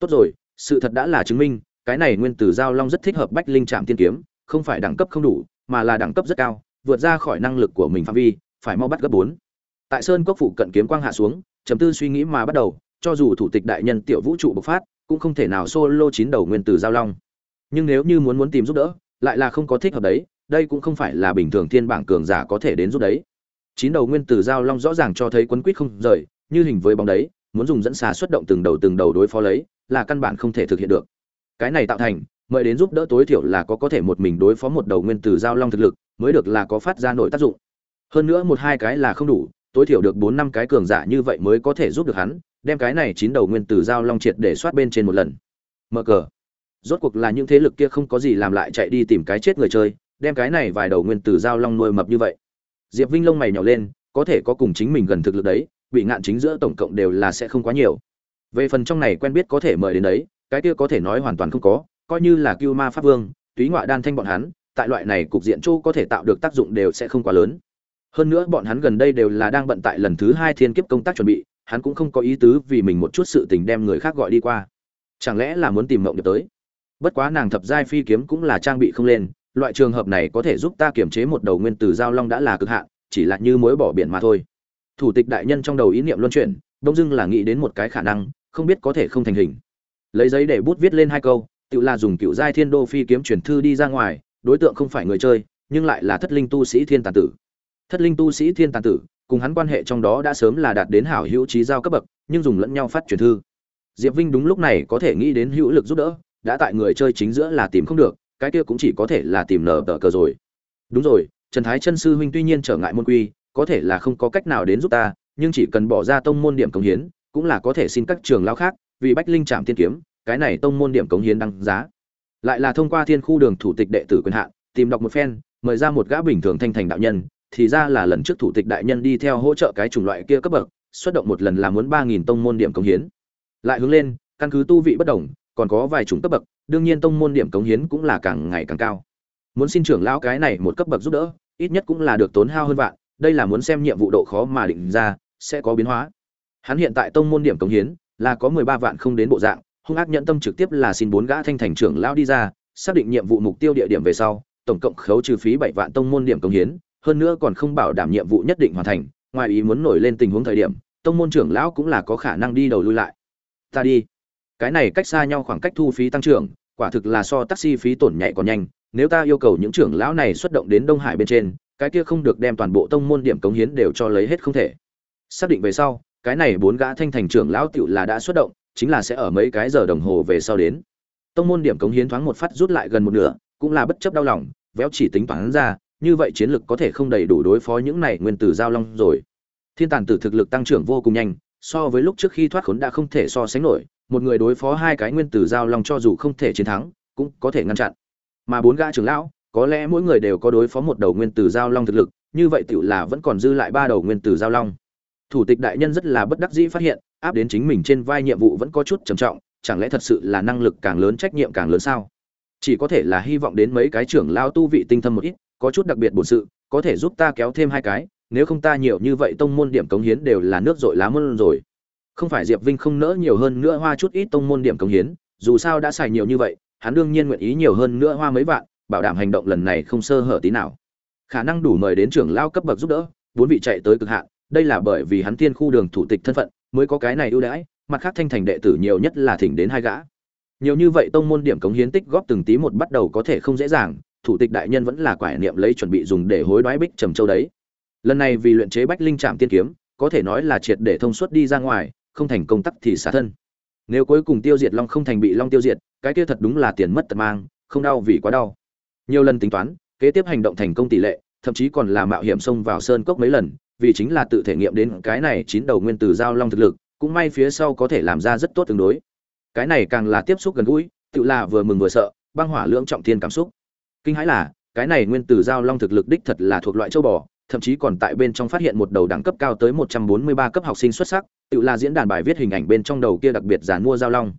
tốt rồi, sự thật đã là chứng minh, cái này nguyên tử giao long rất thích hợp bách linh trạm tiên kiếm, không phải đẳng cấp không đủ, mà là đẳng cấp rất cao, vượt ra khỏi năng lực của mình phạm vi, phải mau bắt gấp bốn. Tại sơn quốc phụ cận kiếm quang hạ xuống chấm tư suy nghĩ mà bắt đầu, cho dù thủ tịch đại nhân tiểu vũ trụ bộc phát, cũng không thể nào solo chín đầu nguyên tử giao long. Nhưng nếu như muốn muốn tìm giúp đỡ, lại là không có thích hợp đấy, đây cũng không phải là bình thường thiên bảng cường giả có thể đến giúp đấy. Chín đầu nguyên tử giao long rõ ràng cho thấy quấn quýt không rời, như hình với bóng đấy muốn dùng dẫn xà xuất động từng đầu từng đầu đối phó lấy, là căn bản không thể thực hiện được. Cái này tạo thành, mời đến giúp đỡ tối thiểu là có có thể một mình đối phó một đầu nguyên tử giao long thực lực, mới được là có phát ra nội tác dụng. Hơn nữa một hai cái là không đủ, tối thiểu được bốn năm cái cường giả như vậy mới có thể giúp được hắn, đem cái này chín đầu nguyên tử giao long triệt để soát bên trên một lần. Mở cờ. Rốt cuộc là những thế lực kia không có gì làm lại chạy đi tìm cái chết người chơi, đem cái này vài đầu nguyên tử giao long nuôi mập như vậy. Diệp vinh lông mày nhỏ lên, có thể có cùng chính mình gần thực lực đấy bị ngạn chính giữa tổng cộng đều là sẽ không quá nhiều. Về phần trong này quen biết có thể mời đến đấy, cái kia có thể nói hoàn toàn không có, coi như là cưu ma pháp vương, túy ngoại đan thanh bọn hắn, tại loại này cục diện châu có thể tạo được tác dụng đều sẽ không quá lớn. Hơn nữa bọn hắn gần đây đều là đang bận tại lần thứ hai thiên kiếp công tác chuẩn bị, hắn cũng không có ý tứ vì mình một chút sự tình đem người khác gọi đi qua. Chẳng lẽ là muốn tìm mộng được tới? Bất quá nàng thập giai phi kiếm cũng là trang bị không lên, loại trường hợp này có thể giúp ta kiểm chế một đầu nguyên tử giao long đã là cực hạn, chỉ là như mối bỏ biển mà thôi thủ tịch đại nhân trong đầu ý niệm luân chuyển, đông dưng là nghĩ đến một cái khả năng, không biết có thể không thành hình. Lấy giấy để bút viết lên hai câu, tự là dùng cựu giai thiên đô phi kiếm chuyển thư đi ra ngoài, đối tượng không phải người chơi, nhưng lại là thất linh tu sĩ thiên tàn tử. Thất linh tu sĩ thiên tàn tử, cùng hắn quan hệ trong đó đã sớm là đạt đến hảo hữu trí giao cấp bậc, nhưng dùng lẫn nhau phát chuyển thư. Diệp vinh đúng lúc này có thể nghĩ đến hữu lực giúp đỡ, đã tại người chơi chính giữa là tìm không được, cái kia cũng chỉ có thể là tìm nở tờ cờ rồi. Đúng rồi, trần thái chân sư huynh tuy nhiên trở ngại môn quy có thể là không có cách nào đến giúp ta, nhưng chỉ cần bỏ ra tông môn điểm cống hiến, cũng là có thể xin các trường lao khác, vì bách linh trạm tiên kiếm, cái này tông môn điểm cống hiến đăng giá. Lại là thông qua thiên khu đường thủ tịch đệ tử quyền hạn, tìm đọc một phen, mời ra một gã bình thường thanh thành đạo nhân, thì ra là lần trước thủ tịch đại nhân đi theo hỗ trợ cái chủng loại kia cấp bậc, xuất động một lần là muốn ba nghìn tông môn điểm cống hiến. Lại hướng lên, căn cứ tu vị bất đồng, còn có vài chủng cấp bậc, đương nhiên tông môn điểm cống hiến cũng là càng ngày càng cao. Muốn xin trưởng lão cái này một cấp bậc giúp đỡ, ít nhất cũng là được tốn hao hơn vạn đây là muốn xem nhiệm vụ độ khó mà định ra, sẽ có biến hóa. Hắn hiện tại tông môn điểm cống hiến, là có mười ba vạn không đến bộ dạng, hung ác nhận tâm trực tiếp là xin bốn gã thanh thành trưởng lão đi ra, xác định nhiệm vụ mục tiêu địa điểm về sau, tổng cộng khấu trừ phí bảy vạn tông môn điểm cống hiến, hơn nữa còn không bảo đảm nhiệm vụ nhất định hoàn thành, ngoài ý muốn nổi lên tình huống thời điểm, tông môn trưởng lão cũng là có khả năng đi đầu lui lại. Ta đi. Cái này cách xa nhau khoảng cách thu phí tăng trưởng, quả thực là so taxi phí tổn nhạy còn nhanh, nếu ta yêu cầu những trưởng lão này xuất động đến đông hải bên trên cái kia không được đem toàn bộ tông môn điểm cống hiến đều cho lấy hết không thể. Xác định về sau, cái này bốn gã thanh thành trưởng lão tựu là đã xuất động, chính là sẽ ở mấy cái giờ đồng hồ về sau đến. Tông môn điểm cống hiến thoáng một phát rút lại gần một nửa, cũng là bất chấp đau lòng, véo chỉ tính toán ra, như vậy chiến lực có thể không đầy đủ đối phó những này nguyên tử giao long rồi. Thiên tàn tử thực lực tăng trưởng vô cùng nhanh, so với lúc trước khi thoát khốn đã không thể so sánh nổi, một người đối phó hai cái nguyên tử giao long cho dù không thể chiến thắng, cũng có thể ngăn chặn. Mà bốn gã trưởng lão có lẽ mỗi người đều có đối phó một đầu nguyên tử giao long thực lực, như vậy tựu là vẫn còn dư lại ba đầu nguyên tử giao long. Thủ tịch đại nhân rất là bất đắc dĩ phát hiện, áp đến chính mình trên vai nhiệm vụ vẫn có chút trầm trọng, chẳng lẽ thật sự là năng lực càng lớn, trách nhiệm càng lớn sao? Chỉ có thể là hy vọng đến mấy cái trưởng lao tu vị tinh thâm một ít, có chút đặc biệt bổn sự, có thể giúp ta kéo thêm hai cái, nếu không ta nhiều như vậy tông môn điểm cống hiến đều là nước dội lá mơn rồi. Không phải diệp vinh không nỡ nhiều hơn nữa hoa chút ít tông môn điểm cống hiến, dù sao đã xài nhiều như vậy, hắn đương nhiên nguyện ý nhiều hơn nữa hoa mấy vạn bảo đảm hành động lần này không sơ hở tí nào. Khả năng đủ mời đến trưởng lao cấp bậc giúp đỡ, bốn vị chạy tới cực hạn, đây là bởi vì hắn tiên khu đường thủ tịch thân phận, mới có cái này ưu đãi, mặt khác thanh thành đệ tử nhiều nhất là thỉnh đến hai gã. Nhiều như vậy tông môn điểm cống hiến tích góp từng tí một bắt đầu có thể không dễ dàng, thủ tịch đại nhân vẫn là quải niệm lấy chuẩn bị dùng để hối đoái bích trầm châu đấy. Lần này vì luyện chế bách linh trạm tiên kiếm, có thể nói là triệt để thông suốt đi ra ngoài, không thành công tắc thì xả thân. Nếu cuối cùng tiêu diệt long không thành bị long tiêu diệt, cái kia thật đúng là tiền mất tật mang, không đau vì quá đau nhiều lần tính toán kế tiếp hành động thành công tỷ lệ thậm chí còn là mạo hiểm xông vào sơn cốc mấy lần vì chính là tự thể nghiệm đến cái này chín đầu nguyên tử giao long thực lực cũng may phía sau có thể làm ra rất tốt tương đối cái này càng là tiếp xúc gần gũi tự là vừa mừng vừa sợ băng hỏa lưỡng trọng thiên cảm xúc kinh hãi là cái này nguyên tử giao long thực lực đích thật là thuộc loại châu bò thậm chí còn tại bên trong phát hiện một đầu đẳng cấp cao tới 143 cấp học sinh xuất sắc, tự là diễn đàn bài viết hình ảnh bên trong đầu kia đặc biệt dàn mua giao long.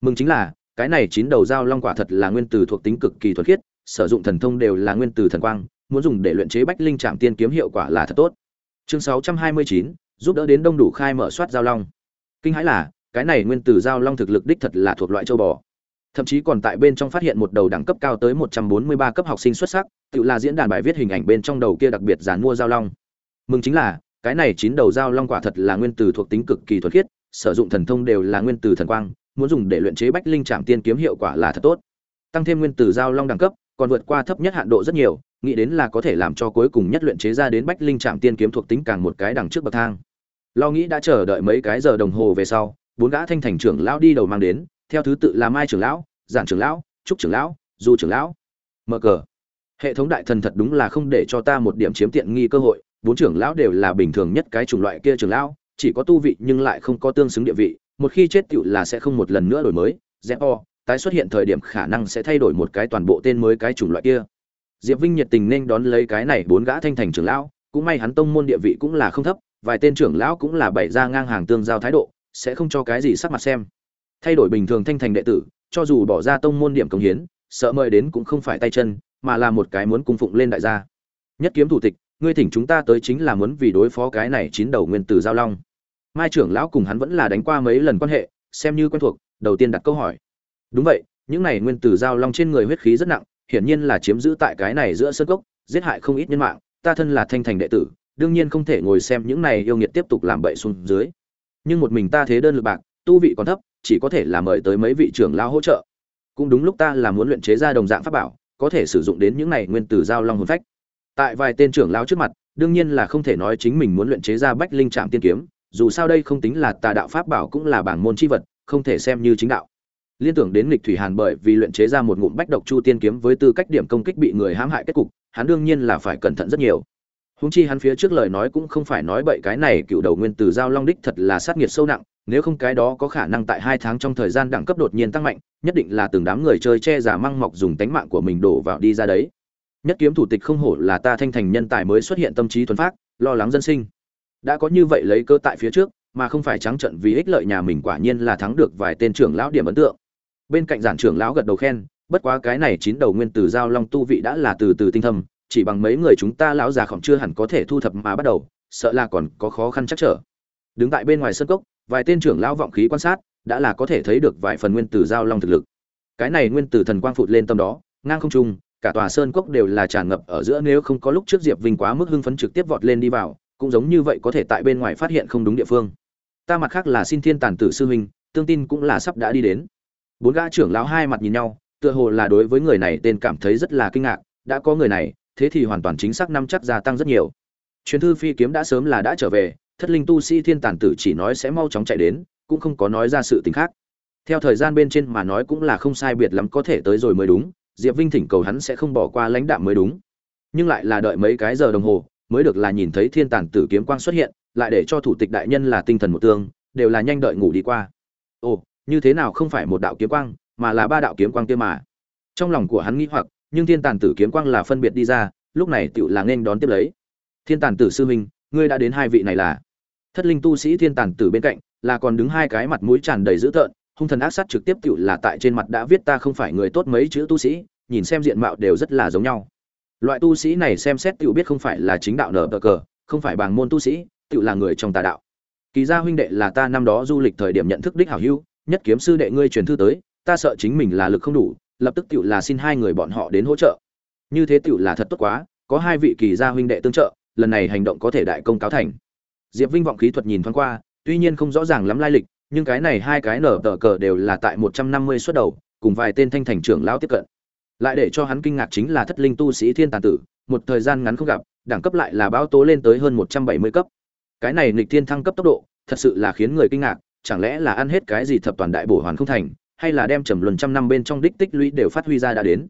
Mừng chính là, cái này chín đầu giao long quả thật là nguyên tử thuộc tính cực kỳ thuần khiết, sử dụng thần thông đều là nguyên tử thần quang, muốn dùng để luyện chế bách linh Trảm tiên kiếm hiệu quả là thật tốt. Chương 629, giúp đỡ đến đông đủ khai mở soát giao long. Kinh hãi là, cái này nguyên tử giao long thực lực đích thật là thuộc loại châu bò thậm chí còn tại bên trong phát hiện một đầu đẳng cấp cao tới 143 cấp học sinh xuất sắc tự là diễn đàn bài viết hình ảnh bên trong đầu kia đặc biệt dàn mua giao long mừng chính là cái này chín đầu giao long quả thật là nguyên tử thuộc tính cực kỳ thuật khiết sử dụng thần thông đều là nguyên tử thần quang muốn dùng để luyện chế bách linh Trảm tiên kiếm hiệu quả là thật tốt tăng thêm nguyên tử giao long đẳng cấp còn vượt qua thấp nhất hạn độ rất nhiều, nghĩ đến là có thể làm cho cuối cùng nhất luyện chế ra đến bách linh trạm tiên kiếm thuộc tính càng một cái đằng trước bậc thang. Lo nghĩ đã chờ đợi mấy cái giờ đồng hồ về sau, bốn gã thanh thành trưởng lão đi đầu mang đến, theo thứ tự là mai trưởng lão, giản trưởng lão, trúc trưởng lão, du trưởng lão. Mở cờ. Hệ thống đại thần thật đúng là không để cho ta một điểm chiếm tiện nghi cơ hội, bốn trưởng lão đều là bình thường nhất cái chủng loại kia trưởng lão, chỉ có tu vị nhưng lại không có tương xứng địa vị, một khi chết tựu là sẽ không một lần nữa đổi mới dẹp o tái xuất hiện thời điểm khả năng sẽ thay đổi một cái toàn bộ tên mới cái chủng loại kia. Diệp vinh nhiệt tình nên đón lấy cái này bốn gã thanh thành trưởng lão, cũng may hắn tông môn địa vị cũng là không thấp, vài tên trưởng lão cũng là bày ra ngang hàng tương giao thái độ, sẽ không cho cái gì sắc mặt xem. Thay đổi bình thường thanh thành đệ tử, cho dù bỏ ra tông môn điểm công hiến, sợ mời đến cũng không phải tay chân, mà là một cái muốn cung phụng lên đại gia. Nhất kiếm thủ tịch, ngươi thỉnh chúng ta tới chính là muốn vì đối phó cái này chín đầu nguyên tử giao long. Mai trưởng lão cùng hắn vẫn là đánh qua mấy lần quan hệ, xem như quen thuộc, đầu tiên đặt câu hỏi đúng vậy, những này nguyên tử giao long trên người huyết khí rất nặng, hiển nhiên là chiếm giữ tại cái này giữa sân cốc, giết hại không ít nhân mạng, ta thân là thanh thành đệ tử, đương nhiên không thể ngồi xem những này yêu nghiệt tiếp tục làm bậy xuống dưới. Nhưng một mình ta thế đơn lực bạc, tu vị còn thấp, chỉ có thể là mời tới mấy vị trưởng lao hỗ trợ. Cũng đúng lúc ta là muốn luyện chế ra đồng dạng pháp bảo, có thể sử dụng đến những này nguyên tử giao long hồn phách. Tại vài tên trưởng lao trước mặt, đương nhiên là không thể nói chính mình muốn luyện chế ra bách linh trạm tiên kiếm, dù sao đây không tính là tà đạo pháp bảo cũng là bảng môn chi vật, không thể xem như chính đạo liên tưởng đến nghịch thủy hàn bởi vì luyện chế ra một ngụm bách độc chu tiên kiếm với tư cách điểm công kích bị người hãm hại kết cục, hắn đương nhiên là phải cẩn thận rất nhiều. Húng chi hắn phía trước lời nói cũng không phải nói bậy cái này, cựu đầu nguyên từ giao long đích thật là sát nghiệt sâu nặng, nếu không cái đó có khả năng tại hai tháng trong thời gian đẳng cấp đột nhiên tăng mạnh, nhất định là từng đám người chơi che giả măng mọc dùng tánh mạng của mình đổ vào đi ra đấy. Nhất kiếm thủ tịch không hổ là ta thanh thành nhân tài mới xuất hiện tâm trí thuần phát lo lắng dân sinh. Đã có như vậy lấy cơ tại phía trước, mà không phải trắng trận vì ích lợi nhà mình quả nhiên là thắng được vài tên trưởng lão điểm ấn tượng bên cạnh giản trưởng lão gật đầu khen, bất quá cái này chín đầu nguyên tử giao long tu vị đã là từ từ tinh thâm, chỉ bằng mấy người chúng ta lão già khổng chưa hẳn có thể thu thập mà bắt đầu, sợ là còn có khó khăn chắc trở. Đứng tại bên ngoài sân cốc, vài tên trưởng lão vọng khí quan sát, đã là có thể thấy được vài phần nguyên tử giao long thực lực. Cái này nguyên tử thần quang phụt lên tâm đó, ngang không trung, cả tòa sơn cốc đều là tràn ngập ở giữa nếu không có lúc trước diệp vinh quá mức hưng phấn trực tiếp vọt lên đi vào, cũng giống như vậy có thể tại bên ngoài phát hiện không đúng địa phương. Ta mặt khác là xin thiên tàn tử sư huynh, tương tin cũng là sắp đã đi đến bốn gã trưởng lão hai mặt nhìn nhau, tựa hồ là đối với người này tên cảm thấy rất là kinh ngạc, đã có người này, thế thì hoàn toàn chính xác năm chắc gia tăng rất nhiều. Chuyến thư phi kiếm đã sớm là đã trở về, thất linh tu sĩ thiên tàn tử chỉ nói sẽ mau chóng chạy đến, cũng không có nói ra sự tình khác. Theo thời gian bên trên mà nói cũng là không sai biệt lắm có thể tới rồi mới đúng, diệp vinh thỉnh cầu hắn sẽ không bỏ qua lãnh đạm mới đúng. Nhưng lại là đợi mấy cái giờ đồng hồ, mới được là nhìn thấy thiên tàn tử kiếm quang xuất hiện, lại để cho thủ tịch đại nhân là tinh thần một tương, đều là nhanh đợi ngủ đi qua. Ồ như thế nào không phải một đạo kiếm quang mà là ba đạo kiếm quang kia mà. Trong lòng của hắn nghĩ hoặc nhưng thiên tàn tử kiếm quang là phân biệt đi ra lúc này tựu là nên đón tiếp lấy. Thiên tàn tử sư huynh, ngươi đã đến hai vị này là? Thất linh tu sĩ thiên tàn tử bên cạnh là còn đứng hai cái mặt mũi tràn đầy dữ tợn hung thần ác sát trực tiếp tựu là tại trên mặt đã viết ta không phải người tốt mấy chữ tu sĩ nhìn xem diện mạo đều rất là giống nhau. Loại tu sĩ này xem xét tựu biết không phải là chính đạo nở cờ không phải bằng môn tu sĩ tựu là người trong tà đạo. Kỳ gia huynh đệ là ta năm đó du lịch thời điểm nhận thức đích hảo hữu nhất kiếm sư đệ ngươi truyền thư tới, ta sợ chính mình là lực không đủ, lập tức tựu là xin hai người bọn họ đến hỗ trợ. Như thế tựu là thật tốt quá, có hai vị kỳ gia huynh đệ tương trợ, lần này hành động có thể đại công cáo thành. Diệp vinh vọng khí thuật nhìn thoáng qua, tuy nhiên không rõ ràng lắm lai lịch, nhưng cái này hai cái nở tờ cờ đều là tại một trăm năm mươi suất đầu, cùng vài tên thanh thành trưởng lão tiếp cận. Lại để cho hắn kinh ngạc chính là thất linh tu sĩ thiên tàn tử, một thời gian ngắn không gặp, đẳng cấp lại là báo tố lên tới hơn một trăm bảy mươi cấp. Cái này nghịch thiên thăng cấp tốc độ, thật sự là khiến người kinh ngạc chẳng lẽ là ăn hết cái gì thập toàn đại bổ hoàn không thành, hay là đem trầm luân trăm năm bên trong đích tích lũy đều phát huy ra đã đến?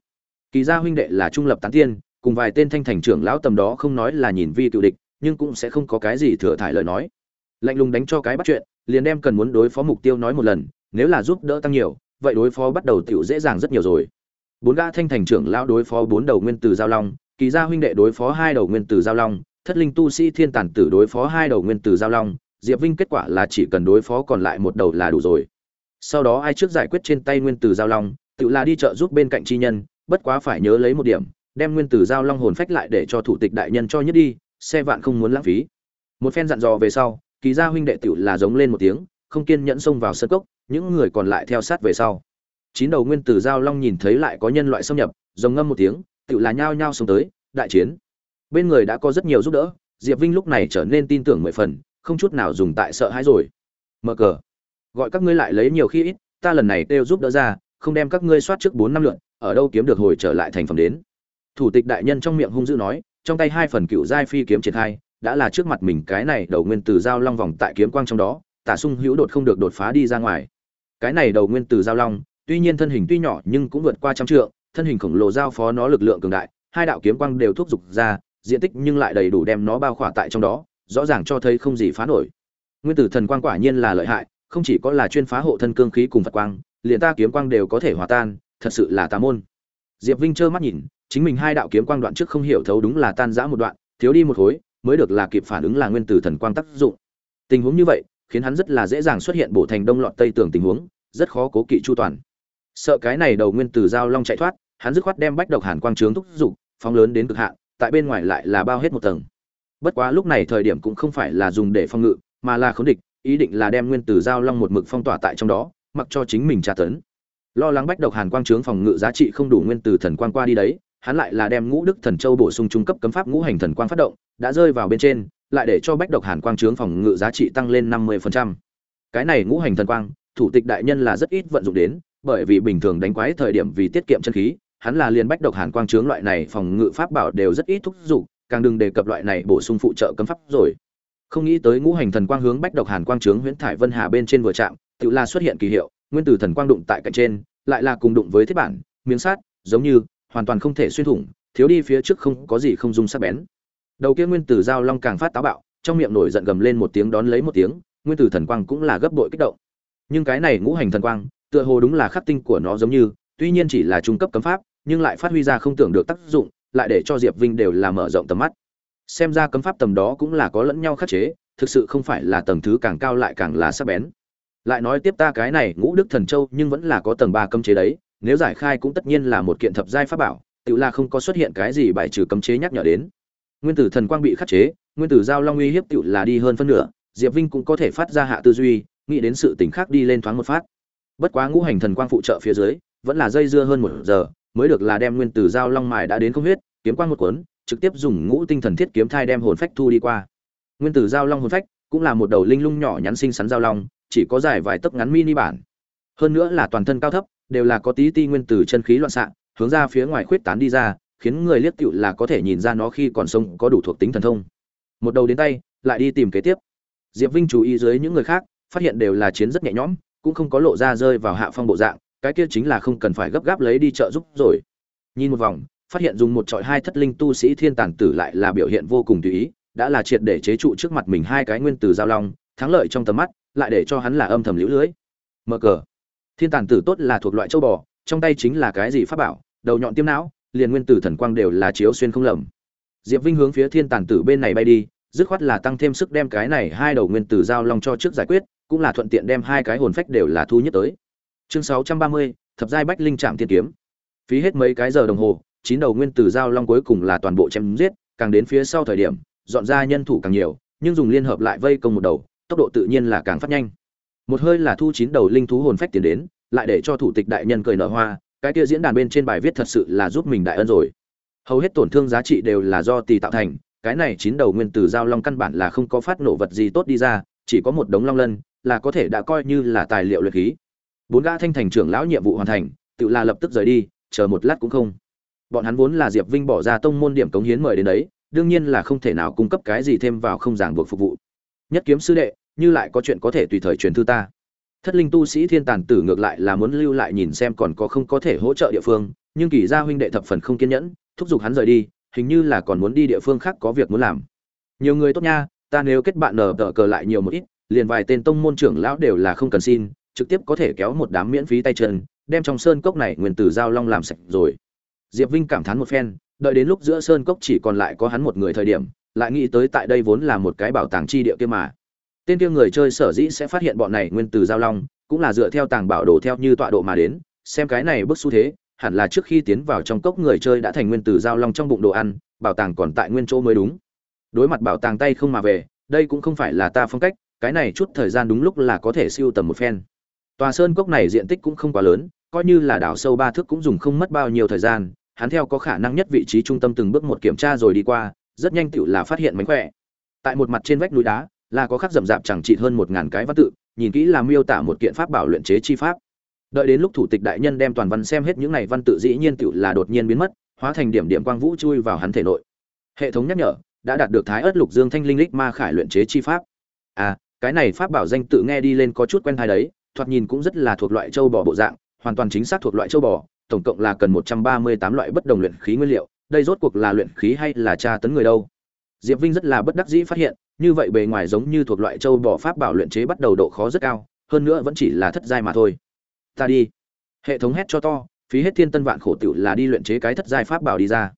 Kỳ gia huynh đệ là trung lập tán tiên, cùng vài tên thanh thành trưởng lão tầm đó không nói là nhìn vi cựu địch, nhưng cũng sẽ không có cái gì thừa thải lời nói. Lạnh lùng đánh cho cái bắt chuyện, liền đem cần muốn đối phó mục tiêu nói một lần, nếu là giúp đỡ tăng nhiều, vậy đối phó bắt đầu tiểu dễ dàng rất nhiều rồi. Bốn gã thanh thành trưởng lão đối phó bốn đầu nguyên tử giao long, kỳ gia huynh đệ đối phó hai đầu nguyên tử giao long, thất linh tu sĩ thiên tản tử đối phó hai đầu nguyên tử giao long diệp vinh kết quả là chỉ cần đối phó còn lại một đầu là đủ rồi. Sau đó ai trước giải quyết trên tay nguyên tử giao long, tự là đi chợ giúp bên cạnh chi nhân, bất quá phải nhớ lấy một điểm, đem nguyên tử giao long hồn phách lại để cho thủ tịch đại nhân cho nhất đi, xe vạn không muốn lãng phí. Một phen dặn dò về sau, kỳ gia huynh đệ tự là giống lên một tiếng, không kiên nhẫn xông vào sân cốc, những người còn lại theo sát về sau. Chín đầu nguyên tử giao long nhìn thấy lại có nhân loại xâm nhập, rồng ngâm một tiếng tự là nhao nhao xông tới, đại chiến. Bên người đã có rất nhiều giúp đỡ, diệp vinh lúc này trở nên tin tưởng mười phần không chút nào dùng tại sợ hãi rồi. Mở cờ. Gọi các ngươi lại lấy nhiều khi ít, ta lần này kêu giúp đỡ ra, không đem các ngươi soát trước bốn năm lượn, ở đâu kiếm được hồi trở lại thành phẩm đến. Thủ tịch đại nhân trong miệng hung dữ nói, trong tay hai phần cựu giai phi kiếm triển khai, đã là trước mặt mình cái này đầu nguyên tử giao long vòng tại kiếm quang trong đó, tả sung hữu đột không được đột phá đi ra ngoài. Cái này đầu nguyên tử giao long, tuy nhiên thân hình tuy nhỏ nhưng cũng vượt qua trăm trượng, thân hình khổng lồ giao phó nó lực lượng cường đại, hai đạo kiếm quang đều thúc giục ra, diện tích nhưng lại đầy đủ đem nó bao khỏa tại trong đó rõ ràng cho thấy không gì phá nổi. Nguyên tử thần quang quả nhiên là lợi hại, không chỉ có là chuyên phá hộ thân cương khí cùng phật quang, liền ta kiếm quang đều có thể hòa tan, thật sự là tà môn. Diệp vinh trơ mắt nhìn, chính mình hai đạo kiếm quang đoạn trước không hiểu thấu đúng là tan rã một đoạn, thiếu đi một khối, mới được là kịp phản ứng là nguyên tử thần quang tác dụng. Tình huống như vậy, khiến hắn rất là dễ dàng xuất hiện bổ thành đông lọt tây tường tình huống, rất khó cố kỵ chu toàn. Sợ cái này đầu nguyên tử giao long chạy thoát, hắn dứt khoát đem bách độc hàn quang trướng thúc dục, phóng lớn đến cực hạn, tại bên ngoài lại là bao hết một tầng bất quá lúc này thời điểm cũng không phải là dùng để phòng ngự, mà là khống địch, ý định là đem nguyên tử giao long một mực phong tỏa tại trong đó, mặc cho chính mình tra tấn. Lo lắng bách độc hàn quang trướng phòng ngự giá trị không đủ nguyên tử thần quang qua đi đấy, hắn lại là đem ngũ đức thần châu bổ sung trung cấp cấm pháp ngũ hành thần quang phát động, đã rơi vào bên trên, lại để cho bách độc hàn quang trướng phòng ngự giá trị tăng lên năm mươi cái này ngũ hành thần quang, thủ tịch đại nhân là rất ít vận dụng đến, bởi vì bình thường đánh quái thời điểm vì tiết kiệm chân khí, hắn là liền bách độc hàn quang trướng loại này phòng ngự pháp bảo đều rất ít thúc giục càng đừng đề cập loại này bổ sung phụ trợ cấm pháp rồi. Không nghĩ tới ngũ hành thần quang hướng bách độc hàn quang trướng huyễn thải vân hà bên trên vừa chạm, tự là xuất hiện kỳ hiệu, nguyên tử thần quang đụng tại cạnh trên, lại là cùng đụng với thiết bản, miếng sắt, giống như, hoàn toàn không thể xuyên thủng, thiếu đi phía trước không có gì không dung sắc bén. Đầu kia nguyên tử giao long càng phát táo bạo, trong miệng nổi giận gầm lên một tiếng đón lấy một tiếng, nguyên tử thần quang cũng là gấp bội kích động. Nhưng cái này ngũ hành thần quang, tựa hồ đúng là khắc tinh của nó giống như, tuy nhiên chỉ là trung cấp cấm pháp, nhưng lại phát huy ra không tưởng được tác dụng lại để cho diệp vinh đều là mở rộng tầm mắt. Xem ra cấm pháp tầm đó cũng là có lẫn nhau khắc chế, thực sự không phải là tầng thứ càng cao lại càng là sắc bén. Lại nói tiếp ta cái này, ngũ đức thần châu nhưng vẫn là có tầng ba cấm chế đấy, nếu giải khai cũng tất nhiên là một kiện thập giai pháp bảo, tự là không có xuất hiện cái gì bài trừ cấm chế nhắc nhở đến. Nguyên tử thần quang bị khắc chế, nguyên tử giao long uy hiếp tự là đi hơn phân nửa, diệp vinh cũng có thể phát ra hạ tư duy, nghĩ đến sự tình khác đi lên thoáng một phát. Bất quá ngũ hành thần quang phụ trợ phía dưới, vẫn là dây dưa hơn một giờ mới được là đem nguyên tử giao long mài đã đến không huyết, kiếm quang một cuốn, trực tiếp dùng ngũ tinh thần thiết kiếm thai đem hồn phách thu đi qua. Nguyên tử giao long hồn phách cũng là một đầu linh lung nhỏ nhắn xinh xắn giao long, chỉ có dài vài tấc ngắn mini bản. Hơn nữa là toàn thân cao thấp, đều là có tí ti nguyên tử chân khí loạn xạ, hướng ra phía ngoài khuyết tán đi ra, khiến người liếc tựu là có thể nhìn ra nó khi còn sống có đủ thuộc tính thần thông. Một đầu đến tay, lại đi tìm kế tiếp. Diệp vinh chú ý dưới những người khác, phát hiện đều là chiến rất nhẹ nhõm, cũng không có lộ ra rơi vào hạ phong bộ dạng cái kia chính là không cần phải gấp gáp lấy đi trợ giúp rồi. Nhìn một vòng, phát hiện dùng một trọi hai thất linh tu sĩ thiên tàn tử lại là biểu hiện vô cùng tùy ý, đã là triệt để chế trụ trước mặt mình hai cái nguyên tử giao long, thắng lợi trong tầm mắt, lại để cho hắn là âm thầm liễu lưới. Mở cờ. Thiên tàn tử tốt là thuộc loại châu bò, trong tay chính là cái gì pháp bảo, đầu nhọn tiêm não, liền nguyên tử thần quang đều là chiếu xuyên không lầm. Diệp vinh hướng phía thiên tàn tử bên này bay đi, dứt khoát là tăng thêm sức đem cái này hai đầu nguyên tử giao long cho trước giải quyết, cũng là thuận tiện đem hai cái hồn phách đều là thu nhất tới chương sáu trăm ba mươi, thập giai bách linh trạm tiên kiếm. Phí hết mấy cái giờ đồng hồ, chín đầu nguyên tử giao long cuối cùng là toàn bộ chém giết, càng đến phía sau thời điểm, dọn ra nhân thủ càng nhiều, nhưng dùng liên hợp lại vây công một đầu, tốc độ tự nhiên là càng phát nhanh. Một hơi là thu chín đầu linh thú hồn phách tiến đến, lại để cho thủ tịch đại nhân cười nở hoa, cái kia diễn đàn bên trên bài viết thật sự là giúp mình đại ân rồi. Hầu hết tổn thương giá trị đều là do tỷ tạo thành, cái này chín đầu nguyên tử giao long căn bản là không có phát nổ vật gì tốt đi ra, chỉ có một đống long lân, là có thể đã coi như là tài liệu luyện khí bốn gã thanh thành trưởng lão nhiệm vụ hoàn thành, tự là lập tức rời đi, chờ một lát cũng không. Bọn hắn vốn là diệp vinh bỏ ra tông môn điểm cống hiến mời đến đấy, đương nhiên là không thể nào cung cấp cái gì thêm vào không giảng buộc phục vụ. Nhất kiếm sư đệ, như lại có chuyện có thể tùy thời truyền thư ta. Thất linh tu sĩ thiên tàn tử ngược lại là muốn lưu lại nhìn xem còn có không có thể hỗ trợ địa phương, nhưng kỳ gia huynh đệ thập phần không kiên nhẫn, thúc giục hắn rời đi, hình như là còn muốn đi địa phương khác có việc muốn làm. Nhiều người tốt nha, ta nếu kết bạn nở tờ cờ lại nhiều một ít, liền vài tên tông môn trưởng lão đều là không cần xin trực tiếp có thể kéo một đám miễn phí tay chân, đem trong sơn cốc này nguyên tử giao long làm sạch rồi. Diệp vinh cảm thán một phen, đợi đến lúc giữa sơn cốc chỉ còn lại có hắn một người thời điểm, lại nghĩ tới tại đây vốn là một cái bảo tàng chi địa kia mà. Tên kia người chơi sở dĩ sẽ phát hiện bọn này nguyên tử giao long, cũng là dựa theo tàng bảo đồ theo như tọa độ mà đến, xem cái này bước xu thế, hẳn là trước khi tiến vào trong cốc người chơi đã thành nguyên tử giao long trong bụng đồ ăn, bảo tàng còn tại nguyên chỗ mới đúng. Đối mặt bảo tàng tay không mà về, đây cũng không phải là ta phong cách, cái này chút thời gian đúng lúc là có thể siêu tầm một phen tòa sơn cốc này diện tích cũng không quá lớn, coi như là đào sâu ba thước cũng dùng không mất bao nhiêu thời gian, hắn theo có khả năng nhất vị trí trung tâm từng bước một kiểm tra rồi đi qua, rất nhanh tựu là phát hiện mánh khỏe. Tại một mặt trên vách núi đá, là có khắc rậm rạp chẳng chịt hơn một ngàn cái văn tự, nhìn kỹ là miêu tả một kiện pháp bảo luyện chế chi pháp. Đợi đến lúc thủ tịch đại nhân đem toàn văn xem hết những này văn tự dĩ nhiên tựu là đột nhiên biến mất, hóa thành điểm điểm quang vũ chui vào hắn thể nội. Hệ thống nhắc nhở, đã đạt được thái ớt lục dương thanh linh lịch ma khải luyện chế chi pháp. À cái này pháp bảo danh tự nghe đi lên có chút quen tai đấy thoạt nhìn cũng rất là thuộc loại châu bò bộ dạng, hoàn toàn chính xác thuộc loại châu bò, tổng cộng là cần một trăm ba mươi tám loại bất đồng luyện khí nguyên liệu, đây rốt cuộc là luyện khí hay là tra tấn người đâu? Diệp vinh rất là bất đắc dĩ phát hiện, như vậy bề ngoài giống như thuộc loại châu bò pháp bảo luyện chế bắt đầu độ khó rất cao, hơn nữa vẫn chỉ là thất giai mà thôi. Ta đi. Hệ thống hét cho to, phí hết thiên tân vạn khổ tiểu là đi luyện chế cái thất giai pháp bảo đi ra.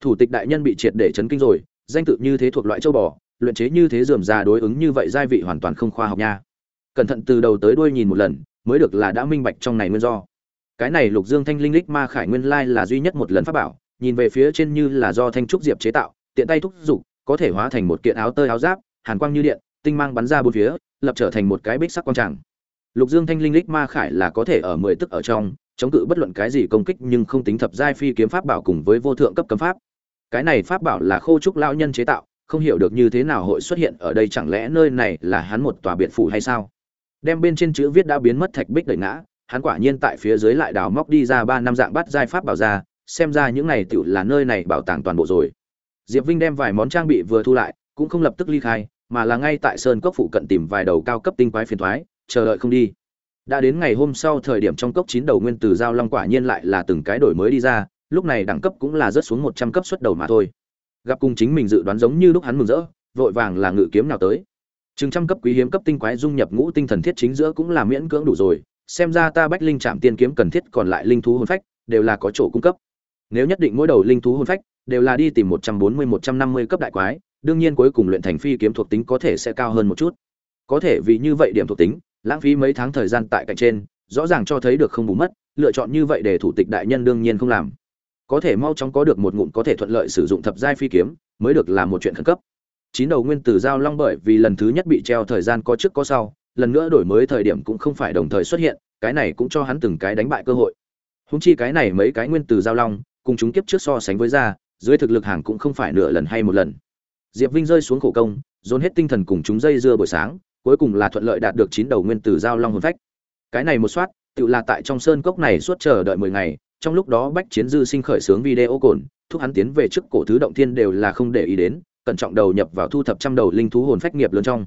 Thủ tịch đại nhân bị triệt để chấn kinh rồi, danh tự như thế thuộc loại châu bò, luyện chế như thế dườm rà đối ứng như vậy giai vị hoàn toàn không khoa học nha cẩn thận từ đầu tới đuôi nhìn một lần, mới được là đã minh bạch trong này nguyên do. Cái này lục dương thanh linh lích ma khải nguyên lai là duy nhất một lần pháp bảo, nhìn về phía trên như là do thanh trúc diệp chế tạo, tiện tay thúc giục, có thể hóa thành một kiện áo tơi áo giáp, hàn quang như điện, tinh mang bắn ra bốn phía, lập trở thành một cái bích sắc quang tràng. Lục dương thanh linh lích ma khải là có thể ở mười tức ở trong, chống cự bất luận cái gì công kích nhưng không tính thập giai phi kiếm pháp bảo cùng với vô thượng cấp cấm pháp. Cái này pháp bảo là khô trúc lão nhân chế tạo, không hiểu được như thế nào hội xuất hiện ở đây, chẳng lẽ nơi này là hắn một tòa biệt phủ hay sao? Đem bên trên chữ viết đã biến mất thạch bích đẩy ngã, hắn quả nhiên tại phía dưới lại đào móc đi ra ba năm dạng bắt giai pháp bảo ra, xem ra những này tựu là nơi này bảo tàng toàn bộ rồi. Diệp vinh đem vài món trang bị vừa thu lại, cũng không lập tức ly khai, mà là ngay tại sơn cốc phụ cận tìm vài đầu cao cấp tinh quái phiền thoái, chờ đợi không đi. Đã đến ngày hôm sau thời điểm trong cốc chín đầu nguyên từ giao long quả nhiên lại là từng cái đổi mới đi ra, lúc này đẳng cấp cũng là rất xuống một trăm cấp xuất đầu mà thôi. Gặp cùng chính mình dự đoán giống như lúc hắn mừng rỡ, vội vàng là ngự kiếm nào tới trừng trăm cấp quý hiếm cấp tinh quái dung nhập ngũ tinh thần thiết chính giữa cũng là miễn cưỡng đủ rồi, xem ra ta bách linh Trảm tiên kiếm cần thiết còn lại linh thú hồn phách, đều là có chỗ cung cấp. Nếu nhất định mỗi đầu linh thú hồn phách, đều là đi tìm một trăm bốn mươi, một trăm năm mươi cấp đại quái, đương nhiên cuối cùng luyện thành phi kiếm thuộc tính có thể sẽ cao hơn một chút. Có thể vì như vậy điểm thuộc tính, lãng phí mấy tháng thời gian tại cạnh trên, rõ ràng cho thấy được không bù mất, lựa chọn như vậy để thủ tịch đại nhân đương nhiên không làm. Có thể mau chóng có được một ngụm có thể thuận lợi sử dụng thập giai phi kiếm, mới được là một chuyện khẩn cấp chín đầu nguyên tử giao long bởi vì lần thứ nhất bị treo thời gian có trước có sau, lần nữa đổi mới thời điểm cũng không phải đồng thời xuất hiện, cái này cũng cho hắn từng cái đánh bại cơ hội. Húng chi cái này mấy cái nguyên tử giao long, cùng chúng kiếp trước so sánh với ra, dưới thực lực hàng cũng không phải nửa lần hay một lần. Diệp vinh rơi xuống khổ công, dồn hết tinh thần cùng chúng dây dưa buổi sáng, cuối cùng là thuận lợi đạt được chín đầu nguyên tử giao long hồn phách. Cái này một soát, tự là tại trong sơn cốc này suốt chờ đợi mười ngày, trong lúc đó bách chiến dư sinh khởi sướng video cồn, thúc hắn tiến về trước cổ thứ động thiên đều là không để ý đến cẩn trọng đầu nhập vào thu thập trăm đầu linh thú hồn phách nghiệp lớn trong.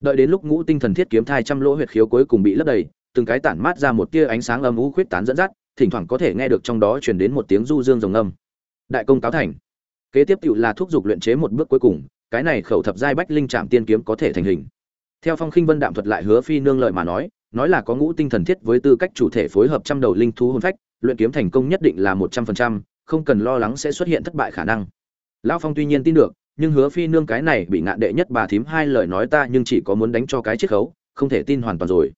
Đợi đến lúc ngũ tinh thần thiết kiếm thai trăm lỗ huyệt khiếu cuối cùng bị lấp đầy, từng cái tản mát ra một tia ánh sáng âm u khuyết tán dẫn dắt, thỉnh thoảng có thể nghe được trong đó truyền đến một tiếng du dương rồng âm. Đại công cáo thành. Kế tiếp tựu là thúc giục luyện chế một bước cuối cùng, cái này khẩu thập giai bách linh trạm tiên kiếm có thể thành hình. Theo phong khinh vân đạm thuật lại hứa phi nương lợi mà nói nói là có ngũ tinh thần thiết với tư cách chủ thể phối hợp trăm đầu linh thú hồn phách, luyện kiếm thành công nhất định là một trăm phần trăm, không cần lo lắng sẽ xuất hiện thất bại khả năng. Lão phong tuy nhiên tin được nhưng hứa phi nương cái này bị ngạn đệ nhất bà thím hai lời nói ta nhưng chỉ có muốn đánh cho cái chiết khấu, không thể tin hoàn toàn rồi.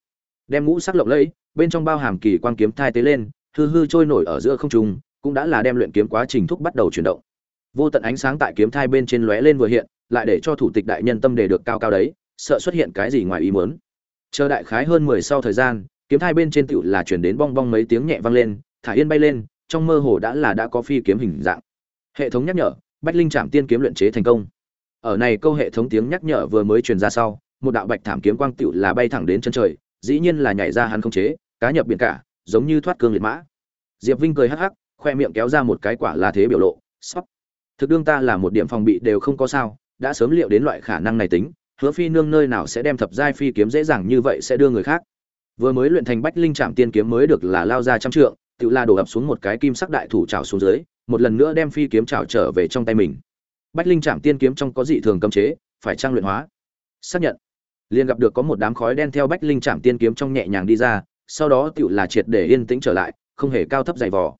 Đem ngũ sắc lộng lẫy, bên trong bao hàm kỳ quan kiếm thai tế lên, hư hư trôi nổi ở giữa không trung, cũng đã là đem luyện kiếm quá trình thúc bắt đầu chuyển động. Vô tận ánh sáng tại kiếm thai bên trên lóe lên vừa hiện, lại để cho thủ tịch đại nhân tâm đề được cao cao đấy, sợ xuất hiện cái gì ngoài ý muốn. Chờ đại khái hơn mười sau thời gian, kiếm thai bên trên tựu là chuyển đến bong bong mấy tiếng nhẹ vang lên, thả yên bay lên, trong mơ hồ đã là đã có phi kiếm hình dạng. Hệ thống nhắc nhở bách linh trạm tiên kiếm luyện chế thành công. Ở này câu hệ thống tiếng nhắc nhở vừa mới truyền ra sau, một đạo bạch thảm kiếm quang tựu là bay thẳng đến chân trời, dĩ nhiên là nhảy ra hắn không chế, cá nhập biển cả, giống như thoát cương liệt mã. Diệp vinh cười hắc hắc, khoe miệng kéo ra một cái quả là thế biểu lộ sắp thực đương ta là một điểm phòng bị đều không có sao, đã sớm liệu đến loại khả năng này tính, hứa phi nương nơi nào sẽ đem thập giai phi kiếm dễ dàng như vậy sẽ đưa người khác. Vừa mới luyện thành bách linh trạm tiên kiếm mới được là lao ra trăm trượng tự la đổ ập xuống một cái kim sắc đại thủ trào xuống dưới một lần nữa đem phi kiếm trảo trở về trong tay mình. Bách linh trạm tiên kiếm trong có dị thường cấm chế, phải trang luyện hóa. Xác nhận. Liền gặp được có một đám khói đen theo bách linh trạm tiên kiếm trong nhẹ nhàng đi ra, sau đó tựu là triệt để yên tĩnh trở lại, không hề cao thấp dày vò.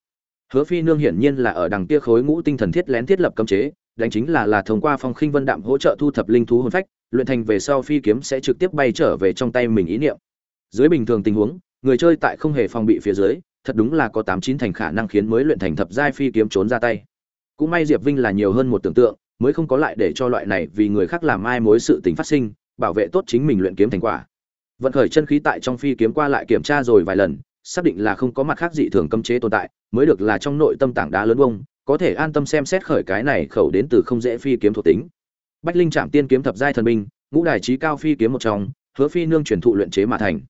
Hứa phi nương hiển nhiên là ở đằng kia khối ngũ tinh thần thiết lén thiết lập cấm chế, đánh chính là là thông qua phong khinh vân đạm hỗ trợ thu thập linh thú hồn phách, luyện thành về sau phi kiếm sẽ trực tiếp bay trở về trong tay mình ý niệm. Dưới bình thường tình huống, người chơi tại không hề phòng bị phía dưới thật đúng là có tám chín thành khả năng khiến mới luyện thành thập giai phi kiếm trốn ra tay. Cũng may diệp vinh là nhiều hơn một tưởng tượng, mới không có lại để cho loại này vì người khác làm ai mối sự tình phát sinh, bảo vệ tốt chính mình luyện kiếm thành quả. Vận khởi chân khí tại trong phi kiếm qua lại kiểm tra rồi vài lần, xác định là không có mặt khác dị thường cấm chế tồn tại, mới được là trong nội tâm tảng đá lớn bông, có thể an tâm xem xét khởi cái này khẩu đến từ không dễ phi kiếm thuộc tính. Bách linh trạm tiên kiếm thập giai thần binh, ngũ đài trí cao phi kiếm một trong, hứa phi nương truyền thụ luyện chế mà thành.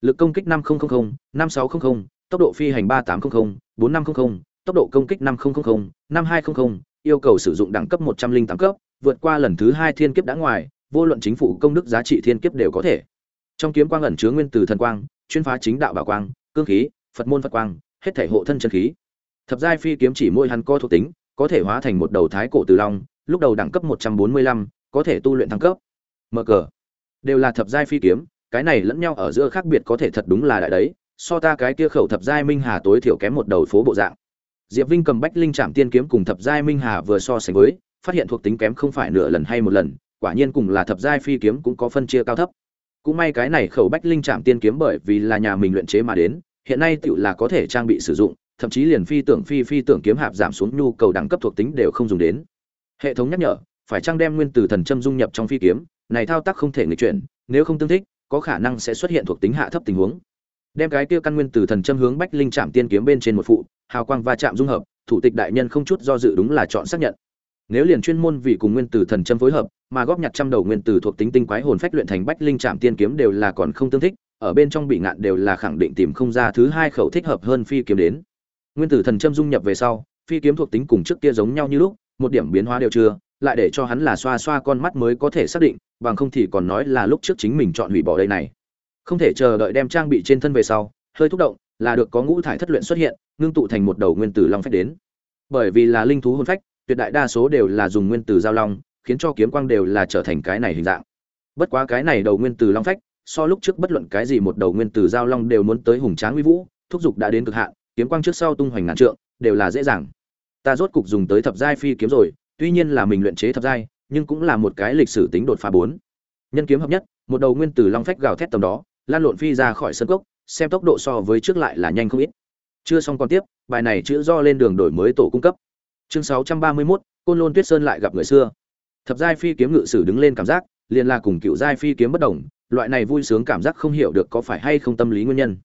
Lực công kích năm nghìn năm sáu trăm linh tốc độ phi hành ba tám trăm linh bốn năm trăm linh tốc độ công kích năm nghìn năm hai trăm linh yêu cầu sử dụng đẳng cấp một trăm linh tám cấp, vượt qua lần thứ hai thiên kiếp đã ngoài, vô luận chính phủ công đức giá trị thiên kiếp đều có thể. Trong kiếm quang ẩn chứa nguyên từ thần quang, chuyên phá chính đạo bảo quang, cương khí, phật môn phật quang, hết thể hộ thân chân khí. Thập giai phi kiếm chỉ môi hắn co thuộc tính, có thể hóa thành một đầu thái cổ từ long, lúc đầu đẳng cấp một trăm bốn mươi lăm, có thể tu luyện thăng cấp. Mở cờ. Đều là thập giai phi kiếm, cái này lẫn nhau ở giữa khác biệt có thể thật đúng là đại đấy so ta cái kia khẩu thập giai minh hà tối thiểu kém một đầu phố bộ dạng. Diệp vinh cầm bách linh trạm tiên kiếm cùng thập giai minh hà vừa so sánh với, phát hiện thuộc tính kém không phải nửa lần hay một lần, quả nhiên cùng là thập giai phi kiếm cũng có phân chia cao thấp. Cũng may cái này khẩu bách linh trạm tiên kiếm bởi vì là nhà mình luyện chế mà đến, hiện nay tựu là có thể trang bị sử dụng, thậm chí liền phi tưởng phi phi tưởng kiếm hạp giảm xuống nhu cầu đẳng cấp thuộc tính đều không dùng đến. Hệ thống nhắc nhở, phải trang đem nguyên từ thần châm dung nhập trong phi kiếm, này thao tác không thể nghịch chuyển, nếu không tương thích, có khả năng sẽ xuất hiện thuộc tính hạ thấp tình huống đem cái kia căn nguyên từ thần châm hướng bách linh chạm tiên kiếm bên trên một phụ, hào quang va chạm dung hợp, thủ tịch đại nhân không chút do dự đúng là chọn xác nhận. Nếu liền chuyên môn vì cùng nguyên tử thần châm phối hợp, mà góp nhặt trăm đầu nguyên tử thuộc tính tinh quái hồn phách luyện thành bách linh trạm tiên kiếm đều là còn không tương thích, ở bên trong bị ngạn đều là khẳng định tìm không ra thứ hai khẩu thích hợp hơn phi kiếm đến. Nguyên tử thần châm dung nhập về sau, phi kiếm thuộc tính cùng trước kia giống nhau như lúc, một điểm biến hóa đều chưa, lại để cho hắn là xoa xoa con mắt mới có thể xác định, bằng không thì còn nói là lúc trước chính mình chọn hủy bỏ đây này không thể chờ đợi đem trang bị trên thân về sau, hơi thúc động, là được có ngũ thải thất luyện xuất hiện, ngưng tụ thành một đầu nguyên tử long phách đến. Bởi vì là linh thú hồn phách, tuyệt đại đa số đều là dùng nguyên tử giao long, khiến cho kiếm quang đều là trở thành cái này hình dạng. Bất quá cái này đầu nguyên tử long phách, so lúc trước bất luận cái gì một đầu nguyên tử giao long đều muốn tới hùng tráng uy vũ, thúc giục đã đến cực hạn, kiếm quang trước sau tung hoành ngàn trượng, đều là dễ dàng. Ta rốt cục dùng tới thập giai phi kiếm rồi, tuy nhiên là mình luyện chế thập giai, nhưng cũng là một cái lịch sử tính đột phá bốn. Nhân kiếm hợp nhất, một đầu nguyên tử long phách gào thét tầm đó lan lộn phi ra khỏi sân cốc xem tốc độ so với trước lại là nhanh không ít. Chưa xong còn tiếp bài này chữ do lên đường đổi mới tổ cung cấp. Chương 631, côn lôn tuyết sơn lại gặp người xưa. Thập giai phi kiếm ngự sử đứng lên cảm giác liền là cùng cựu giai phi kiếm bất đồng loại này vui sướng cảm giác không hiểu được có phải hay không tâm lý nguyên nhân.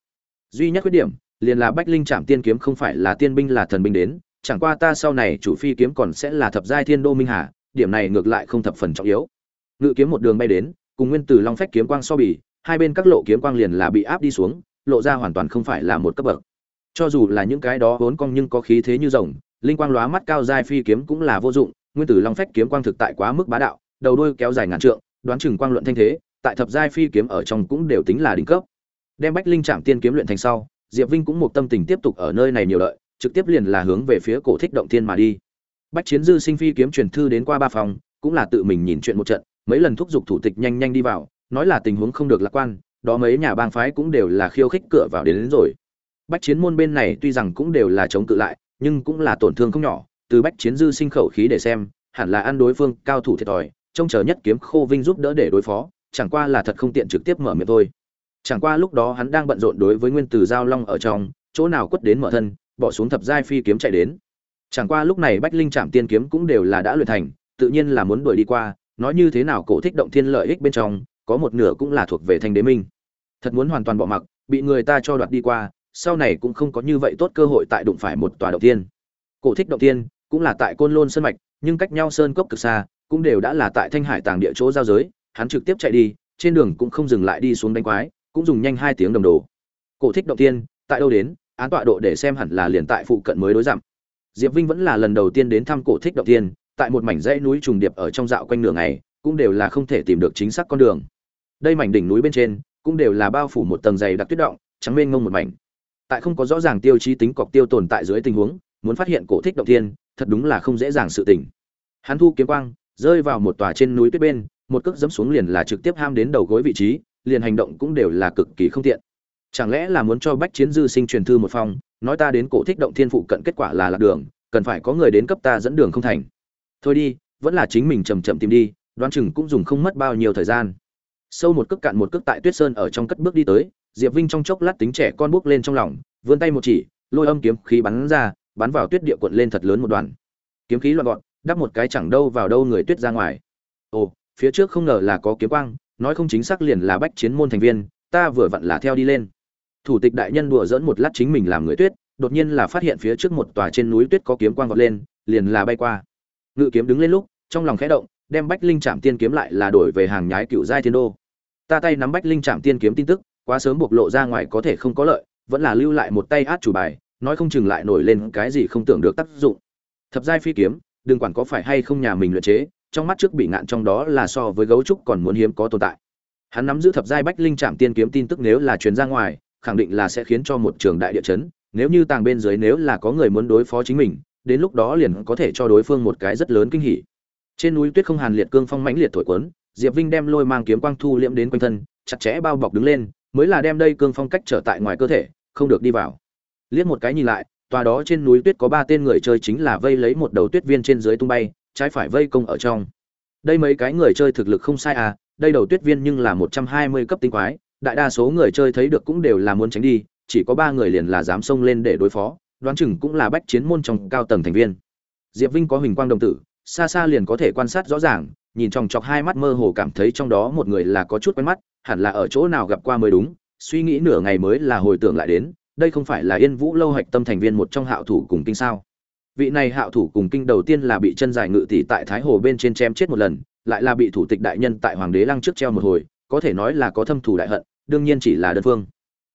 Duy nhất khuyết điểm liền là bách linh trạm tiên kiếm không phải là tiên binh là thần binh đến chẳng qua ta sau này chủ phi kiếm còn sẽ là thập giai thiên đô minh hà điểm này ngược lại không thập phần trọng yếu. Ngự kiếm một đường bay đến cùng nguyên tử long phách kiếm quang so bì hai bên các lộ kiếm quang liền là bị áp đi xuống, lộ ra hoàn toàn không phải là một cấp bậc. Cho dù là những cái đó vốn cong nhưng có khí thế như rồng, linh quang lóa mắt cao giai phi kiếm cũng là vô dụng, nguyên tử long phách kiếm quang thực tại quá mức bá đạo, đầu đuôi kéo dài ngàn trượng, đoán chừng quang luận thanh thế, tại thập giai phi kiếm ở trong cũng đều tính là đỉnh cấp. Đem bách linh trạm tiên kiếm luyện thành sau, diệp vinh cũng một tâm tình tiếp tục ở nơi này nhiều lợi trực tiếp liền là hướng về phía cổ thích động thiên mà đi. Bách chiến dư sinh phi kiếm truyền thư đến qua ba phòng, cũng là tự mình nhìn chuyện một trận, mấy lần thúc giục thủ tịch nhanh nhanh đi vào nói là tình huống không được lạc quan đó mấy nhà bang phái cũng đều là khiêu khích cửa vào đến, đến rồi. Bách chiến môn bên này tuy rằng cũng đều là chống cự lại nhưng cũng là tổn thương không nhỏ từ bách chiến dư sinh khẩu khí để xem hẳn là ăn đối phương cao thủ thiệt thòi trông chờ nhất kiếm khô vinh giúp đỡ để đối phó chẳng qua là thật không tiện trực tiếp mở miệng thôi. Chẳng qua lúc đó hắn đang bận rộn đối với nguyên tử giao long ở trong chỗ nào quất đến mở thân bỏ xuống thập giai phi kiếm chạy đến. Chẳng qua lúc này bách linh trạm tiên kiếm cũng đều là đã luyện thành tự nhiên là muốn đuổi đi qua nói như thế nào cổ thích động thiên lợi ích bên trong có một nửa cũng là thuộc về thanh đế minh. Thật muốn hoàn toàn bỏ mặc, bị người ta cho đoạt đi qua, sau này cũng không có như vậy tốt cơ hội tại đụng phải một tòa động tiên cổ thích động tiên cũng là tại côn lôn sơn mạch, nhưng cách nhau sơn cốc cực xa, cũng đều đã là tại thanh hải tàng địa chỗ giao giới, hắn trực tiếp chạy đi, trên đường cũng không dừng lại đi xuống đánh quái, cũng dùng nhanh hai tiếng đồng đồ. Cổ thích động tiên tại đâu đến, án tọa độ để xem hẳn là liền tại phụ cận mới đối dặm. Diệp vinh vẫn là lần đầu tiên đến thăm cổ thích động tiên tại một mảnh dãy núi trùng điệp ở trong dạo quanh nửa ngày, cũng đều là không thể tìm được chính xác con đường đây mảnh đỉnh núi bên trên cũng đều là bao phủ một tầng dày đặc tuyết động, trắng mênh ngông một mảnh. Tại không có rõ ràng tiêu chí tính cọc tiêu tồn tại dưới tình huống, muốn phát hiện cổ thích động thiên, thật đúng là không dễ dàng sự tình. Hắn thu kiếm quang, rơi vào một tòa trên núi tuyết bên, một cước dẫm xuống liền là trực tiếp ham đến đầu gối vị trí, liền hành động cũng đều là cực kỳ không tiện. Chẳng lẽ là muốn cho bách chiến dư sinh truyền thư một phong, nói ta đến cổ thích động thiên phụ cận kết quả là lạc đường, cần phải có người đến cấp ta dẫn đường không thành. Thôi đi, vẫn là chính mình chầm chậm tìm đi, đoán chừng cũng dùng không mất bao nhiêu thời gian sâu một cước cạn một cước tại tuyết sơn ở trong cất bước đi tới, diệp vinh trong chốc lát tính trẻ con bước lên trong lòng, vươn tay một chỉ, lôi âm kiếm khí bắn ra, bắn vào tuyết địa quận lên thật lớn một đoàn. Kiếm khí loạn gọn, đắp một cái chẳng đâu vào đâu người tuyết ra ngoài. Ồ, phía trước không ngờ là có kiếm quang, nói không chính xác liền là bách chiến môn thành viên, ta vừa vặn là theo đi lên. Thủ tịch đại nhân đùa dẫn một lát chính mình làm người tuyết, đột nhiên là phát hiện phía trước một tòa trên núi tuyết có kiếm quang vọt lên, liền là bay qua. Ngự kiếm đứng lên lúc, trong lòng khẽ động, đem bách linh chạm tiên kiếm lại là đổi về hàng nhái cựu giai thiên đô ta tay nắm bách linh trạm tiên kiếm tin tức, quá sớm bộc lộ ra ngoài có thể không có lợi, vẫn là lưu lại một tay át chủ bài, nói không chừng lại nổi lên cái gì không tưởng được tác dụng. Thập giai phi kiếm, đừng quản có phải hay không nhà mình luyện chế, trong mắt trước bị ngạn trong đó là so với gấu trúc còn muốn hiếm có tồn tại. Hắn nắm giữ thập giai bách linh trạm tiên kiếm tin tức nếu là truyền ra ngoài, khẳng định là sẽ khiến cho một trường đại địa chấn, nếu như tàng bên dưới nếu là có người muốn đối phó chính mình, đến lúc đó liền có thể cho đối phương một cái rất lớn kinh hỉ. Trên núi tuyết không hàn liệt cương phong mãnh liệt thổi quấn diệp vinh đem lôi mang kiếm quang thu liễm đến quanh thân, chặt chẽ bao bọc đứng lên, mới là đem đây cương phong cách trở tại ngoài cơ thể, không được đi vào. Liếc một cái nhìn lại, tòa đó trên núi tuyết có ba tên người chơi chính là vây lấy một đầu tuyết viên trên dưới tung bay, trái phải vây công ở trong. Đây mấy cái người chơi thực lực không sai à đây đầu tuyết viên nhưng là một trăm hai mươi cấp tinh quái, đại đa số người chơi thấy được cũng đều là muốn tránh đi, chỉ có ba người liền là dám xông lên để đối phó, đoán chừng cũng là bách chiến môn trong cao tầng thành viên. Diệp vinh có huỳnh quang đồng tử, xa xa liền có thể quan sát rõ ràng nhìn trong chọc hai mắt mơ hồ cảm thấy trong đó một người là có chút quen mắt, hẳn là ở chỗ nào gặp qua mới đúng, suy nghĩ nửa ngày mới là hồi tưởng lại đến, đây không phải là yên vũ lâu hạch tâm thành viên một trong hạo thủ cùng kinh sao? Vị này hạo thủ cùng kinh đầu tiên là bị chân dài ngự tỷ tại thái hồ bên trên chém chết một lần, lại là bị thủ tịch đại nhân tại hoàng đế lăng trước treo một hồi, có thể nói là có thâm thù đại hận, đương nhiên chỉ là đơn phương.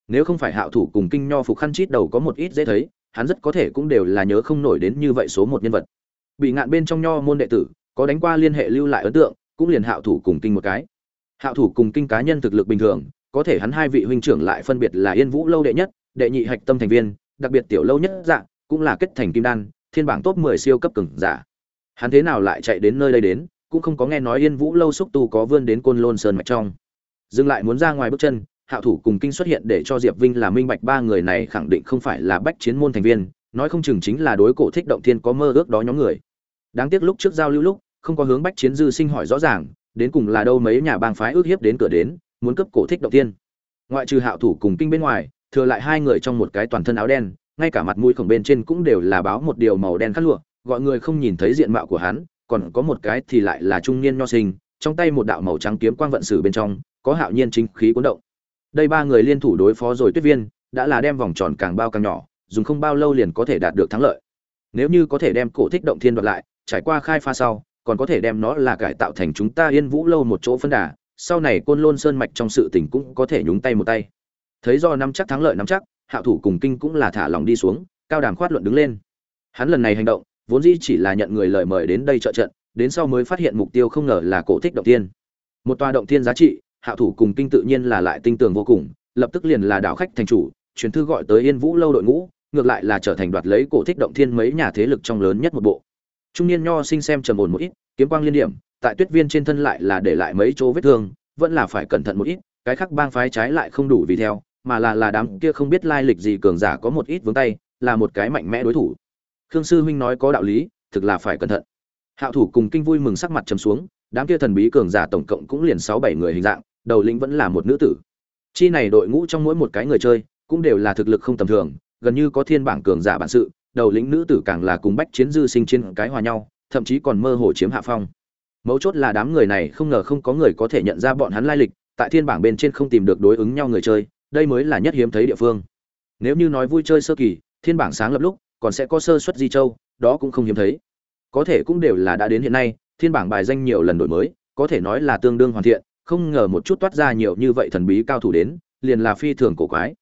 Nếu không phải hạo thủ cùng kinh nho phục khăn chít đầu có một ít dễ thấy, hắn rất có thể cũng đều là nhớ không nổi đến như vậy số một nhân vật. Bị ngạn bên trong nho môn đệ tử có đánh qua liên hệ lưu lại ấn tượng, cũng liền hạo thủ cùng kinh một cái. Hạo thủ cùng kinh cá nhân thực lực bình thường, có thể hắn hai vị huynh trưởng lại phân biệt là yên vũ lâu đệ nhất, đệ nhị hạch tâm thành viên, đặc biệt tiểu lâu nhất dạng cũng là kết thành kim đan, thiên bảng top 10 siêu cấp cường giả. Hắn thế nào lại chạy đến nơi đây đến, cũng không có nghe nói yên vũ lâu xúc tu có vươn đến côn lôn sơn mạch trong. Dừng lại muốn ra ngoài bước chân, hạo thủ cùng kinh xuất hiện để cho diệp vinh là minh bạch ba người này khẳng định không phải là bách chiến môn thành viên, nói không chừng chính là đối cổ thích động thiên có mơ ước đó nhóm người. Đáng tiếc lúc trước giao lưu lúc không có hướng bách chiến dư sinh hỏi rõ ràng, đến cùng là đâu mấy nhà bang phái ước hiếp đến cửa đến, muốn cấp cổ thích động thiên ngoại trừ hạo thủ cùng kinh bên ngoài, thừa lại hai người trong một cái toàn thân áo đen, ngay cả mặt mũi khổng bên trên cũng đều là báo một điều màu đen khát lụa, gọi người không nhìn thấy diện mạo của hắn, còn có một cái thì lại là trung niên nho sinh, trong tay một đạo màu trắng kiếm quang vận sử bên trong, có hạo nhiên chính khí cuốn động. Đây ba người liên thủ đối phó rồi tuyết viên, đã là đem vòng tròn càng bao càng nhỏ, dùng không bao lâu liền có thể đạt được thắng lợi. Nếu như có thể đem cổ thích động thiên đoạt lại, trải qua khai pha sau còn có thể đem nó là cải tạo thành chúng ta yên vũ lâu một chỗ phân đà, sau này côn lôn sơn mạch trong sự tình cũng có thể nhúng tay một tay. Thấy do nắm chắc thắng lợi nắm chắc hạo thủ cùng kinh cũng là thả lòng đi xuống, cao đàm khoát luận đứng lên. Hắn lần này hành động, vốn dĩ chỉ là nhận người lời mời đến đây trợ trận, đến sau mới phát hiện mục tiêu không ngờ là cổ thích động thiên. Một tòa động thiên giá trị hạo thủ cùng kinh tự nhiên là lại tinh tường vô cùng, lập tức liền là đảo khách thành chủ, truyền thư gọi tới yên vũ lâu đội ngũ, ngược lại là trở thành đoạt lấy cổ thích động thiên mấy nhà thế lực trong lớn nhất một bộ trung niên nho sinh xem trầm ổn một ít, kiếm quang liên điểm, tại tuyết viên trên thân lại là để lại mấy chỗ vết thương, vẫn là phải cẩn thận một ít, cái khác bang phái trái lại không đủ vì theo, mà là là đám kia không biết lai lịch gì cường giả có một ít vướng tay, là một cái mạnh mẽ đối thủ. Khương sư huynh nói có đạo lý, thực là phải cẩn thận. Hạo thủ cùng kinh vui mừng sắc mặt trầm xuống, đám kia thần bí cường giả tổng cộng cũng liền sáu bảy người hình dạng, đầu lĩnh vẫn là một nữ tử. Chi này đội ngũ trong mỗi một cái người chơi, cũng đều là thực lực không tầm thường, gần như có thiên bảng cường giả bản sự đầu lĩnh nữ tử càng là cùng bách chiến dư sinh trên cái hòa nhau, thậm chí còn mơ hồ chiếm hạ phong. Mấu chốt là đám người này không ngờ không có người có thể nhận ra bọn hắn lai lịch, tại thiên bảng bên trên không tìm được đối ứng nhau người chơi, đây mới là nhất hiếm thấy địa phương. Nếu như nói vui chơi sơ kỳ, thiên bảng sáng lập lúc, còn sẽ có sơ suất di châu, đó cũng không hiếm thấy. Có thể cũng đều là đã đến hiện nay, thiên bảng bài danh nhiều lần đổi mới, có thể nói là tương đương hoàn thiện, không ngờ một chút toát ra nhiều như vậy thần bí cao thủ đến, liền là phi thường cổ quái.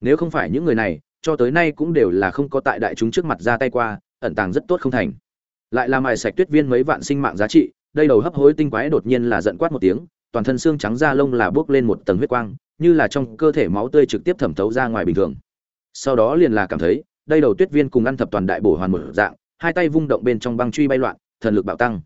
Nếu không phải những người này cho tới nay cũng đều là không có tại đại chúng trước mặt ra tay qua, ẩn tàng rất tốt không thành. Lại là mài sạch tuyết viên mấy vạn sinh mạng giá trị, đây đầu hấp hối tinh quái đột nhiên là giận quát một tiếng, toàn thân xương trắng da lông là bước lên một tầng huyết quang, như là trong cơ thể máu tươi trực tiếp thẩm thấu ra ngoài bình thường. Sau đó liền là cảm thấy, đây đầu tuyết viên cùng ăn thập toàn đại bổ hoàn một dạng, hai tay vung động bên trong băng truy bay loạn, thần lực bạo tăng.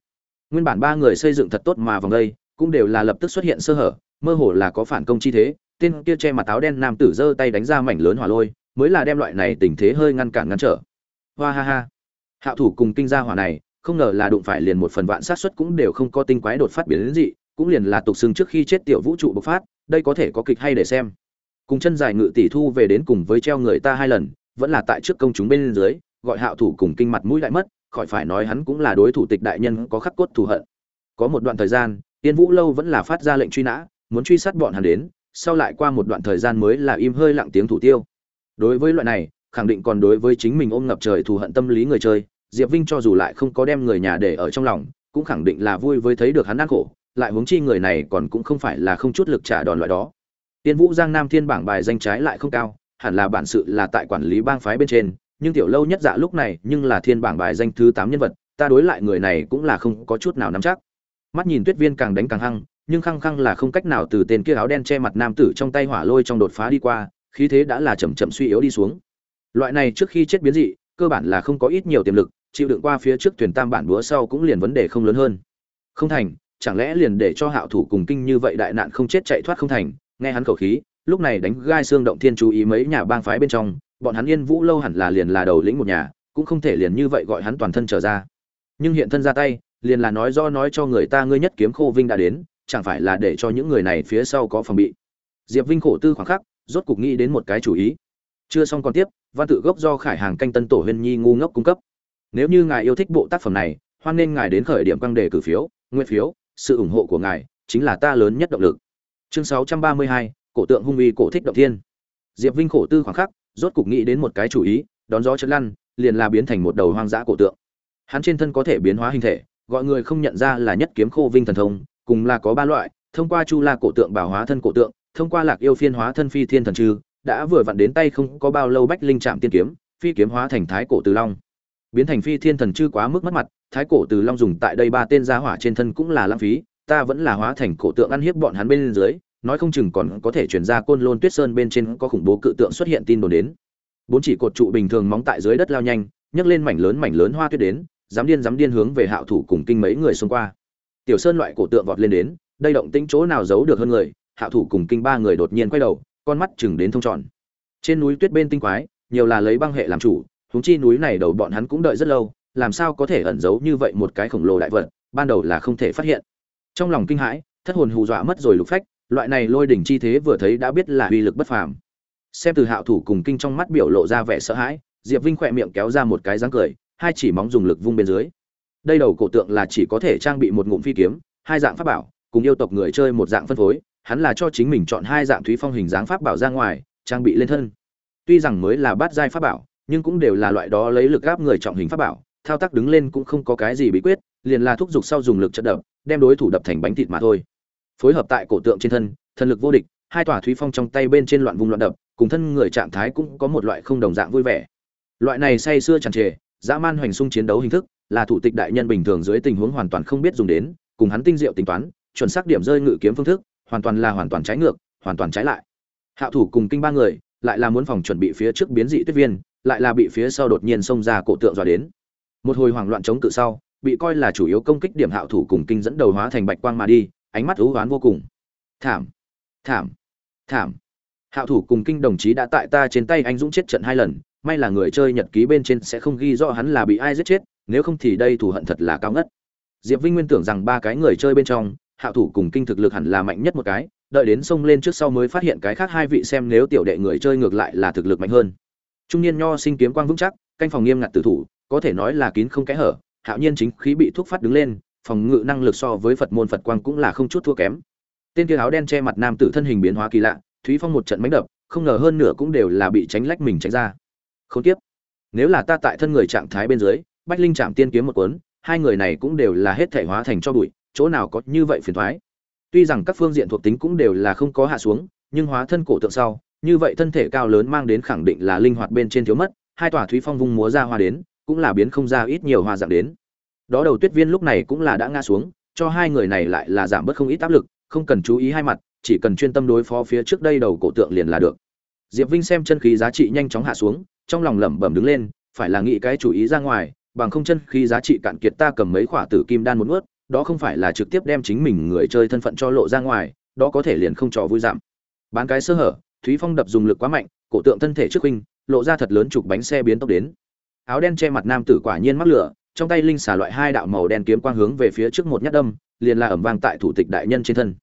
Nguyên bản ba người xây dựng thật tốt mà vòng đây, cũng đều là lập tức xuất hiện sơ hở, mơ hồ là có phản công chi thế, tên kia che mặt áo đen nam tử giơ tay đánh ra mảnh lớn hỏa lôi mới là đem loại này tình thế hơi ngăn cản ngăn trở. Hoa ha ha. Hạo thủ cùng kinh gia hỏa này, không ngờ là đụng phải liền một phần vạn sát suất cũng đều không có tinh quái đột phát biến đến dị, cũng liền là tục xưng trước khi chết tiểu vũ trụ bộc phát, đây có thể có kịch hay để xem. Cùng chân dài ngự tỷ thu về đến cùng với treo người ta hai lần, vẫn là tại trước công chúng bên dưới, gọi hạo thủ cùng kinh mặt mũi lại mất, khỏi phải nói hắn cũng là đối thủ tịch đại nhân có khắc cốt thù hận. Có một đoạn thời gian, tiên vũ lâu vẫn là phát ra lệnh truy nã, muốn truy sát bọn hắn đến, sau lại qua một đoạn thời gian mới là im hơi lặng tiếng thủ tiêu đối với loại này, khẳng định còn đối với chính mình ôm ngập trời thù hận tâm lý người chơi, diệp vinh cho dù lại không có đem người nhà để ở trong lòng, cũng khẳng định là vui với thấy được hắn ăn khổ, lại huống chi người này còn cũng không phải là không chút lực trả đòn loại đó. Tiên vũ giang nam thiên bảng bài danh trái lại không cao, hẳn là bản sự là tại quản lý bang phái bên trên, nhưng tiểu lâu nhất dạ lúc này nhưng là thiên bảng bài danh thứ tám nhân vật, ta đối lại người này cũng là không có chút nào nắm chắc. Mắt nhìn tuyết viên càng đánh càng hăng, nhưng khăng khăng là không cách nào từ tên kia áo đen che mặt nam tử trong tay hỏa lôi trong đột phá đi qua khí thế đã là chậm chậm suy yếu đi xuống. Loại này trước khi chết biến dị, cơ bản là không có ít nhiều tiềm lực, chịu đựng qua phía trước thuyền tam bản búa sau cũng liền vấn đề không lớn hơn. Không thành, chẳng lẽ liền để cho hạo thủ cùng kinh như vậy đại nạn không chết chạy thoát không thành? Nghe hắn khẩu khí, lúc này đánh gai xương động thiên chú ý mấy nhà bang phái bên trong, bọn hắn yên vũ lâu hẳn là liền là đầu lĩnh một nhà, cũng không thể liền như vậy gọi hắn toàn thân trở ra. Nhưng hiện thân ra tay, liền là nói do nói cho người ta ngươi nhất kiếm khô vinh đã đến, chẳng phải là để cho những người này phía sau có phòng bị. Diệp vinh khổ tư khoảng khắc rốt cục nghĩ đến một cái chủ ý. Chưa xong còn tiếp văn tự gốc do khải hàng canh tân tổ huyên nhi ngu ngốc cung cấp. Nếu như ngài yêu thích bộ tác phẩm này hoan nên ngài đến khởi điểm căng đề cử phiếu nguyên phiếu sự ủng hộ của ngài chính là ta lớn nhất động lực. Chương 632, cổ tượng hung uy cổ thích động thiên. Diệp vinh khổ tư khoảng khắc rốt cục nghĩ đến một cái chủ ý đón gió chân lăn liền là biến thành một đầu hoang dã cổ tượng. Hắn trên thân có thể biến hóa hình thể gọi người không nhận ra là nhất kiếm khô vinh thần thông cùng là có ba loại thông qua chu la cổ tượng bảo hóa thân cổ tượng thông qua lạc yêu phiên hóa thân phi thiên thần trư đã vừa vặn đến tay không có bao lâu bách linh chạm tiên kiếm, phi kiếm hóa thành thái cổ từ long. Biến thành phi thiên thần chư quá mức mất mặt, thái cổ từ long dùng tại đây ba tên gia hỏa trên thân cũng là lãng phí, ta vẫn là hóa thành cổ tượng ăn hiếp bọn hắn bên dưới, nói không chừng còn có thể chuyển ra côn lôn tuyết sơn bên trên có khủng bố cự tượng xuất hiện tin đồn đến. Bốn chỉ cột trụ bình thường móng tại dưới đất lao nhanh, nhấc lên mảnh lớn mảnh lớn hoa tuyết đến, dám điên dám điên hướng về hạo thủ cùng kinh mấy người xung qua. Tiểu sơn loại cổ tượng vọt lên đến, đây động tĩnh chỗ nào giấu được hơn người hạo thủ cùng kinh ba người đột nhiên quay đầu, con mắt chừng đến thông tròn. Trên núi tuyết bên tinh quái, nhiều là lấy băng hệ làm chủ, huống chi núi này đầu bọn hắn cũng đợi rất lâu, làm sao có thể ẩn giấu như vậy một cái khổng lồ đại vật, ban đầu là không thể phát hiện. Trong lòng kinh hãi, thất hồn hù dọa mất rồi lục phách, loại này lôi đỉnh chi thế vừa thấy đã biết là uy lực bất phàm. Xem từ hạo thủ cùng kinh trong mắt biểu lộ ra vẻ sợ hãi, diệp vinh khỏe miệng kéo ra một cái dáng cười, hai chỉ móng dùng lực vung bên dưới. Đây đầu cổ tượng là chỉ có thể trang bị một ngụm phi kiếm, hai dạng pháp bảo, cùng yêu tộc người chơi một dạng phân phối hắn là cho chính mình chọn hai dạng thúy phong hình dáng pháp bảo ra ngoài, trang bị lên thân. Tuy rằng mới là bát giai pháp bảo, nhưng cũng đều là loại đó lấy lực gáp người trọng hình pháp bảo, thao tác đứng lên cũng không có cái gì bí quyết, liền là thúc giục sau dùng lực chất đập, đem đối thủ đập thành bánh thịt mà thôi. Phối hợp tại cổ tượng trên thân thần lực vô địch, hai tòa thúy phong trong tay bên trên loạn vùng loạn đập, cùng thân người trạng thái cũng có một loại không đồng dạng vui vẻ. Loại này say xưa tràn trề, dã man hoành xung chiến đấu hình thức, là thủ tịch đại nhân bình thường dưới tình huống hoàn toàn không biết dùng đến, cùng hắn tinh diệu tính toán, chuẩn xác điểm rơi ngự kiếm phương thức hoàn toàn là hoàn toàn trái ngược, hoàn toàn trái lại. Hạo thủ cùng kinh ba người, lại là muốn phòng chuẩn bị phía trước biến dị tuyết viên, lại là bị phía sau đột nhiên xông ra cổ tượng dọa đến. Một hồi hoảng loạn chống cự sau, bị coi là chủ yếu công kích điểm hạo thủ cùng kinh dẫn đầu hóa thành bạch quang mà đi, ánh mắt ưu đoán vô cùng. Thảm thảm thảm. Hạo thủ cùng kinh đồng chí đã tại ta trên tay anh dũng chết trận hai lần, may là người chơi nhật ký bên trên sẽ không ghi rõ hắn là bị ai giết chết, nếu không thì đây thù hận thật là cao ngất. Diệp vinh nguyên tưởng rằng ba cái người chơi bên trong hạo thủ cùng kinh thực lực hẳn là mạnh nhất một cái, đợi đến sông lên trước sau mới phát hiện cái khác hai vị xem nếu tiểu đệ người chơi ngược lại là thực lực mạnh hơn. Trung niên nho sinh kiếm quang vững chắc, canh phòng nghiêm ngặt tử thủ, có thể nói là kín không kẽ hở, hạo nhiên chính khí bị thuốc phát đứng lên, phòng ngự năng lực so với phật môn phật quang cũng là không chút thua kém. Tên kia áo đen che mặt nam tử thân hình biến hóa kỳ lạ, thúy phong một trận mánh đập, không ngờ hơn nửa cũng đều là bị tránh lách mình tránh ra. Không tiếp. Nếu là ta tại thân người trạng thái bên dưới, bách linh chạm tiên kiếm một cuốn, hai người này cũng đều là hết thể hóa thành cho bụi chỗ nào có như vậy phiền thoái. Tuy rằng các phương diện thuộc tính cũng đều là không có hạ xuống, nhưng hóa thân cổ tượng sau, như vậy thân thể cao lớn mang đến khẳng định là linh hoạt bên trên thiếu mất, hai tòa thúy phong vung múa ra hoa đến, cũng là biến không ra ít nhiều hoa dạng đến. Đó đầu tuyết viên lúc này cũng là đã ngã xuống, cho hai người này lại là giảm bớt không ít áp lực, không cần chú ý hai mặt, chỉ cần chuyên tâm đối phó phía trước đây đầu cổ tượng liền là được. Diệp vinh xem chân khí giá trị nhanh chóng hạ xuống, trong lòng lẩm bẩm đứng lên, phải là nghĩ cái chủ ý ra ngoài, bằng không chân khí giá trị cạn kiệt ta cầm mấy khỏa tử kim đan một nuốt đó không phải là trực tiếp đem chính mình người chơi thân phận cho lộ ra ngoài, đó có thể liền không trò vui giảm bán cái sơ hở, thúy phong đập dùng lực quá mạnh, cổ tượng thân thể trước huynh, lộ ra thật lớn chục bánh xe biến tốc đến. Áo đen che mặt nam tử quả nhiên mắc lửa, trong tay linh xả loại hai đạo màu đen kiếm quang hướng về phía trước một nhát đâm, liền là ẩm vang tại thủ tịch đại nhân trên thân.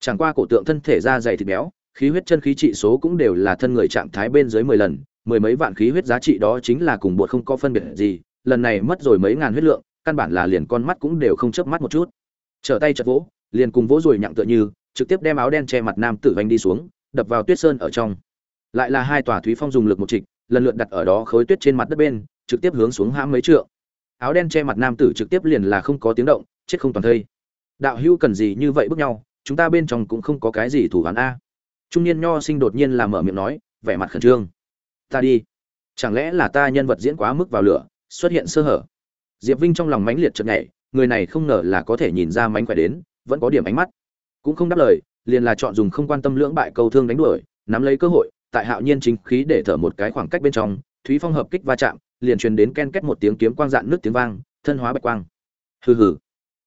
Chẳng qua cổ tượng thân thể da dày thịt béo, khí huyết chân khí trị số cũng đều là thân người trạng thái bên dưới mười lần, mười mấy vạn khí huyết giá trị đó chính là cùng bột không có phân biệt gì, lần này mất rồi mấy ngàn huyết lượng căn bản là liền con mắt cũng đều không chớp mắt một chút. Trở tay chật vỗ, liền cùng vỗ rồi nhặng tựa như, trực tiếp đem áo đen che mặt nam tử vành đi xuống, đập vào tuyết sơn ở trong. Lại là hai tòa thúy phong dùng lực một trịch, lần lượt đặt ở đó khối tuyết trên mặt đất bên, trực tiếp hướng xuống hãm mấy trượng. Áo đen che mặt nam tử trực tiếp liền là không có tiếng động, chết không toàn thây. Đạo hữu cần gì như vậy bước nhau, chúng ta bên trong cũng không có cái gì thủ hắn a. Trung niên nho sinh đột nhiên làm mở miệng nói, vẻ mặt khẩn trương. Ta đi. Chẳng lẽ là ta nhân vật diễn quá mức vào lửa, xuất hiện sơ hở? Diệp vinh trong lòng mãnh liệt chợt nhảy, người này không ngờ là có thể nhìn ra mánh khỏe đến, vẫn có điểm ánh mắt. Cũng không đáp lời, liền là chọn dùng không quan tâm lưỡng bại câu thương đánh đuổi, nắm lấy cơ hội, tại hạo nhiên chính khí để thở một cái khoảng cách bên trong, thúy phong hợp kích va chạm, liền truyền đến ken két một tiếng kiếm quang dạn nước tiếng vang, thân hóa bạch quang. Hừ hừ.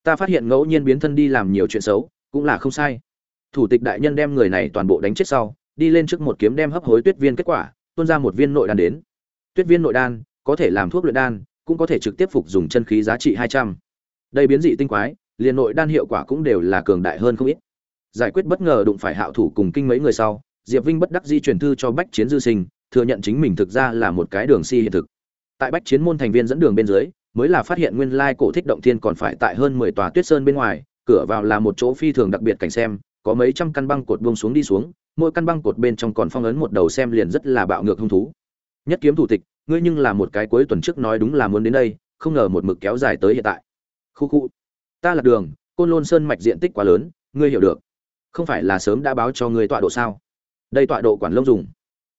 Ta phát hiện ngẫu nhiên biến thân đi làm nhiều chuyện xấu, cũng là không sai. Thủ tịch đại nhân đem người này toàn bộ đánh chết sau, đi lên trước một kiếm đem hấp hối tuyết viên kết quả, tuôn ra một viên nội đan đến. Tuyết viên nội đan, có thể làm thuốc luyện đan cũng có thể trực tiếp phục dùng chân khí giá trị hai trăm. Đây biến dị tinh quái, liền nội đan hiệu quả cũng đều là cường đại hơn không ít. Giải quyết bất ngờ đụng phải hạo thủ cùng kinh mấy người sau, diệp vinh bất đắc dĩ truyền thư cho bách chiến dư sinh, thừa nhận chính mình thực ra là một cái đường si hiện thực. Tại bách chiến môn thành viên dẫn đường bên dưới, mới là phát hiện nguyên lai cổ thích động thiên còn phải tại hơn mười tòa tuyết sơn bên ngoài, cửa vào là một chỗ phi thường đặc biệt cảnh xem, có mấy trăm căn băng cột buông xuống đi xuống, mỗi căn băng cột bên trong còn phong ấn một đầu xem liền rất là bạo ngược hung thú. Nhất kiếm thủ tịch ngươi nhưng là một cái cuối tuần trước nói đúng là muốn đến đây, không ngờ một mực kéo dài tới hiện tại. Khu khu. Ta lạc đường, côn lôn sơn mạch diện tích quá lớn, ngươi hiểu được. Không phải là sớm đã báo cho ngươi tọa độ sao? Đây tọa độ quản lông dùng.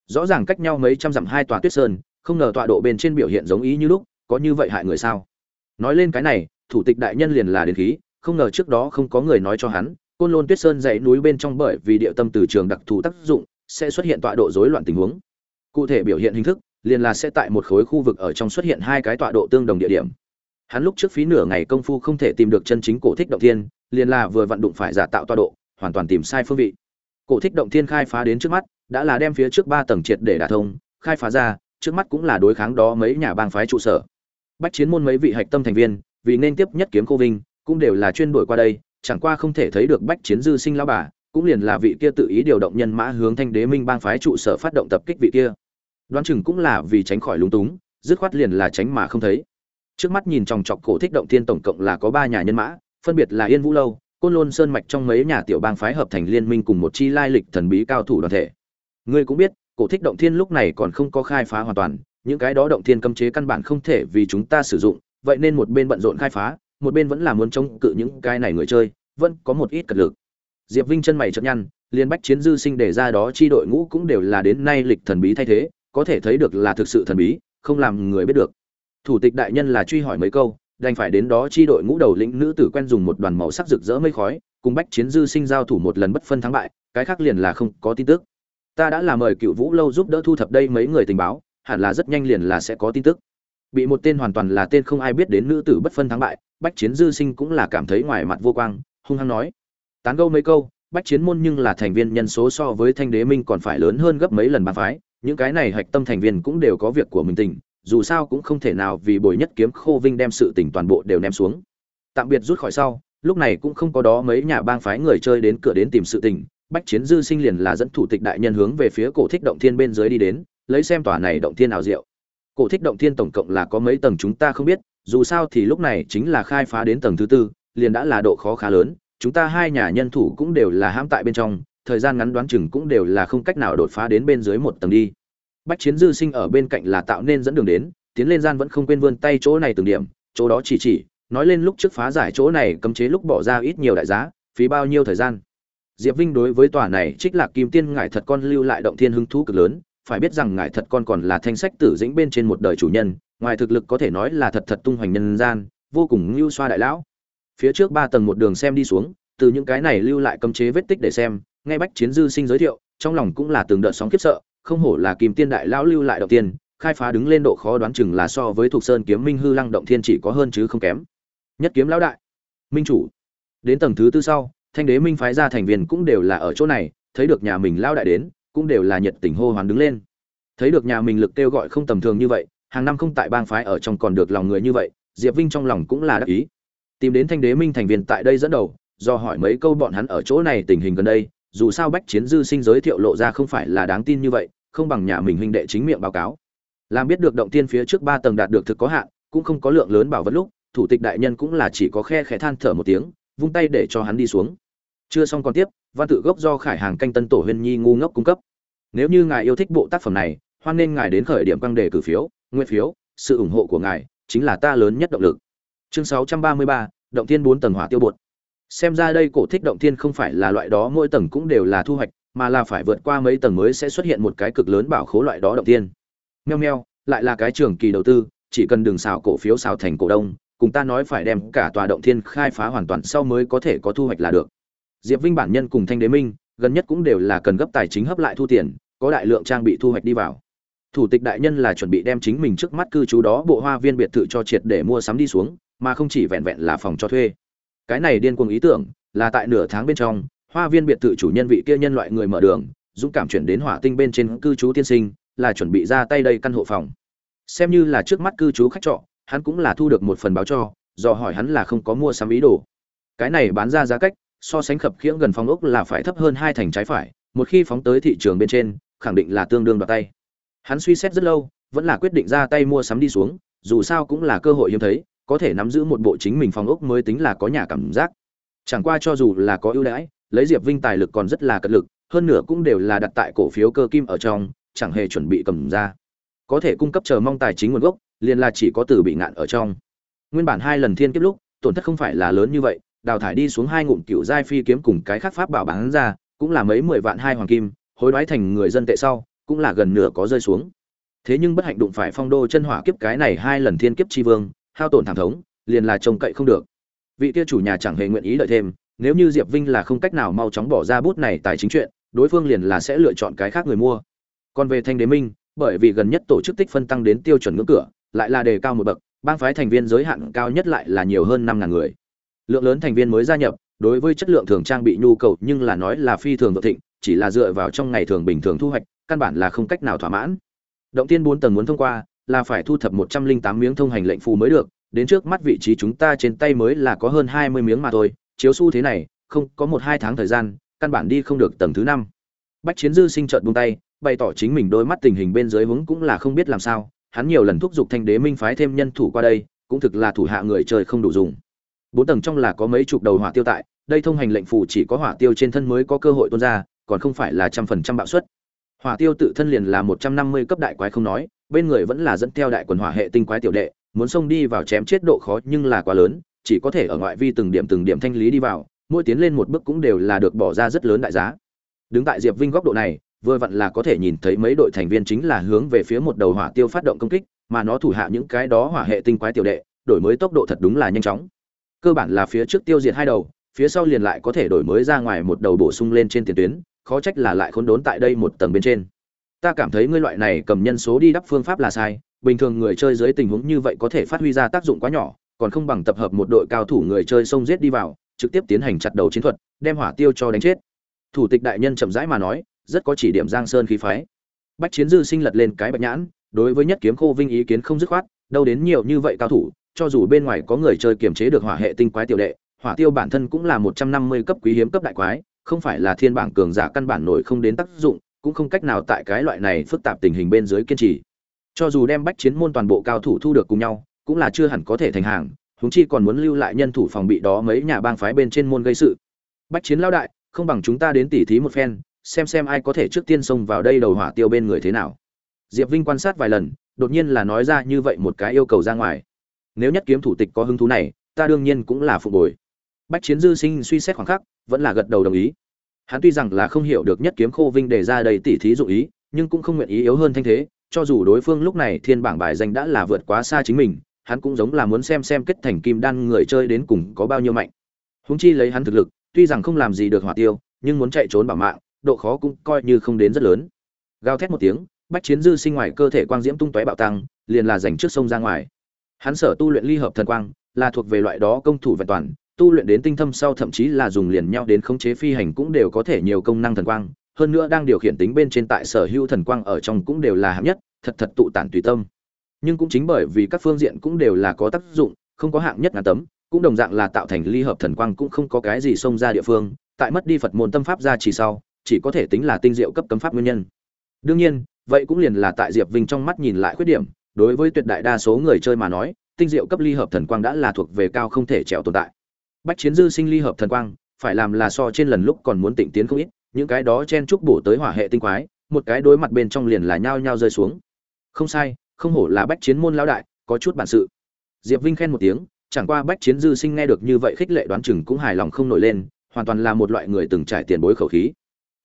Rõ ràng cách nhau mấy trăm dặm hai tòa tuyết sơn, không ngờ tọa độ bên trên biểu hiện giống ý như lúc, có như vậy hại người sao? Nói lên cái này, thủ tịch đại nhân liền là đến khí, không ngờ trước đó không có người nói cho hắn, côn lôn tuyết sơn dãy núi bên trong bởi vì địa tâm từ trường đặc thù tác dụng, sẽ xuất hiện tọa độ rối loạn tình huống. Cụ thể biểu hiện hình thức liền là sẽ tại một khối khu vực ở trong xuất hiện hai cái tọa độ tương đồng địa điểm. Hắn lúc trước phí nửa ngày công phu không thể tìm được chân chính cổ thích động thiên, liền là vừa vận đụng phải giả tạo tọa độ, hoàn toàn tìm sai phương vị. Cổ thích động thiên khai phá đến trước mắt, đã là đem phía trước ba tầng triệt để đả thông, khai phá ra, trước mắt cũng là đối kháng đó mấy nhà bang phái trụ sở. Bách chiến môn mấy vị hạch tâm thành viên, vì nên tiếp nhất kiếm cô vinh, cũng đều là chuyên đổi qua đây, chẳng qua không thể thấy được bách chiến dư sinh lão bà, cũng liền là vị kia tự ý điều động nhân mã hướng thanh đế minh bang phái trụ sở phát động tập kích vị kia đoán chừng cũng là vì tránh khỏi lúng túng, dứt khoát liền là tránh mà không thấy. Trước mắt nhìn chòng chọc cổ thích động thiên tổng cộng là có ba nhà nhân mã, phân biệt là yên vũ lâu, côn lôn sơn mạch trong mấy nhà tiểu bang phái hợp thành liên minh cùng một chi lai lịch thần bí cao thủ đoàn thể. Ngươi cũng biết, cổ thích động thiên lúc này còn không có khai phá hoàn toàn, những cái đó động thiên cấm chế căn bản không thể vì chúng ta sử dụng, vậy nên một bên bận rộn khai phá, một bên vẫn là muốn chống cự những cái này người chơi, vẫn có một ít cật lực. Diệp vinh chân mày chậm nhăn liên bách chiến dư sinh đề ra đó chi đội ngũ cũng đều là đến nay lịch thần bí thay thế có thể thấy được là thực sự thần bí, không làm người biết được. Thủ tịch đại nhân là truy hỏi mấy câu, đành phải đến đó chi đội ngũ đầu lĩnh nữ tử quen dùng một đoàn màu sắc rực rỡ mây khói, cùng bách chiến dư sinh giao thủ một lần bất phân thắng bại, cái khác liền là không có tin tức. Ta đã là mời cựu vũ lâu giúp đỡ thu thập đây mấy người tình báo, hẳn là rất nhanh liền là sẽ có tin tức. Bị một tên hoàn toàn là tên không ai biết đến nữ tử bất phân thắng bại, bách chiến dư sinh cũng là cảm thấy ngoài mặt vô quang, hung hăng nói. Tán gẫu mấy câu, bách chiến môn nhưng là thành viên nhân số so với thanh đế minh còn phải lớn hơn gấp mấy lần bàn phái những cái này hạch tâm thành viên cũng đều có việc của mình tình, dù sao cũng không thể nào vì bồi nhất kiếm khô vinh đem sự tình toàn bộ đều ném xuống. Tạm biệt rút khỏi sau, lúc này cũng không có đó mấy nhà bang phái người chơi đến cửa đến tìm sự tình, bách chiến dư sinh liền là dẫn thủ tịch đại nhân hướng về phía cổ thích động thiên bên dưới đi đến, lấy xem tòa này động thiên nào diệu. Cổ thích động thiên tổng cộng là có mấy tầng chúng ta không biết, dù sao thì lúc này chính là khai phá đến tầng thứ tư, liền đã là độ khó khá lớn, chúng ta hai nhà nhân thủ cũng đều là hãm tại bên trong thời gian ngắn đoán chừng cũng đều là không cách nào đột phá đến bên dưới một tầng đi. Bách chiến dư sinh ở bên cạnh là tạo nên dẫn đường đến, tiến lên gian vẫn không quên vươn tay chỗ này từng điểm, chỗ đó chỉ chỉ, nói lên lúc trước phá giải chỗ này, cấm chế lúc bỏ ra ít nhiều đại giá, phí bao nhiêu thời gian. Diệp vinh đối với tòa này trích lạc kim tiên ngải thật con lưu lại động thiên hứng thú cực lớn, phải biết rằng ngải thật con còn là thanh sách tử dĩnh bên trên một đời chủ nhân, ngoài thực lực có thể nói là thật thật tung hoành nhân gian, vô cùng lưu xoa đại lão. Phía trước ba tầng một đường xem đi xuống, từ những cái này lưu lại cấm chế vết tích để xem ngay bách chiến dư sinh giới thiệu, trong lòng cũng là từng đợt sóng khiếp sợ, không hổ là kim tiên đại lão lưu lại đầu tiên, khai phá đứng lên độ khó đoán chừng là so với thuộc sơn kiếm minh hư lăng động thiên chỉ có hơn chứ không kém. Nhất kiếm lão đại, minh chủ. Đến tầng thứ tư sau, thanh đế minh phái ra thành viên cũng đều là ở chỗ này, thấy được nhà mình lão đại đến, cũng đều là nhiệt tình hô hoán đứng lên. Thấy được nhà mình lực kêu gọi không tầm thường như vậy, hàng năm không tại bang phái ở trong còn được lòng người như vậy, diệp vinh trong lòng cũng là đắc ý. Tìm đến thanh đế minh thành viên tại đây dẫn đầu, do hỏi mấy câu bọn hắn ở chỗ này tình hình gần đây dù sao bách chiến dư sinh giới thiệu lộ ra không phải là đáng tin như vậy không bằng nhà mình huynh đệ chính miệng báo cáo. Làm biết được động tiên phía trước ba tầng đạt được thực có hạn cũng không có lượng lớn bảo vật lúc thủ tịch đại nhân cũng là chỉ có khe khẽ than thở một tiếng vung tay để cho hắn đi xuống. Chưa xong còn tiếp văn tự gốc do khải hàng canh tân tổ huyên nhi ngu ngốc cung cấp. Nếu như ngài yêu thích bộ tác phẩm này hoan nên ngài đến khởi điểm quang đề cử phiếu nguyên phiếu sự ủng hộ của ngài chính là ta lớn nhất động lực. Chương 633, động thiên bốn tầng hỏa tiêu bột xem ra đây cổ thích động thiên không phải là loại đó, mỗi tầng cũng đều là thu hoạch, mà là phải vượt qua mấy tầng mới sẽ xuất hiện một cái cực lớn bảo khố loại đó động thiên. Meo meo, lại là cái trường kỳ đầu tư, chỉ cần đường xào cổ phiếu xào thành cổ đông, cùng ta nói phải đem cả tòa động thiên khai phá hoàn toàn sau mới có thể có thu hoạch là được. Diệp vinh bản nhân cùng thanh đế minh, gần nhất cũng đều là cần gấp tài chính hấp lại thu tiền, có đại lượng trang bị thu hoạch đi vào. Thủ tịch đại nhân là chuẩn bị đem chính mình trước mắt cư trú đó bộ hoa viên biệt thự cho triệt để mua sắm đi xuống, mà không chỉ vẹn vẹn là phòng cho thuê cái này điên cuồng ý tưởng là tại nửa tháng bên trong, hoa viên biệt thự chủ nhân vị kia nhân loại người mở đường, dũng cảm chuyển đến hỏa tinh bên trên cư trú tiên sinh, là chuẩn bị ra tay đây căn hộ phòng. Xem như là trước mắt cư trú khách trọ, hắn cũng là thu được một phần báo cho, do hỏi hắn là không có mua sắm ý đồ. Cái này bán ra giá cách, so sánh khập khiễng gần phòng ốc là phải thấp hơn hai thành trái phải, một khi phóng tới thị trường bên trên, khẳng định là tương đương đoạt tay. Hắn suy xét rất lâu, vẫn là quyết định ra tay mua sắm đi xuống, dù sao cũng là cơ hội hiếm thấy có thể nắm giữ một bộ chính mình phòng ốc mới tính là có nhà cảm giác. Chẳng qua cho dù là có ưu đãi, lấy diệp vinh tài lực còn rất là cật lực, hơn nữa cũng đều là đặt tại cổ phiếu cơ kim ở trong, chẳng hề chuẩn bị cầm ra. Có thể cung cấp chờ mong tài chính nguồn gốc, liền là chỉ có từ bị ngạn ở trong. Nguyên bản hai lần thiên kiếp lúc, tổn thất không phải là lớn như vậy, đào thải đi xuống hai ngụm cựu giai phi kiếm cùng cái khác pháp bảo bán ra, cũng là mấy mười vạn hai hoàng kim, hối đoái thành người dân tệ sau, cũng là gần nửa có rơi xuống. Thế nhưng bất hạnh đụng phải phong đô chân hỏa kiếp cái này hai lần thiên kiếp tri vương hao tổn thảm thống, liền là trông cậy không được. Vị kia chủ nhà chẳng hề nguyện ý đợi thêm, nếu như diệp vinh là không cách nào mau chóng bỏ ra bút này tài chính chuyện, đối phương liền là sẽ lựa chọn cái khác người mua. Còn về thanh đế minh, bởi vì gần nhất tổ chức tích phân tăng đến tiêu chuẩn ngưỡng cửa, lại là đề cao một bậc, bang phái thành viên giới hạn cao nhất lại là nhiều hơn năm ngàn người. Lượng lớn thành viên mới gia nhập, đối với chất lượng thường trang bị nhu cầu nhưng là nói là phi thường vượng thịnh, chỉ là dựa vào trong ngày thường bình thường thu hoạch, căn bản là không cách nào thỏa mãn. Động tiên bốn tầng muốn thông qua là phải thu thập một trăm linh tám miếng thông hành lệnh phù mới được, đến trước mắt vị trí chúng ta trên tay mới là có hơn hai mươi miếng mà thôi, chiếu xu thế này, không, có một hai tháng thời gian, căn bản đi không được tầng thứ năm. Bách chiến dư sinh trợn buông tay, bày tỏ chính mình đôi mắt tình hình bên dưới hướng cũng là không biết làm sao, hắn nhiều lần thúc giục thanh đế minh phái thêm nhân thủ qua đây, cũng thực là thủ hạ người trời không đủ dùng. Bốn tầng trong là có mấy chục đầu hỏa tiêu tại, đây thông hành lệnh phù chỉ có hỏa tiêu trên thân mới có cơ hội tuôn ra, còn không phải là trăm phần trăm bạo suất hỏa tiêu tự thân liền là một trăm năm mươi cấp đại quái không nói, bên người vẫn là dẫn theo đại quần hỏa hệ tinh quái tiểu đệ, muốn xông đi vào chém chết độ khó nhưng là quá lớn, chỉ có thể ở ngoại vi từng điểm từng điểm thanh lý đi vào, mỗi tiến lên một bước cũng đều là được bỏ ra rất lớn đại giá. Đứng tại diệp vinh góc độ này, vừa vặn là có thể nhìn thấy mấy đội thành viên chính là hướng về phía một đầu hỏa tiêu phát động công kích, mà nó thủ hạ những cái đó hỏa hệ tinh quái tiểu đệ, đổi mới tốc độ thật đúng là nhanh chóng. Cơ bản là phía trước tiêu diệt hai đầu, phía sau liền lại có thể đổi mới ra ngoài một đầu bổ sung lên trên tiền tuyến khó trách là lại khốn đốn tại đây một tầng bên trên. Ta cảm thấy ngươi loại này cầm nhân số đi đắp phương pháp là sai, bình thường người chơi dưới tình huống như vậy có thể phát huy ra tác dụng quá nhỏ, còn không bằng tập hợp một đội cao thủ người chơi xông giết đi vào, trực tiếp tiến hành chặt đầu chiến thuật, đem hỏa tiêu cho đánh chết. Thủ tịch đại nhân chậm rãi mà nói, rất có chỉ điểm giang sơn khí phái. Bách chiến dư sinh lật lên cái bạch nhãn, đối với nhất kiếm khô vinh ý kiến không dứt khoát, đâu đến nhiều như vậy cao thủ, cho dù bên ngoài có người chơi kiềm chế được hỏa hệ tinh quái tiểu đệ, hỏa tiêu bản thân cũng là một trăm năm mươi cấp quý hiếm cấp đại quái không phải là thiên bảng cường giả căn bản nổi không đến tác dụng, cũng không cách nào tại cái loại này phức tạp tình hình bên dưới kiên trì. Cho dù đem bách chiến môn toàn bộ cao thủ thu được cùng nhau, cũng là chưa hẳn có thể thành hàng, huống chi còn muốn lưu lại nhân thủ phòng bị đó mấy nhà bang phái bên trên môn gây sự. Bách chiến lao đại, không bằng chúng ta đến tỉ thí một phen, xem xem ai có thể trước tiên xông vào đây đầu hỏa tiêu bên người thế nào. Diệp vinh quan sát vài lần, đột nhiên là nói ra như vậy một cái yêu cầu ra ngoài. Nếu nhất kiếm thủ tịch có hứng thú này, ta đương nhiên cũng là phục bồi bách chiến dư sinh suy xét khoảng khắc vẫn là gật đầu đồng ý. Hắn tuy rằng là không hiểu được nhất kiếm khô vinh đề ra đầy tỉ thí dụ ý, nhưng cũng không nguyện ý yếu hơn thanh thế, cho dù đối phương lúc này thiên bảng bài danh đã là vượt quá xa chính mình, hắn cũng giống là muốn xem xem kết thành kim đan người chơi đến cùng có bao nhiêu mạnh. Húng chi lấy hắn thực lực, tuy rằng không làm gì được hỏa tiêu, nhưng muốn chạy trốn bảo mạng, độ khó cũng coi như không đến rất lớn. Gào thét một tiếng, bách chiến dư sinh ngoài cơ thể quang diễm tung tóe bạo tăng, liền là dành trước sông ra ngoài. Hắn sở tu luyện ly hợp thần quang, là thuộc về loại đó công thủ vẹn toàn tu luyện đến tinh thâm sau thậm chí là dùng liền nhau đến khống chế phi hành cũng đều có thể nhiều công năng thần quang, hơn nữa đang điều khiển tính bên trên tại sở hữu thần quang ở trong cũng đều là hạng nhất, thật thật tụ tản tùy tâm. Nhưng cũng chính bởi vì các phương diện cũng đều là có tác dụng, không có hạng nhất ngàn tấm, cũng đồng dạng là tạo thành ly hợp thần quang cũng không có cái gì xông ra địa phương, tại mất đi phật môn tâm pháp ra chỉ sau, chỉ có thể tính là tinh diệu cấp cấm pháp nguyên nhân. Đương nhiên, vậy cũng liền là tại diệp vinh trong mắt nhìn lại khuyết điểm, đối với tuyệt đại đa số người chơi mà nói, tinh diệu cấp ly hợp thần quang đã là thuộc về cao không thể trèo tồn tại bách chiến dư sinh ly hợp thần quang, phải làm là so trên lần lúc còn muốn tỉnh tiến không ít, những cái đó chen trúc bổ tới hỏa hệ tinh quái, một cái đối mặt bên trong liền là nhao nhao rơi xuống. Không sai, không hổ là bách chiến môn lão đại, có chút bản sự. Diệp vinh khen một tiếng, chẳng qua bách chiến dư sinh nghe được như vậy khích lệ đoán chừng cũng hài lòng không nổi lên, hoàn toàn là một loại người từng trải tiền bối khẩu khí.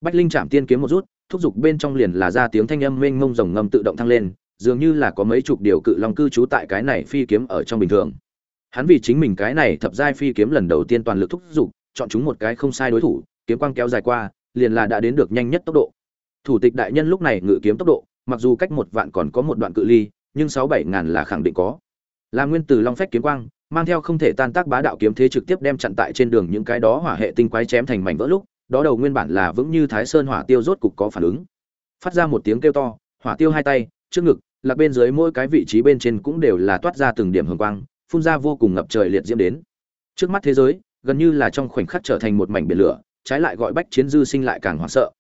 Bách linh chạm tiên kiếm một rút, thúc giục bên trong liền là ra tiếng thanh âm mênh mông rồng ngâm tự động thăng lên, dường như là có mấy chục điều cự long cư trú tại cái này phi kiếm ở trong bình thường hắn vì chính mình cái này thập giai phi kiếm lần đầu tiên toàn lực thúc giục, chọn chúng một cái không sai đối thủ, kiếm quang kéo dài qua, liền là đã đến được nhanh nhất tốc độ. Thủ tịch đại nhân lúc này ngự kiếm tốc độ, mặc dù cách một vạn còn có một đoạn cự ly, nhưng sáu bảy ngàn là khẳng định có. Là nguyên từ long phách kiếm quang, mang theo không thể tan tác bá đạo kiếm thế trực tiếp đem chặn tại trên đường những cái đó hỏa hệ tinh quái chém thành mảnh vỡ lúc, đó đầu nguyên bản là vững như thái sơn hỏa tiêu rốt cục có phản ứng. Phát ra một tiếng kêu to, hỏa tiêu hai tay, trước ngực, lạc bên dưới mỗi cái vị trí bên trên cũng đều là toát ra từng điểm hường quang phun ra vô cùng ngập trời liệt diễm đến. Trước mắt thế giới, gần như là trong khoảnh khắc trở thành một mảnh biển lửa, trái lại gọi bách chiến dư sinh lại càng hoảng sợ.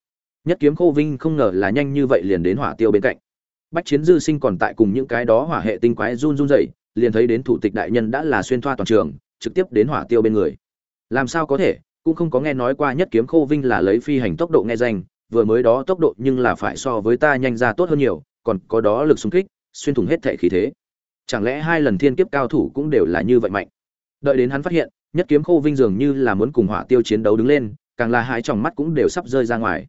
Nhất kiếm khô vinh không ngờ là nhanh như vậy liền đến hỏa tiêu bên cạnh. Bách chiến dư sinh còn tại cùng những cái đó hỏa hệ tinh quái run run dậy liền thấy đến thủ tịch đại nhân đã là xuyên thoa toàn trường, trực tiếp đến hỏa tiêu bên người. Làm sao có thể, cũng không có nghe nói qua nhất kiếm khô vinh là lấy phi hành tốc độ nghe danh, vừa mới đó tốc độ nhưng là phải so với ta nhanh ra tốt hơn nhiều, còn có đó lực xung kích, xuyên thủng hết thệ khí thế chẳng lẽ hai lần thiên kiếp cao thủ cũng đều là như vậy mạnh? Đợi đến hắn phát hiện, nhất kiếm khô vinh dường như là muốn cùng hỏa tiêu chiến đấu đứng lên, càng là hai tròng mắt cũng đều sắp rơi ra ngoài.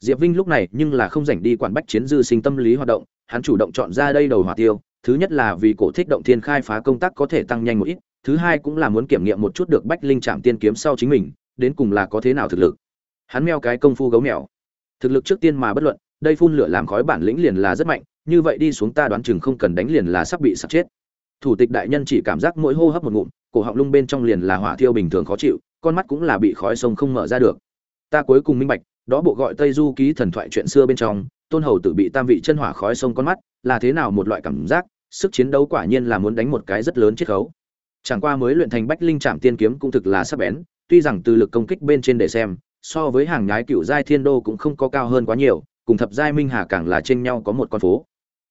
Diệp vinh lúc này nhưng là không rảnh đi quản bách chiến dư sinh tâm lý hoạt động, hắn chủ động chọn ra đây đầu hỏa tiêu, thứ nhất là vì cổ thích động thiên khai phá công tác có thể tăng nhanh một ít, thứ hai cũng là muốn kiểm nghiệm một chút được bách linh chạm tiên kiếm sau chính mình, đến cùng là có thế nào thực lực. Hắn meo cái công phu gấu mèo. Thực lực trước tiên mà bất luận, đây phun lửa làm khói bản lĩnh liền là rất mạnh như vậy đi xuống ta đoán chừng không cần đánh liền là sắp bị sắp chết. Thủ tịch đại nhân chỉ cảm giác mỗi hô hấp một ngụm, cổ họng lung bên trong liền là hỏa thiêu bình thường khó chịu, con mắt cũng là bị khói sông không mở ra được. Ta cuối cùng minh bạch, đó bộ gọi tây du ký thần thoại chuyện xưa bên trong, tôn hầu tử bị tam vị chân hỏa khói sông con mắt, là thế nào một loại cảm giác, sức chiến đấu quả nhiên là muốn đánh một cái rất lớn chiết khấu. Chẳng qua mới luyện thành bách linh trạm tiên kiếm cũng thực là sắc bén, tuy rằng từ lực công kích bên trên để xem, so với hàng nhái cựu giai thiên đô cũng không có cao hơn quá nhiều, cùng thập giai minh hà càng là trên nhau có một con phố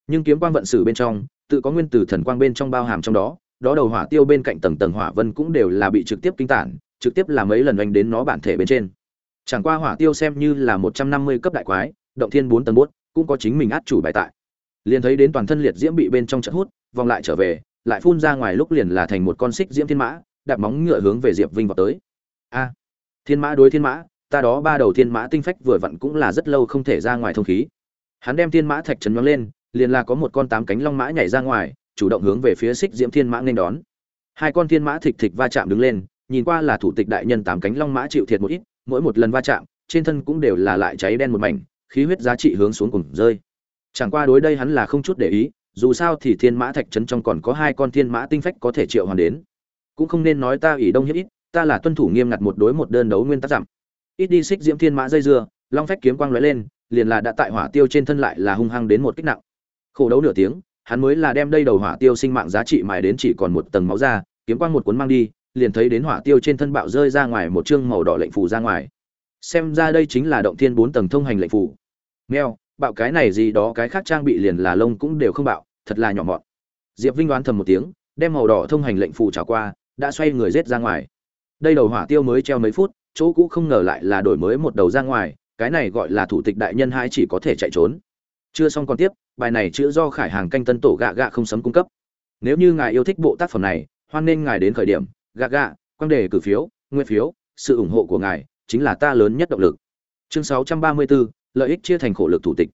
nhưng kiếm quang vận sử bên trong, tự có nguyên tử thần quang bên trong bao hàm trong đó đó đầu hỏa tiêu bên cạnh tầng tầng hỏa vân cũng đều là bị trực tiếp kinh tản, trực tiếp là mấy lần oanh đến nó bản thể bên trên. Chẳng qua hỏa tiêu xem như là một trăm năm mươi cấp đại quái, động thiên bốn tầng bốt, cũng có chính mình át chủ bài tại. Liền thấy đến toàn thân liệt diễm bị bên trong trận hút, vòng lại trở về, lại phun ra ngoài lúc liền là thành một con xích diễm thiên mã, đạp móng ngựa hướng về diệp vinh vào tới. A, thiên mã đối thiên mã, ta đó ba đầu thiên mã tinh phách vừa vặn cũng là rất lâu không thể ra ngoài thông khí. Hắn đem thiên mã thạch trấn nhoáng lên liền là có một con tám cánh long mã nhảy ra ngoài, chủ động hướng về phía xích diễm thiên mã nên đón. Hai con thiên mã thịch thịch va chạm đứng lên, nhìn qua là thủ tịch đại nhân tám cánh long mã chịu thiệt một ít, mỗi một lần va chạm, trên thân cũng đều là lại cháy đen một mảnh, khí huyết giá trị hướng xuống cùng rơi. Chẳng qua đối đây hắn là không chút để ý, dù sao thì thiên mã thạch trấn trong còn có hai con thiên mã tinh phách có thể triệu hoàn đến. Cũng không nên nói ta ủy đông hiếp ít, ta là tuân thủ nghiêm ngặt một đối một đơn đấu nguyên tắc giảm. Ít đi xích diễm thiên mã dây dưa, long phách kiếm quang lóe lên, liền là đã tại hỏa tiêu trên thân lại là hung hăng đến một kích nặng khổ đấu nửa tiếng, hắn mới là đem đây đầu hỏa tiêu sinh mạng giá trị mài đến chỉ còn một tầng máu ra, kiếm quang một cuốn mang đi, liền thấy đến hỏa tiêu trên thân bạo rơi ra ngoài một chương màu đỏ lệnh phủ ra ngoài. Xem ra đây chính là động thiên bốn tầng thông hành lệnh phủ. meo bạo cái này gì đó, cái khác trang bị liền là lông cũng đều không bạo, thật là nhỏ mọn. Diệp vinh đoán thầm một tiếng, đem màu đỏ thông hành lệnh phủ trả qua, đã xoay người rết ra ngoài. Đây đầu hỏa tiêu mới treo mấy phút, chỗ cũ không ngờ lại là đổi mới một đầu ra ngoài, cái này gọi là thủ tịch đại nhân hai chỉ có thể chạy trốn. Chưa xong còn tiếp bài này chữ do khải hàng canh tân tổ gạ gạ không sấm cung cấp. Nếu như ngài yêu thích bộ tác phẩm này hoan nên ngài đến khởi điểm. Gạ gạ quan đề cử phiếu nguyên phiếu sự ủng hộ của ngài chính là ta lớn nhất động lực. Chương 634, lợi ích chia thành khổ lực thủ tịch.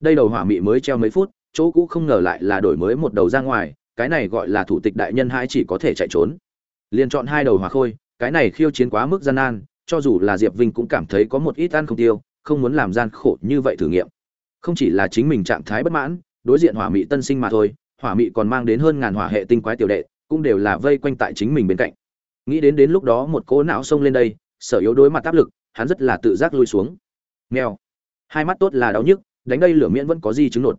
Đây đầu hỏa mị mới treo mấy phút chỗ cũ không ngờ lại là đổi mới một đầu ra ngoài cái này gọi là thủ tịch đại nhân hai chỉ có thể chạy trốn. Liền chọn hai đầu hỏa khôi cái này khiêu chiến quá mức gian nan cho dù là diệp vinh cũng cảm thấy có một ít ăn không tiêu không muốn làm gian khổ như vậy thử nghiệm không chỉ là chính mình trạng thái bất mãn, đối diện hỏa mị tân sinh mà thôi, hỏa mị còn mang đến hơn ngàn hỏa hệ tinh quái tiểu đệ, cũng đều là vây quanh tại chính mình bên cạnh. Nghĩ đến đến lúc đó một cỗ não xông lên đây, sở yếu đối mặt áp lực, hắn rất là tự giác lui xuống. Nghèo hai mắt tốt là đau nhức, đánh đây lửa miễn vẫn có gì chứng nột.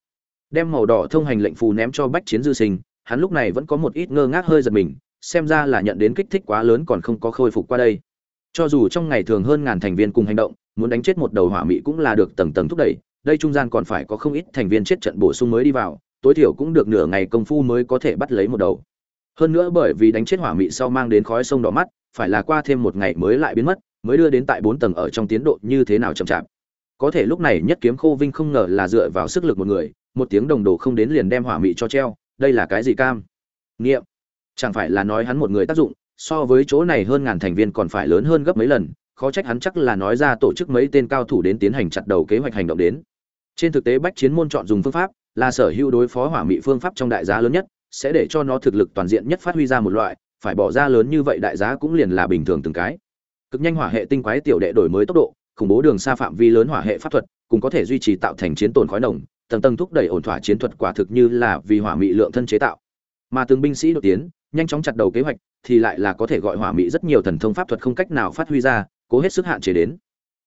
Đem màu đỏ thông hành lệnh phù ném cho bách chiến dư sinh, hắn lúc này vẫn có một ít ngơ ngác hơi giật mình, xem ra là nhận đến kích thích quá lớn còn không có khôi phục qua đây. Cho dù trong ngày thường hơn ngàn thành viên cùng hành động, muốn đánh chết một đầu hỏa mỹ cũng là được tầng tầng thúc đẩy đây trung gian còn phải có không ít thành viên chết trận bổ sung mới đi vào, tối thiểu cũng được nửa ngày công phu mới có thể bắt lấy một đầu. Hơn nữa bởi vì đánh chết hỏa mị sau mang đến khói sông đỏ mắt, phải là qua thêm một ngày mới lại biến mất, mới đưa đến tại bốn tầng ở trong tiến độ như thế nào chậm chạp. Có thể lúc này nhất kiếm khô vinh không ngờ là dựa vào sức lực một người, một tiếng đồng đồ không đến liền đem hỏa mị cho treo, đây là cái gì cam? Nghiệm chẳng phải là nói hắn một người tác dụng, so với chỗ này hơn ngàn thành viên còn phải lớn hơn gấp mấy lần, khó trách hắn chắc là nói ra tổ chức mấy tên cao thủ đến tiến hành chặt đầu kế hoạch hành động đến trên thực tế bách chiến môn chọn dùng phương pháp là sở hữu đối phó hỏa mị phương pháp trong đại giá lớn nhất, sẽ để cho nó thực lực toàn diện nhất phát huy ra một loại, phải bỏ ra lớn như vậy đại giá cũng liền là bình thường từng cái. Cực nhanh hỏa hệ tinh quái tiểu đệ đổi mới tốc độ, khủng bố đường xa phạm vi lớn hỏa hệ pháp thuật, cũng có thể duy trì tạo thành chiến tồn khói nồng, tầng tầng thúc đẩy ổn thỏa chiến thuật quả thực như là vì hỏa mị lượng thân chế tạo. Mà từng binh sĩ đột tiến, nhanh chóng chặt đầu kế hoạch thì lại là có thể gọi hỏa mị rất nhiều thần thông pháp thuật không cách nào phát huy ra, cố hết sức hạn chế đến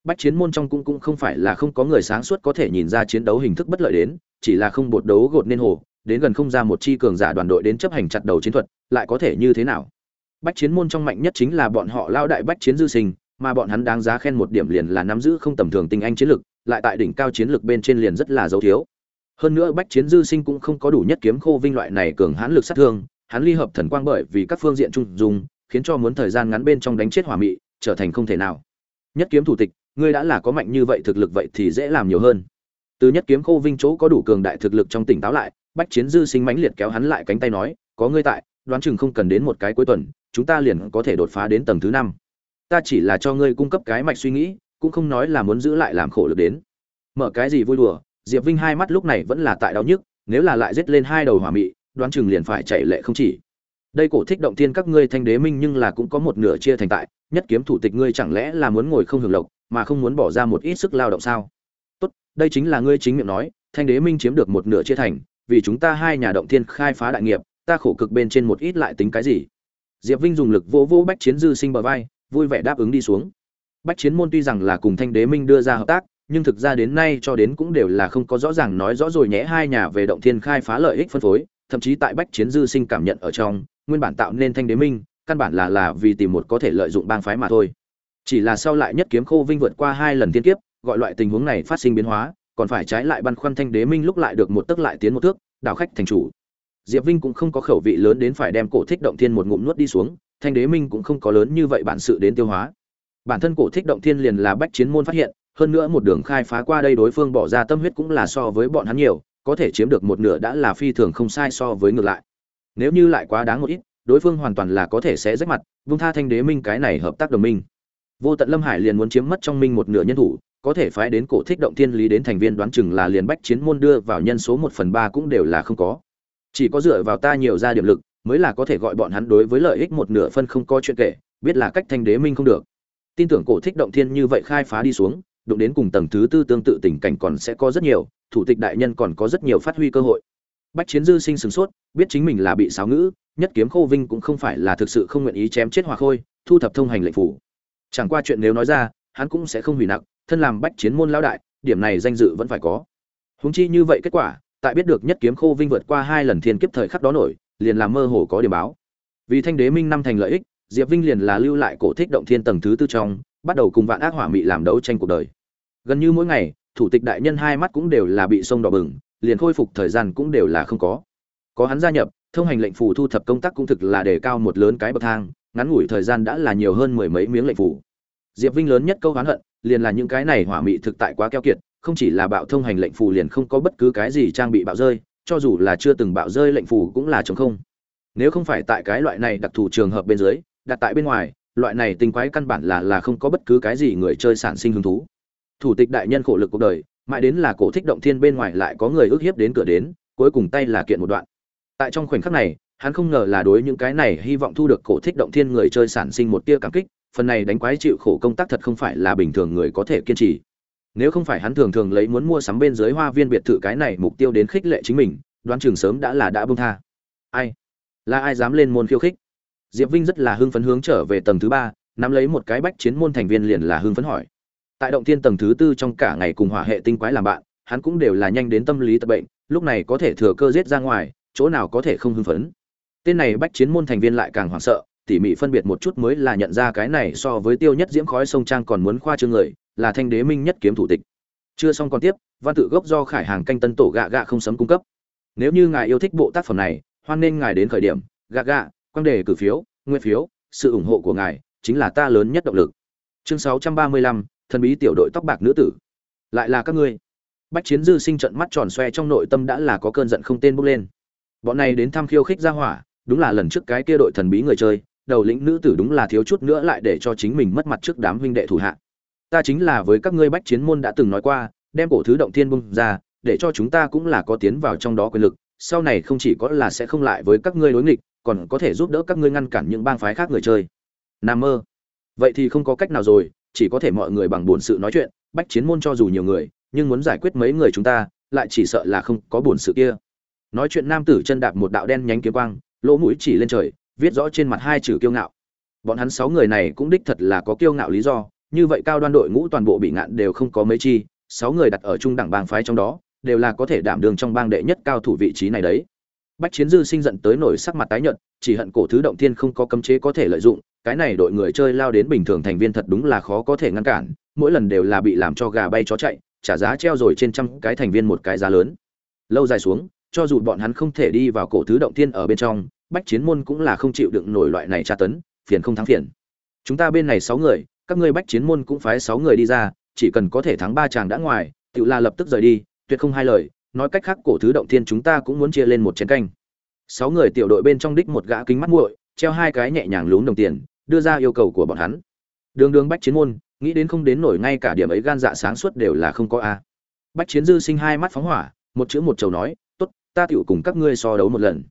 bách chiến môn trong cũng cũng không phải là không có người sáng suốt có thể nhìn ra chiến đấu hình thức bất lợi đến, chỉ là không bột đấu gột nên hồ, đến gần không ra một chi cường giả đoàn đội đến chấp hành chặt đầu chiến thuật, lại có thể như thế nào? Bách chiến môn trong mạnh nhất chính là bọn họ lao đại bách chiến dư sinh, mà bọn hắn đáng giá khen một điểm liền là nắm giữ không tầm thường tinh anh chiến lực, lại tại đỉnh cao chiến lực bên trên liền rất là dấu thiếu. Hơn nữa bách chiến dư sinh cũng không có đủ nhất kiếm khô vinh loại này cường hãn lực sát thương, hắn ly hợp thần quang bởi vì các phương diện trung dùng, khiến cho muốn thời gian ngắn bên trong đánh chết hỏa mị, trở thành không thể nào. Nhất kiếm thủ tịch ngươi đã là có mạnh như vậy thực lực vậy thì dễ làm nhiều hơn. Từ nhất kiếm khô vinh chỗ có đủ cường đại thực lực trong tỉnh táo lại, bách chiến dư sinh mãnh liệt kéo hắn lại cánh tay nói, có ngươi tại, đoán chừng không cần đến một cái cuối tuần, chúng ta liền có thể đột phá đến tầng thứ năm. Ta chỉ là cho ngươi cung cấp cái mạch suy nghĩ, cũng không nói là muốn giữ lại làm khổ lực đến. Mở cái gì vui đùa, diệp vinh hai mắt lúc này vẫn là tại đau nhức, nếu là lại giết lên hai đầu hỏa mị, đoán chừng liền phải chạy lệ không chỉ. Đây cổ thích động thiên các ngươi thanh đế minh nhưng là cũng có một nửa chia thành tại, nhất kiếm thủ tịch ngươi chẳng lẽ là muốn ngồi không hưởng lộc mà không muốn bỏ ra một ít sức lao động sao? Tốt, đây chính là ngươi chính miệng nói, thanh đế minh chiếm được một nửa chia thành, vì chúng ta hai nhà động thiên khai phá đại nghiệp, ta khổ cực bên trên một ít lại tính cái gì? Diệp vinh dùng lực vỗ vỗ bách chiến dư sinh bờ vai, vui vẻ đáp ứng đi xuống. Bách chiến môn tuy rằng là cùng thanh đế minh đưa ra hợp tác, nhưng thực ra đến nay cho đến cũng đều là không có rõ ràng nói rõ rồi nhé hai nhà về động thiên khai phá lợi ích phân phối, thậm chí tại bách chiến dư sinh cảm nhận ở trong, nguyên bản tạo nên thanh đế minh, căn bản là là vì tìm một có thể lợi dụng bang phái mà thôi chỉ là sau lại nhất kiếm khô vinh vượt qua hai lần tiên kiếp, gọi loại tình huống này phát sinh biến hóa, còn phải trái lại băn khoăn thanh đế minh lúc lại được một tức lại tiến một thước, đảo khách thành chủ. Diệp vinh cũng không có khẩu vị lớn đến phải đem cổ thích động thiên một ngụm nuốt đi xuống, thanh đế minh cũng không có lớn như vậy bản sự đến tiêu hóa. Bản thân cổ thích động thiên liền là bách chiến môn phát hiện, hơn nữa một đường khai phá qua đây đối phương bỏ ra tâm huyết cũng là so với bọn hắn nhiều, có thể chiếm được một nửa đã là phi thường không sai so với ngược lại. Nếu như lại quá đáng một ít, đối phương hoàn toàn là có thể sẽ rách mặt, vung tha thanh đế minh cái này hợp tác đồng minh vô tận lâm hải liền muốn chiếm mất trong minh một nửa nhân thủ, có thể phái đến cổ thích động thiên lý đến thành viên đoán chừng là liền bách chiến môn đưa vào nhân số một phần ba cũng đều là không có. Chỉ có dựa vào ta nhiều ra điểm lực, mới là có thể gọi bọn hắn đối với lợi ích một nửa phân không có chuyện kể, biết là cách thanh đế minh không được. Tin tưởng cổ thích động thiên như vậy khai phá đi xuống, đụng đến cùng tầng thứ tư tương tự tình cảnh còn sẽ có rất nhiều, thủ tịch đại nhân còn có rất nhiều phát huy cơ hội. Bách chiến dư sinh sửng sốt, biết chính mình là bị sáo ngữ, nhất kiếm khô vinh cũng không phải là thực sự không nguyện ý chém chết hòa khôi, thu thập thông hành lệnh phủ chẳng qua chuyện nếu nói ra, hắn cũng sẽ không hủy nặng, thân làm bách chiến môn lão đại, điểm này danh dự vẫn phải có. Húng chi như vậy kết quả, tại biết được nhất kiếm khô vinh vượt qua hai lần thiên kiếp thời khắc đó nổi, liền làm mơ hồ có điểm báo. Vì thanh đế minh năm thành lợi ích, diệp vinh liền là lưu lại cổ thích động thiên tầng thứ tư trong, bắt đầu cùng vạn ác hỏa mị làm đấu tranh cuộc đời. Gần như mỗi ngày, thủ tịch đại nhân hai mắt cũng đều là bị sông đỏ bừng, liền khôi phục thời gian cũng đều là không có. Có hắn gia nhập, thông hành lệnh phủ thu thập công tác cũng thực là đề cao một lớn cái bậc thang ngắn ngủi thời gian đã là nhiều hơn mười mấy miếng lệnh phủ. Diệp vinh lớn nhất câu hán hận, liền là những cái này hỏa mị thực tại quá keo kiệt, không chỉ là bạo thông hành lệnh phủ liền không có bất cứ cái gì trang bị bạo rơi, cho dù là chưa từng bạo rơi lệnh phủ cũng là chống không. Nếu không phải tại cái loại này đặc thù trường hợp bên dưới, đặt tại bên ngoài, loại này tinh quái căn bản là là không có bất cứ cái gì người chơi sản sinh hứng thú. Thủ tịch đại nhân khổ lực cuộc đời, mãi đến là cổ thích động thiên bên ngoài lại có người ước hiếp đến cửa đến, cuối cùng tay là kiện một đoạn. Tại trong khoảnh khắc này hắn không ngờ là đối những cái này hy vọng thu được cổ thích động thiên người chơi sản sinh một tia cảm kích, phần này đánh quái chịu khổ công tác thật không phải là bình thường người có thể kiên trì. Nếu không phải hắn thường thường lấy muốn mua sắm bên dưới hoa viên biệt thự cái này mục tiêu đến khích lệ chính mình, đoán chừng sớm đã là đã buông tha. Ai? Là ai dám lên môn khiêu khích? Diệp vinh rất là hưng phấn hướng trở về tầng thứ ba, nắm lấy một cái bách chiến môn thành viên liền là hưng phấn hỏi. Tại động thiên tầng thứ tư trong cả ngày cùng hỏa hệ tinh quái làm bạn, hắn cũng đều là nhanh đến tâm lý tập bệnh, lúc này có thể thừa cơ giết ra ngoài, chỗ nào có thể không hưng phấn? Tên này bách chiến môn thành viên lại càng hoảng sợ, tỉ mỉ phân biệt một chút mới là nhận ra cái này so với tiêu nhất diễm khói sông trang còn muốn khoa trương người, là thanh đế minh nhất kiếm thủ tịch. Chưa xong còn tiếp, văn tự gốc do khải hàng canh tân tổ gạ gạ không sấm cung cấp. Nếu như ngài yêu thích bộ tác phẩm này, hoan nên ngài đến khởi điểm, gạ gạ quan đề cử phiếu, nguyên phiếu, sự ủng hộ của ngài chính là ta lớn nhất động lực. Chương sáu trăm ba mươi lăm, thần bí tiểu đội tóc bạc nữ tử. Lại là các ngươi. Bách chiến dư sinh trận mắt tròn xoe trong nội tâm đã là có cơn giận không tên bốc lên. Bọn này đến thăm khiêu khích ra hỏa đúng là lần trước cái kia đội thần bí người chơi, đầu lĩnh nữ tử đúng là thiếu chút nữa lại để cho chính mình mất mặt trước đám huynh đệ thủ hạ. Ta chính là với các ngươi bách chiến môn đã từng nói qua, đem cổ thứ động thiên bung ra, để cho chúng ta cũng là có tiến vào trong đó quyền lực, sau này không chỉ có là sẽ không lại với các ngươi đối nghịch, còn có thể giúp đỡ các ngươi ngăn cản những bang phái khác người chơi. Nam mơ. Vậy thì không có cách nào rồi, chỉ có thể mọi người bằng buồn sự nói chuyện, bách chiến môn cho dù nhiều người, nhưng muốn giải quyết mấy người chúng ta, lại chỉ sợ là không có buồn sự kia. Nói chuyện nam tử chân đạp một đạo đen nhánh kiếm quang lỗ mũi chỉ lên trời, viết rõ trên mặt hai chữ kiêu ngạo. Bọn hắn sáu người này cũng đích thật là có kiêu ngạo lý do, như vậy cao đoan đội ngũ toàn bộ bị ngạn đều không có mấy chi, sáu người đặt ở trung đẳng bang phái trong đó, đều là có thể đảm đường trong bang đệ nhất cao thủ vị trí này đấy. Bách chiến dư sinh giận tới nổi sắc mặt tái nhợt, chỉ hận cổ thứ động thiên không có cấm chế có thể lợi dụng, cái này đội người chơi lao đến bình thường thành viên thật đúng là khó có thể ngăn cản, mỗi lần đều là bị làm cho gà bay chó chạy, trả giá treo rồi trên trăm cái thành viên một cái giá lớn. Lâu dài xuống, cho dù bọn hắn không thể đi vào cổ thứ động thiên ở bên trong bách chiến môn cũng là không chịu đựng nổi loại này tra tấn, phiền không thắng phiền. Chúng ta bên này sáu người, các ngươi bách chiến môn cũng phái sáu người đi ra, chỉ cần có thể thắng ba chàng đã ngoài tự là lập tức rời đi, tuyệt không hai lời, nói cách khác cổ thứ động thiên chúng ta cũng muốn chia lên một chén canh. Sáu người tiểu đội bên trong đích một gã kính mắt muội, treo hai cái nhẹ nhàng lún đồng tiền, đưa ra yêu cầu của bọn hắn. Đường đường bách chiến môn, nghĩ đến không đến nổi ngay cả điểm ấy gan dạ sáng suốt đều là không có a. Bách chiến dư sinh hai mắt phóng hỏa, một chữ một chầu nói, tốt, ta tiểu cùng các ngươi so đấu một lần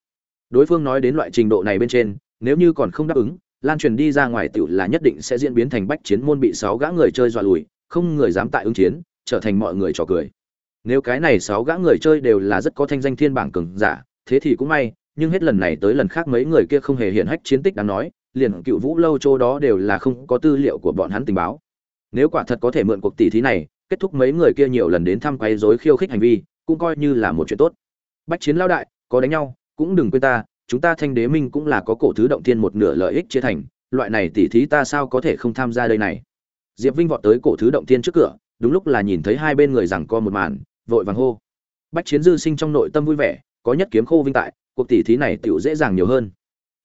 đối phương nói đến loại trình độ này bên trên, nếu như còn không đáp ứng, lan truyền đi ra ngoài tựu là nhất định sẽ diễn biến thành bách chiến môn bị sáu gã người chơi dọa lùi, không người dám tại ứng chiến, trở thành mọi người trò cười. Nếu cái này sáu gã người chơi đều là rất có thanh danh thiên bảng cường giả, thế thì cũng may, nhưng hết lần này tới lần khác mấy người kia không hề hiện hách chiến tích đáng nói, liền cựu vũ lâu châu đó đều là không có tư liệu của bọn hắn tình báo. Nếu quả thật có thể mượn cuộc tỷ thí này, kết thúc mấy người kia nhiều lần đến thăm quấy rối khiêu khích hành vi, cũng coi như là một chuyện tốt. Bách chiến lao đại, có đánh nhau cũng đừng quên ta, chúng ta thanh đế minh cũng là có cổ thứ động thiên một nửa lợi ích chia thành, loại này tỷ thí ta sao có thể không tham gia đây này? Diệp vinh vọt tới cổ thứ động thiên trước cửa, đúng lúc là nhìn thấy hai bên người rằng co một màn, vội vàng hô. Bách chiến dư sinh trong nội tâm vui vẻ, có nhất kiếm khô vinh tại, cuộc tỷ thí này tựu dễ dàng nhiều hơn.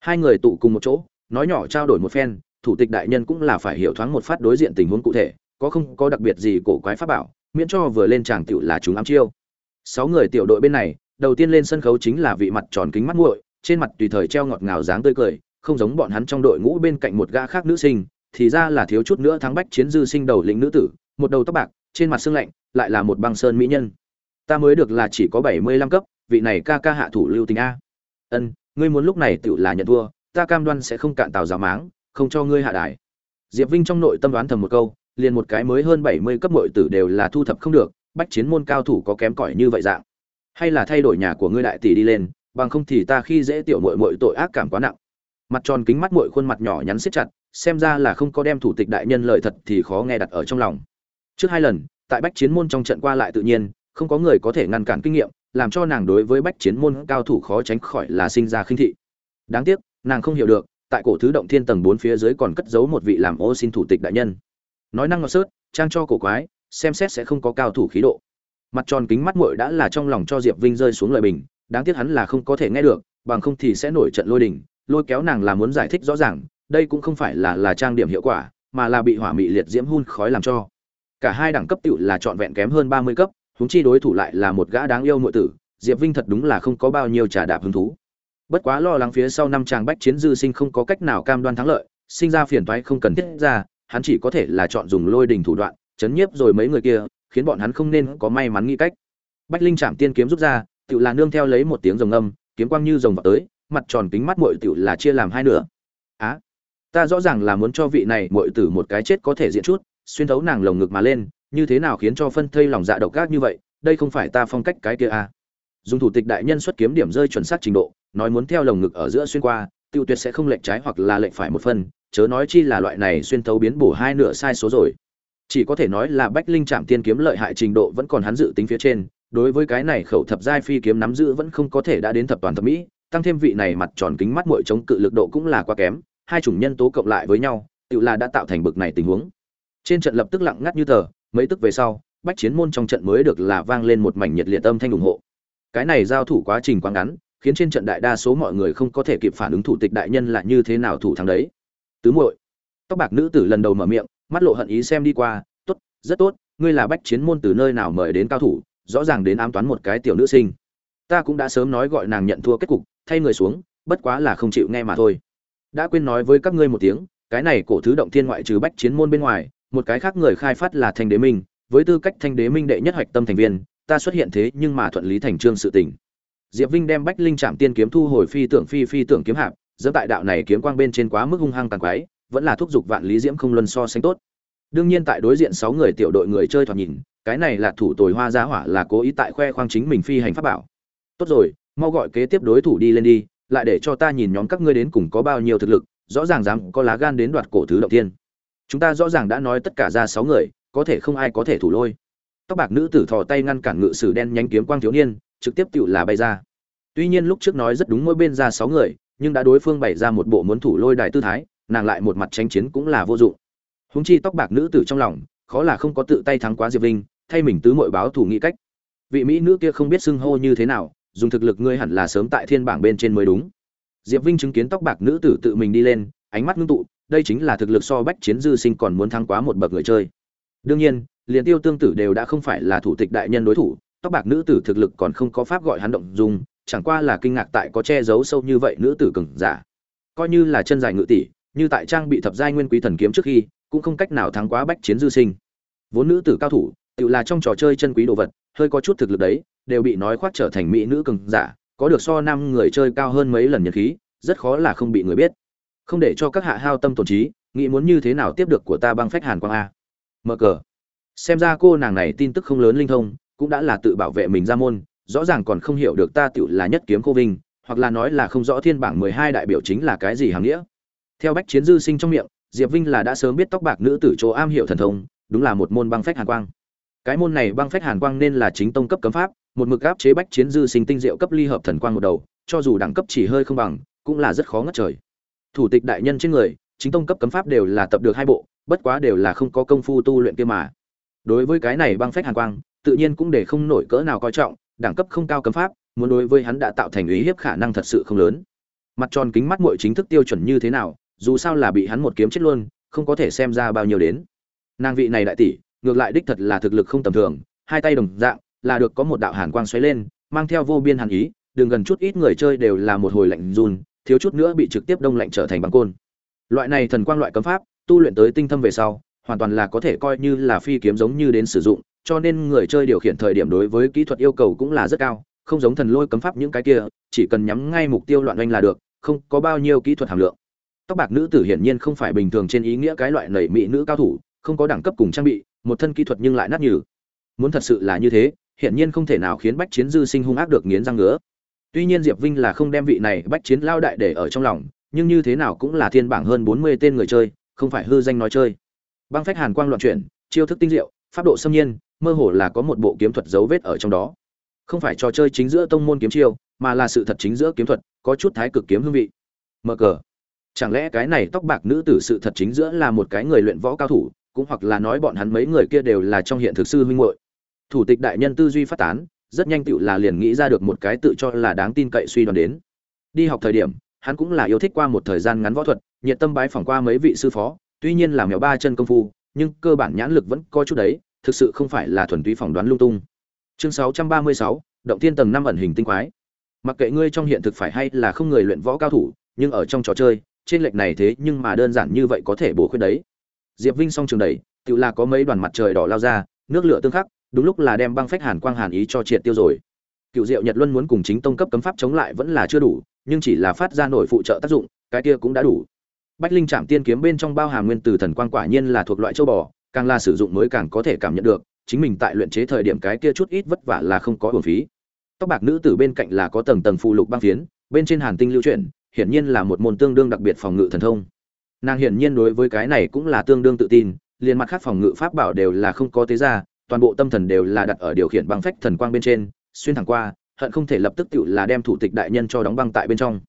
Hai người tụ cùng một chỗ, nói nhỏ trao đổi một phen, thủ tịch đại nhân cũng là phải hiểu thoáng một phát đối diện tình huống cụ thể, có không có đặc biệt gì cổ quái pháp bảo, miễn cho vừa lên tràng tựu là chúng ám chiêu. Sáu người tiểu đội bên này đầu tiên lên sân khấu chính là vị mặt tròn kính mắt nguội, trên mặt tùy thời treo ngọt ngào dáng tươi cười, không giống bọn hắn trong đội ngũ bên cạnh một gã khác nữ sinh, thì ra là thiếu chút nữa thắng bách chiến dư sinh đầu lĩnh nữ tử, một đầu tóc bạc, trên mặt xương lạnh, lại là một băng sơn mỹ nhân. Ta mới được là chỉ có bảy mươi lăm cấp, vị này ca ca hạ thủ lưu tình a. Ân, ngươi muốn lúc này tự là nhận thua, ta cam đoan sẽ không cạn tàu giả máng, không cho ngươi hạ đài. Diệp vinh trong nội tâm đoán thầm một câu, liền một cái mới hơn bảy mươi cấp muội tử đều là thu thập không được, bách chiến môn cao thủ có kém cỏi như vậy dạng hay là thay đổi nhà của ngươi đại tỷ đi lên, bằng không thì ta khi dễ tiểu muội muội tội ác cảm quá nặng. Mặt tròn kính mắt muội khuôn mặt nhỏ nhắn siết chặt, xem ra là không có đem thủ tịch đại nhân lời thật thì khó nghe đặt ở trong lòng. Trước hai lần, tại bách chiến môn trong trận qua lại tự nhiên, không có người có thể ngăn cản kinh nghiệm, làm cho nàng đối với bách chiến môn cao thủ khó tránh khỏi là sinh ra khinh thị. Đáng tiếc, nàng không hiểu được, tại cổ thứ động thiên tầng bốn phía dưới còn cất giấu một vị làm ô xin thủ tịch đại nhân. Nói năng ngọt sớt, trang cho cổ quái, xem xét sẽ không có cao thủ khí độ mặt tròn kính mắt muội đã là trong lòng cho diệp vinh rơi xuống lời bình, đáng tiếc hắn là không có thể nghe được, bằng không thì sẽ nổi trận lôi đình, lôi kéo nàng là muốn giải thích rõ ràng, đây cũng không phải là là trang điểm hiệu quả, mà là bị hỏa mị liệt diễm hun khói làm cho. Cả hai đẳng cấp tựu là trọn vẹn kém hơn ba mươi cấp húng chi đối thủ lại là một gã đáng yêu nội tử, diệp vinh thật đúng là không có bao nhiêu trà đạp hứng thú. Bất quá lo lắng phía sau năm chàng bách chiến dư sinh không có cách nào cam đoan thắng lợi, sinh ra phiền toái không cần thiết ra, hắn chỉ có thể là chọn dùng lôi đình thủ đoạn, chấn nhiếp rồi mấy người kia khiến bọn hắn không nên có may mắn nghĩ cách. Bách linh chạm tiên kiếm rút ra tự là nương theo lấy một tiếng rồng âm, kiếm quang như rồng vào tới, mặt tròn kính mắt muội tự là chia làm hai nửa. Á, ta rõ ràng là muốn cho vị này muội tử một cái chết có thể diện chút, xuyên thấu nàng lồng ngực mà lên, như thế nào khiến cho phân thây lòng dạ độc ác như vậy, đây không phải ta phong cách cái kia à. dùng thủ tịch đại nhân xuất kiếm điểm rơi chuẩn xác trình độ, nói muốn theo lồng ngực ở giữa xuyên qua tiêu tuyệt sẽ không lệch trái hoặc là lệch phải một phần, chớ nói chi là loại này xuyên thấu biến bổ hai nửa sai số rồi chỉ có thể nói là bách linh chạm tiên kiếm lợi hại trình độ vẫn còn hắn dự tính phía trên, đối với cái này khẩu thập giai phi kiếm nắm giữ vẫn không có thể đã đến thập toàn thập mỹ, tăng thêm vị này mặt tròn kính mắt muội chống cự lực độ cũng là quá kém, hai chủng nhân tố cộng lại với nhau, tự là đã tạo thành bực này tình huống. Trên trận lập tức lặng ngắt như tờ, mấy tức về sau, bách chiến môn trong trận mới được là vang lên một mảnh nhiệt liệt âm thanh ủng hộ. Cái này giao thủ quá trình quá ngắn, khiến trên trận đại đa số mọi người không có thể kịp phản ứng thủ tịch đại nhân là như thế nào thủ thắng đấy. Tứ muội. Tóc bạc nữ tử lần đầu mở miệng mắt lộ hận ý xem đi qua, tốt, rất tốt, ngươi là bách chiến môn từ nơi nào mời đến cao thủ, rõ ràng đến ám toán một cái tiểu nữ sinh. Ta cũng đã sớm nói gọi nàng nhận thua kết cục, thay người xuống, bất quá là không chịu nghe mà thôi. Đã quên nói với các ngươi một tiếng, cái này cổ thứ động thiên ngoại trừ bách chiến môn bên ngoài, một cái khác người khai phát là thanh đế minh, với tư cách thanh đế minh đệ nhất hoạch tâm thành viên, ta xuất hiện thế nhưng mà thuận lý thành trương sự tình. Diệp vinh đem bách linh trạm tiên kiếm thu hồi phi tưởng phi phi tưởng kiếm hạp dẫn tại đạo này kiếm quang bên trên quá mức hung hăng tàn quái vẫn là thúc giục vạn lý diễm không luân so sánh tốt. Đương nhiên tại đối diện sáu người tiểu đội người chơi thoạt nhìn, cái này là thủ tồi hoa giá hỏa là cố ý tại khoe khoang chính mình phi hành pháp bảo. Tốt rồi, mau gọi kế tiếp đối thủ đi lên đi, lại để cho ta nhìn nhóm các ngươi đến cùng có bao nhiêu thực lực, rõ ràng dám có lá gan đến đoạt cổ thứ động tiên. Chúng ta rõ ràng đã nói tất cả ra sáu người, có thể không ai có thể thủ lôi. Tóc bạc nữ tử thò tay ngăn cản ngự sử đen nhánh kiếm quang thiếu niên, trực tiếp tựu là bay ra. Tuy nhiên lúc trước nói rất đúng mỗi bên ra sáu người, nhưng đã đối phương bày ra một bộ muốn thủ lôi đài tư thái nàng lại một mặt tranh chiến cũng là vô dụng. Húng chi tóc bạc nữ tử trong lòng, khó là không có tự tay thắng quá diệp vinh, thay mình tứ muội báo thủ nghĩ cách. Vị mỹ nữ kia không biết xưng hô như thế nào, dùng thực lực ngươi hẳn là sớm tại thiên bảng bên trên mới đúng. Diệp vinh chứng kiến tóc bạc nữ tử tự mình đi lên, ánh mắt ngưng tụ, đây chính là thực lực so bách chiến dư sinh còn muốn thắng quá một bậc người chơi. Đương nhiên, liền tiêu tương tử đều đã không phải là thủ tịch đại nhân đối thủ, tóc bạc nữ tử thực lực còn không có pháp gọi hắn động dung, chẳng qua là kinh ngạc tại có che giấu sâu như vậy nữ tử cường giả. Coi như là chân dài ngự tỷ như tại trang bị thập giai nguyên quý thần kiếm trước khi, cũng không cách nào thắng quá bách chiến dư sinh. Vốn nữ tử cao thủ, tự là trong trò chơi chân quý đồ vật, hơi có chút thực lực đấy, đều bị nói khoác trở thành mỹ nữ cường giả, có được so năm người chơi cao hơn mấy lần nhật khí, rất khó là không bị người biết. Không để cho các hạ hao tâm tổn trí, nghĩ muốn như thế nào tiếp được của ta băng phách hàn quang a. Mở cờ. Xem ra cô nàng này tin tức không lớn linh thông, cũng đã là tự bảo vệ mình ra môn, rõ ràng còn không hiểu được ta tựu là nhất kiếm cô vinh, hoặc là nói là không rõ thiên bảng mười hai đại biểu chính là cái gì hàng nghĩa theo bách chiến dư sinh trong miệng, diệp vinh là đã sớm biết tóc bạc nữ tử chỗ am hiểu thần thông, đúng là một môn băng phách hàn quang. Cái môn này băng phách hàn quang nên là chính tông cấp cấm pháp, một mực áp chế bách chiến dư sinh tinh diệu cấp ly hợp thần quang một đầu, cho dù đẳng cấp chỉ hơi không bằng, cũng là rất khó ngất trời. Thủ tịch đại nhân trên người, chính tông cấp cấm pháp đều là tập được hai bộ, bất quá đều là không có công phu tu luyện kia mà. Đối với cái này băng phách hàn quang, tự nhiên cũng để không nổi cỡ nào coi trọng, đẳng cấp không cao cấm pháp, muốn đối với hắn đã tạo thành ý hiếp khả năng thật sự không lớn. Mặt tròn kính mắt muội chính thức tiêu chuẩn như thế nào dù sao là bị hắn một kiếm chết luôn, không có thể xem ra bao nhiêu đến. Nàng vị này đại tỷ, ngược lại đích thật là thực lực không tầm thường, hai tay đồng dạng, là được có một đạo hàn quang xoáy lên, mang theo vô biên hàn ý đừng gần chút ít người chơi đều là một hồi lạnh run, thiếu chút nữa bị trực tiếp đông lạnh trở thành băng côn. Loại này thần quang loại cấm pháp, tu luyện tới tinh thâm về sau, hoàn toàn là có thể coi như là phi kiếm giống như đến sử dụng, cho nên người chơi điều khiển thời điểm đối với kỹ thuật yêu cầu cũng là rất cao, không giống thần lôi cấm pháp những cái kia, chỉ cần nhắm ngay mục tiêu loạn oanh là được, không có bao nhiêu kỹ thuật hàm lượng tóc bạc nữ tử hiển nhiên không phải bình thường trên ý nghĩa cái loại nảy mỹ nữ cao thủ, không có đẳng cấp cùng trang bị, một thân kỹ thuật nhưng lại nát nhừ. Muốn thật sự là như thế, hiển nhiên không thể nào khiến bách chiến dư sinh hung ác được nghiến răng ngứa. Tuy nhiên diệp vinh là không đem vị này bách chiến lao đại để ở trong lòng, nhưng như thế nào cũng là thiên bảng hơn bốn mươi tên người chơi, không phải hư danh nói chơi. Băng phách hàn quang loạn chuyển, chiêu thức tinh diệu, pháp độ xâm nhiên, mơ hồ là có một bộ kiếm thuật dấu vết ở trong đó. Không phải trò chơi chính giữa tông môn kiếm chiêu, mà là sự thật chính giữa kiếm thuật, có chút thái cực kiếm hương vị. Mờ cờ chẳng lẽ cái này tóc bạc nữ tử sự thật chính giữa là một cái người luyện võ cao thủ cũng hoặc là nói bọn hắn mấy người kia đều là trong hiện thực sư huynh muội? Thủ tịch đại nhân tư duy phát tán rất nhanh tựu là liền nghĩ ra được một cái tự cho là đáng tin cậy suy đoán đến. Đi học thời điểm hắn cũng là yêu thích qua một thời gian ngắn võ thuật nhiệt tâm bái phỏng qua mấy vị sư phó tuy nhiên là mèo ba chân công phu nhưng cơ bản nhãn lực vẫn có chút đấy thực sự không phải là thuần túy phỏng đoán lung tung. Chương 636, động thiên tầng năm ẩn hình tinh quái. Mặc kệ ngươi trong hiện thực phải hay là không người luyện võ cao thủ nhưng ở trong trò chơi trên lệch này thế nhưng mà đơn giản như vậy có thể bổ khuyết đấy. Diệp vinh song trường đẩy, tự là có mấy đoàn mặt trời đỏ lao ra, nước lửa tương khắc, đúng lúc là đem băng phách hàn quang hàn ý cho triệt tiêu rồi. Cựu diệu nhật luân muốn cùng chính tông cấp cấm pháp chống lại vẫn là chưa đủ, nhưng chỉ là phát ra nổi phụ trợ tác dụng, cái kia cũng đã đủ. Bách linh trạm tiên kiếm bên trong bao hàm nguyên từ thần quang quả nhiên là thuộc loại châu bò, càng là sử dụng mới càng có thể cảm nhận được, chính mình tại luyện chế thời điểm cái kia chút ít vất vả là không có hồn phí. Tóc bạc nữ tử bên cạnh là có tầng tầng phụ lục băng phiến, bên trên hàn tinh lưu chuyển hiển nhiên là một môn tương đương đặc biệt phòng ngự thần thông. Nàng hiển nhiên đối với cái này cũng là tương đương tự tin, liền mặt khác phòng ngự pháp bảo đều là không có tế ra, toàn bộ tâm thần đều là đặt ở điều khiển băng phách thần quang bên trên, xuyên thẳng qua, hận không thể lập tức tựu là đem thủ tịch đại nhân cho đóng băng tại bên trong.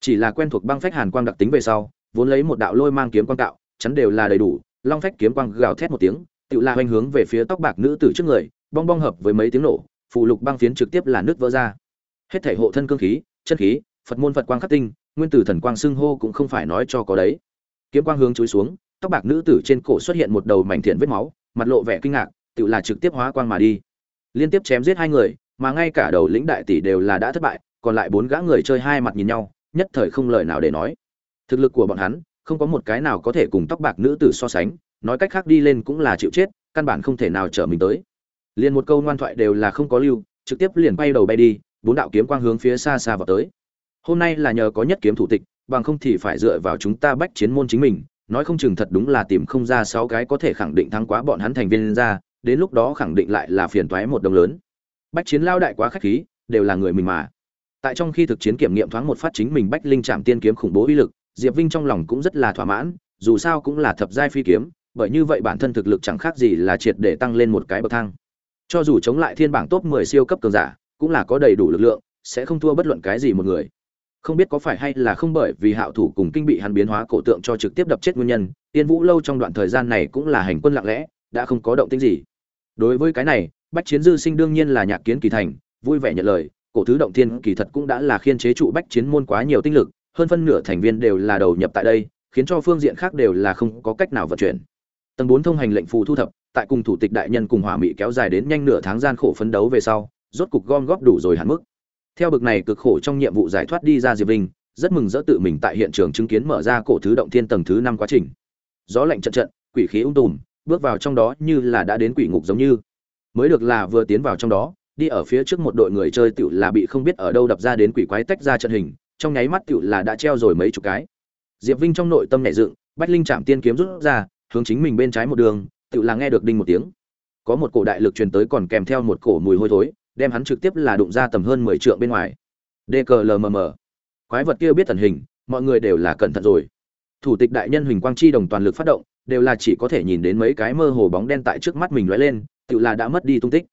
Chỉ là quen thuộc băng phách hàn quang đặc tính về sau, vốn lấy một đạo lôi mang kiếm quang tạo, chắn đều là đầy đủ, long phách kiếm quang gào thét một tiếng tựu là hoành hướng về phía tóc bạc nữ tử trước người, bong bong hợp với mấy tiếng nổ phụ lục băng phiến trực tiếp là nứt vỡ ra. Hết thể hộ thân cương khí, chân khí, phật môn phật quang khắc tinh nguyên tử thần quang xưng hô cũng không phải nói cho có đấy. Kiếm quang hướng chúi xuống, tóc bạc nữ tử trên cổ xuất hiện một đầu mảnh thiện vết máu, mặt lộ vẻ kinh ngạc, tự là trực tiếp hóa quang mà đi. Liên tiếp chém giết hai người, mà ngay cả đầu lĩnh đại tỷ đều là đã thất bại, còn lại bốn gã người chơi hai mặt nhìn nhau, nhất thời không lời nào để nói. Thực lực của bọn hắn, không có một cái nào có thể cùng tóc bạc nữ tử so sánh, nói cách khác đi lên cũng là chịu chết, căn bản không thể nào trở mình tới. Liền một câu ngoan thoại đều là không có lưu, trực tiếp liền bay đầu bay đi, bốn đạo kiếm quang hướng phía xa xa vào tới hôm nay là nhờ có nhất kiếm thủ tịch, bằng không thì phải dựa vào chúng ta bách chiến môn chính mình, nói không chừng thật đúng là tìm không ra sáu cái có thể khẳng định thắng quá bọn hắn thành viên ra, đến lúc đó khẳng định lại là phiền toái một đồng lớn. Bách chiến lao đại quá khách khí, đều là người mình mà. Tại trong khi thực chiến kiểm nghiệm thoáng một phát chính mình bách linh chạm tiên kiếm khủng bố uy lực, diệp vinh trong lòng cũng rất là thỏa mãn, dù sao cũng là thập giai phi kiếm, bởi như vậy bản thân thực lực chẳng khác gì là triệt để tăng lên một cái bậc thang. Cho dù chống lại thiên bảng top 10 siêu cấp cường giả, cũng là có đầy đủ lực lượng, sẽ không thua bất luận cái gì một người không biết có phải hay là không bởi vì hạo thủ cùng kinh bị hắn biến hóa cổ tượng cho trực tiếp đập chết nguyên nhân, tiên vũ lâu trong đoạn thời gian này cũng là hành quân lặng lẽ, đã không có động tĩnh gì. Đối với cái này, bách chiến dư sinh đương nhiên là nhạc kiến kỳ thành, vui vẻ nhận lời, cổ thứ động thiên kỳ thật cũng đã là khiên chế trụ bách chiến môn quá nhiều tinh lực, hơn phân nửa thành viên đều là đầu nhập tại đây, khiến cho phương diện khác đều là không có cách nào vận chuyển. Tầng bốn thông hành lệnh phù thu thập, tại cùng thủ tịch đại nhân cùng hỏa mỹ kéo dài đến nhanh nửa tháng gian khổ phấn đấu về sau, rốt cục gom góp đủ rồi hạn mức theo bực này cực khổ trong nhiệm vụ giải thoát đi ra diệp vinh, rất mừng dỡ tự mình tại hiện trường chứng kiến mở ra cổ thứ động thiên tầng thứ năm quá trình. Gió lạnh trận trận, quỷ khí ung tùm, bước vào trong đó như là đã đến quỷ ngục giống như. Mới được là vừa tiến vào trong đó, đi ở phía trước một đội người chơi tựu là bị không biết ở đâu đập ra đến quỷ quái tách ra trận hình, trong nháy mắt tựu là đã treo rồi mấy chục cái. Diệp vinh trong nội tâm nhảy dựng, bách linh chạm tiên kiếm rút ra, hướng chính mình bên trái một đường tựu là nghe được đinh một tiếng. Có một cổ đại lực truyền tới còn kèm theo một cổ mùi hôi thối đem hắn trực tiếp là đụng ra tầm hơn mười trượng bên ngoài. Dklmm quái vật kia biết thần hình, mọi người đều là cẩn thận rồi. Thủ tịch đại nhân huỳnh quang chi đồng toàn lực phát động, đều là chỉ có thể nhìn đến mấy cái mơ hồ bóng đen tại trước mắt mình lóe lên, tự là đã mất đi tung tích.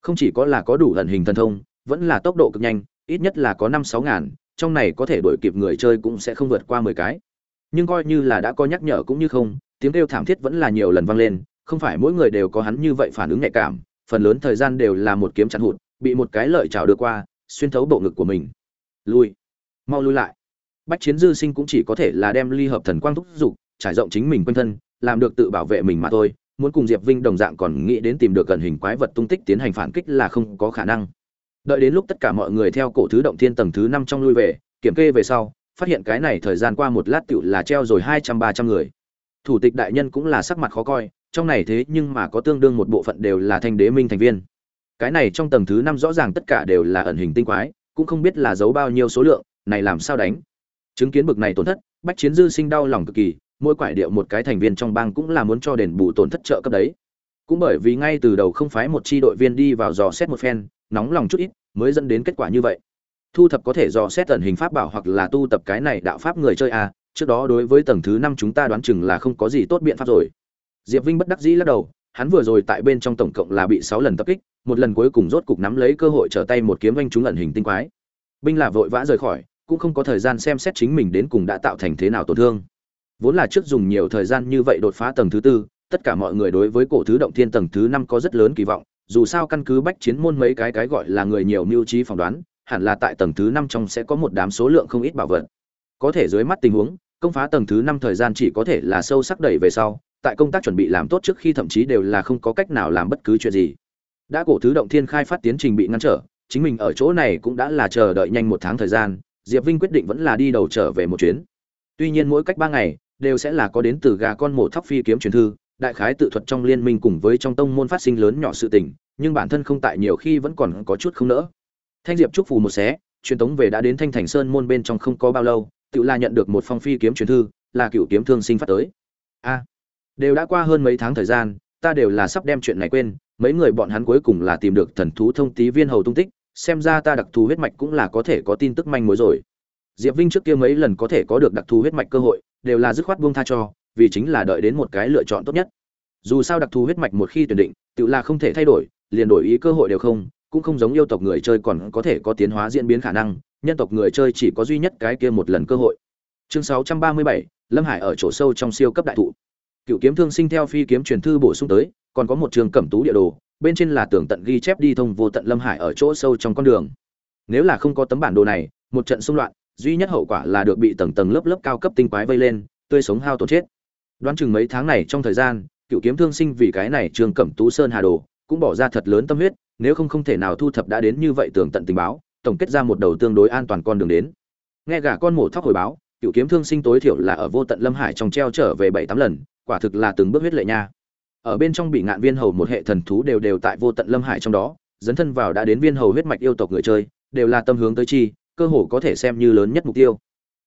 Không chỉ có là có đủ ẩn hình thần thông, vẫn là tốc độ cực nhanh, ít nhất là có năm sáu ngàn, trong này có thể đuổi kịp người chơi cũng sẽ không vượt qua mười cái. Nhưng coi như là đã có nhắc nhở cũng như không, tiếng kêu thảm thiết vẫn là nhiều lần vang lên, không phải mỗi người đều có hắn như vậy phản ứng nhạy cảm, phần lớn thời gian đều là một kiếm chặn hụt bị một cái lợi chảo đưa qua, xuyên thấu bộ ngực của mình. Lui. Mau lui lại. Bách chiến dư sinh cũng chỉ có thể là đem ly hợp thần quang thúc giục, trải rộng chính mình quanh thân, làm được tự bảo vệ mình mà thôi, muốn cùng diệp vinh đồng dạng còn nghĩ đến tìm được gần hình quái vật tung tích tiến hành phản kích là không có khả năng. Đợi đến lúc tất cả mọi người theo cổ thứ động thiên tầng thứ năm trong lui về, kiểm kê về sau, phát hiện cái này thời gian qua một lát tựu là treo rồi hai trăm ba trăm người. Thủ tịch đại nhân cũng là sắc mặt khó coi, trong này thế nhưng mà có tương đương một bộ phận đều là thanh đế minh thành viên cái này trong tầng thứ năm rõ ràng tất cả đều là ẩn hình tinh quái cũng không biết là giấu bao nhiêu số lượng này làm sao đánh? Chứng kiến bực này tổn thất bách chiến dư sinh đau lòng cực kỳ mỗi quải điệu một cái thành viên trong bang cũng là muốn cho đền bù tổn thất trợ cấp đấy. Cũng bởi vì ngay từ đầu không phái một chi đội viên đi vào dò xét một phen nóng lòng chút ít mới dẫn đến kết quả như vậy. Thu thập có thể dò xét tận hình pháp bảo hoặc là tu tập cái này đạo pháp người chơi a à, trước đó đối với tầng thứ năm chúng ta đoán chừng là không có gì tốt biện pháp rồi. Diệp vinh bất đắc dĩ lắc đầu hắn vừa rồi tại bên trong tổng cộng là bị sáu lần tập kích một lần cuối cùng rốt cục nắm lấy cơ hội trở tay một kiếm anh chúng ẩn hình tinh quái. Binh là vội vã rời khỏi, cũng không có thời gian xem xét chính mình đến cùng đã tạo thành thế nào tổn thương. Vốn là trước dùng nhiều thời gian như vậy đột phá tầng thứ tư, tất cả mọi người đối với cổ thứ động thiên tầng thứ năm có rất lớn kỳ vọng, dù sao căn cứ bách chiến môn mấy cái cái gọi là người nhiều mưu trí phỏng đoán, hẳn là tại tầng thứ năm trong sẽ có một đám số lượng không ít bảo vật. Có thể dưới mắt tình huống, công phá tầng thứ năm thời gian chỉ có thể là sâu sắc đẩy về sau, tại công tác chuẩn bị làm tốt trước khi thậm chí đều là không có cách nào làm bất cứ chuyện gì đã cổ thứ động thiên khai phát tiến trình bị ngăn trở, chính mình ở chỗ này cũng đã là chờ đợi nhanh một tháng thời gian, diệp vinh quyết định vẫn là đi đầu trở về một chuyến. Tuy nhiên mỗi cách ba ngày, đều sẽ là có đến từ gà con mổ thóc phi kiếm truyền thư, đại khái tự thuật trong liên minh cùng với trong tông môn phát sinh lớn nhỏ sự tình, nhưng bản thân không tại nhiều khi vẫn còn có chút không nỡ. Thanh diệp chúc phù một xé, truyền tống về đã đến thanh thành sơn môn bên trong không có bao lâu, tự là nhận được một phong phi kiếm truyền thư, là cựu kiếm thương sinh phát tới. A, đều đã qua hơn mấy tháng thời gian, ta đều là sắp đem chuyện này quên mấy người bọn hắn cuối cùng là tìm được thần thú thông tí viên hầu tung tích xem ra ta đặc thù huyết mạch cũng là có thể có tin tức manh mối rồi. Diệp vinh trước kia mấy lần có thể có được đặc thù huyết mạch cơ hội đều là dứt khoát buông tha cho vì chính là đợi đến một cái lựa chọn tốt nhất. Dù sao đặc thù huyết mạch một khi tuyển định tự là không thể thay đổi liền đổi ý cơ hội đều không cũng không giống yêu tộc người chơi còn có thể có tiến hóa diễn biến khả năng nhân tộc người chơi chỉ có duy nhất cái kia một lần cơ hội. Chương 637, lâm hải ở chỗ sâu trong siêu cấp đại thụ. Cựu kiếm thương sinh theo phi kiếm truyền thư bổ sung tới còn có một trường cẩm tú địa đồ, bên trên là tường tận ghi chép đi thông vô tận lâm hải ở chỗ sâu trong con đường. Nếu là không có tấm bản đồ này, một trận xung loạn, duy nhất hậu quả là được bị tầng tầng lớp lớp cao cấp tinh quái vây lên, tươi sống hao tổn chết. Đoán chừng mấy tháng này trong thời gian, cựu kiếm thương sinh vì cái này trường cẩm tú sơn hà đồ, cũng bỏ ra thật lớn tâm huyết, nếu không không thể nào thu thập đã đến như vậy tường tận tình báo, tổng kết ra một đầu tương đối an toàn con đường đến. Nghe gà con mổ thóc hồi báo, cựu kiếm thương sinh tối thiểu là ở vô tận lâm hải trong treo trở về bảy tám lần, quả thực là từng bước huyết lệ nha ở bên trong bị ngạn viên hầu một hệ thần thú đều đều tại vô tận lâm hải trong đó, dấn thân vào đã đến viên hầu huyết mạch yêu tộc người chơi, đều là tâm hướng tới chi, cơ hồ có thể xem như lớn nhất mục tiêu.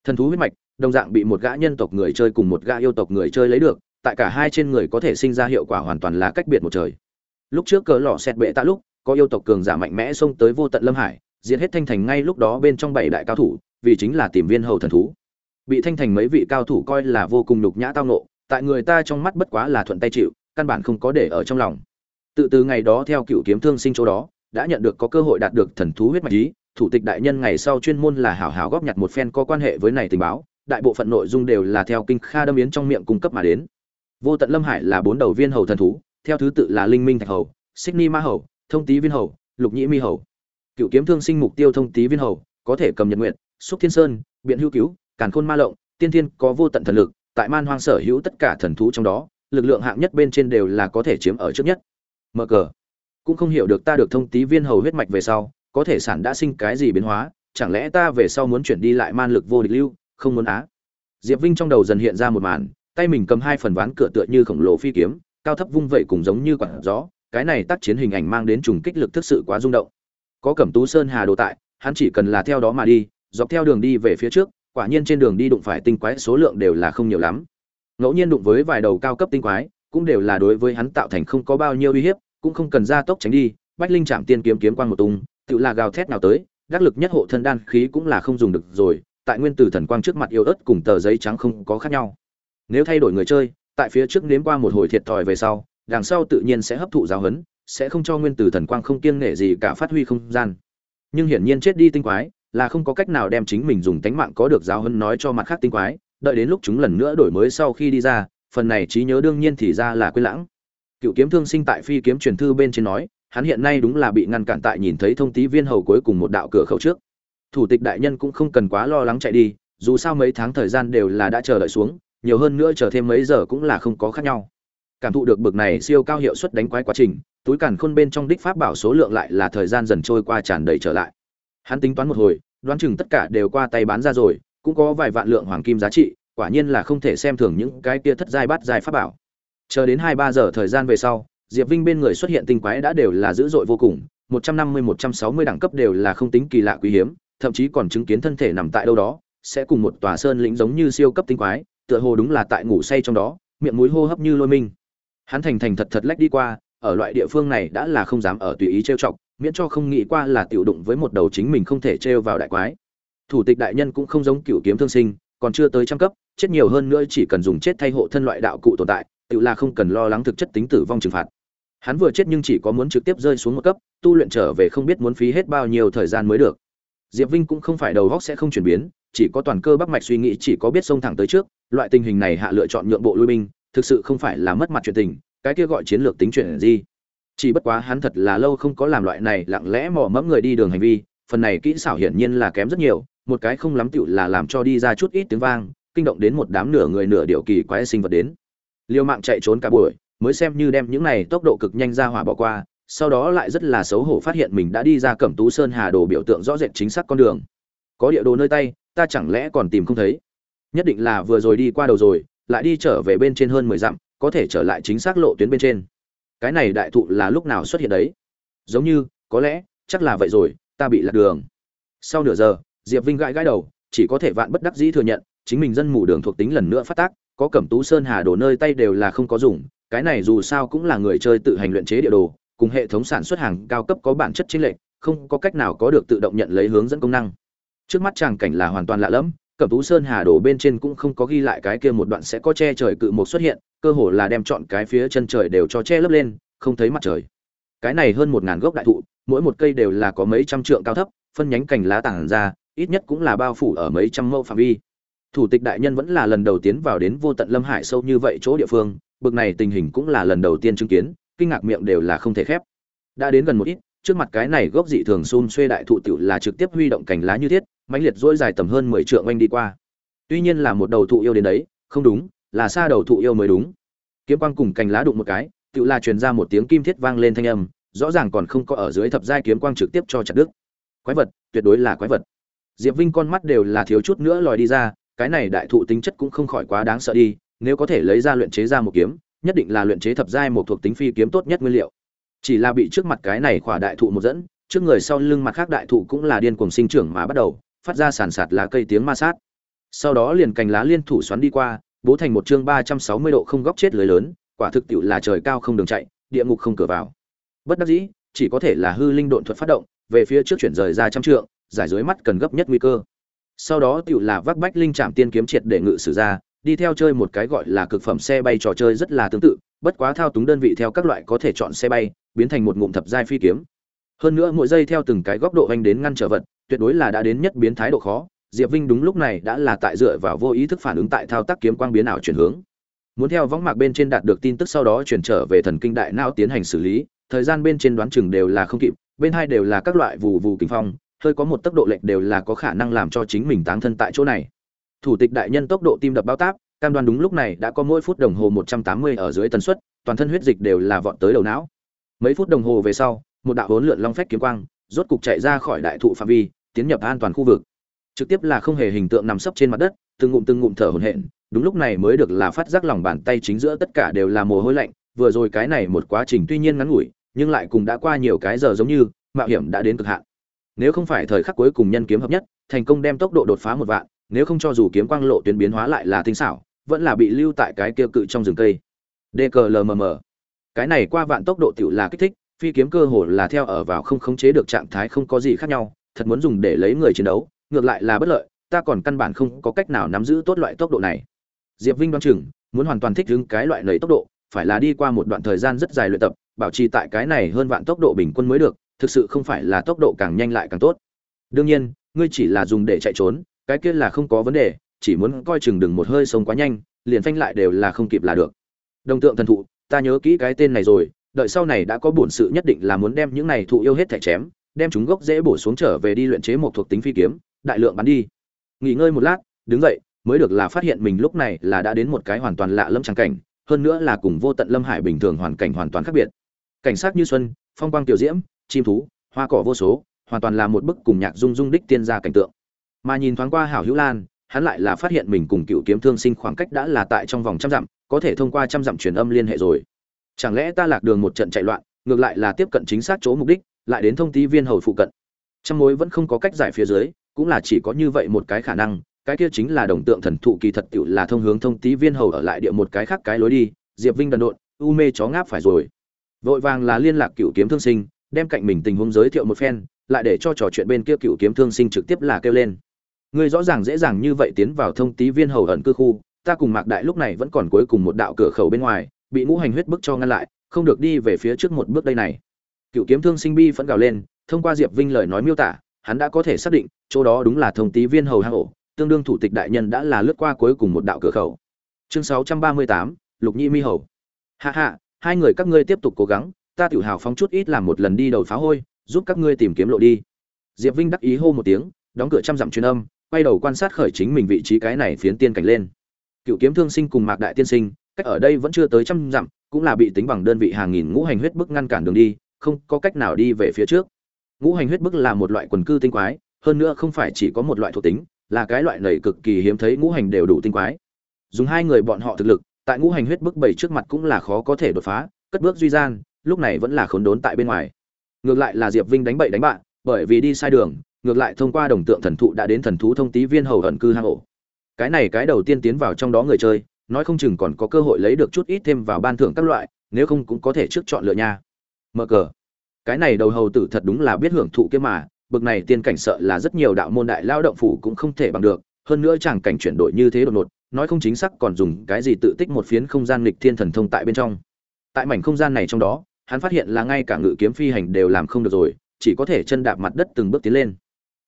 Thần thú huyết mạch, đồng dạng bị một gã nhân tộc người chơi cùng một gã yêu tộc người chơi lấy được, tại cả hai trên người có thể sinh ra hiệu quả hoàn toàn là cách biệt một trời. Lúc trước cỡ lọ xẹt bệ tạ lúc, có yêu tộc cường giả mạnh mẽ xông tới vô tận lâm hải, diệt hết thanh thành ngay lúc đó bên trong bảy đại cao thủ, vì chính là tìm viên hầu thần thú. Bị thanh thành mấy vị cao thủ coi là vô cùng nhục nhã tao nộ tại người ta trong mắt bất quá là thuận tay chịu căn bản không có để ở trong lòng. Tự từ ngày đó theo cựu kiếm thương sinh chỗ đó, đã nhận được có cơ hội đạt được thần thú huyết mạch ý, thủ tịch đại nhân ngày sau chuyên môn là hảo hảo góp nhặt một phen có quan hệ với này tình báo, đại bộ phận nội dung đều là theo kinh kha đâm yến trong miệng cung cấp mà đến. Vô tận lâm hải là bốn đầu viên hầu thần thú, theo thứ tự là linh minh thạch hầu, xích ni ma hầu, thông tý viên hầu, lục nhĩ mi hầu. Cựu kiếm thương sinh mục tiêu thông tý viên hầu, có thể cầm nhật nguyện, xúc thiên sơn, biện hữu cứu, càn khôn ma lộng, tiên thiên có vô tận thần lực, tại man hoang sở hữu tất cả thần thú trong đó lực lượng hạng nhất bên trên đều là có thể chiếm ở trước nhất. Mở cờ. Cũng không hiểu được ta được thông tí viên hầu huyết mạch về sau, có thể sản đã sinh cái gì biến hóa, chẳng lẽ ta về sau muốn chuyển đi lại man lực vô địch lưu, không muốn á? Diệp vinh trong đầu dần hiện ra một màn, tay mình cầm hai phần ván cửa tựa như khổng lồ phi kiếm, cao thấp vung vậy cùng giống như quản gió, cái này tác chiến hình ảnh mang đến trùng kích lực thực sự quá rung động. Có cẩm tú sơn hà đồ tại, hắn chỉ cần là theo đó mà đi, dọc theo đường đi về phía trước, quả nhiên trên đường đi đụng phải tinh quái số lượng đều là không nhiều lắm ngẫu nhiên đụng với vài đầu cao cấp tinh quái cũng đều là đối với hắn tạo thành không có bao nhiêu uy hiếp cũng không cần ra tốc tránh đi bách linh chạm tiên kiếm kiếm quang một tung tự là gào thét nào tới đắc lực nhất hộ thân đan khí cũng là không dùng được rồi tại nguyên tử thần quang trước mặt yêu ớt cùng tờ giấy trắng không có khác nhau. Nếu thay đổi người chơi tại phía trước nếm qua một hồi thiệt thòi về sau đằng sau tự nhiên sẽ hấp thụ giáo hấn, sẽ không cho nguyên tử thần quang không kiêng nể gì cả phát huy không gian. Nhưng hiển nhiên chết đi tinh quái là không có cách nào đem chính mình dùng tánh mạng có được giáo hấn nói cho mặt khác tinh quái đợi đến lúc chúng lần nữa đổi mới sau khi đi ra, phần này trí nhớ đương nhiên thì ra là quên lãng. Cựu kiếm thương sinh tại phi kiếm truyền thư bên trên nói, hắn hiện nay đúng là bị ngăn cản tại nhìn thấy thông tí viên hầu cuối cùng một đạo cửa khẩu trước. Thủ tịch đại nhân cũng không cần quá lo lắng chạy đi, dù sao mấy tháng thời gian đều là đã chờ đợi xuống, nhiều hơn nữa chờ thêm mấy giờ cũng là không có khác nhau. Cảm thụ được bực này siêu cao hiệu suất đánh quái quá trình, túi càn khôn bên trong đích pháp bảo số lượng lại là thời gian dần trôi qua tràn đầy trở lại. Hắn tính toán một hồi, đoán chừng tất cả đều qua tay bán ra rồi cũng có vài vạn lượng hoàng kim giá trị, quả nhiên là không thể xem thường những cái kia thất giai bát giai pháp bảo. Chờ đến hai ba giờ thời gian về sau, diệp vinh bên người xuất hiện tinh quái đã đều là dữ dội vô cùng, một trăm năm mươi, một trăm sáu mươi đẳng cấp đều là không tính kỳ lạ quý hiếm, thậm chí còn chứng kiến thân thể nằm tại đâu đó, sẽ cùng một tòa sơn lĩnh giống như siêu cấp tinh quái, tựa hồ đúng là tại ngủ say trong đó, miệng mũi hô hấp như lôi minh. Hắn thành thành thật thật lách đi qua, ở loại địa phương này đã là không dám ở tùy ý trêu chọc, miễn cho không nghĩ qua là tiểu đụng với một đầu chính mình không thể trêu vào đại quái thủ tịch đại nhân cũng không giống cựu kiếm thương sinh, còn chưa tới trăm cấp, chết nhiều hơn nữa chỉ cần dùng chết thay hộ thân loại đạo cụ tồn tại, tự là không cần lo lắng thực chất tính tử vong trừng phạt. Hắn vừa chết nhưng chỉ có muốn trực tiếp rơi xuống một cấp, tu luyện trở về không biết muốn phí hết bao nhiêu thời gian mới được. Diệp vinh cũng không phải đầu góc sẽ không chuyển biến, chỉ có toàn cơ bắc mạch suy nghĩ chỉ có biết xông thẳng tới trước, loại tình hình này hạ lựa chọn nhượng bộ lui binh, thực sự không phải là mất mặt chuyện tình, cái kia gọi chiến lược tính chuyện gì? Chỉ bất quá hắn thật là lâu không có làm loại này lặng lẽ mò mẫm người đi đường hành vi, phần này kỹ xảo hiển nhiên là kém rất nhiều một cái không lắm tựu là làm cho đi ra chút ít tiếng vang, kinh động đến một đám nửa người nửa điệu kỳ quái sinh vật đến. Liều mạng chạy trốn cả buổi, mới xem như đem những này tốc độ cực nhanh ra hỏa bỏ qua, sau đó lại rất là xấu hổ phát hiện mình đã đi ra cẩm tú sơn hà đồ biểu tượng rõ rệt chính xác con đường. Có địa đồ nơi tay, ta chẳng lẽ còn tìm không thấy? Nhất định là vừa rồi đi qua đầu rồi, lại đi trở về bên trên hơn mười dặm, có thể trở lại chính xác lộ tuyến bên trên. Cái này đại thụ là lúc nào xuất hiện đấy? Giống như, có lẽ, chắc là vậy rồi, ta bị lạc đường. Sau nửa giờ diệp vinh gãi gãi đầu, chỉ có thể vạn bất đắc dĩ thừa nhận, chính mình dân mù đường thuộc tính lần nữa phát tác, có cẩm tú sơn hà đồ nơi tay đều là không có dùng, cái này dù sao cũng là người chơi tự hành luyện chế địa đồ, cùng hệ thống sản xuất hàng cao cấp có bản chất chính lệnh không có cách nào có được tự động nhận lấy hướng dẫn công năng. Trước mắt tràng cảnh là hoàn toàn lạ lẫm, cẩm tú sơn hà đồ bên trên cũng không có ghi lại cái kia một đoạn sẽ có che trời cự một xuất hiện, cơ hồ là đem chọn cái phía chân trời đều cho che lấp lên, không thấy mặt trời. Cái này hơn một ngàn gốc đại thụ, mỗi một cây đều là có mấy trăm trượng cao thấp, phân nhánh cành lá tảng ra ít nhất cũng là bao phủ ở mấy trăm mẫu phạm vi. Thủ tịch đại nhân vẫn là lần đầu tiến vào đến vô tận lâm hải sâu như vậy chỗ địa phương, bực này tình hình cũng là lần đầu tiên chứng kiến, kinh ngạc miệng đều là không thể khép. Đã đến gần một ít, trước mặt cái này gốc dị thường xun xuê đại thụ tiểu là trực tiếp huy động cành lá như thiết, mãnh liệt dỗi dài tầm hơn mười trượng oanh đi qua. Tuy nhiên là một đầu thụ yêu đến đấy, không đúng, là xa đầu thụ yêu mới đúng. Kiếm quang cùng cành lá đụng một cái tự là truyền ra một tiếng kim thiết vang lên thanh âm, rõ ràng còn không có ở dưới thập giai kiếm quang trực tiếp cho chặt đứt. Quái vật, tuyệt đối là quái vật diệp vinh con mắt đều là thiếu chút nữa lòi đi ra, cái này đại thụ tính chất cũng không khỏi quá đáng sợ đi, nếu có thể lấy ra luyện chế ra một kiếm, nhất định là luyện chế thập giai một thuộc tính phi kiếm tốt nhất nguyên liệu. Chỉ là bị trước mặt cái này khỏa đại thụ một dẫn, trước người sau lưng mặt khác đại thụ cũng là điên cuồng sinh trưởng mà bắt đầu, phát ra sàn sạt lá cây tiếng ma sát. Sau đó liền cành lá liên thủ xoắn đi qua, bố thành một chương ba trăm sáu mươi độ không góc chết lưới lớn, quả thực tiệu là trời cao không đường chạy, địa ngục không cửa vào. Bất đắc dĩ, chỉ có thể là hư linh độn thuật phát động, về phía trước chuyển rời ra trăm trượng giải dưới mắt cần gấp nhất nguy cơ. Sau đó tiệu là vác bách linh trạm tiên kiếm triệt để ngự sử ra, đi theo chơi một cái gọi là cực phẩm xe bay trò chơi rất là tương tự, bất quá thao túng đơn vị theo các loại có thể chọn xe bay, biến thành một ngụm thập giai phi kiếm. Hơn nữa mỗi giây theo từng cái góc độ anh đến ngăn trở vật, tuyệt đối là đã đến nhất biến thái độ khó. Diệp vinh đúng lúc này đã là tại dựa vào vô ý thức phản ứng tại thao tác kiếm quang biến ảo chuyển hướng. Muốn theo võng mạc bên trên đạt được tin tức sau đó chuyển trở về thần kinh đại não tiến hành xử lý, thời gian bên trên đoán chừng đều là không kịp, bên hai đều là các loại vụ vụ kinh phong hơi có một tốc độ lệch đều là có khả năng làm cho chính mình táng thân tại chỗ này. Thủ tịch đại nhân tốc độ tim đập bao táp, cam đoan đúng lúc này đã có mỗi phút đồng hồ 180 ở dưới tần suất, toàn thân huyết dịch đều là vọt tới đầu não. Mấy phút đồng hồ về sau, một đạo hỗn lượn long phách kiếm quang, rốt cục chạy ra khỏi đại thụ phạm vi, tiến nhập an toàn khu vực. Trực tiếp là không hề hình tượng nằm sấp trên mặt đất, từng ngụm từng ngụm thở hổn hển, đúng lúc này mới được là phát giác lòng bàn tay chính giữa tất cả đều là mồ hôi lạnh, vừa rồi cái này một quá trình tuy nhiên ngắn ngủi, nhưng lại cùng đã qua nhiều cái giờ giống như, mạo hiểm đã đến cực hạn nếu không phải thời khắc cuối cùng nhân kiếm hợp nhất, thành công đem tốc độ đột phá một vạn, nếu không cho dù kiếm quang lộ tuyến biến hóa lại là tinh xảo, vẫn là bị lưu tại cái kia cự trong rừng cây. Dklmm cái này qua vạn tốc độ tiểu là kích thích, phi kiếm cơ hồ là theo ở vào không khống chế được trạng thái không có gì khác nhau, thật muốn dùng để lấy người chiến đấu, ngược lại là bất lợi, ta còn căn bản không có cách nào nắm giữ tốt loại tốc độ này. Diệp vinh đoán chừng, muốn hoàn toàn thích ứng cái loại lầy tốc độ, phải là đi qua một đoạn thời gian rất dài luyện tập, bảo trì tại cái này hơn vạn tốc độ bình quân mới được thực sự không phải là tốc độ càng nhanh lại càng tốt. Đương nhiên, ngươi chỉ là dùng để chạy trốn, cái kia là không có vấn đề, chỉ muốn coi chừng đừng một hơi sống quá nhanh, liền phanh lại đều là không kịp là được. Đồng tượng thần thụ, ta nhớ kỹ cái tên này rồi, đợi sau này đã có bổn sự nhất định là muốn đem những này thụ yêu hết thảy chém, đem chúng gốc dễ bổ xuống trở về đi luyện chế một thuộc tính phi kiếm, đại lượng bắn đi. Nghỉ ngơi một lát, đứng dậy, mới được là phát hiện mình lúc này là đã đến một cái hoàn toàn lạ lâm trắng cảnh, hơn nữa là cùng vô tận lâm hải bình thường hoàn cảnh hoàn toàn khác biệt. Cảnh sát như xuân, phong quang tiểu diễm chim thú, hoa cỏ vô số, hoàn toàn là một bức cùng nhạc dung dung đích tiên gia cảnh tượng. Mà nhìn thoáng qua hảo hữu lan, hắn lại là phát hiện mình cùng cựu kiếm thương sinh khoảng cách đã là tại trong vòng trăm dặm, có thể thông qua trăm dặm truyền âm liên hệ rồi. Chẳng lẽ ta lạc đường một trận chạy loạn, ngược lại là tiếp cận chính xác chỗ mục đích, lại đến thông tí viên hầu phụ cận. Trăm mối vẫn không có cách giải phía dưới, cũng là chỉ có như vậy một cái khả năng, cái kia chính là đồng tượng thần thụ kỳ thật tựu là thông hướng thông tí viên hầu ở lại địa một cái khác cái lối đi, diệp vinh đần độn, u mê chó ngáp phải rồi. Vội vàng là liên lạc cựu kiếm thương sinh đem cạnh mình tình huống giới thiệu một phen, lại để cho trò chuyện bên kia cựu kiếm thương sinh trực tiếp là kêu lên. Ngươi rõ ràng dễ dàng như vậy tiến vào thông tí viên hầu ẩn cư khu, ta cùng mạc đại lúc này vẫn còn cuối cùng một đạo cửa khẩu bên ngoài, bị ngũ hành huyết bức cho ngăn lại, không được đi về phía trước một bước đây này. Cựu kiếm thương sinh bi phẫn gào lên, thông qua diệp vinh lời nói miêu tả, hắn đã có thể xác định, chỗ đó đúng là thông tí viên hầu hang ổ, tương đương thủ tịch đại nhân đã là lướt qua cuối cùng một đạo cửa khẩu. Chương sáu trăm ba mươi tám, lục nhi mi hầu. Hạ hạ hai người các ngươi tiếp tục cố gắng ta tự hào phóng chút ít làm một lần đi đầu phá hôi, giúp các ngươi tìm kiếm lộ đi. Diệp vinh đắc ý hô một tiếng, đóng cửa trăm dặm truyền âm, quay đầu quan sát khởi chính mình vị trí cái này phiến tiên cảnh lên. Cựu kiếm thương sinh cùng mạc đại tiên sinh, cách ở đây vẫn chưa tới trăm dặm, cũng là bị tính bằng đơn vị hàng nghìn ngũ hành huyết bức ngăn cản đường đi, không có cách nào đi về phía trước. Ngũ hành huyết bức là một loại quần cư tinh quái, hơn nữa không phải chỉ có một loại thuộc tính, là cái loại này cực kỳ hiếm thấy ngũ hành đều đủ tinh quái. Dùng hai người bọn họ thực lực, tại ngũ hành huyết bức bảy trước mặt cũng là khó có thể đột phá, cất bước duy gian lúc này vẫn là khốn đốn tại bên ngoài. Ngược lại là diệp vinh đánh bậy đánh bạn bởi vì đi sai đường, ngược lại thông qua đồng tượng thần thụ đã đến thần thú thông tí viên hầu ẩn cư hang ổ. Cái này cái đầu tiên tiến vào trong đó người chơi, nói không chừng còn có cơ hội lấy được chút ít thêm vào ban thưởng các loại, nếu không cũng có thể trước chọn lựa nha. Mở cờ. Cái này đầu hầu tử thật đúng là biết hưởng thụ kia mà, bực này tiên cảnh sợ là rất nhiều đạo môn đại lao động phủ cũng không thể bằng được, hơn nữa chẳng cảnh chuyển đổi như thế đột ngột, nói không chính xác còn dùng cái gì tự tích một phiến không gian nghịch thiên thần thông tại bên trong. Tại mảnh không gian này trong đó hắn phát hiện là ngay cả ngự kiếm phi hành đều làm không được rồi, chỉ có thể chân đạp mặt đất từng bước tiến lên.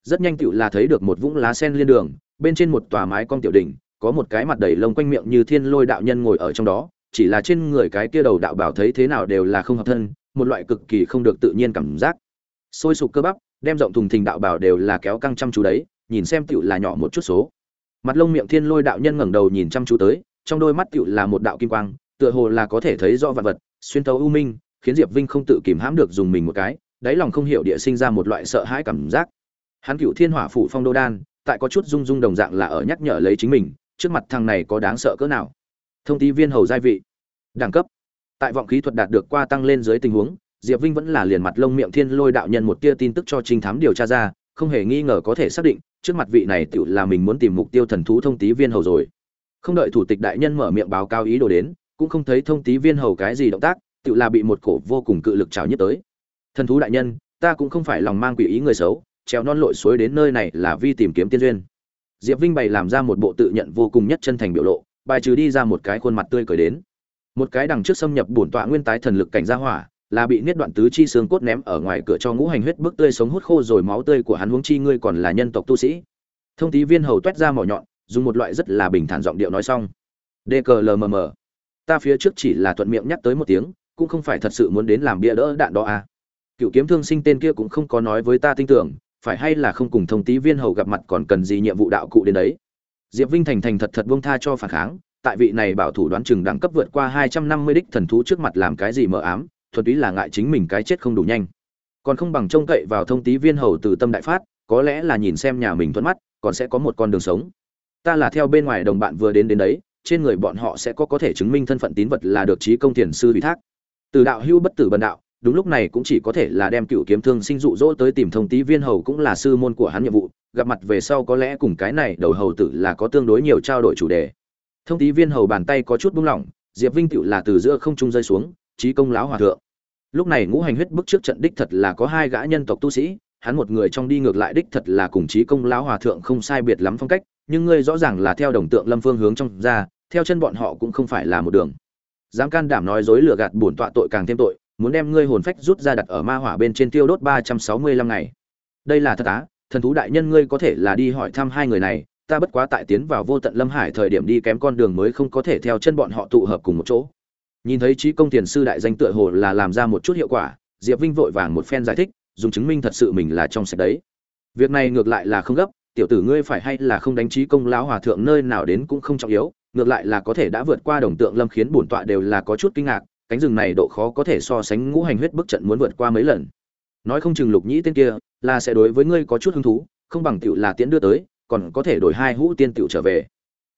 Rất nhanh tựu là thấy được một vũng lá sen liên đường, bên trên một tòa mái cong tiểu đỉnh, có một cái mặt đầy lông quanh miệng như thiên lôi đạo nhân ngồi ở trong đó, chỉ là trên người cái kia đầu đạo bảo thấy thế nào đều là không hợp thân, một loại cực kỳ không được tự nhiên cảm giác. Sôi sục cơ bắp, đem rộng thùng thình đạo bảo đều là kéo căng chăm chú đấy, nhìn xem tựu là nhỏ một chút số. Mặt lông miệng thiên lôi đạo nhân ngẩng đầu nhìn chăm chú tới, trong đôi mắt tựu là một đạo kim quang, tựa hồ là có thể thấy rõ vạn vật, xuyên tấu u minh khiến diệp vinh không tự kìm hãm được dùng mình một cái, đáy lòng không hiểu địa sinh ra một loại sợ hãi cảm giác. Hắn cựu thiên hỏa phủ phong đô đan, tại có chút rung rung đồng dạng là ở nhắc nhở lấy chính mình, trước mặt thằng này có đáng sợ cỡ nào. Thông tí viên hầu gia vị. Đẳng cấp. Tại vọng khí thuật đạt được qua tăng lên dưới tình huống, diệp vinh vẫn là liền mặt lông miệng thiên lôi đạo nhân một tia tin tức cho trinh thám điều tra ra, không hề nghi ngờ có thể xác định, trước mặt vị này tự là mình muốn tìm mục tiêu thần thú thông tí viên hầu rồi. Không đợi thủ tịch đại nhân mở miệng báo cáo ý đồ đến, cũng không thấy thông tí viên hầu cái gì động tác tự là bị một cổ vô cùng cự lực trào nhất tới. Thần thú đại nhân, ta cũng không phải lòng mang quỷ ý người xấu, trèo non lội suối đến nơi này là vi tìm kiếm tiên duyên. Diệp vinh bày làm ra một bộ tự nhận vô cùng nhất chân thành biểu lộ, bài trừ đi ra một cái khuôn mặt tươi cười đến. Một cái đằng trước xâm nhập bổn tọa nguyên tái thần lực cảnh gia hỏa, là bị niết đoạn tứ chi xương cốt ném ở ngoài cửa cho ngũ hành huyết bức tươi sống hút khô rồi máu tươi của hắn huống chi ngươi còn là nhân tộc tu sĩ. Thông tí viên hầu t ra mỏ nhọn, dùng một loại rất là bình thản giọng điệu nói xong. Dklmm ta phía trước chỉ là thuận miệng nhắc tới một tiếng cũng không phải thật sự muốn đến làm bia đỡ đạn đó à. Cựu kiếm thương sinh tên kia cũng không có nói với ta tin tưởng, phải hay là không cùng thông tí viên hầu gặp mặt còn cần gì nhiệm vụ đạo cụ đến đấy. Diệp vinh thành thành thật thật buông tha cho phản kháng, tại vị này bảo thủ đoán chừng đẳng cấp vượt qua hai trăm năm mươi đích thần thú trước mặt làm cái gì mờ ám, thuần túy là ngại chính mình cái chết không đủ nhanh. Còn không bằng trông cậy vào thông tí viên hầu từ tâm đại phát, có lẽ là nhìn xem nhà mình thuận mắt, còn sẽ có một con đường sống. Ta là theo bên ngoài đồng bạn vừa đến đến đấy, trên người bọn họ sẽ có có thể chứng minh thân phận tín vật là được trí công tiền sư ủy thác từ đạo hưu bất tử bần đạo, đúng lúc này cũng chỉ có thể là đem cựu kiếm thương sinh dụ dỗ tới tìm thông tí viên hầu cũng là sư môn của hắn nhiệm vụ, gặp mặt về sau có lẽ cùng cái này đầu hầu tử là có tương đối nhiều trao đổi chủ đề. Thông tí viên hầu bàn tay có chút buông lỏng, diệp vinh cựu là từ giữa không trung rơi xuống trí công láo hòa thượng. Lúc này ngũ hành huyết bức trước trận đích thật là có hai gã nhân tộc tu sĩ, hắn một người trong đi ngược lại đích thật là cùng trí công lão hòa thượng không sai biệt lắm phong cách, nhưng ngươi rõ ràng là theo đồng tượng lâm phương hướng trong ra, theo chân bọn họ cũng không phải là một đường dám can đảm nói dối lừa gạt bổn tọa tội càng thêm tội, muốn đem ngươi hồn phách rút ra đặt ở ma hỏa bên trên tiêu đốt ba trăm sáu mươi lăm ngày. Đây là thật á, thần thú đại nhân ngươi có thể là đi hỏi thăm hai người này, ta bất quá tại tiến vào vô tận lâm hải thời điểm đi kém con đường mới không có thể theo chân bọn họ tụ hợp cùng một chỗ. Nhìn thấy trí công tiền sư đại danh tựa hồ là làm ra một chút hiệu quả, diệp vinh vội vàng một phen giải thích, dùng chứng minh thật sự mình là trong sạch đấy. Việc này ngược lại là không gấp, tiểu tử ngươi phải hay là không đánh trí công lão hòa thượng nơi nào đến cũng không trọng yếu ngược lại là có thể đã vượt qua đồng tượng lâm khiến bổn tọa đều là có chút kinh ngạc, cánh rừng này độ khó có thể so sánh ngũ hành huyết bức trận muốn vượt qua mấy lần. Nói không chừng lục nhĩ tên kia, là sẽ đối với ngươi có chút hứng thú, không bằng tiểu là tiễn đưa tới, còn có thể đổi hai hũ tiên tiểu trở về.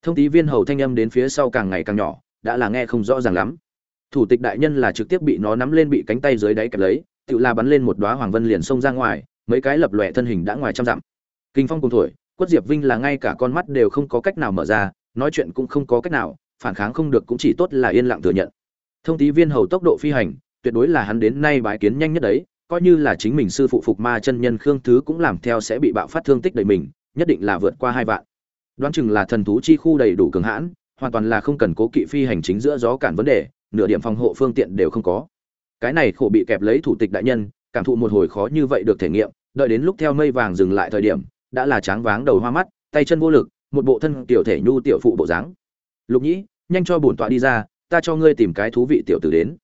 Thông tí viên hầu thanh âm đến phía sau càng ngày càng nhỏ, đã là nghe không rõ ràng lắm. Thủ tịch đại nhân là trực tiếp bị nó nắm lên bị cánh tay dưới đáy kẹp lấy tự la bắn lên một đóa hoàng vân liền xông ra ngoài, mấy cái lập lòe thân hình đã ngoài trăm dặm. Kinh phong cùng thổi quất diệp vinh là ngay cả con mắt đều không có cách nào mở ra nói chuyện cũng không có cách nào, phản kháng không được cũng chỉ tốt là yên lặng thừa nhận. Thông tí viên hầu tốc độ phi hành, tuyệt đối là hắn đến nay bái kiến nhanh nhất đấy, coi như là chính mình sư phụ phục ma chân nhân khương thứ cũng làm theo sẽ bị bạo phát thương tích đầy mình, nhất định là vượt qua hai vạn. Đoán chừng là thần thú chi khu đầy đủ cường hãn, hoàn toàn là không cần cố kỵ phi hành chính giữa gió cản vấn đề, nửa điểm phòng hộ phương tiện đều không có. Cái này khổ bị kẹp lấy thủ tịch đại nhân, cảm thụ một hồi khó như vậy được thể nghiệm, đợi đến lúc theo mây vàng dừng lại thời điểm, đã là tráng váng đầu hoa mắt, tay chân vô lực một bộ thân tiểu thể nhu tiểu phụ bộ dáng. Lục nhĩ, nhanh cho bổn tọa đi ra, ta cho ngươi tìm cái thú vị tiểu tử đến.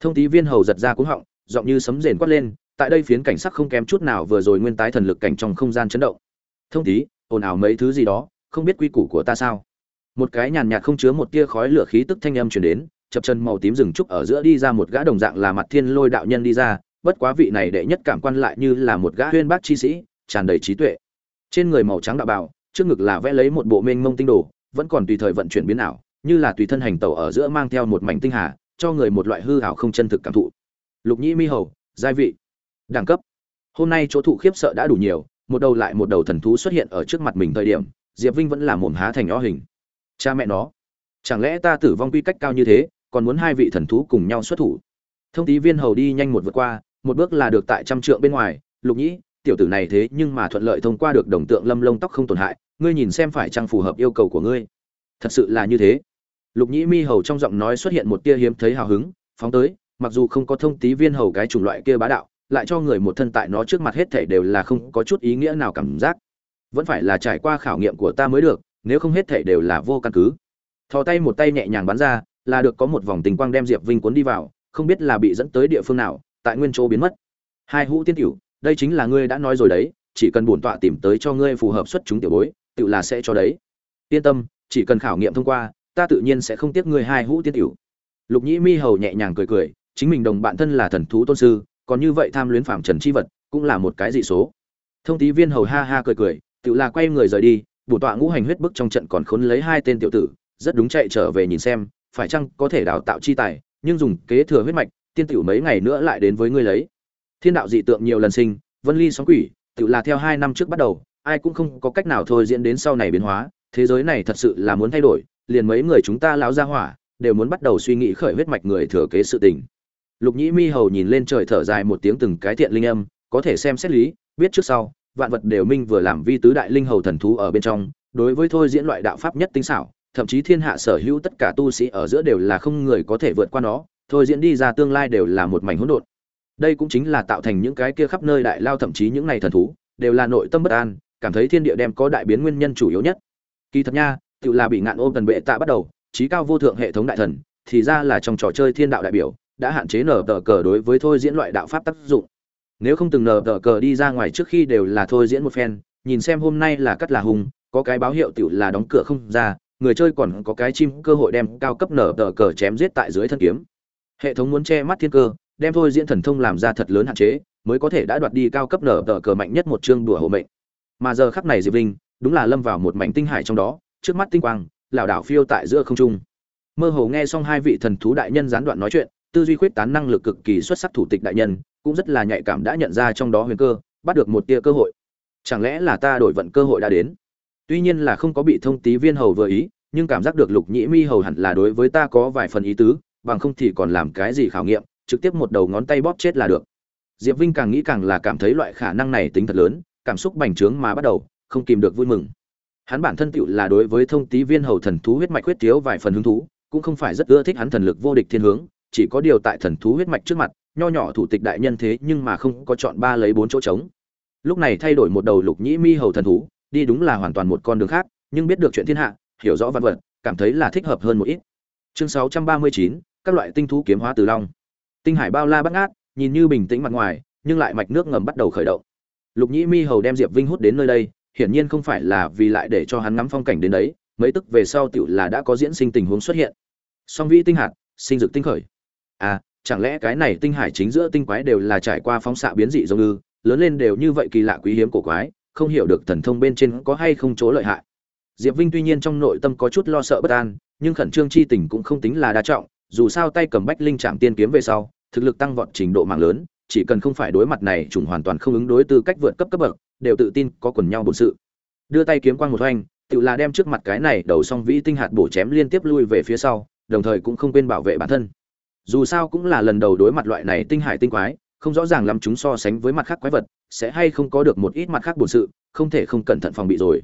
Thông tí viên hầu giật ra cúng họng, giọng như sấm rền quát lên, tại đây phiến cảnh sắc không kém chút nào vừa rồi nguyên tái thần lực cảnh trong không gian chấn động. Thông tí, ồn ào mấy thứ gì đó, không biết quy củ của ta sao? Một cái nhàn nhạt không chứa một tia khói lửa khí tức thanh âm truyền đến, chập chân màu tím rừng trúc ở giữa đi ra một gã đồng dạng là mặt thiên lôi đạo nhân đi ra, bất quá vị này đệ nhất cảm quan lại như là một gã huyên bác chi sĩ, tràn đầy trí tuệ. Trên người màu trắng đạo bào trước ngực là vẽ lấy một bộ mênh mông tinh đồ, vẫn còn tùy thời vận chuyển biến ảo, như là tùy thân hành tẩu ở giữa mang theo một mảnh tinh hà, cho người một loại hư ảo không chân thực cảm thụ. Lục nhĩ mi hầu, giai vị, đẳng cấp. Hôm nay chỗ thụ khiếp sợ đã đủ nhiều, một đầu lại một đầu thần thú xuất hiện ở trước mặt mình thời điểm, diệp vinh vẫn là mồm há thành ó hình. Cha mẹ nó, chẳng lẽ ta tử vong quy cách cao như thế, còn muốn hai vị thần thú cùng nhau xuất thủ? Thông tí viên hầu đi nhanh một vượt qua, một bước là được tại trăm trượng bên ngoài, lục nhĩ tiểu tử này thế nhưng mà thuận lợi thông qua được đồng tượng lâm lông tóc không tổn hại, ngươi nhìn xem phải chăng phù hợp yêu cầu của ngươi. Thật sự là như thế. Lục nhĩ mi hầu trong giọng nói xuất hiện một tia hiếm thấy hào hứng, phóng tới, mặc dù không có thông tí viên hầu cái chủng loại kia bá đạo, lại cho người một thân tại nó trước mặt hết thể đều là không có chút ý nghĩa nào cảm giác. Vẫn phải là trải qua khảo nghiệm của ta mới được, nếu không hết thể đều là vô căn cứ. Thò tay một tay nhẹ nhàng bắn ra, là được có một vòng tình quang đem diệp vinh cuốn đi vào, không biết là bị dẫn tới địa phương nào, tại nguyên chỗ biến mất. Hai hũ tiên tiểu đây chính là ngươi đã nói rồi đấy, chỉ cần bổn tọa tìm tới cho ngươi phù hợp xuất chúng tiểu bối, tự là sẽ cho đấy. Yên tâm, chỉ cần khảo nghiệm thông qua, ta tự nhiên sẽ không tiếc ngươi hai hũ tiên tiểu. Lục nhĩ mi hầu nhẹ nhàng cười cười, chính mình đồng bạn thân là thần thú tôn sư, còn như vậy tham luyến phạm trần chi vật, cũng là một cái dị số. Thông tí viên hầu ha ha cười cười, tự là quay người rời đi, Bổn tọa ngũ hành huyết bức trong trận còn khốn lấy hai tên tiểu tử, rất đúng chạy trở về nhìn xem, phải chăng có thể đào tạo chi tài, nhưng dùng kế thừa huyết mạch, tiên tiểu mấy ngày nữa lại đến với ngươi lấy thiên đạo dị tượng nhiều lần sinh, vân ly sóng quỷ, tự là theo hai năm trước bắt đầu, ai cũng không có cách nào thôi diễn đến sau này biến hóa. Thế giới này thật sự là muốn thay đổi, liền mấy người chúng ta láo ra hỏa đều muốn bắt đầu suy nghĩ khởi huyết mạch người thừa kế sự tình. Lục nhĩ mi hầu nhìn lên trời thở dài một tiếng từng cái thiện linh âm, có thể xem xét lý, biết trước sau, vạn vật đều minh vừa làm vi tứ đại linh hầu thần thú ở bên trong, đối với thôi diễn loại đạo pháp nhất tinh xảo, thậm chí thiên hạ sở hữu tất cả tu sĩ ở giữa đều là không người có thể vượt qua nó, thôi diễn đi ra tương lai đều là một mảnh hỗn độn đây cũng chính là tạo thành những cái kia khắp nơi đại lao thậm chí những này thần thú, đều là nội tâm bất an, cảm thấy thiên địa đem có đại biến nguyên nhân chủ yếu nhất. Kỳ thật nha, tự là bị ngạn ôm tần bệ tạ bắt đầu, trí cao vô thượng hệ thống đại thần, thì ra là trong trò chơi thiên đạo đại biểu, đã hạn chế nở tờ cờ đối với thôi diễn loại đạo pháp tác dụng. Nếu không từng nở tờ cờ đi ra ngoài trước khi đều là thôi diễn một phen, nhìn xem hôm nay là cắt là hùng, có cái báo hiệu tiểu là đóng cửa không ra, người chơi còn có cái chim cơ hội đem cao cấp nở tờ cờ chém giết tại dưới thân kiếm. Hệ thống muốn che mắt thiên cơ đem thôi diễn thần thông làm ra thật lớn hạn chế, mới có thể đã đoạt đi cao cấp nở tờ cờ mạnh nhất một chương đùa hộ mệnh. Mà giờ khắc này diệp linh, đúng là lâm vào một mảnh tinh hải trong đó, trước mắt tinh quang, lảo đảo phiêu tại giữa không trung. Mơ hồ nghe xong hai vị thần thú đại nhân gián đoạn nói chuyện, tư duy khuyết tán năng lực cực kỳ xuất sắc thủ tịch đại nhân, cũng rất là nhạy cảm đã nhận ra trong đó huyền cơ, bắt được một tia cơ hội. Chẳng lẽ là ta đổi vận cơ hội đã đến? Tuy nhiên là không có bị thông tí viên hầu vừa ý, nhưng cảm giác được lục nhĩ mi hầu hẳn là đối với ta có vài phần ý tứ, bằng không thì còn làm cái gì khảo nghiệm trực tiếp một đầu ngón tay bóp chết là được. Diệp vinh càng nghĩ càng là cảm thấy loại khả năng này tính thật lớn, cảm xúc bành trướng mà bắt đầu, không kìm được vui mừng. Hắn bản thân tựu là đối với thông tí viên hầu thần thú huyết mạch huyết thiếu vài phần hứng thú, cũng không phải rất ưa thích hắn thần lực vô địch thiên hướng, chỉ có điều tại thần thú huyết mạch trước mặt, nho nhỏ thủ tịch đại nhân thế nhưng mà không có chọn ba lấy bốn chỗ trống. Lúc này thay đổi một đầu lục nhĩ mi hầu thần thú, đi đúng là hoàn toàn một con đường khác, nhưng biết được chuyện thiên hạ, hiểu rõ văn vật, cảm thấy là thích hợp hơn một ít. Chương sáu trăm ba mươi chín, các loại tinh thú kiếm hóa từ long tinh hải bao la bắt ngát, nhìn như bình tĩnh mặt ngoài, nhưng lại mạch nước ngầm bắt đầu khởi động. Lục nhĩ mi hầu đem diệp vinh hút đến nơi đây, hiển nhiên không phải là vì lại để cho hắn ngắm phong cảnh đến đấy, mấy tức về sau tựu là đã có diễn sinh tình huống xuất hiện. Song vĩ tinh hạt, sinh dực tinh khởi. À chẳng lẽ cái này tinh hải chính giữa tinh quái đều là trải qua phóng xạ biến dị giống ư lớn lên đều như vậy kỳ lạ quý hiếm cổ quái, không hiểu được thần thông bên trên có hay không chỗ lợi hại. Diệp vinh tuy nhiên trong nội tâm có chút lo sợ bất an, nhưng khẩn trương chi tình cũng không tính là đa trọng dù sao tay cầm bách linh chạm tiên kiếm về sau, thực lực tăng vọt trình độ mạng lớn, chỉ cần không phải đối mặt này chủng hoàn toàn không ứng đối tư cách vượt cấp cấp bậc, đều tự tin có quần nhau bổn sự. Đưa tay kiếm quang một hoành, tự là đem trước mặt cái này đầu song vĩ tinh hạt bổ chém liên tiếp lui về phía sau, đồng thời cũng không quên bảo vệ bản thân. Dù sao cũng là lần đầu đối mặt loại này tinh hải tinh quái, không rõ ràng lắm chúng so sánh với mặt khác quái vật, sẽ hay không có được một ít mặt khác bổn sự, không thể không cẩn thận phòng bị rồi.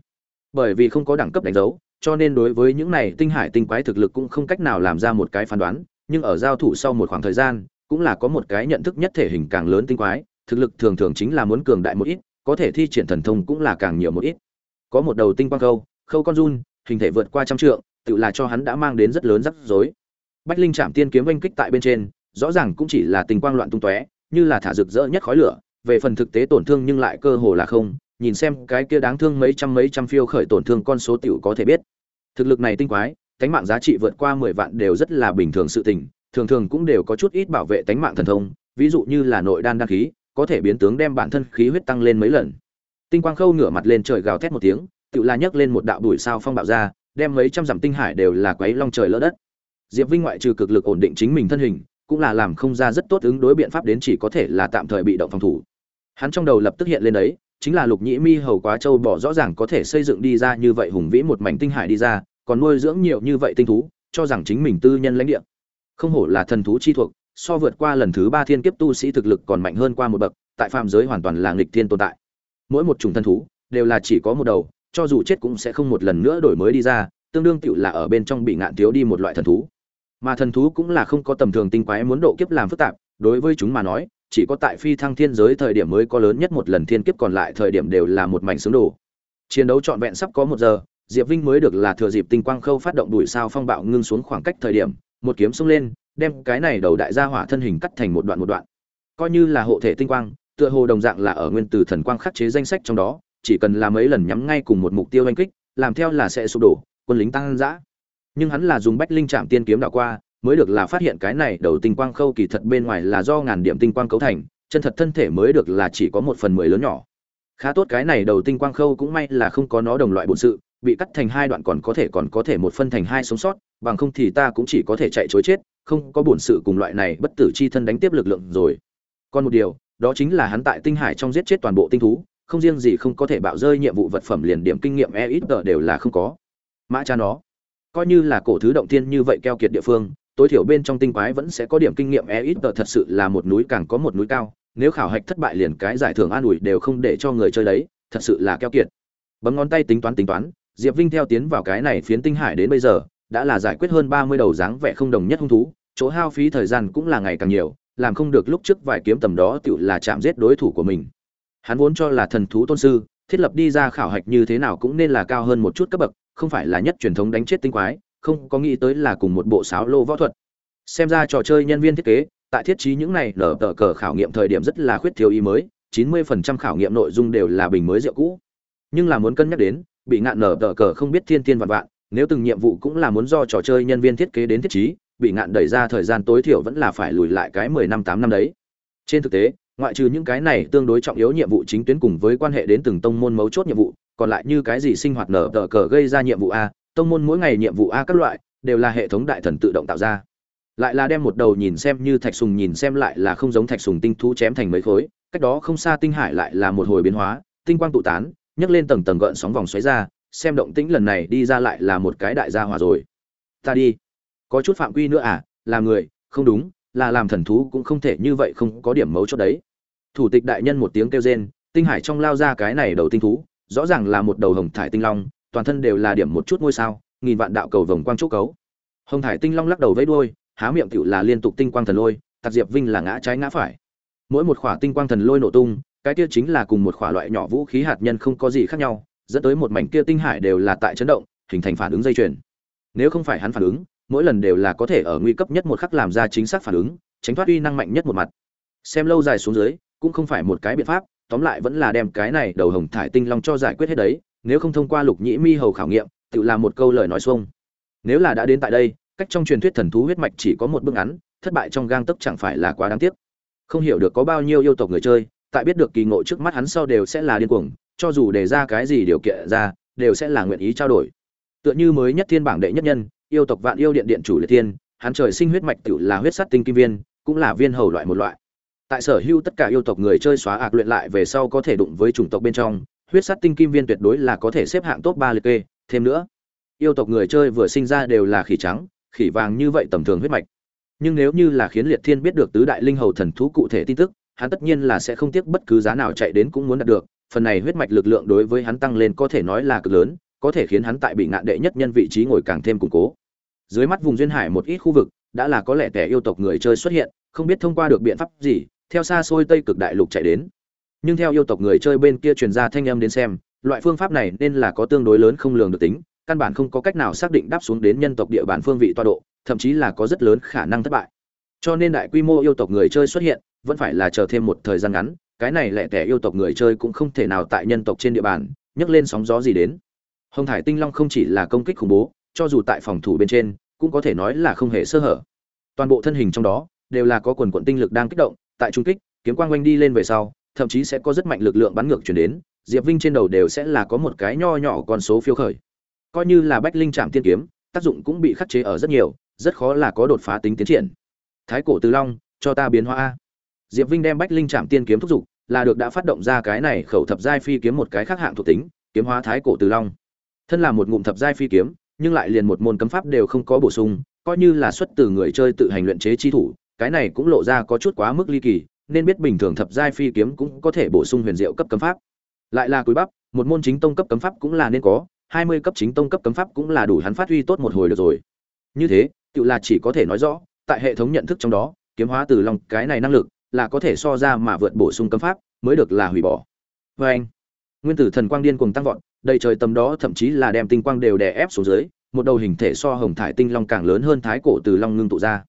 Bởi vì không có đẳng cấp đánh dấu cho nên đối với những này tinh hải tinh quái thực lực cũng không cách nào làm ra một cái phán đoán, nhưng ở giao thủ sau một khoảng thời gian, cũng là có một cái nhận thức nhất thể hình càng lớn tinh quái, thực lực thường thường chính là muốn cường đại một ít, có thể thi triển thần thông cũng là càng nhiều một ít. Có một đầu tinh quang khâu khâu con run, hình thể vượt qua trăm trượng, tự là cho hắn đã mang đến rất lớn rắc rối. Bách linh chạm tiên kiếm oanh kích tại bên trên, rõ ràng cũng chỉ là tình quang loạn tung tóe, như là thả rực rỡ nhất khói lửa, về phần thực tế tổn thương nhưng lại cơ hồ là không nhìn xem cái kia đáng thương mấy trăm mấy trăm phiêu khởi tổn thương con số tiểu có thể biết. Thực lực này tinh quái tánh mạng giá trị vượt qua mười vạn đều rất là bình thường sự tình, thường thường cũng đều có chút ít bảo vệ tánh mạng thần thông, ví dụ như là nội đan đan khí, có thể biến tướng đem bản thân khí huyết tăng lên mấy lần. Tinh quang khâu ngửa mặt lên trời gào thét một tiếng tựu la nhấc lên một đạo đuổi sao phong bạo ra, đem mấy trăm dặm tinh hải đều là quấy long trời lỡ đất. Diệp vinh ngoại trừ cực lực ổn định chính mình thân hình, cũng là làm không ra rất tốt ứng đối biện pháp đến chỉ có thể là tạm thời bị động phòng thủ. Hắn trong đầu lập tức hiện lên đấy chính là lục nhĩ mi hầu quá châu bỏ rõ ràng có thể xây dựng đi ra như vậy hùng vĩ một mảnh tinh hải đi ra, còn nuôi dưỡng nhiều như vậy tinh thú, cho rằng chính mình tư nhân lãnh địa. Không hổ là thần thú chi thuộc, so vượt qua lần thứ ba thiên kiếp tu sĩ thực lực còn mạnh hơn qua một bậc, tại phạm giới hoàn toàn là nghịch thiên tồn tại. Mỗi một chủng thần thú, đều là chỉ có một đầu, cho dù chết cũng sẽ không một lần nữa đổi mới đi ra, tương đương tựu là ở bên trong bị ngạn thiếu đi một loại thần thú. Mà thần thú cũng là không có tầm thường tinh quái muốn độ kiếp làm phức tạp, đối với chúng mà nói chỉ có tại phi thăng thiên giới thời điểm mới có lớn nhất một lần thiên kiếp, còn lại thời điểm đều là một mảnh xứng đồ. Chiến đấu trọn vẹn sắp có một giờ, diệp vinh mới được là thừa dịp tinh quang khâu phát động đuổi sao phong bạo ngưng xuống khoảng cách thời điểm, một kiếm xông lên, đem cái này đầu đại gia hỏa thân hình cắt thành một đoạn một đoạn. Coi như là hộ thể tinh quang, tựa hồ đồng dạng là ở nguyên từ thần quang khắc chế danh sách trong đó, chỉ cần làm mấy lần nhắm ngay cùng một mục tiêu oanh kích, làm theo là sẽ sụp đổ, quân lính tăng dã. Nhưng hắn là dùng bách linh chạm tiên kiếm đảo qua mới được là phát hiện cái này đầu tinh quang khâu kỳ thật bên ngoài là do ngàn điểm tinh quang cấu thành, chân thật thân thể mới được là chỉ có một phần mười lớn nhỏ. Khá tốt cái này đầu tinh quang khâu cũng may là không có nó đồng loại bổn sự, bị cắt thành hai đoạn còn có thể còn có thể một phân thành hai sống sót, bằng không thì ta cũng chỉ có thể chạy chối chết, không có bổn sự cùng loại này bất tử chi thân đánh tiếp lực lượng rồi. Còn một điều, đó chính là hắn tại tinh hải trong giết chết toàn bộ tinh thú, không riêng gì không có thể bạo rơi nhiệm vụ vật phẩm liền điểm kinh nghiệm e ít tờ đều là không có. Mã cha nó, coi như là cổ thứ động tiên như vậy keo kiệt địa phương tối thiểu bên trong tinh quái vẫn sẽ có điểm kinh nghiệm e ít tờ thật sự là một núi càng có một núi cao, nếu khảo hạch thất bại liền cái giải thưởng an ủi đều không để cho người chơi đấy, thật sự là keo kiệt. Bấm ngón tay tính toán tính toán, diệp vinh theo tiến vào cái này phiến tinh hải đến bây giờ, đã là giải quyết hơn ba mươi đầu dáng vẻ không đồng nhất hung thú, chỗ hao phí thời gian cũng là ngày càng nhiều, làm không được lúc trước vài kiếm tầm đó tựu là chạm giết đối thủ của mình. Hắn vốn cho là thần thú tôn sư, thiết lập đi ra khảo hạch như thế nào cũng nên là cao hơn một chút cấp bậc, không phải là nhất truyền thống đánh chết tinh quái không có nghĩ tới là cùng một bộ sáo lô võ thuật. Xem ra trò chơi nhân viên thiết kế, tại thiết trí những này nở tờ cờ khảo nghiệm thời điểm rất là khuyết thiếu ý mới 90% khảo nghiệm nội dung đều là bình mới rượu cũ. Nhưng là muốn cân nhắc đến, bị ngạn nở tờ cờ không biết thiên thiên vạn vạn, nếu từng nhiệm vụ cũng là muốn do trò chơi nhân viên thiết kế đến thiết trí, bị ngạn đẩy ra thời gian tối thiểu vẫn là phải lùi lại cái 10 năm 8 năm đấy. Trên thực tế, ngoại trừ những cái này tương đối trọng yếu nhiệm vụ chính tuyến cùng với quan hệ đến từng tông môn mấu chốt nhiệm vụ, còn lại như cái gì sinh hoạt nở tờ cờ gây ra nhiệm vụ a tông môn mỗi ngày nhiệm vụ a các loại, đều là hệ thống đại thần tự động tạo ra. Lại là đem một đầu nhìn xem như thạch sùng nhìn xem lại là không giống thạch sùng tinh thú chém thành mấy khối, cách đó không xa tinh hải lại là một hồi biến hóa, tinh quang tụ tán, nhấc lên tầng tầng gợn sóng vòng xoáy ra, xem động tĩnh lần này đi ra lại là một cái đại gia hòa rồi. Ta đi. Có chút phạm quy nữa à Là người, không đúng, là làm thần thú cũng không thể như vậy không có điểm mấu chốt đấy. Thủ tịch đại nhân một tiếng kêu rên, tinh hải trong lao ra cái này đầu tinh thú, rõ ràng là một đầu hồng thải tinh long toàn thân đều là điểm một chút ngôi sao, nghìn vạn đạo cầu vồng quang chúc cấu. Hồng thải tinh long lắc đầu vẫy đuôi, há miệng tựu là liên tục tinh quang thần lôi, tạc diệp vinh là ngã trái ngã phải. Mỗi một khỏa tinh quang thần lôi nổ tung, cái kia chính là cùng một khỏa loại nhỏ vũ khí hạt nhân không có gì khác nhau, dẫn tới một mảnh kia tinh hải đều là tại chấn động, hình thành phản ứng dây chuyền. Nếu không phải hắn phản ứng, mỗi lần đều là có thể ở nguy cấp nhất một khắc làm ra chính xác phản ứng, tránh thoát uy năng mạnh nhất một mặt. Xem lâu dài xuống dưới, cũng không phải một cái biện pháp, tóm lại vẫn là đem cái này đầu hồng thải tinh long cho giải quyết hết đấy nếu không thông qua lục nhĩ mi hầu khảo nghiệm, tự làm một câu lời nói xuông. Nếu là đã đến tại đây, cách trong truyền thuyết thần thú huyết mạch chỉ có một bước ngắn, thất bại trong gang tấc chẳng phải là quá đáng tiếc. Không hiểu được có bao nhiêu yêu tộc người chơi, tại biết được kỳ ngộ trước mắt hắn sau đều sẽ là điên cuồng, cho dù đề ra cái gì điều kiện ra, đều sẽ là nguyện ý trao đổi. Tựa như mới nhất thiên bảng đệ nhất nhân, yêu tộc vạn yêu điện điện chủ liệt thiên, hắn trời sinh huyết mạch tự là huyết sắt tinh kim viên, cũng là viên hầu loại một loại. Tại sở hữu tất cả yêu tộc người chơi xóa ạc luyện lại về sau có thể đụng với chủng tộc bên trong huyết sắt tinh kim viên tuyệt đối là có thể xếp hạng top ba liệt kê. Thêm nữa, yêu tộc người chơi vừa sinh ra đều là khỉ trắng, khỉ vàng như vậy tầm thường huyết mạch. Nhưng nếu như là khiến liệt thiên biết được tứ đại linh hầu thần thú cụ thể tin tức, hắn tất nhiên là sẽ không tiếc bất cứ giá nào chạy đến cũng muốn đạt được. Phần này huyết mạch lực lượng đối với hắn tăng lên có thể nói là cực lớn, có thể khiến hắn tại bị ngạn đệ nhất nhân vị trí ngồi càng thêm củng cố. Dưới mắt vùng duyên hải một ít khu vực, đã là có lẽ kẻ yêu tộc người chơi xuất hiện, không biết thông qua được biện pháp gì, theo xa xôi tây cực đại lục chạy đến nhưng theo yêu tộc người chơi bên kia truyền ra thanh âm đến xem, loại phương pháp này nên là có tương đối lớn không lường được tính, căn bản không có cách nào xác định đáp xuống đến nhân tộc địa bàn phương vị toa độ, thậm chí là có rất lớn khả năng thất bại. Cho nên đại quy mô yêu tộc người chơi xuất hiện, vẫn phải là chờ thêm một thời gian ngắn, cái này lẻ tẻ yêu tộc người chơi cũng không thể nào tại nhân tộc trên địa bàn, nhấc lên sóng gió gì đến. Hồng thải tinh long không chỉ là công kích khủng bố, cho dù tại phòng thủ bên trên, cũng có thể nói là không hề sơ hở. Toàn bộ thân hình trong đó, đều là có quần quận tinh lực đang kích động, tại trung kích, kiếm quang quanh đi lên về sau thậm chí sẽ có rất mạnh lực lượng bắn ngược chuyển đến, diệp vinh trên đầu đều sẽ là có một cái nho nhỏ con số phiêu khởi. Coi như là bách linh trạm tiên kiếm, tác dụng cũng bị khắc chế ở rất nhiều, rất khó là có đột phá tính tiến triển. Thái cổ từ long, cho ta biến hóa diệp vinh đem bách linh trạm tiên kiếm thúc giục, là được đã phát động ra cái này khẩu thập giai phi kiếm một cái khác hạng thuộc tính, kiếm hóa thái cổ từ long. Thân là một ngụm thập giai phi kiếm, nhưng lại liền một môn cấm pháp đều không có bổ sung, coi như là xuất từ người chơi tự hành luyện chế chi thủ, cái này cũng lộ ra có chút quá mức ly kỳ nên biết bình thường thập giai phi kiếm cũng có thể bổ sung huyền diệu cấp cấm pháp. Lại là cúi bắp, một môn chính tông cấp cấm pháp cũng là nên có, hai mươi cấp chính tông cấp cấm pháp cũng là đủ hắn phát huy tốt một hồi được rồi. Như thế, tự là chỉ có thể nói rõ, tại hệ thống nhận thức trong đó, kiếm hóa từ lòng cái này năng lực là có thể so ra mà vượt bổ sung cấm pháp mới được là hủy bỏ. Và anh, nguyên tử thần quang điên cuồng tăng vọt, đầy trời tầm đó thậm chí là đem tinh quang đều đè ép xuống dưới, một đầu hình thể so hồng thải tinh long càng lớn hơn thái cổ từ long ngưng tụ ra.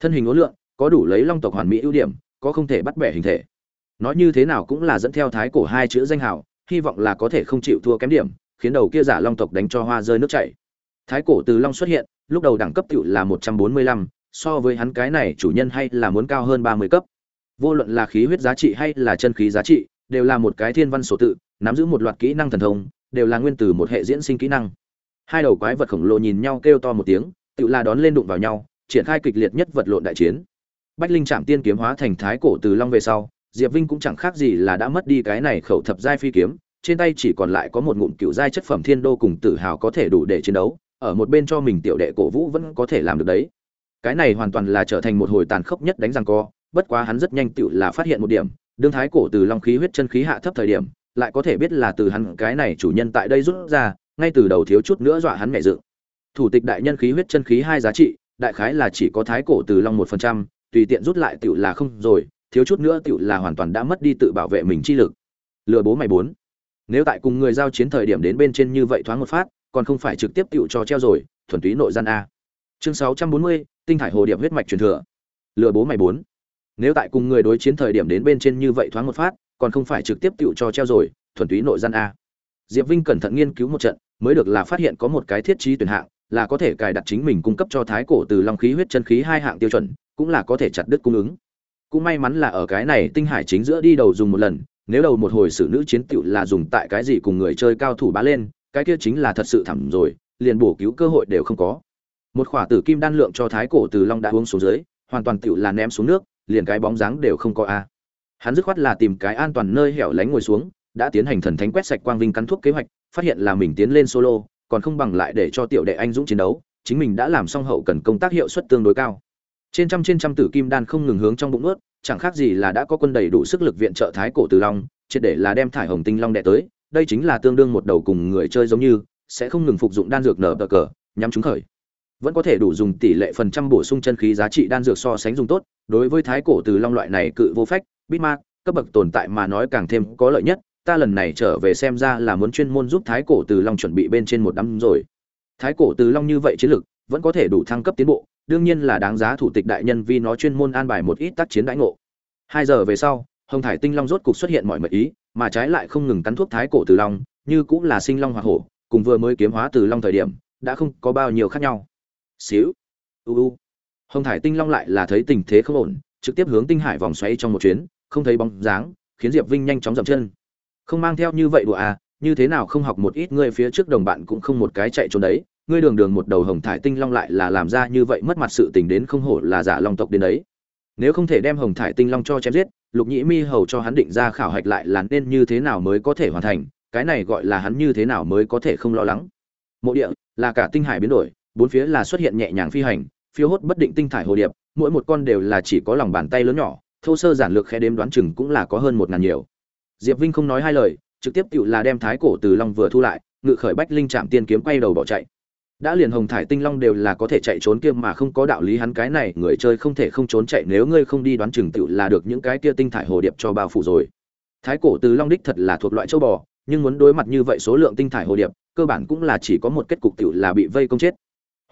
Thân hình ố lượng, có đủ lấy long tộc hoàn mỹ ưu điểm có không thể bắt bẻ hình thể nói như thế nào cũng là dẫn theo thái cổ hai chữ danh hào hy vọng là có thể không chịu thua kém điểm khiến đầu kia giả long tộc đánh cho hoa rơi nước chảy thái cổ từ long xuất hiện lúc đầu đẳng cấp tiểu là 145, so với hắn cái này chủ nhân hay là muốn cao hơn 30 cấp. Vô luận là khí huyết giá trị hay là chân khí giá trị, đều là một cái thiên văn số tự, nắm giữ một loạt kỹ năng thần thông, đều là nguyên từ một hệ diễn sinh kỹ năng. Hai đầu quái vật khổng lồ nhìn nhau kêu to một tiếng, tự là đón lên đụng vào nhau, triển khai kịch liệt nhất vật lộn đại chiến. Bách Linh trạm Tiên kiếm hóa thành thái cổ từ long về sau, Diệp Vinh cũng chẳng khác gì là đã mất đi cái này khẩu thập giai phi kiếm, trên tay chỉ còn lại có một ngụm cựu giai chất phẩm thiên đô cùng tự hào có thể đủ để chiến đấu, ở một bên cho mình tiểu đệ cổ vũ vẫn có thể làm được đấy. Cái này hoàn toàn là trở thành một hồi tàn khốc nhất đánh răng co, bất quá hắn rất nhanh tựu là phát hiện một điểm, đương thái cổ từ long khí huyết chân khí hạ thấp thời điểm, lại có thể biết là từ hắn cái này chủ nhân tại đây rút ra, ngay từ đầu thiếu chút nữa dọa hắn mẹ dự. Thủ tịch đại nhân khí huyết chân khí hai giá trị, đại khái là chỉ có thái cổ từ long một phần trăm, tùy tiện rút lại tiểu là không rồi, thiếu chút nữa tiểu là hoàn toàn đã mất đi tự bảo vệ mình chi lực. Lừa bố mày bốn. Nếu tại cùng người giao chiến thời điểm đến bên trên như vậy thoáng một phát, còn không phải trực tiếp tiểu cho treo rồi, thuần túy nội gian a. Chương sáu trăm bốn mươi tinh thải hồ điệp huyết mạch truyền thừa. Lừa bố mày bốn. Nếu tại cùng người đối chiến thời điểm đến bên trên như vậy thoáng một phát, còn không phải trực tiếp tiểu cho treo rồi, thuần túy nội gian a. Diệp Vinh cẩn thận nghiên cứu một trận, mới được là phát hiện có một cái thiết trí tuyển hạng, là có thể cài đặt chính mình cung cấp cho thái cổ từ long khí huyết chân khí hai hạng tiêu chuẩn, cũng là có thể chặt đứt cung ứng. Cũng may mắn là ở cái này tinh hải chính giữa đi đầu dùng một lần, nếu đầu một hồi xử nữ chiến tựu là dùng tại cái gì cùng người chơi cao thủ bá lên, cái kia chính là thật sự thẳm rồi, liền bổ cứu cơ hội đều không có. Một khỏa tử kim đan lượng cho thái cổ từ long đã uống xuống dưới, hoàn toàn tựu là ném xuống nước, liền cái bóng dáng đều không có a. Hắn dứt khoát là tìm cái an toàn nơi hẻo lánh ngồi xuống, đã tiến hành thần thánh quét sạch quang vinh cắn thuốc kế hoạch, phát hiện là mình tiến lên solo, còn không bằng lại để cho tiểu đệ anh dũng chiến đấu, chính mình đã làm xong hậu cần công tác hiệu suất tương đối cao. Trên trăm trên trăm tử kim đan không ngừng hướng trong bụng nuốt, chẳng khác gì là đã có quân đầy đủ sức lực viện trợ thái cổ từ long, triệt để là đem thải hồng tinh long đệ tới, đây chính là tương đương một đầu cùng người chơi giống như, sẽ không ngừng phục dụng đan dược nở cờ, nhắm chúng khởi. Vẫn có thể đủ dùng tỷ lệ phần trăm bổ sung chân khí giá trị đan dược so sánh dùng tốt, đối với thái cổ từ long loại này cự vô phách, Bitmark, cấp bậc tồn tại mà nói càng thêm có lợi nhất, ta lần này trở về xem ra là muốn chuyên môn giúp thái cổ từ long chuẩn bị bên trên một năm rồi. Thái cổ từ long như vậy chiến lực, vẫn có thể đủ thăng cấp tiến bộ, đương nhiên là đáng giá thủ tịch đại nhân vì nó chuyên môn an bài một ít tác chiến đãi ngộ. Hai giờ về sau, hồng thải tinh long rốt cục xuất hiện mọi mật ý, mà trái lại không ngừng cắn thuốc thái cổ từ long, như cũng là sinh long hóa hổ, cùng vừa mới kiếm hóa từ long thời điểm, đã không có bao nhiêu khác nhau. Xíu. U u. Hồng thải tinh long lại là thấy tình thế không ổn, trực tiếp hướng tinh hải vòng xoáy trong một chuyến, không thấy bóng dáng, khiến Diệp Vinh nhanh chóng dậm chân. Không mang theo như vậy đùa à, như thế nào không học một ít người phía trước đồng bạn cũng không một cái chạy trốn đấy, ngươi đường đường một đầu hồng thải tinh long lại là làm ra như vậy mất mặt sự tình đến không hổ là giả long tộc đến đấy. Nếu không thể đem hồng thải tinh long cho chém giết, lục nhĩ mi hầu cho hắn định ra khảo hạch lại là nên như thế nào mới có thể hoàn thành, cái này gọi là hắn như thế nào mới có thể không lo lắng. Mộ địa, là cả tinh hải biến đổi, bốn phía là xuất hiện nhẹ nhàng phi hành, phiêu hốt bất định tinh thải hồ điệp, mỗi một con đều là chỉ có lòng bàn tay lớn nhỏ, thô sơ giản lược khe đếm đoán chừng cũng là có hơn một ngàn nhiều. Diệp vinh không nói hai lời, trực tiếp cựu là đem thái cổ từ long vừa thu lại, ngự khởi bách linh trạm tiên kiếm quay đầu bỏ chạy đã liền hồng thải tinh long đều là có thể chạy trốn kia mà không có đạo lý hắn cái này, người chơi không thể không trốn chạy nếu ngươi không đi đoán chừng tựu là được những cái kia tinh thải hồ điệp cho bao phủ rồi. Thái cổ từ long đích thật là thuộc loại châu bò, nhưng muốn đối mặt như vậy số lượng tinh thải hồ điệp, cơ bản cũng là chỉ có một kết cục tựu là bị vây công chết.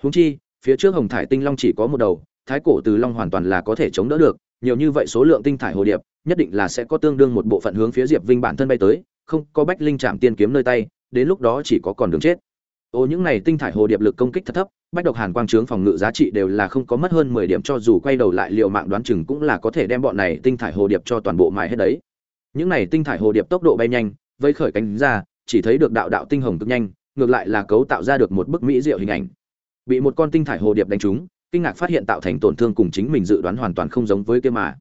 Húng chi, phía trước hồng thải tinh long chỉ có một đầu, thái cổ từ long hoàn toàn là có thể chống đỡ được, nhiều như vậy số lượng tinh thải hồ điệp, nhất định là sẽ có tương đương một bộ phận hướng phía diệp vinh bản thân bay tới, không có bách linh chạm tiên kiếm nơi tay, đến lúc đó chỉ có còn đường chết ô, những này tinh thải hồ điệp lực công kích thật thấp, bách độc hàn quang trướng phòng ngự giá trị đều là không có mất hơn mười điểm cho dù quay đầu lại liệu mạng đoán chừng cũng là có thể đem bọn này tinh thải hồ điệp cho toàn bộ mài hết đấy. Những này tinh thải hồ điệp tốc độ bay nhanh, vây khởi cánh ra, chỉ thấy được đạo đạo tinh hồng cực nhanh, ngược lại là cấu tạo ra được một bức mỹ diệu hình ảnh. Bị một con tinh thải hồ điệp đánh trúng, kinh ngạc phát hiện tạo thành tổn thương cùng chính mình dự đoán hoàn toàn không giống với kia mà.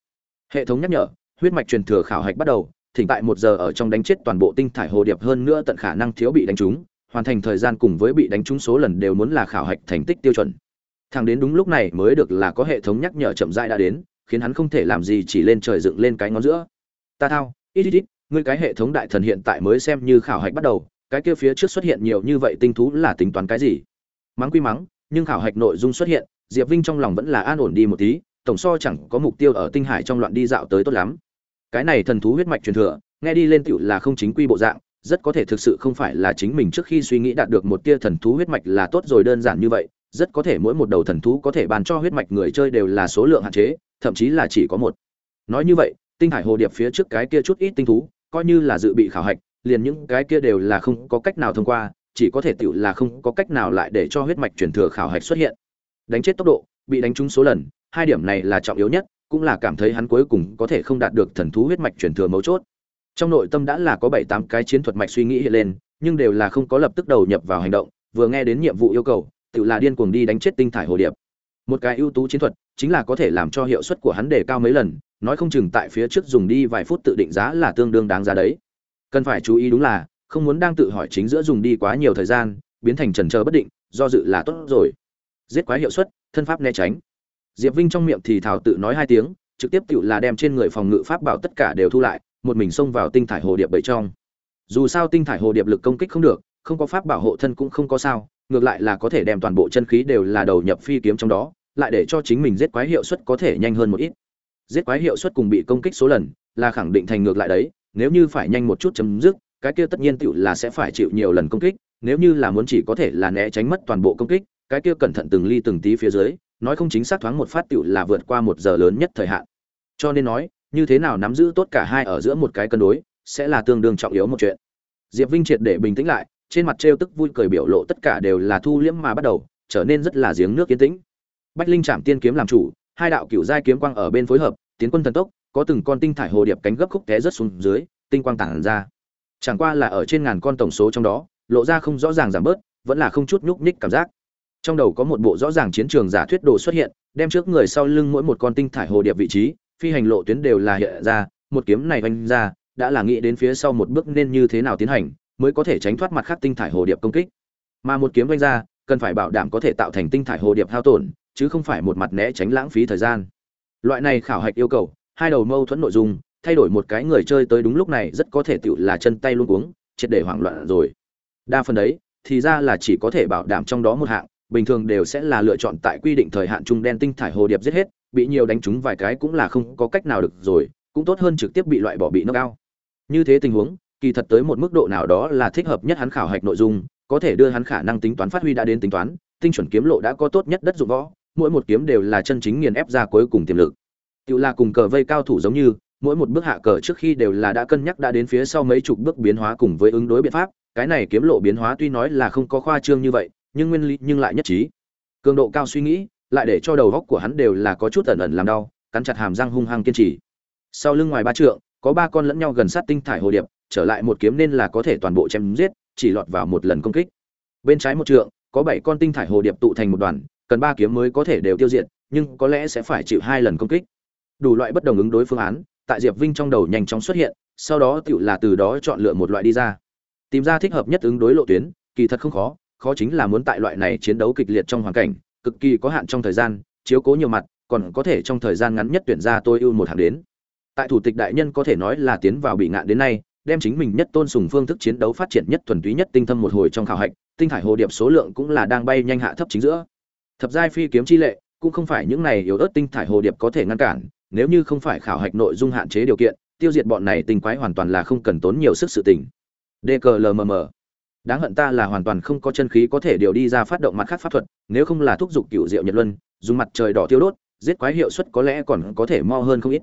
Hệ thống nhắc nhở, huyết mạch truyền thừa khảo hạch bắt đầu, thỉnh tại một giờ ở trong đánh chết toàn bộ tinh thải hồ điệp hơn nữa tận khả năng thiếu bị đánh trúng hoàn thành thời gian cùng với bị đánh trúng số lần đều muốn là khảo hạch thành tích tiêu chuẩn. Thằng đến đúng lúc này mới được là có hệ thống nhắc nhở chậm rãi đã đến, khiến hắn không thể làm gì chỉ lên trời dựng lên cái ngón giữa. Ta thao, ít ít ít, ngươi cái hệ thống đại thần hiện tại mới xem như khảo hạch bắt đầu, cái kia phía trước xuất hiện nhiều như vậy tinh thú là tính toán cái gì? Mắng quy mắng, nhưng khảo hạch nội dung xuất hiện, diệp vinh trong lòng vẫn là an ổn đi một tí, tổng so chẳng có mục tiêu ở tinh hải trong loạn đi dạo tới tốt lắm. Cái này thần thú huyết mạch truyền thừa, nghe đi lên tựu là không chính quy bộ dạng rất có thể thực sự không phải là chính mình trước khi suy nghĩ đạt được một tia thần thú huyết mạch là tốt rồi đơn giản như vậy, rất có thể mỗi một đầu thần thú có thể bàn cho huyết mạch người chơi đều là số lượng hạn chế, thậm chí là chỉ có một. Nói như vậy, tinh hải hồ điệp phía trước cái kia chút ít tinh thú, coi như là dự bị khảo hạch, liền những cái kia đều là không có cách nào thông qua, chỉ có thể tựu là không có cách nào lại để cho huyết mạch truyền thừa khảo hạch xuất hiện. Đánh chết tốc độ, bị đánh trúng số lần, hai điểm này là trọng yếu nhất, cũng là cảm thấy hắn cuối cùng có thể không đạt được thần thú huyết mạch truyền thừa mấu chốt trong nội tâm đã là có bảy tám cái chiến thuật mạch suy nghĩ hiện lên, nhưng đều là không có lập tức đầu nhập vào hành động, vừa nghe đến nhiệm vụ yêu cầu, tự là điên cuồng đi đánh chết tinh thải hồ điệp. Một cái ưu tú chiến thuật, chính là có thể làm cho hiệu suất của hắn đề cao mấy lần, nói không chừng tại phía trước dùng đi vài phút tự định giá là tương đương đáng giá đấy. Cần phải chú ý đúng là, không muốn đang tự hỏi chính giữa dùng đi quá nhiều thời gian, biến thành trần trờ bất định, do dự là tốt rồi. Giết quá hiệu suất, thân pháp né tránh. Diệp vinh trong miệng thì thảo tự nói hai tiếng, trực tiếp tự là đem trên người phòng ngự pháp bảo tất cả đều thu lại một mình xông vào tinh thải hồ điệp bảy trong. Dù sao tinh thải hồ điệp lực công kích không được, không có pháp bảo hộ thân cũng không có sao, ngược lại là có thể đem toàn bộ chân khí đều là đầu nhập phi kiếm trong đó, lại để cho chính mình giết quái hiệu suất có thể nhanh hơn một ít. Giết quái hiệu suất cùng bị công kích số lần là khẳng định thành ngược lại đấy, nếu như phải nhanh một chút chấm dứt, cái kia tất nhiên tựu là sẽ phải chịu nhiều lần công kích, nếu như là muốn chỉ có thể là né tránh mất toàn bộ công kích, cái kia cẩn thận từng ly từng tí phía dưới, nói không chính xác thoáng một phát tựu là vượt qua một giờ lớn nhất thời hạn. Cho nên nói như thế nào nắm giữ tốt cả hai ở giữa một cái cân đối, sẽ là tương đương trọng yếu một chuyện. Diệp vinh triệt để bình tĩnh lại, trên mặt trêu tức vui cười biểu lộ tất cả đều là thu liễm mà bắt đầu, trở nên rất là giếng nước yên tĩnh. Bách linh Trạm tiên kiếm làm chủ, hai đạo cựu giai kiếm quang ở bên phối hợp, tiến quân thần tốc, có từng con tinh thải hồ điệp cánh gấp khúc té rất xuống dưới, tinh quang tản ra. Chẳng qua là ở trên ngàn con tổng số trong đó, lộ ra không rõ ràng giảm bớt, vẫn là không chút nhúc nhích cảm giác. Trong đầu có một bộ rõ ràng chiến trường giả thuyết đồ xuất hiện, đem trước người sau lưng mỗi một con tinh thải hồ điệp vị trí phi hành lộ tuyến đều là hiện ra, một kiếm này vanh ra, đã là nghĩ đến phía sau một bước nên như thế nào tiến hành, mới có thể tránh thoát mặt khác tinh thải hồ điệp công kích. Mà một kiếm vanh ra, cần phải bảo đảm có thể tạo thành tinh thải hồ điệp hao tổn, chứ không phải một mặt né tránh lãng phí thời gian. Loại này khảo hạch yêu cầu, hai đầu mâu thuẫn nội dung, thay đổi một cái người chơi tới đúng lúc này rất có thể tựu là chân tay luôn uống triệt để hoảng loạn rồi. Đa phần đấy, thì ra là chỉ có thể bảo đảm trong đó một hạng, bình thường đều sẽ là lựa chọn tại quy định thời hạn trung đen tinh thải hồ điệp giết hết bị nhiều đánh trúng vài cái cũng là không có cách nào được rồi, cũng tốt hơn trực tiếp bị loại bỏ bị nó cao như thế tình huống, kỳ thật tới một mức độ nào đó là thích hợp nhất hắn khảo hạch nội dung, có thể đưa hắn khả năng tính toán phát huy đã đến tính toán, tinh chuẩn kiếm lộ đã có tốt nhất đất dụng võ, mỗi một kiếm đều là chân chính nghiền ép ra cuối cùng tiềm lực. Tiểu là cùng cờ vây cao thủ giống như, mỗi một bước hạ cờ trước khi đều là đã cân nhắc đã đến phía sau mấy chục bước biến hóa cùng với ứng đối biện pháp, cái này kiếm lộ biến hóa tuy nói là không có khoa trương như vậy, nhưng nguyên lý, nhưng lại nhất trí. Cường độ cao suy nghĩ lại để cho đầu góc của hắn đều là có chút ẩn ẩn làm đau, cắn chặt hàm răng hung hăng kiên trì. Sau lưng ngoài ba trượng, có ba con lẫn nhau gần sát tinh thải hồ điệp, trở lại một kiếm nên là có thể toàn bộ chém giết, chỉ lọt vào một lần công kích. Bên trái một trượng, có bảy con tinh thải hồ điệp tụ thành một đoàn, cần ba kiếm mới có thể đều tiêu diệt, nhưng có lẽ sẽ phải chịu hai lần công kích. Đủ loại bất đồng ứng đối phương án, tại diệp vinh trong đầu nhanh chóng xuất hiện, sau đó tựu là từ đó chọn lựa một loại đi ra. Tìm ra thích hợp nhất ứng đối lộ tuyến, kỳ thật không khó khó chính là muốn tại loại này chiến đấu kịch liệt trong hoàn cảnh cực kỳ có hạn trong thời gian, chiếu cố nhiều mặt, còn có thể trong thời gian ngắn nhất tuyển ra tôi ưu một hàng đến. Tại thủ tịch đại nhân có thể nói là tiến vào bị ngạn đến nay, đem chính mình nhất tôn sùng phương thức chiến đấu phát triển nhất thuần túy nhất tinh thâm một hồi trong khảo hạch, tinh thải hồ điệp số lượng cũng là đang bay nhanh hạ thấp chính giữa. Thập giai phi kiếm chi lệ, cũng không phải những này yếu ớt tinh thải hồ điệp có thể ngăn cản, nếu như không phải khảo hạch nội dung hạn chế điều kiện, tiêu diệt bọn này tinh quái hoàn toàn là không cần tốn nhiều sức sự tình. Dklmm đáng hận ta là hoàn toàn không có chân khí có thể điều đi ra phát động mặt khác pháp thuật, nếu không là thúc giục cựu diệu nhật luân, dùng mặt trời đỏ tiêu đốt, giết quái hiệu suất có lẽ còn có thể mo hơn không ít.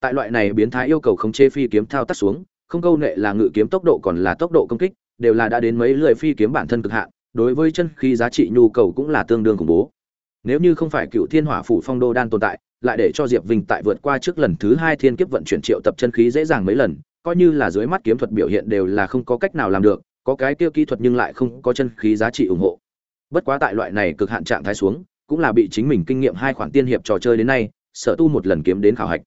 Tại loại này biến thái yêu cầu không chê phi kiếm thao tác xuống, không câu nệ là ngự kiếm tốc độ còn là tốc độ công kích, đều là đã đến mấy lười phi kiếm bản thân cực hạn, đối với chân khí giá trị nhu cầu cũng là tương đương khủng bố. Nếu như không phải cựu thiên hỏa phủ phong đô đan tồn tại, lại để cho diệp vinh tại vượt qua trước lần thứ hai thiên kiếp vận chuyển triệu tập chân khí dễ dàng mấy lần, coi như là dưới mắt kiếm thuật biểu hiện đều là không có cách nào làm được có cái kia kỹ thuật nhưng lại không có chân khí giá trị ủng hộ. Bất quá tại loại này cực hạn trạng thái xuống, cũng là bị chính mình kinh nghiệm hai khoản tiên hiệp trò chơi đến nay, sở tu một lần kiếm đến khảo hạch.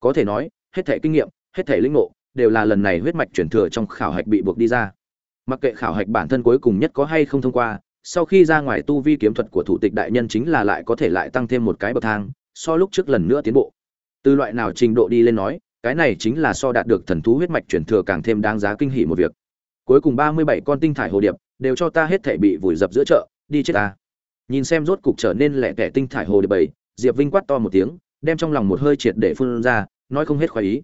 Có thể nói, hết thể kinh nghiệm, hết thể linh ngộ, đều là lần này huyết mạch chuyển thừa trong khảo hạch bị buộc đi ra. Mặc kệ khảo hạch bản thân cuối cùng nhất có hay không thông qua, sau khi ra ngoài tu vi kiếm thuật của thủ tịch đại nhân chính là lại có thể lại tăng thêm một cái bậc thang, so lúc trước lần nữa tiến bộ. Từ loại nào trình độ đi lên nói, cái này chính là so đạt được thần thú huyết mạch chuyển thừa càng thêm đáng giá kinh hỉ một việc cuối cùng ba mươi bảy con tinh thải hồ điệp đều cho ta hết thể bị vùi dập giữa chợ đi chết ta. Nhìn xem rốt cục trở nên lẻ tẻ tinh thải hồ điệp bảy diệp vinh quát to một tiếng đem trong lòng một hơi triệt để phun ra nói không hết khoái ý.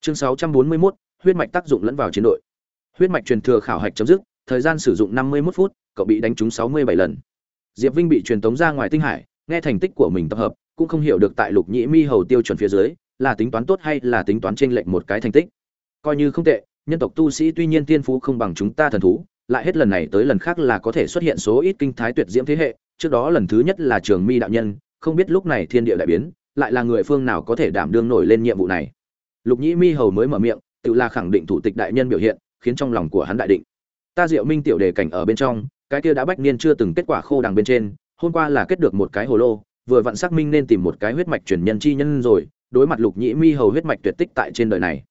Chương sáu trăm bốn mươi 641, huyết mạch tác dụng lẫn vào chiến đội. Huyết mạch truyền thừa khảo hạch chấm dứt thời gian sử dụng năm mươi 51 phút cậu bị đánh trúng sáu mươi bảy lần. Diệp vinh bị truyền tống ra ngoài tinh hải nghe thành tích của mình tập hợp cũng không hiểu được tại lục nhĩ mi hầu tiêu chuẩn phía dưới là tính toán tốt hay là tính toán chênh lệch một cái thành tích. Coi như không tệ nhân tộc tu sĩ tuy nhiên tiên phú không bằng chúng ta thần thú, lại hết lần này tới lần khác là có thể xuất hiện số ít kinh thái tuyệt diễm thế hệ, trước đó lần thứ nhất là trường mi đạo nhân, không biết lúc này thiên địa đại biến, lại là người phương nào có thể đảm đương nổi lên nhiệm vụ này. Lục nhĩ mi hầu mới mở miệng, tự là khẳng định thủ tịch đại nhân biểu hiện, khiến trong lòng của hắn đại định. Ta diệu minh tiểu đề cảnh ở bên trong, cái kia đã bách niên chưa từng kết quả khô đằng bên trên, hôm qua là kết được một cái hồ lô, vừa vặn xác minh nên tìm một cái huyết mạch truyền nhân chi nhân rồi, đối mặt lục nhĩ mi hầu huyết mạch tuyệt tích tại trên đời này.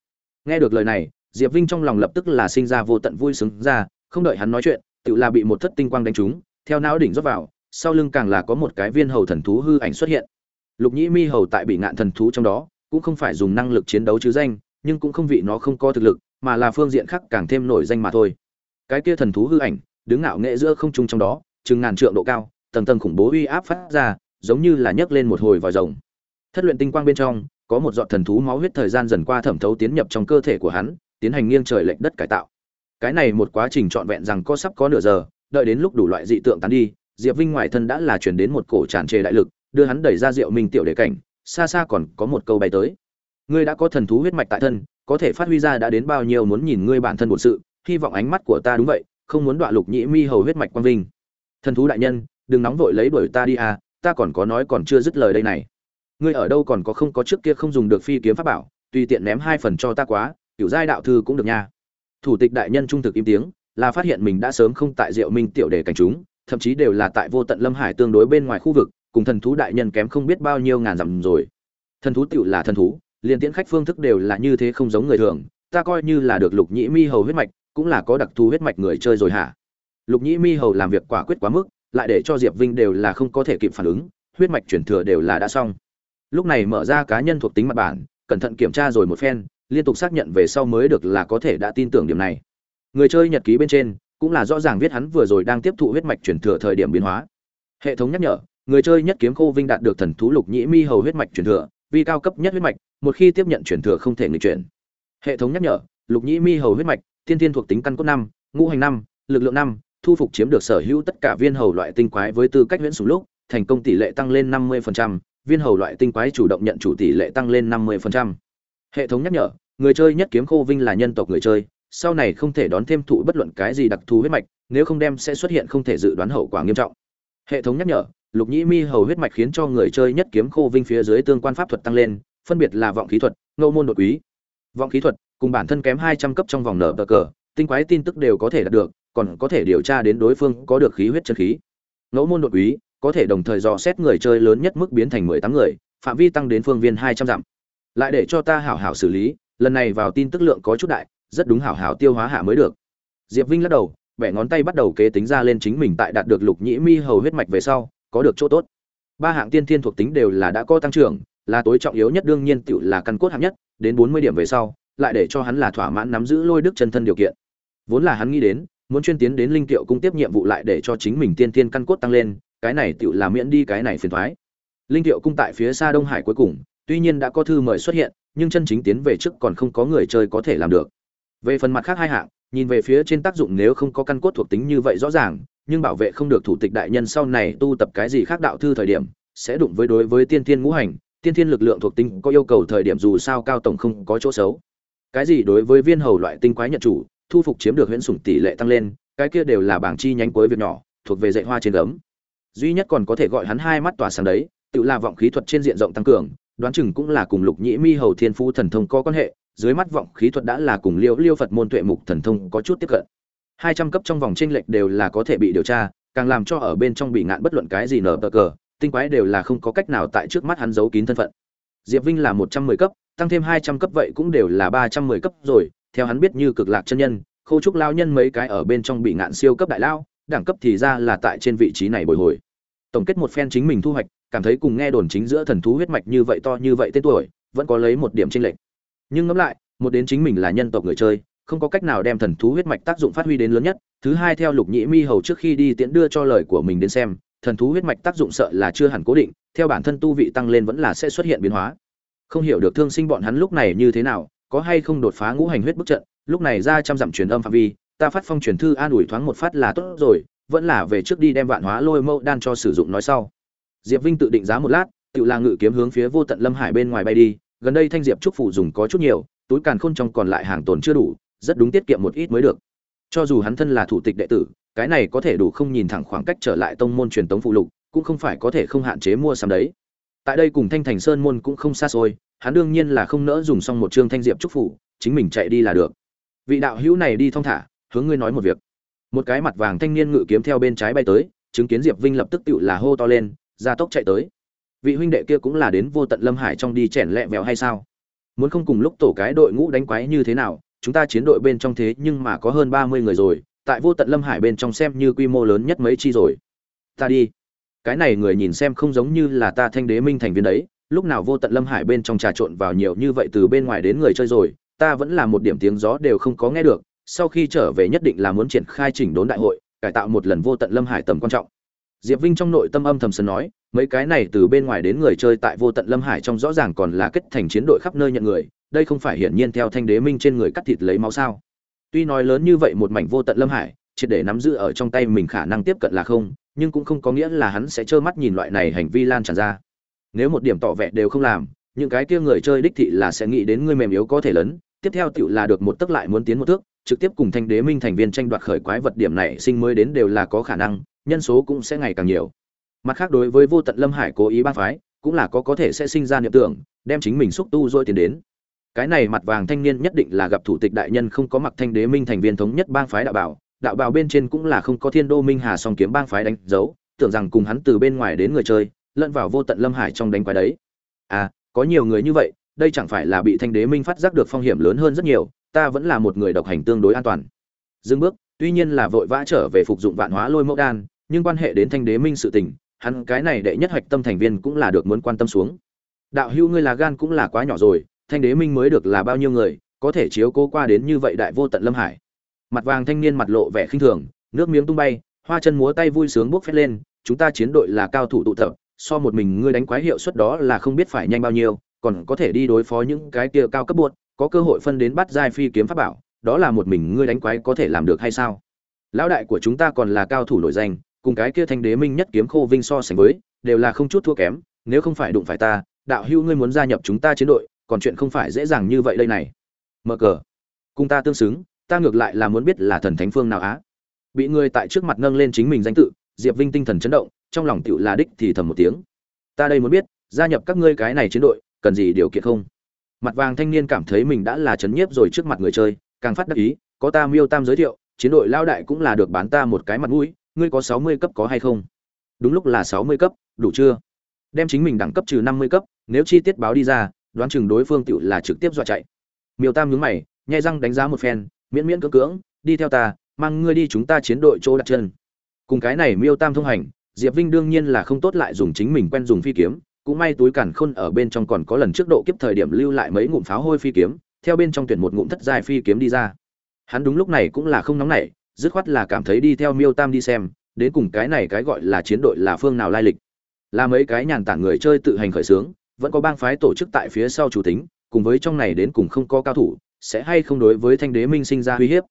Nghe được lời này diệp vinh trong lòng lập tức là sinh ra vô tận vui sướng ra, không đợi hắn nói chuyện, tự là bị một thất tinh quang đánh trúng, theo não đỉnh rót vào, sau lưng càng là có một cái viên hầu thần thú hư ảnh xuất hiện. Lục nhĩ mi hầu tại bị ngạn thần thú trong đó, cũng không phải dùng năng lực chiến đấu chứ danh, nhưng cũng không vị nó không có thực lực, mà là phương diện khác càng thêm nổi danh mà thôi. Cái kia thần thú hư ảnh, đứng ngạo nghệ giữa không trung trong đó, chừng ngàn trượng độ cao, tầng tầng khủng bố uy áp phát ra, giống như là nhấc lên một hồi vòi rồng. Thất luyện tinh quang bên trong, có một giọt thần thú máu huyết thời gian dần qua thẩm thấu tiến nhập trong cơ thể của hắn tiến hành nghiêng trời lệch đất cải tạo. Cái này một quá trình trọn vẹn rằng có sắp có nửa giờ, đợi đến lúc đủ loại dị tượng tán đi, diệp vinh ngoài thân đã là chuyển đến một cổ tràn trề đại lực, đưa hắn đẩy ra rượu minh tiểu để cảnh, xa xa còn có một câu bay tới. Ngươi đã có thần thú huyết mạch tại thân, có thể phát huy ra đã đến bao nhiêu muốn nhìn ngươi bản thân bổn sự, hy vọng ánh mắt của ta đúng vậy, không muốn đọa lục nhĩ mi hầu huyết mạch quang vinh. Thần thú đại nhân, đừng nóng vội lấy đuổi ta đi à ta còn có nói còn chưa dứt lời đây này. Ngươi ở đâu còn có không có trước kia không dùng được phi kiếm pháp bảo, tùy tiện ném hai phần cho ta quá cựu giai đạo thư cũng được nha. Thủ tịch đại nhân trung thực im tiếng, là phát hiện mình đã sớm không tại diệu minh tiểu đề cảnh chúng, thậm chí đều là tại vô tận lâm hải tương đối bên ngoài khu vực, cùng thần thú đại nhân kém không biết bao nhiêu ngàn dặm rồi. Thần thú tiểu là thần thú, liền tiễn khách phương thức đều là như thế không giống người thường, ta coi như là được lục nhĩ mi hầu huyết mạch, cũng là có đặc thù huyết mạch người chơi rồi hả? Lục nhĩ mi hầu làm việc quả quyết quá mức, lại để cho diệp vinh đều là không có thể kịp phản ứng, huyết mạch chuyển thừa đều là đã xong. Lúc này mở ra cá nhân thuộc tính mặt bản, cẩn thận kiểm tra rồi một phen liên tục xác nhận về sau mới được là có thể đã tin tưởng điểm này. Người chơi nhật ký bên trên cũng là rõ ràng viết hắn vừa rồi đang tiếp thụ huyết mạch chuyển thừa thời điểm biến hóa. Hệ thống nhắc nhở người chơi nhất kiếm khô vinh đạt được thần thú lục nhĩ mi hầu huyết mạch chuyển thừa vì cao cấp nhất huyết mạch một khi tiếp nhận chuyển thừa không thể nghịch chuyển. Hệ thống nhắc nhở lục nhĩ mi hầu huyết mạch thiên thiên thuộc tính căn cốt năm ngũ hành năm lực lượng năm thu phục chiếm được sở hữu tất cả viên hầu loại tinh quái với tư cách huyễn sùng lúc thành công tỷ lệ tăng lên 50%, viên hầu loại tinh quái chủ động nhận chủ tỷ lệ tăng lên 50%. hệ thống nhắc nhở người chơi nhất kiếm khô vinh là nhân tộc người chơi, sau này không thể đón thêm thụ bất luận cái gì đặc thù huyết mạch, nếu không đem sẽ xuất hiện không thể dự đoán hậu quả nghiêm trọng. Hệ thống nhắc nhở, lục nhĩ mi hầu huyết mạch khiến cho người chơi nhất kiếm khô vinh phía dưới tương quan pháp thuật tăng lên, phân biệt là vọng khí thuật, ngô môn đột quý. Vọng khí thuật, cùng bản thân kém hai trăm cấp trong vòng nở bờ cờ, tinh quái tin tức đều có thể đạt được, còn có thể điều tra đến đối phương có được khí huyết chân khí. Ngẫu môn đột quý, có thể đồng thời dò xét người chơi lớn nhất mức biến thành mười tám người, phạm vi tăng đến phương viên hai trăm dặm. Lại để cho ta hảo hảo xử lý lần này vào tin tức lượng có chút đại, rất đúng hảo hảo tiêu hóa hạ mới được. Diệp vinh lắc đầu, bẻ ngón tay bắt đầu kế tính ra lên chính mình tại đạt được lục nhĩ mi hầu huyết mạch về sau, có được chỗ tốt. Ba hạng tiên thiên thuộc tính đều là đã có tăng trưởng, là tối trọng yếu nhất đương nhiên tựu là căn cốt hạng nhất, đến bốn mươi điểm về sau, lại để cho hắn là thỏa mãn nắm giữ lôi đức chân thân điều kiện. Vốn là hắn nghĩ đến, muốn chuyên tiến đến linh tiệu cung tiếp nhiệm vụ lại để cho chính mình tiên tiên căn cốt tăng lên, cái này tựu là miễn đi cái này phiền thoái. Linh tiệu cung tại phía xa đông hải cuối cùng, tuy nhiên đã có thư mời xuất hiện nhưng chân chính tiến về trước còn không có người chơi có thể làm được. Về phần mặt khác hai hạng, nhìn về phía trên tác dụng nếu không có căn cốt thuộc tính như vậy rõ ràng, nhưng bảo vệ không được thủ tịch đại nhân sau này tu tập cái gì khác đạo thư thời điểm, sẽ đụng với đối với tiên tiên ngũ hành, tiên tiên lực lượng thuộc tính có yêu cầu thời điểm dù sao cao tổng không có chỗ xấu. Cái gì đối với viên hầu loại tinh quái nhận chủ, thu phục chiếm được huyễn sủng tỷ lệ tăng lên, cái kia đều là bảng chi nhánh cuối việc nhỏ, thuộc về dạy hoa trên gấm. Duy nhất còn có thể gọi hắn hai mắt tỏa sáng đấy, tự là vọng khí thuật trên diện rộng tăng cường đoán chừng cũng là cùng lục nhĩ mi hầu thiên Phú thần thông có quan hệ, dưới mắt vọng khí thuật đã là cùng liễu liêu phật môn tuệ mục thần thông có chút tiếp cận. Hai trăm cấp trong vòng tranh lệch đều là có thể bị điều tra, càng làm cho ở bên trong bị ngạn bất luận cái gì nở bờ cờ, tinh quái đều là không có cách nào tại trước mắt hắn giấu kín thân phận. Diệp vinh là một trăm mười cấp, tăng thêm hai trăm cấp vậy cũng đều là ba trăm mười cấp rồi, theo hắn biết như cực lạc chân nhân, khâu trúc lao nhân mấy cái ở bên trong bị ngạn siêu cấp đại lao, đẳng cấp thì ra là tại trên vị trí này bồi hồi tổng kết một phen chính mình thu hoạch, cảm thấy cùng nghe đồn chính giữa thần thú huyết mạch như vậy to như vậy tên tuổi, vẫn có lấy một điểm tranh lệch. Nhưng ngẫm lại, một đến chính mình là nhân tộc người chơi, không có cách nào đem thần thú huyết mạch tác dụng phát huy đến lớn nhất. Thứ hai theo lục nhĩ mi hầu trước khi đi tiễn đưa cho lời của mình đến xem, thần thú huyết mạch tác dụng sợ là chưa hẳn cố định, theo bản thân tu vị tăng lên vẫn là sẽ xuất hiện biến hóa. Không hiểu được thương sinh bọn hắn lúc này như thế nào, có hay không đột phá ngũ hành huyết bức trận, lúc này ra trăm dặm truyền âm phạm vi, ta phát phong truyền thư an ủi thoáng một phát là tốt rồi vẫn là về trước đi đem vạn hóa lôi mâu đan cho sử dụng nói sau. Diệp vinh tự định giá một lát, tự là ngự kiếm hướng phía vô tận lâm hải bên ngoài bay đi, gần đây thanh diệp trúc phủ dùng có chút nhiều, túi càn khôn trong còn lại hàng tồn chưa đủ, rất đúng tiết kiệm một ít mới được. Cho dù hắn thân là thủ tịch đệ tử, cái này có thể đủ không nhìn thẳng khoảng cách trở lại tông môn truyền tống phụ lục, cũng không phải có thể không hạn chế mua sắm đấy. Tại đây cùng thanh thành sơn môn cũng không xa xôi, hắn đương nhiên là không nỡ dùng xong một chương thanh diệp trúc phủ, chính mình chạy đi là được. Vị đạo hữu này đi thong thả, hướng ngươi nói một việc một cái mặt vàng thanh niên ngự kiếm theo bên trái bay tới, chứng kiến diệp vinh lập tức tự là hô to lên, ra tốc chạy tới. Vị huynh đệ kia cũng là đến vô tận lâm hải trong đi chèn lẹ vẹo hay sao? Muốn không cùng lúc tổ cái đội ngũ đánh quái như thế nào, chúng ta chiến đội bên trong thế nhưng mà có hơn ba mươi người rồi, tại vô tận lâm hải bên trong xem như quy mô lớn nhất mấy chi rồi. Ta đi. Cái này người nhìn xem không giống như là ta thanh đế minh thành viên đấy, lúc nào vô tận lâm hải bên trong trà trộn vào nhiều như vậy từ bên ngoài đến người chơi rồi, ta vẫn là một điểm tiếng gió đều không có nghe được sau khi trở về nhất định là muốn triển khai chỉnh đốn đại hội, cải tạo một lần vô tận lâm hải tầm quan trọng. Diệp vinh trong nội tâm âm thầm sân nói, mấy cái này từ bên ngoài đến người chơi tại vô tận lâm hải trong rõ ràng còn là kết thành chiến đội khắp nơi nhận người, đây không phải hiển nhiên theo thanh đế minh trên người cắt thịt lấy máu sao. Tuy nói lớn như vậy một mảnh vô tận lâm hải, triệt để nắm giữ ở trong tay mình khả năng tiếp cận là không, nhưng cũng không có nghĩa là hắn sẽ trơ mắt nhìn loại này hành vi lan tràn ra. Nếu một điểm tỏ vẻ đều không làm, những cái kia người chơi đích thị là sẽ nghĩ đến ngươi mềm yếu có thể lớn tiếp theo tiểu là được một tức lại muốn tiến một thước, trực tiếp cùng thanh đế minh thành viên tranh đoạt khởi quái vật điểm này sinh mới đến đều là có khả năng, nhân số cũng sẽ ngày càng nhiều. Mặt khác đối với vô tận lâm hải cố ý ba phái, cũng là có có thể sẽ sinh ra niệm tưởng, đem chính mình xúc tu dôi tiền đến. Cái này mặt vàng thanh niên nhất định là gặp thủ tịch đại nhân không có mặc thanh đế minh thành viên thống nhất bang phái đạo bảo đạo bảo bên trên cũng là không có thiên đô minh hà song kiếm bang phái đánh dấu, tưởng rằng cùng hắn từ bên ngoài đến người chơi, lẫn vào vô tận lâm hải trong đánh quái đấy. À có nhiều người như vậy đây chẳng phải là bị thanh đế minh phát giác được phong hiểm lớn hơn rất nhiều, ta vẫn là một người độc hành tương đối an toàn. Dừng bước, tuy nhiên là vội vã trở về phục dụng vạn hóa lôi mẫu đan, nhưng quan hệ đến thanh đế minh sự tình, hắn cái này đệ nhất hạch tâm thành viên cũng là được muốn quan tâm xuống. Đạo hữu ngươi là gan cũng là quá nhỏ rồi, thanh đế minh mới được là bao nhiêu người, có thể chiếu cố qua đến như vậy đại vô tận lâm hải. Mặt vàng thanh niên mặt lộ vẻ khinh thường, nước miếng tung bay, hoa chân múa tay vui sướng bước phét lên, chúng ta chiến đội là cao thủ tụ tập, so một mình ngươi đánh quái hiệu suất đó là không biết phải nhanh bao nhiêu còn có thể đi đối phó những cái kia cao cấp buột, có cơ hội phân đến bắt giai phi kiếm pháp bảo đó là một mình ngươi đánh quái có thể làm được hay sao? Lão đại của chúng ta còn là cao thủ nổi danh cùng cái kia thanh đế minh nhất kiếm khô vinh so sánh với đều là không chút thua kém nếu không phải đụng phải ta đạo hữu ngươi muốn gia nhập chúng ta chiến đội còn chuyện không phải dễ dàng như vậy đây này. Mở cờ. Cùng ta tương xứng ta ngược lại là muốn biết là thần thánh phương nào á. Bị người tại trước mặt nâng lên chính mình danh tự diệp vinh tinh thần chấn động trong lòng tựu là đích thì thầm một tiếng. Ta đây muốn biết gia nhập các ngươi cái này chiến đội cần gì điều kiện không? Mặt vàng thanh niên cảm thấy mình đã là chấn nhiếp rồi trước mặt người chơi, càng phát đắc ý, có ta miêu tam giới thiệu, chiến đội lao đại cũng là được bán ta một cái mặt mũi, ngươi có sáu mươi cấp có hay không? Đúng lúc là sáu mươi cấp, đủ chưa? Đem chính mình đẳng cấp trừ năm mươi cấp, nếu chi tiết báo đi ra, đoán chừng đối phương tựu là trực tiếp dọa chạy. Miêu tam nhướng mày, nhai răng đánh giá một phen, miễn miễn cưỡng cưỡng, đi theo ta, mang ngươi đi chúng ta chiến đội chỗ đặt chân. Cùng cái này miêu tam thông hành, diệp vinh đương nhiên là không tốt lại dùng chính mình quen dùng phi kiếm cũng may túi cản khôn ở bên trong còn có lần trước độ kiếp thời điểm lưu lại mấy ngụm pháo hôi phi kiếm, theo bên trong tuyển một ngụm thất giai phi kiếm đi ra. Hắn đúng lúc này cũng là không nóng nảy, dứt khoát là cảm thấy đi theo miêu tam đi xem, đến cùng cái này cái gọi là chiến đội là phương nào lai lịch. Là mấy cái nhàn tản người chơi tự hành khởi xướng, vẫn có bang phái tổ chức tại phía sau chủ tính, cùng với trong này đến cùng không có cao thủ, sẽ hay không đối với thanh đế minh sinh ra uy hiếp.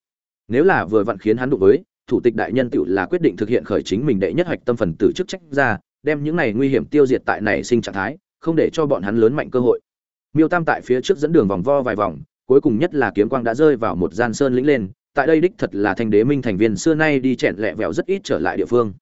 Nếu là vừa vặn khiến hắn đụng với, thủ tịch đại nhân tự là quyết định thực hiện khởi chính mình đệ nhất hoạch tâm phần tử chức trách ra đem những này nguy hiểm tiêu diệt tại này sinh trạng thái, không để cho bọn hắn lớn mạnh cơ hội. Miêu tam tại phía trước dẫn đường vòng vo vài vòng, cuối cùng nhất là kiếm quang đã rơi vào một gian sơn lĩnh lên, tại đây đích thật là thanh đế minh thành viên xưa nay đi chẹn lẹ vẹo rất ít trở lại địa phương.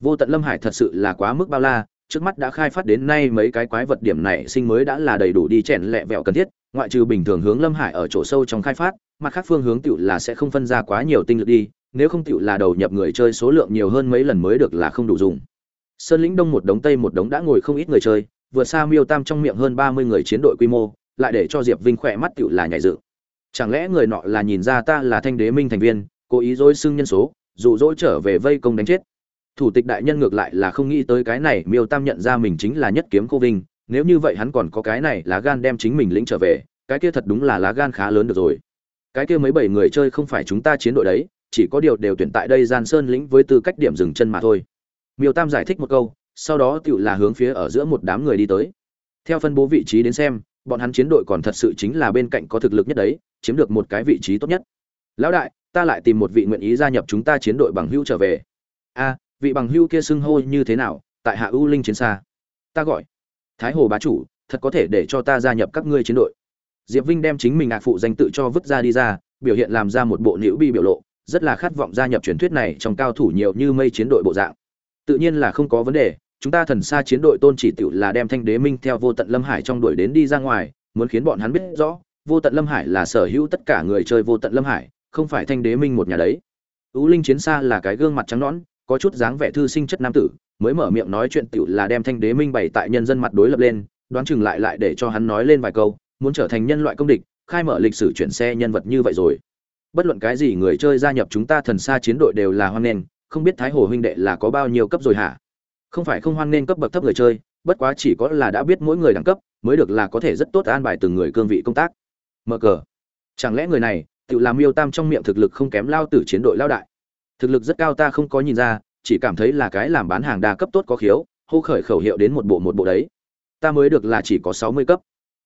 Vô tận lâm hải thật sự là quá mức bao la, trước mắt đã khai phát đến nay mấy cái quái vật điểm này sinh mới đã là đầy đủ đi chèn lẹ vẹo cần thiết, ngoại trừ bình thường hướng lâm hải ở chỗ sâu trong khai phát, mặt khác phương hướng tựu là sẽ không phân ra quá nhiều tinh lực đi, nếu không tựu là đầu nhập người chơi số lượng nhiều hơn mấy lần mới được là không đủ dùng sơn lĩnh đông một đống tây một đống đã ngồi không ít người chơi, vừa xa miêu tam trong miệng hơn ba mươi người chiến đội quy mô, lại để cho diệp vinh khỏe mắt tựu là nhảy dự. Chẳng lẽ người nọ là nhìn ra ta là thanh đế minh thành viên, cố ý dối xưng nhân số, dụ dỗ trở về vây công đánh chết? Thủ tịch đại nhân ngược lại là không nghĩ tới cái này, miêu tam nhận ra mình chính là nhất kiếm cô vinh, nếu như vậy hắn còn có cái này lá gan đem chính mình lĩnh trở về, cái kia thật đúng là lá gan khá lớn được rồi. Cái kia mấy bảy người chơi không phải chúng ta chiến đội đấy, chỉ có điều đều tuyển tại đây gian sơn lĩnh với tư cách điểm dừng chân mà thôi miêu tam giải thích một câu, sau đó tựu là hướng phía ở giữa một đám người đi tới. Theo phân bố vị trí đến xem, bọn hắn chiến đội còn thật sự chính là bên cạnh có thực lực nhất đấy, chiếm được một cái vị trí tốt nhất. Lão đại, ta lại tìm một vị nguyện ý gia nhập chúng ta chiến đội bằng hưu trở về. A, vị bằng hưu kia xưng hô như thế nào, tại hạ ưu linh chiến xa. Ta gọi, thái hồ bá chủ, thật có thể để cho ta gia nhập các ngươi chiến đội. Diệp vinh đem chính mình ạc phụ danh tự cho vứt ra đi ra, biểu hiện làm ra một bộ nữ bi biểu lộ, rất là khát vọng gia nhập truyền thuyết này trong cao thủ nhiều như mây chiến đội bộ dạng tự nhiên là không có vấn đề, chúng ta thần xa chiến đội tôn chỉ tiểu là đem thanh đế minh theo vô tận lâm hải trong đuổi đến đi ra ngoài, muốn khiến bọn hắn biết rõ, vô tận lâm hải là sở hữu tất cả người chơi vô tận lâm hải, không phải thanh đế minh một nhà đấy. Ưu linh chiến xa là cái gương mặt trắng nõn, có chút dáng vẻ thư sinh chất nam tử, mới mở miệng nói chuyện tiểu là đem thanh đế minh bày tại nhân dân mặt đối lập lên, đoán chừng lại lại để cho hắn nói lên vài câu, muốn trở thành nhân loại công địch, khai mở lịch sử chuyển xe nhân vật như vậy rồi. Bất luận cái gì người chơi gia nhập chúng ta thần xa chiến đội đều là hoan nghênh không biết thái hồ huynh đệ là có bao nhiêu cấp rồi hả? Không phải không hoan nên cấp bậc thấp người chơi, bất quá chỉ có là đã biết mỗi người đẳng cấp, mới được là có thể rất tốt an bài từng người cương vị công tác. Mở cờ. Chẳng lẽ người này, tự làm miêu tam trong miệng thực lực không kém lao tử chiến đội lao đại? Thực lực rất cao ta không có nhìn ra, chỉ cảm thấy là cái làm bán hàng đa cấp tốt có khiếu, hô khởi khẩu hiệu đến một bộ một bộ đấy. Ta mới được là chỉ có sáu mươi cấp.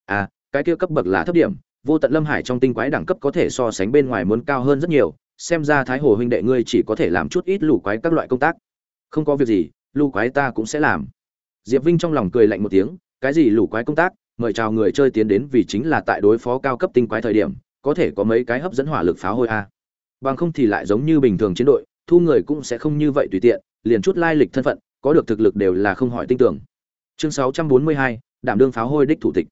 À cái kia cấp bậc là thấp điểm, vô tận lâm hải trong tinh quái đẳng cấp có thể so sánh bên ngoài muốn cao hơn rất nhiều xem ra thái hồ huynh đệ ngươi chỉ có thể làm chút ít lũ quái các loại công tác. Không có việc gì lũ quái ta cũng sẽ làm. Diệp vinh trong lòng cười lạnh một tiếng cái gì lũ quái công tác mời chào người chơi tiến đến vì chính là tại đối phó cao cấp tinh quái thời điểm có thể có mấy cái hấp dẫn hỏa lực pháo hôi a. Bằng không thì lại giống như bình thường chiến đội thu người cũng sẽ không như vậy tùy tiện liền chút lai lịch thân phận có được thực lực đều là không hỏi tin tưởng. Chương 642, đảm đương pháo hôi đích thủ tịch.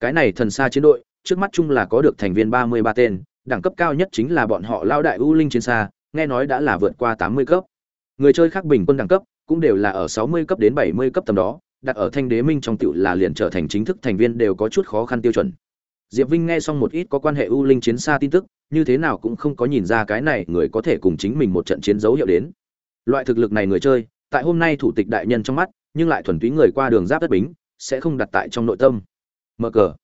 Cái này thần xa chiến đội trước mắt chung là có được thành viên 33 tên đẳng cấp cao nhất chính là bọn họ lao đại u linh chiến xa, nghe nói đã là vượt qua 80 cấp. Người chơi khác bình quân đẳng cấp cũng đều là ở 60 cấp đến 70 cấp tầm đó, đặt ở thanh đế minh trong tựu là liền trở thành chính thức thành viên đều có chút khó khăn tiêu chuẩn. Diệp vinh nghe xong một ít có quan hệ u linh chiến xa tin tức, như thế nào cũng không có nhìn ra cái này người có thể cùng chính mình một trận chiến dấu hiệu đến. Loại thực lực này người chơi, tại hôm nay thủ tịch đại nhân trong mắt, nhưng lại thuần túy người qua đường giáp đất bính, sẽ không đặt tại trong nội tâm. Mở cờ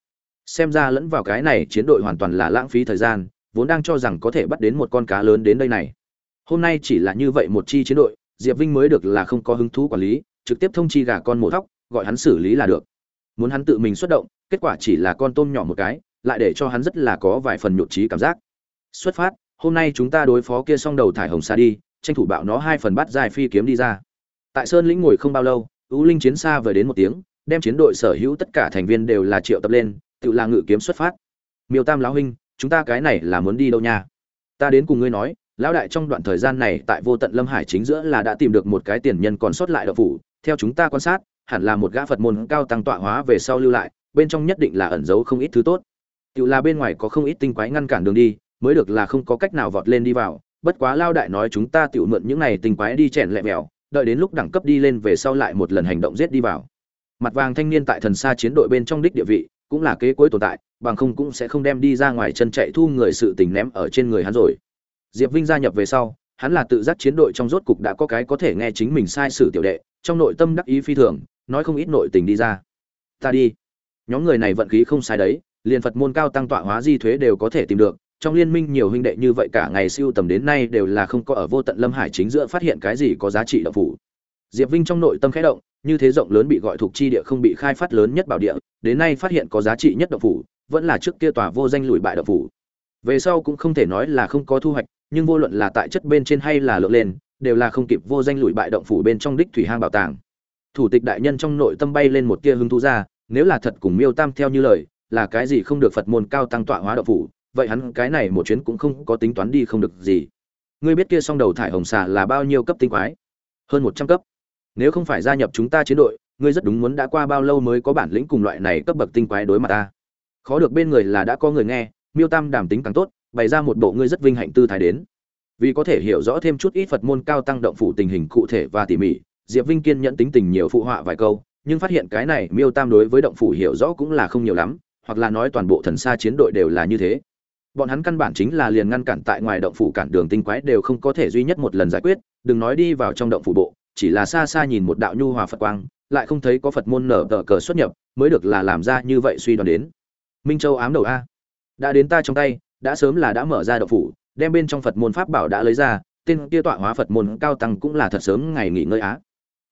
xem ra lẫn vào cái này chiến đội hoàn toàn là lãng phí thời gian, vốn đang cho rằng có thể bắt đến một con cá lớn đến đây này. Hôm nay chỉ là như vậy một chi chiến đội, diệp vinh mới được là không có hứng thú quản lý, trực tiếp thông chi gà con mổ thóc, gọi hắn xử lý là được. Muốn hắn tự mình xuất động, kết quả chỉ là con tôm nhỏ một cái, lại để cho hắn rất là có vài phần nhụt trí cảm giác. Xuất phát, hôm nay chúng ta đối phó kia xong đầu thải hồng xa đi, tranh thủ bạo nó hai phần bắt dài phi kiếm đi ra. Tại sơn lĩnh ngồi không bao lâu ưu linh chiến xa vừa đến một tiếng, đem chiến đội sở hữu tất cả thành viên đều là triệu tập lên tự là ngự kiếm xuất phát. Miêu tam lão huynh, chúng ta cái này là muốn đi đâu nha? Ta đến cùng ngươi nói, lão đại trong đoạn thời gian này tại vô tận lâm hải chính giữa là đã tìm được một cái tiền nhân còn sót lại đậu phủ, theo chúng ta quan sát, hẳn là một gã phật môn cao tăng tọa hóa về sau lưu lại, bên trong nhất định là ẩn giấu không ít thứ tốt. Tự là bên ngoài có không ít tinh quái ngăn cản đường đi, mới được là không có cách nào vọt lên đi vào, bất quá lao đại nói chúng ta tự mượn những này tinh quái đi chèn lẹ mèo đợi đến lúc đẳng cấp đi lên về sau lại một lần hành động giết đi vào. Mặt vàng thanh niên tại thần xa chiến đội bên trong đích địa vị cũng là kế cuối tồn tại, bằng không cũng sẽ không đem đi ra ngoài chân chạy thu người sự tình ném ở trên người hắn rồi. Diệp vinh gia nhập về sau, hắn là tự giác chiến đội trong rốt cục đã có cái có thể nghe chính mình sai sử tiểu đệ, trong nội tâm đắc ý phi thường, nói không ít nội tình đi ra. Ta đi. Nhóm người này vận khí không sai đấy, liền phật môn cao tăng tọa hóa di thuế đều có thể tìm được, trong liên minh nhiều huynh đệ như vậy cả ngày siêu tầm đến nay đều là không có ở vô tận lâm hải chính giữa phát hiện cái gì có giá trị đậu phủ. Diệp vinh trong nội tâm khẽ động như thế rộng lớn bị gọi thuộc chi địa không bị khai phát lớn nhất bảo địa, đến nay phát hiện có giá trị nhất động phủ, vẫn là trước kia tòa vô danh lùi bại động phủ. Về sau cũng không thể nói là không có thu hoạch, nhưng vô luận là tại chất bên trên hay là lượng lên, đều là không kịp vô danh lùi bại động phủ bên trong đích thủy hang bảo tàng. Thủ tịch đại nhân trong nội tâm bay lên một tia hứng thú ra, nếu là thật cùng miêu tam theo như lời, là cái gì không được phật môn cao tăng tọa hóa động phủ, vậy hắn cái này một chuyến cũng không có tính toán đi không được gì. Ngươi biết kia song đầu thải hồng xà là bao nhiêu cấp tinh quái? Hơn một trăm cấp nếu không phải gia nhập chúng ta chiến đội, ngươi rất đúng muốn đã qua bao lâu mới có bản lĩnh cùng loại này cấp bậc tinh quái đối mặt ta. Khó được bên người là đã có người nghe, miêu tam đảm tính càng tốt, bày ra một bộ ngươi rất vinh hạnh tư thái đến. Vì có thể hiểu rõ thêm chút ít phật môn cao tăng động phủ tình hình cụ thể và tỉ mỉ, diệp vinh kiên nhận tính tình nhiều phụ họa vài câu, nhưng phát hiện cái này miêu tam đối với động phủ hiểu rõ cũng là không nhiều lắm, hoặc là nói toàn bộ thần xa chiến đội đều là như thế. Bọn hắn căn bản chính là liền ngăn cản tại ngoài động phủ cản đường tinh quái đều không có thể duy nhất một lần giải quyết, đừng nói đi vào trong động phủ bộ chỉ là xa xa nhìn một đạo nhu hòa phật quang, lại không thấy có phật môn nở tờ cờ xuất nhập, mới được là làm ra như vậy suy đoán đến. Minh châu ám đầu a. Đã đến ta trong tay, đã sớm là đã mở ra động phủ, đem bên trong phật môn pháp bảo đã lấy ra, tên kia tọa hóa phật môn cao tăng cũng là thật sớm ngày nghỉ ngơi á.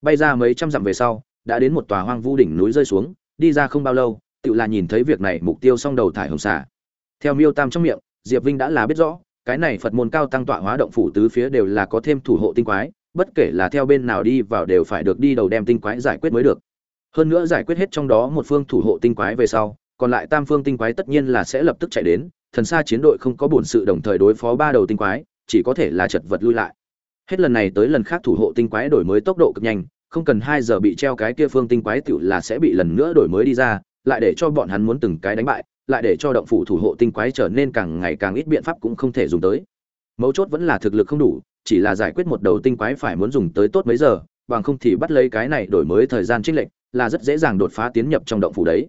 Bay ra mấy trăm dặm về sau, đã đến một tòa hoang vu đỉnh núi rơi xuống, đi ra không bao lâu, tự là nhìn thấy việc này mục tiêu xong đầu thải hồng xà. Theo miêu tam trong miệng, diệp vinh đã là biết rõ, cái này phật môn cao tăng tọa hóa động phủ tứ phía đều là có thêm thủ hộ tinh quái bất kể là theo bên nào đi vào đều phải được đi đầu đem tinh quái giải quyết mới được. Hơn nữa giải quyết hết trong đó một phương thủ hộ tinh quái về sau, còn lại tam phương tinh quái tất nhiên là sẽ lập tức chạy đến, thần xa chiến đội không có bổn sự đồng thời đối phó ba đầu tinh quái, chỉ có thể là chật vật lui lại. Hết lần này tới lần khác thủ hộ tinh quái đổi mới tốc độ cực nhanh, không cần hai giờ bị treo cái kia phương tinh quái tiểu là sẽ bị lần nữa đổi mới đi ra, lại để cho bọn hắn muốn từng cái đánh bại, lại để cho động phủ thủ hộ tinh quái trở nên càng ngày càng ít biện pháp cũng không thể dùng tới mấu chốt vẫn là thực lực không đủ, chỉ là giải quyết một đầu tinh quái phải muốn dùng tới tốt mấy giờ, bằng không thì bắt lấy cái này đổi mới thời gian trích lệnh là rất dễ dàng đột phá tiến nhập trong động phủ đấy.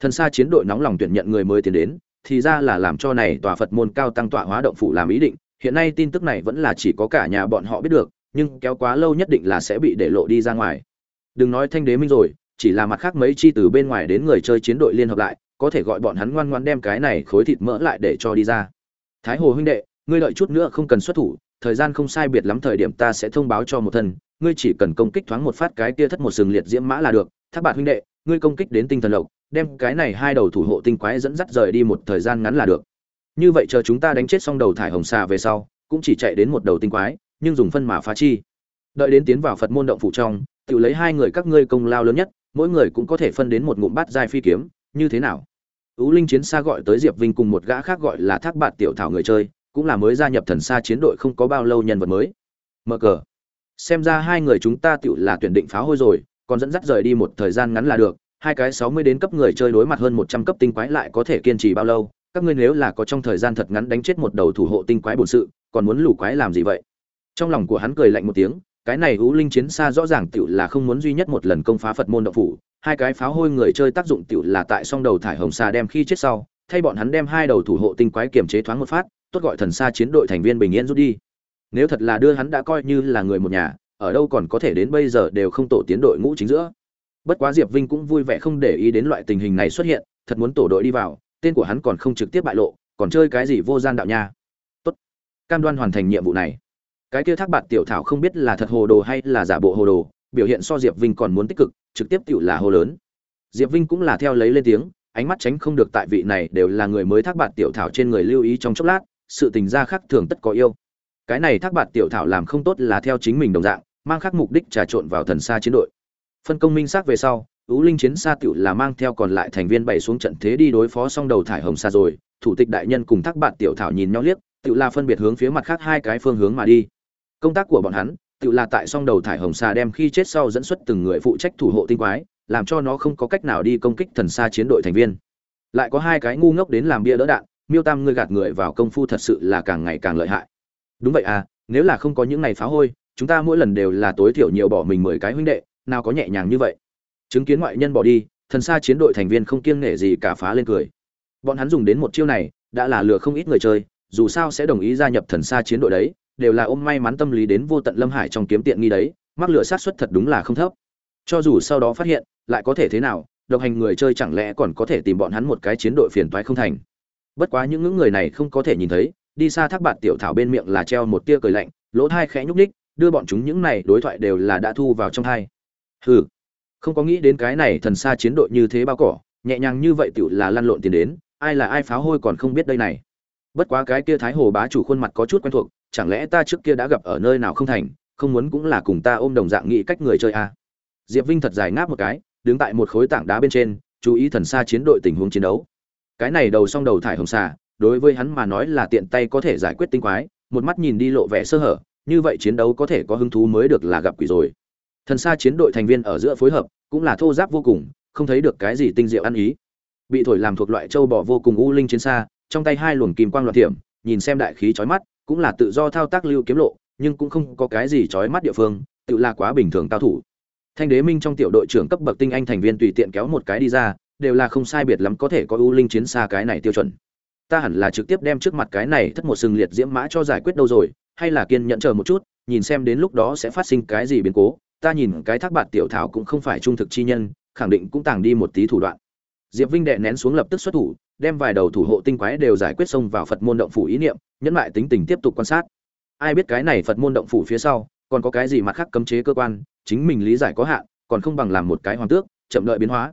Thần xa chiến đội nóng lòng tuyển nhận người mới tiến đến, thì ra là làm cho này tòa phật môn cao tăng tọa hóa động phủ làm ý định, hiện nay tin tức này vẫn là chỉ có cả nhà bọn họ biết được, nhưng kéo quá lâu nhất định là sẽ bị để lộ đi ra ngoài. Đừng nói thanh đế minh rồi, chỉ là mặt khác mấy chi từ bên ngoài đến người chơi chiến đội liên hợp lại, có thể gọi bọn hắn ngoan ngoan đem cái này khối thịt mỡ lại để cho đi ra. Thái hồ huynh đệ ngươi đợi chút nữa không cần xuất thủ, thời gian không sai biệt lắm thời điểm ta sẽ thông báo cho một thân, ngươi chỉ cần công kích thoáng một phát cái kia thất một sừng liệt diễm mã là được, thác bạn huynh đệ, ngươi công kích đến tinh thần lộc, đem cái này hai đầu thủ hộ tinh quái dẫn dắt rời đi một thời gian ngắn là được. Như vậy chờ chúng ta đánh chết xong đầu thải hồng xà về sau, cũng chỉ chạy đến một đầu tinh quái, nhưng dùng phân mà phá chi. Đợi đến tiến vào phật môn động phủ trong, tự lấy hai người các ngươi công lao lớn nhất, mỗi người cũng có thể phân đến một ngụm bát giai phi kiếm, như thế nào? Ú linh chiến xa gọi tới diệp vinh cùng một gã khác gọi là thác bạt tiểu thảo người chơi cũng là mới gia nhập thần xa chiến đội không có bao lâu nhân vật mới. Mờ cờ. Xem ra hai người chúng ta tựu là tuyển định pháo hôi rồi, còn dẫn dắt rời đi một thời gian ngắn là được, hai cái sáu mươi đến cấp người chơi đối mặt hơn một trăm cấp tinh quái lại có thể kiên trì bao lâu? Các ngươi nếu là có trong thời gian thật ngắn đánh chết một đầu thủ hộ tinh quái bổn sự, còn muốn lù quái làm gì vậy? Trong lòng của hắn cười lạnh một tiếng, cái này hữu linh chiến xa rõ ràng tựu là không muốn duy nhất một lần công phá phật môn động phủ, hai cái pháo hôi người chơi tác dụng tựu là tại song đầu thải hồng xà đem khi chết sau, thay bọn hắn đem hai đầu thủ hộ tinh quái kiềm chế thoáng một phát tốt gọi thần xa chiến đội thành viên bình yên rút đi. Nếu thật là đưa hắn đã coi như là người một nhà, ở đâu còn có thể đến bây giờ đều không tổ tiến đội ngũ chính giữa. Bất quá diệp vinh cũng vui vẻ không để ý đến loại tình hình này xuất hiện, thật muốn tổ đội đi vào, tên của hắn còn không trực tiếp bại lộ, còn chơi cái gì vô gian đạo nha. Tốt. Cam đoan hoàn thành nhiệm vụ này. Cái kia thác bạt tiểu thảo không biết là thật hồ đồ hay là giả bộ hồ đồ, biểu hiện so diệp vinh còn muốn tích cực, trực tiếp tiểu là hồ lớn. Diệp vinh cũng là theo lấy lên tiếng, ánh mắt tránh không được tại vị này đều là người mới thác bạt tiểu thảo trên người lưu ý trong chốc lát sự tình gia khác thường tất có yêu. Cái này thác bạt tiểu thảo làm không tốt là theo chính mình đồng dạng, mang khác mục đích trà trộn vào thần xa chiến đội. Phân công minh xác về sau, ú linh chiến xa tiểu là mang theo còn lại thành viên bảy xuống trận thế đi đối phó xong đầu thải hồng xa rồi, thủ tịch đại nhân cùng thác bạt tiểu thảo nhìn nhau liếc, tiểu là phân biệt hướng phía mặt khác hai cái phương hướng mà đi. Công tác của bọn hắn, tiểu là tại song đầu thải hồng xa đem khi chết sau dẫn xuất từng người phụ trách thủ hộ tinh quái, làm cho nó không có cách nào đi công kích thần xa chiến đội thành viên. Lại có hai cái ngu ngốc đến làm bia đỡ đạn miêu tam ngươi gạt người vào công phu thật sự là càng ngày càng lợi hại. Đúng vậy à nếu là không có những ngày phá hôi, chúng ta mỗi lần đều là tối thiểu nhiều bỏ mình mười cái huynh đệ, nào có nhẹ nhàng như vậy. Chứng kiến ngoại nhân bỏ đi, thần xa chiến đội thành viên không kiêng nể gì cả phá lên cười. Bọn hắn dùng đến một chiêu này, đã là lừa không ít người chơi, dù sao sẽ đồng ý gia nhập thần xa chiến đội đấy, đều là ôm may mắn tâm lý đến vô tận lâm hải trong kiếm tiện nghi đấy, mắc lửa sát xuất thật đúng là không thấp. Cho dù sau đó phát hiện, lại có thể thế nào, độc hành người chơi chẳng lẽ còn có thể tìm bọn hắn một cái chiến đội phiền toái không thành bất quá những ngưỡng người này không có thể nhìn thấy, đi xa thác bạn tiểu thảo bên miệng là treo một tia cười lạnh, lỗ thai khẽ nhúc ních đưa bọn chúng những này đối thoại đều là đã thu vào trong thai. Hừ, không có nghĩ đến cái này thần xa chiến đội như thế bao cỏ, nhẹ nhàng như vậy tiểu là lăn lộn tiền đến, ai là ai pháo hôi còn không biết đây này. Bất quá cái kia thái hồ bá chủ khuôn mặt có chút quen thuộc, chẳng lẽ ta trước kia đã gặp ở nơi nào không thành, không muốn cũng là cùng ta ôm đồng dạng nghĩ cách người chơi a à. diệp vinh thật dài ngáp một cái, đứng tại một khối tảng đá bên trên, chú ý thần xa chiến đội tình huống chiến đấu cái này đầu xong đầu thải hồng xà, đối với hắn mà nói là tiện tay có thể giải quyết tinh quái, một mắt nhìn đi lộ vẻ sơ hở, như vậy chiến đấu có thể có hứng thú mới được là gặp quỷ rồi. Thần xa chiến đội thành viên ở giữa phối hợp, cũng là thô giáp vô cùng, không thấy được cái gì tinh diệu ăn ý. Bị thổi làm thuộc loại châu bò vô cùng u linh chiến xa, trong tay hai luồng kim quang loạt thiểm, nhìn xem đại khí chói mắt, cũng là tự do thao tác lưu kiếm lộ, nhưng cũng không có cái gì chói mắt địa phương, tự là quá bình thường cao thủ. Thanh đế minh trong tiểu đội trưởng cấp bậc tinh anh thành viên tùy tiện kéo một cái đi ra đều là không sai biệt lắm có thể có ưu linh chiến xa cái này tiêu chuẩn. Ta hẳn là trực tiếp đem trước mặt cái này thất một sừng liệt diễm mã cho giải quyết đâu rồi, hay là kiên nhẫn chờ một chút, nhìn xem đến lúc đó sẽ phát sinh cái gì biến cố. Ta nhìn cái thác bạt tiểu thảo cũng không phải trung thực chi nhân, khẳng định cũng tàng đi một tí thủ đoạn. Diệp vinh đệ nén xuống lập tức xuất thủ, đem vài đầu thủ hộ tinh quái đều giải quyết xông vào phật môn động phủ ý niệm, nhẫn lại tính tình tiếp tục quan sát. Ai biết cái này phật môn động phủ phía sau, còn có cái gì mặt khác cấm chế cơ quan, chính mình lý giải có hạn, còn không bằng làm một cái hoàng tước, chậm đợi biến hóa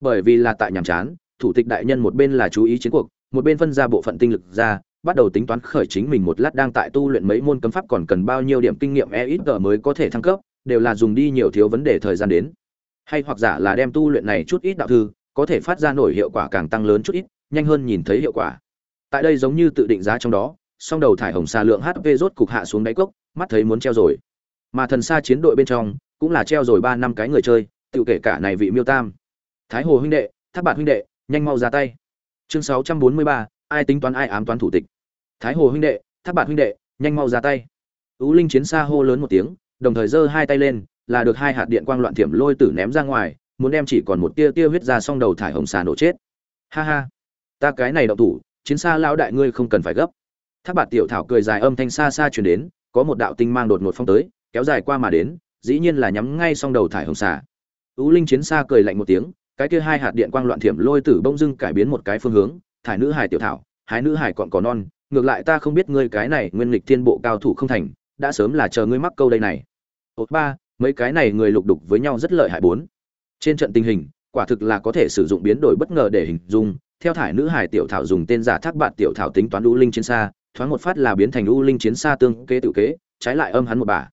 bởi vì là tại nhàm chán, thủ tịch đại nhân một bên là chú ý chiến cuộc, một bên phân ra bộ phận tinh lực ra, bắt đầu tính toán khởi chính mình một lát đang tại tu luyện mấy môn cấm pháp còn cần bao nhiêu điểm kinh nghiệm e ít mới có thể thăng cấp, đều là dùng đi nhiều thiếu vấn đề thời gian đến. Hay hoặc giả là đem tu luyện này chút ít đạo thư, có thể phát ra nổi hiệu quả càng tăng lớn chút ít, nhanh hơn nhìn thấy hiệu quả. Tại đây giống như tự định giá trong đó, song đầu thải hồng xa lượng hp rốt cục hạ xuống đáy cốc, mắt thấy muốn treo rồi. Mà thần xa chiến đội bên trong, cũng là treo rồi ba năm cái người chơi tự kể cả này vị miêu tam thái hồ huynh đệ tháp bạn huynh đệ, nhanh mau ra tay. Chương sáu trăm bốn mươi ba, ai tính toán, ai ám toán thủ tịch. Thái hồ huynh đệ tháp bạn huynh đệ, nhanh mau ra tay. Ú linh chiến xa hô lớn một tiếng, đồng thời giơ hai tay lên, là được hai hạt điện quang loạn thiểm lôi tử ném ra ngoài, muốn đem chỉ còn một tia tia huyết ra xong đầu thải hồng xà nổ chết. Ha ha, ta cái này đậu thủ, chiến xa lão đại ngươi không cần phải gấp. Tháp bạt tiểu thảo cười dài âm thanh xa xa truyền đến, có một đạo tinh mang đột ngột phong tới, kéo dài qua mà đến, dĩ nhiên là nhắm ngay xong đầu thải hồng xà. Ú linh chiến xa cười lạnh một tiếng cái kia hai hạt điện quang loạn thiểm lôi tử bông dưng cải biến một cái phương hướng, thải nữ hải tiểu thảo hái nữ hải còn có non, ngược lại ta không biết ngươi cái này nguyên lịch thiên bộ cao thủ không thành, đã sớm là chờ ngươi mắc câu đây này. Ột ba, mấy cái này người lục đục với nhau rất lợi hại bốn. Trên trận tình hình, quả thực là có thể sử dụng biến đổi bất ngờ để hình dung, theo thải nữ hải tiểu thảo dùng tên giả thác bạn tiểu thảo tính toán u linh chiến xa thoáng một phát là biến thành u linh chiến xa tương kế tự kế, trái lại âm hắn một bà.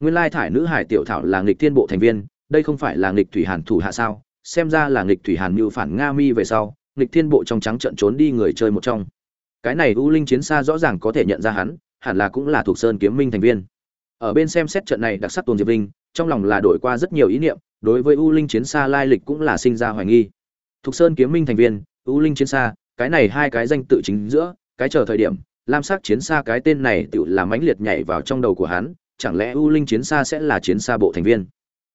Nguyên lai thải nữ hải tiểu thảo là nghịch thiên bộ thành viên, đây không phải là nghịch thủy hàn thủ hạ sao? Xem ra là nghịch thủy hàn mưu phản nga mi về sau, nghịch thiên bộ trong trắng trận trốn đi người chơi một trong. Cái này u linh chiến xa rõ ràng có thể nhận ra hắn, hẳn là cũng là thuộc sơn kiếm minh thành viên. Ở bên xem xét trận này đặc sắc tôn diệp linh trong lòng là đổi qua rất nhiều ý niệm, đối với u linh chiến xa lai lịch cũng là sinh ra hoài nghi. Thuộc sơn kiếm minh thành viên, u linh chiến xa, cái này hai cái danh tự chính giữa, cái chờ thời điểm, lam sắc chiến xa cái tên này tự làm mãnh liệt nhảy vào trong đầu của hắn, chẳng lẽ u linh chiến xa sẽ là chiến xa bộ thành viên?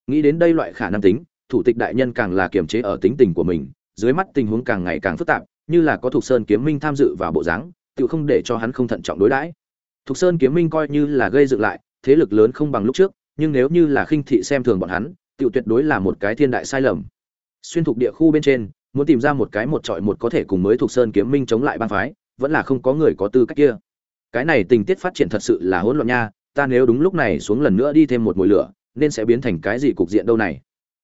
Nghĩ đến đây loại khả năng tính thủ tịch đại nhân càng là kiềm chế ở tính tình của mình, dưới mắt tình huống càng ngày càng phức tạp, như là có Thục sơn kiếm minh tham dự vào bộ dáng, tự không để cho hắn không thận trọng đối đãi. Thục sơn kiếm minh coi như là gây dựng lại, thế lực lớn không bằng lúc trước, nhưng nếu như là khinh thị xem thường bọn hắn, tự tuyệt đối là một cái thiên đại sai lầm. Xuyên thuộc địa khu bên trên, muốn tìm ra một cái một trọi một có thể cùng mới thuộc sơn kiếm minh chống lại bang phái, vẫn là không có người có tư cách kia. Cái này tình tiết phát triển thật sự là hỗn loạn nha, ta nếu đúng lúc này xuống lần nữa đi thêm một mùi lửa, nên sẽ biến thành cái gì cục diện đâu này?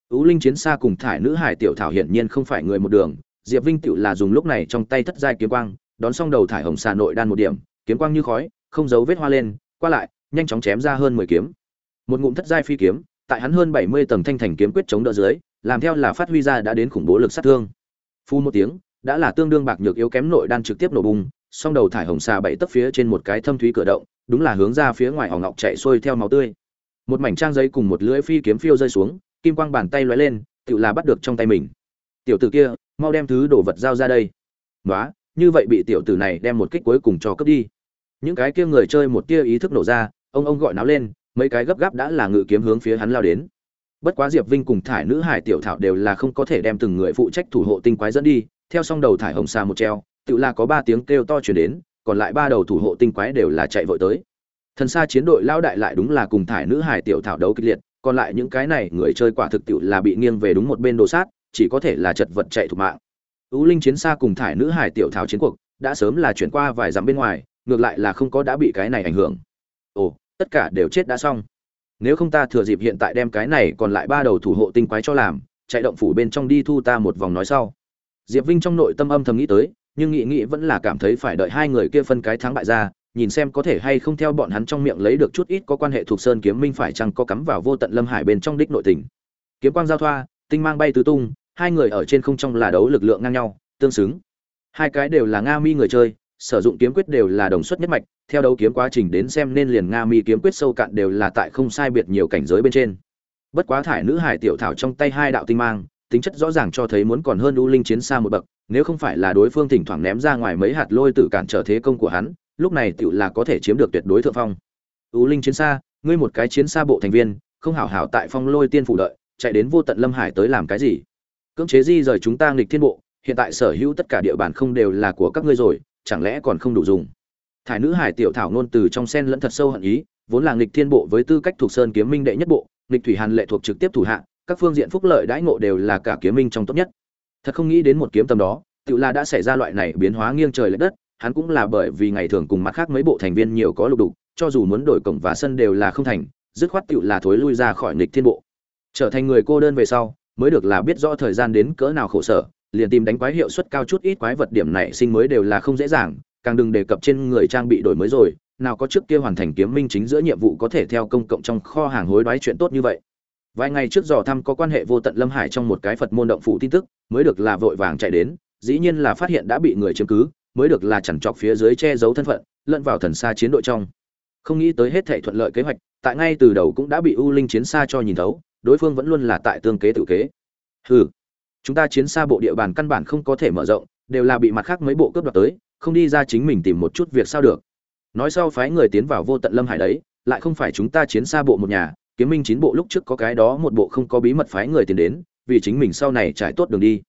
Ú linh chiến xa cùng thải nữ hải tiểu thảo hiển nhiên không phải người một đường, diệp vinh tiểu là dùng lúc này trong tay thất giai kiếm quang, đón xong đầu thải hồng xà nội đan một điểm, kiếm quang như khói, không giấu vết hoa lên, qua lại, nhanh chóng chém ra hơn mười kiếm một ngụm thất giai phi kiếm, tại hắn hơn bảy mươi tầng thanh thành kiếm quyết chống đỡ dưới, làm theo là phát huy ra đã đến khủng bố lực sát thương phu một tiếng, đã là tương đương bạc nhược yếu kém nội đan trực tiếp nổ bùng. song đầu thải hồng xà bảy tấc phía trên một cái thâm thúy cửa động, đúng là hướng ra phía ngoài hồng ngọc chạy xuôi theo máu tươi một mảnh trang giấy cùng một lưỡi phi kiếm phiêu rơi xuống kim quang bàn tay lóe lên tự là bắt được trong tay mình. Tiểu tử kia, mau đem thứ đồ vật giao ra đây. Nói như vậy bị tiểu tử này đem một kích cuối cùng cho cướp đi. Những cái kia người chơi một tia ý thức nổ ra, ông ông gọi náo lên, mấy cái gấp gáp đã là ngự kiếm hướng phía hắn lao đến. Bất quá diệp vinh cùng thải nữ hải tiểu thảo đều là không có thể đem từng người phụ trách thủ hộ tinh quái dẫn đi, theo song đầu thải hồng xa một treo tự là có ba tiếng kêu to chuyển đến, còn lại ba đầu thủ hộ tinh quái đều là chạy vội tới. Thần xa chiến đội lao đại lại đúng là cùng thải nữ hải tiểu thảo đấu kịch liệt còn lại những cái này, người chơi quả thực tiệu là bị nghiêng về đúng một bên đồ sát, chỉ có thể là chật vật chạy thục mạng. Ưu linh chiến xa cùng thải nữ hải tiểu thảo chiến cuộc, đã sớm là chuyển qua vài dặm bên ngoài, ngược lại là không có đã bị cái này ảnh hưởng. Ồ, tất cả đều chết đã xong. Nếu không ta thừa dịp hiện tại đem cái này còn lại ba đầu thủ hộ tinh quái cho làm, chạy động phủ bên trong đi thu ta một vòng nói sau. Diệp vinh trong nội tâm âm thầm nghĩ tới, nhưng nghĩ nghĩ vẫn là cảm thấy phải đợi hai người kia phân cái thắng bại ra nhìn xem có thể hay không theo bọn hắn trong miệng lấy được chút ít có quan hệ thuộc sơn kiếm minh phải chăng có cắm vào vô tận lâm hải bên trong đích nội tình. Kiếm quang giao thoa, tinh mang bay tứ tung, hai người ở trên không trong là đấu lực lượng ngang nhau, tương xứng. Hai cái đều là nga mi người chơi, sử dụng kiếm quyết đều là đồng xuất nhất mạch, theo đấu kiếm quá trình đến xem nên liền nga mi kiếm quyết sâu cạn đều là tại không sai biệt nhiều cảnh giới bên trên. Bất quá thải nữ hải tiểu thảo trong tay hai đạo tinh mang, tính chất rõ ràng cho thấy muốn còn hơn u linh chiến xa một bậc, nếu không phải là đối phương thỉnh thoảng ném ra ngoài mấy hạt lôi tử cản trở thế công của hắn lúc này tựu là có thể chiếm được tuyệt đối thượng phong. U linh chiến xa, ngươi một cái chiến xa bộ thành viên, không hảo hảo tại phong lôi tiên phủ đợi, chạy đến vô tận lâm hải tới làm cái gì? Cưỡng chế di rời chúng ta nghịch thiên bộ, hiện tại sở hữu tất cả địa bàn không đều là của các ngươi rồi, chẳng lẽ còn không đủ dùng? Thải nữ hải tiểu thảo nôn từ trong sen lẫn thật sâu hận ý, vốn là nghịch thiên bộ với tư cách thuộc sơn kiếm minh đệ nhất bộ, nghịch thủy hàn lệ thuộc trực tiếp thủ hạ, các phương diện phúc lợi đãi ngộ đều là cả kiếm minh trong tốt nhất. Thật không nghĩ đến một kiếm tầm đó tự là đã xảy ra loại này biến hóa nghiêng trời lệch đất hắn cũng là bởi vì ngày thường cùng mặt khác mấy bộ thành viên nhiều có lục đục, cho dù muốn đổi cổng và sân đều là không thành, dứt khoát tự là thối lui ra khỏi nghịch thiên bộ. Trở thành người cô đơn về sau, mới được là biết rõ thời gian đến cỡ nào khổ sở, liền tìm đánh quái hiệu suất cao chút ít quái vật điểm này sinh mới đều là không dễ dàng, càng đừng đề cập trên người trang bị đổi mới rồi, nào có trước kia hoàn thành kiếm minh chính giữa nhiệm vụ có thể theo công cộng trong kho hàng hối đoái chuyện tốt như vậy. Vài ngày trước dò thăm có quan hệ vô tận lâm hải trong một cái phật môn động phủ tin tức, mới được là vội vàng chạy đến, dĩ nhiên là phát hiện đã bị người chiếm cứ mới được là chằn trọc phía dưới che giấu thân phận, lẫn vào thần xa chiến đội trong. Không nghĩ tới hết thể thuận lợi kế hoạch, tại ngay từ đầu cũng đã bị u linh chiến xa cho nhìn thấu, đối phương vẫn luôn là tại tương kế tự kế. Hừ, chúng ta chiến xa bộ địa bàn căn bản không có thể mở rộng, đều là bị mặt khác mấy bộ cướp đoạt tới, không đi ra chính mình tìm một chút việc sao được. Nói sau phái người tiến vào vô tận lâm hải đấy, lại không phải chúng ta chiến xa bộ một nhà, kiếm minh chín bộ lúc trước có cái đó một bộ không có bí mật phái người tiến đến, vì chính mình sau này trải tốt đường đi.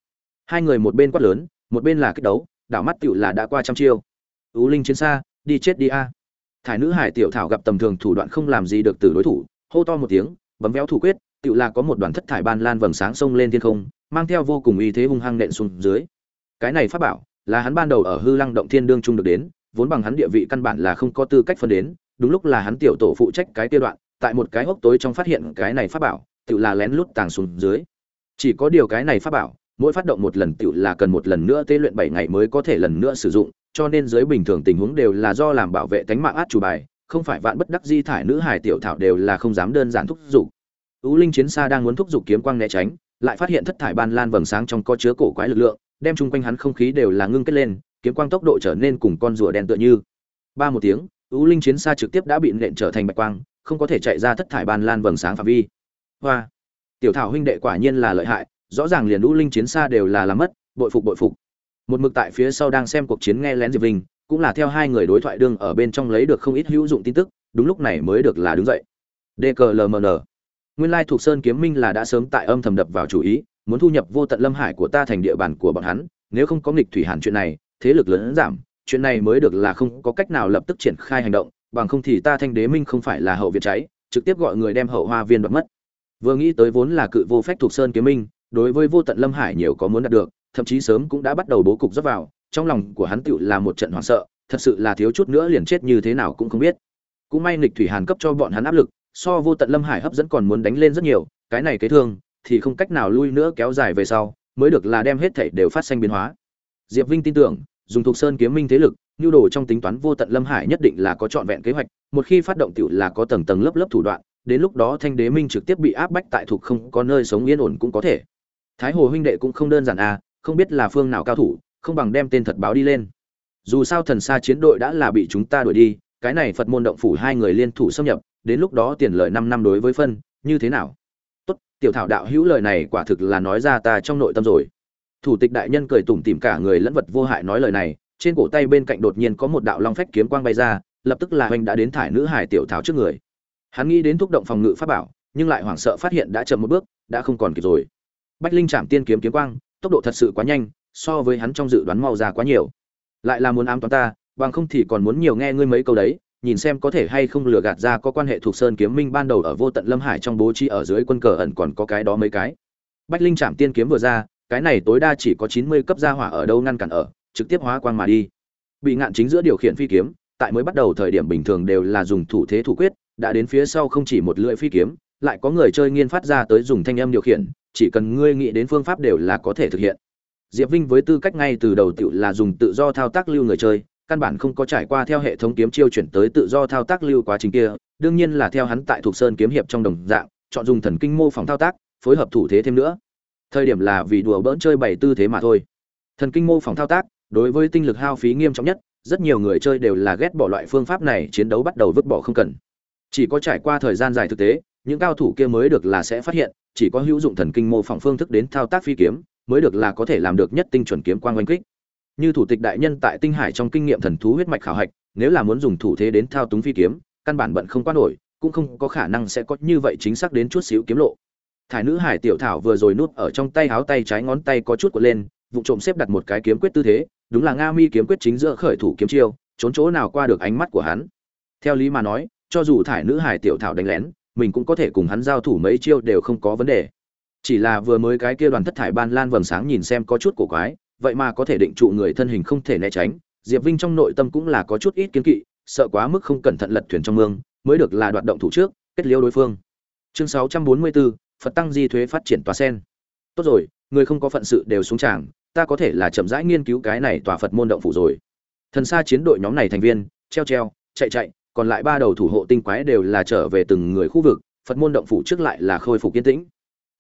Hai người một bên quát lớn, một bên là kích đấu đảo mắt tựu là đã qua trăm chiêu. Ú linh chiến xa, đi chết đi a. Thải nữ hải tiểu thảo gặp tầm thường thủ đoạn không làm gì được từ đối thủ, hô to một tiếng, bấm véo thủ quyết tựu là có một đoàn thất thải ban lan vầng sáng sông lên thiên không, mang theo vô cùng uy thế hung hăng nện xuống dưới. Cái này pháp bảo, là hắn ban đầu ở hư lăng động thiên đương trung được đến, vốn bằng hắn địa vị căn bản là không có tư cách phân đến, đúng lúc là hắn tiểu tổ phụ trách cái tiêu đoạn, tại một cái hốc tối trong phát hiện cái này pháp bảo tự là lén lút tàng xuống dưới. Chỉ có điều cái này pháp bảo mỗi phát động một lần tựu là cần một lần nữa tế luyện bảy ngày mới có thể lần nữa sử dụng, cho nên dưới bình thường tình huống đều là do làm bảo vệ tánh mạng át chủ bài, không phải vạn bất đắc di thải nữ hải tiểu thảo đều là không dám đơn giản thúc giục. Ú linh chiến xa đang muốn thúc giục kiếm quang né tránh, lại phát hiện thất thải ban lan vầng sáng trong có chứa cổ quái lực lượng, đem chung quanh hắn không khí đều là ngưng kết lên, kiếm quang tốc độ trở nên cùng con rùa đen tựa như. Ba một tiếng, Ú linh chiến xa trực tiếp đã bị nện trở thành bạch quang, không có thể chạy ra thất thải ban lan vầng sáng phạm vi. Hoa! Tiểu thảo huynh đệ quả nhiên là lợi hại rõ ràng liền lũ linh chiến xa đều là làm mất, bội phục bội phục. Một mực tại phía sau đang xem cuộc chiến nghe lén diệp vinh, cũng là theo hai người đối thoại đương ở bên trong lấy được không ít hữu dụng tin tức, đúng lúc này mới được là đứng dậy. Dklmn nguyên lai thuộc sơn kiếm minh là đã sớm tại âm thầm đập vào chủ ý, muốn thu nhập vô tận lâm hải của ta thành địa bàn của bọn hắn, nếu không có nghịch thủy hàn chuyện này, thế lực lớn giảm, chuyện này mới được là không có cách nào lập tức triển khai hành động, bằng không thì ta thanh đế minh không phải là hậu viện cháy, trực tiếp gọi người đem hậu hoa viên đoạt mất. Vừa nghĩ tới vốn là cự vô phách thuộc sơn kiếm minh đối với vô tận lâm hải nhiều có muốn đạt được, thậm chí sớm cũng đã bắt đầu bố cục dốc vào, trong lòng của hắn tựu là một trận hoảng sợ, thật sự là thiếu chút nữa liền chết như thế nào cũng không biết. Cũng may nghịch thủy hàn cấp cho bọn hắn áp lực, so vô tận lâm hải hấp dẫn còn muốn đánh lên rất nhiều, cái này kế thương, thì không cách nào lui nữa kéo dài về sau, mới được là đem hết thảy đều phát sinh biến hóa. Diệp vinh tin tưởng, dùng thuộc sơn kiếm minh thế lực, nhu đồ trong tính toán vô tận lâm hải nhất định là có trọn vẹn kế hoạch, một khi phát động tiểu là có tầng tầng lớp lớp thủ đoạn, đến lúc đó thanh đế minh trực tiếp bị áp bách tại thuộc không có nơi sống yên ổn cũng có thể thái hồ huynh đệ cũng không đơn giản à không biết là phương nào cao thủ, không bằng đem tên thật báo đi lên. Dù sao thần xa chiến đội đã là bị chúng ta đuổi đi, cái này phật môn động phủ hai người liên thủ xâm nhập, đến lúc đó tiền lợi năm năm đối với phân, như thế nào? Tốt, tiểu thảo đạo hữu lời này quả thực là nói ra ta trong nội tâm rồi. Thủ tịch đại nhân cười tủm tỉm cả người lẫn vật vô hại nói lời này, trên cổ tay bên cạnh đột nhiên có một đạo long phách kiếm quang bay ra, lập tức là hoành đã đến thải nữ hải tiểu thảo trước người. Hắn nghĩ đến thúc động phòng ngự pháp bảo, nhưng lại hoảng sợ phát hiện đã chậm một bước, đã không còn kịp rồi bách linh chạm tiên kiếm kiếm quang, tốc độ thật sự quá nhanh, so với hắn trong dự đoán mau ra quá nhiều. Lại là muốn ám toán ta, bằng không thì còn muốn nhiều nghe ngươi mấy câu đấy, nhìn xem có thể hay không lừa gạt ra có quan hệ thuộc sơn kiếm minh ban đầu ở vô tận lâm hải trong bố trí ở dưới quân cờ ẩn còn có cái đó mấy cái. Bách linh chạm tiên kiếm vừa ra, cái này tối đa chỉ có chín mươi cấp gia hỏa ở đâu ngăn cản ở, trực tiếp hóa quang mà đi. Bị ngạn chính giữa điều khiển phi kiếm, tại mới bắt đầu thời điểm bình thường đều là dùng thủ thế thủ quyết, đã đến phía sau không chỉ một lưỡi phi kiếm, lại có người chơi nghiên phát ra tới dùng thanh âm điều khiển chỉ cần ngươi nghĩ đến phương pháp đều là có thể thực hiện. Diệp vinh với tư cách ngay từ đầu tựu là dùng tự do thao tác lưu người chơi, căn bản không có trải qua theo hệ thống kiếm chiêu chuyển tới tự do thao tác lưu quá trình kia, đương nhiên là theo hắn tại thuộc sơn kiếm hiệp trong đồng dạng, chọn dùng thần kinh mô phỏng thao tác, phối hợp thủ thế thêm nữa. Thời điểm là vì đùa bỡn chơi bảy tư thế mà thôi. Thần kinh mô phỏng thao tác, đối với tinh lực hao phí nghiêm trọng nhất, rất nhiều người chơi đều là ghét bỏ loại phương pháp này, chiến đấu bắt đầu vứt bỏ không cần. Chỉ có trải qua thời gian dài thực tế những cao thủ kia mới được là sẽ phát hiện, chỉ có hữu dụng thần kinh mô phỏng phương thức đến thao tác phi kiếm, mới được là có thể làm được nhất tinh chuẩn kiếm quang oanh kích. Như thủ tịch đại nhân tại tinh hải trong kinh nghiệm thần thú huyết mạch khảo hạch, nếu là muốn dùng thủ thế đến thao túng phi kiếm, căn bản bận không quan nổi, cũng không có khả năng sẽ có như vậy chính xác đến chút xíu kiếm lộ. Thải nữ hải tiểu thảo vừa rồi nuốt ở trong tay háo tay trái ngón tay có chút của lên, vụ trộm xếp đặt một cái kiếm quyết tư thế, đúng là nga mi kiếm quyết chính giữa khởi thủ kiếm chiêu, trốn chỗ nào qua được ánh mắt của hắn. Theo lý mà nói, cho dù thải nữ hải tiểu thảo đánh lén mình cũng có thể cùng hắn giao thủ mấy chiêu đều không có vấn đề. Chỉ là vừa mới cái kia đoàn thất thải ban lan vầng sáng nhìn xem có chút cổ quái vậy mà có thể định trụ người thân hình không thể né tránh. Diệp vinh trong nội tâm cũng là có chút ít kiến kỵ sợ quá mức không cẩn thận lật thuyền trong mương mới được là đoạt động thủ trước kết liêu đối phương. Chương 644, phật tăng di thuế phát triển tòa sen. Tốt rồi người không có phận sự đều xuống tràng ta có thể là chậm rãi nghiên cứu cái này tòa phật môn động phủ rồi. Thần xa chiến đội nhóm này thành viên treo treo chạy chạy còn lại ba đầu thủ hộ tinh quái đều là trở về từng người khu vực, phật môn động phủ trước lại là khôi phục yên tĩnh.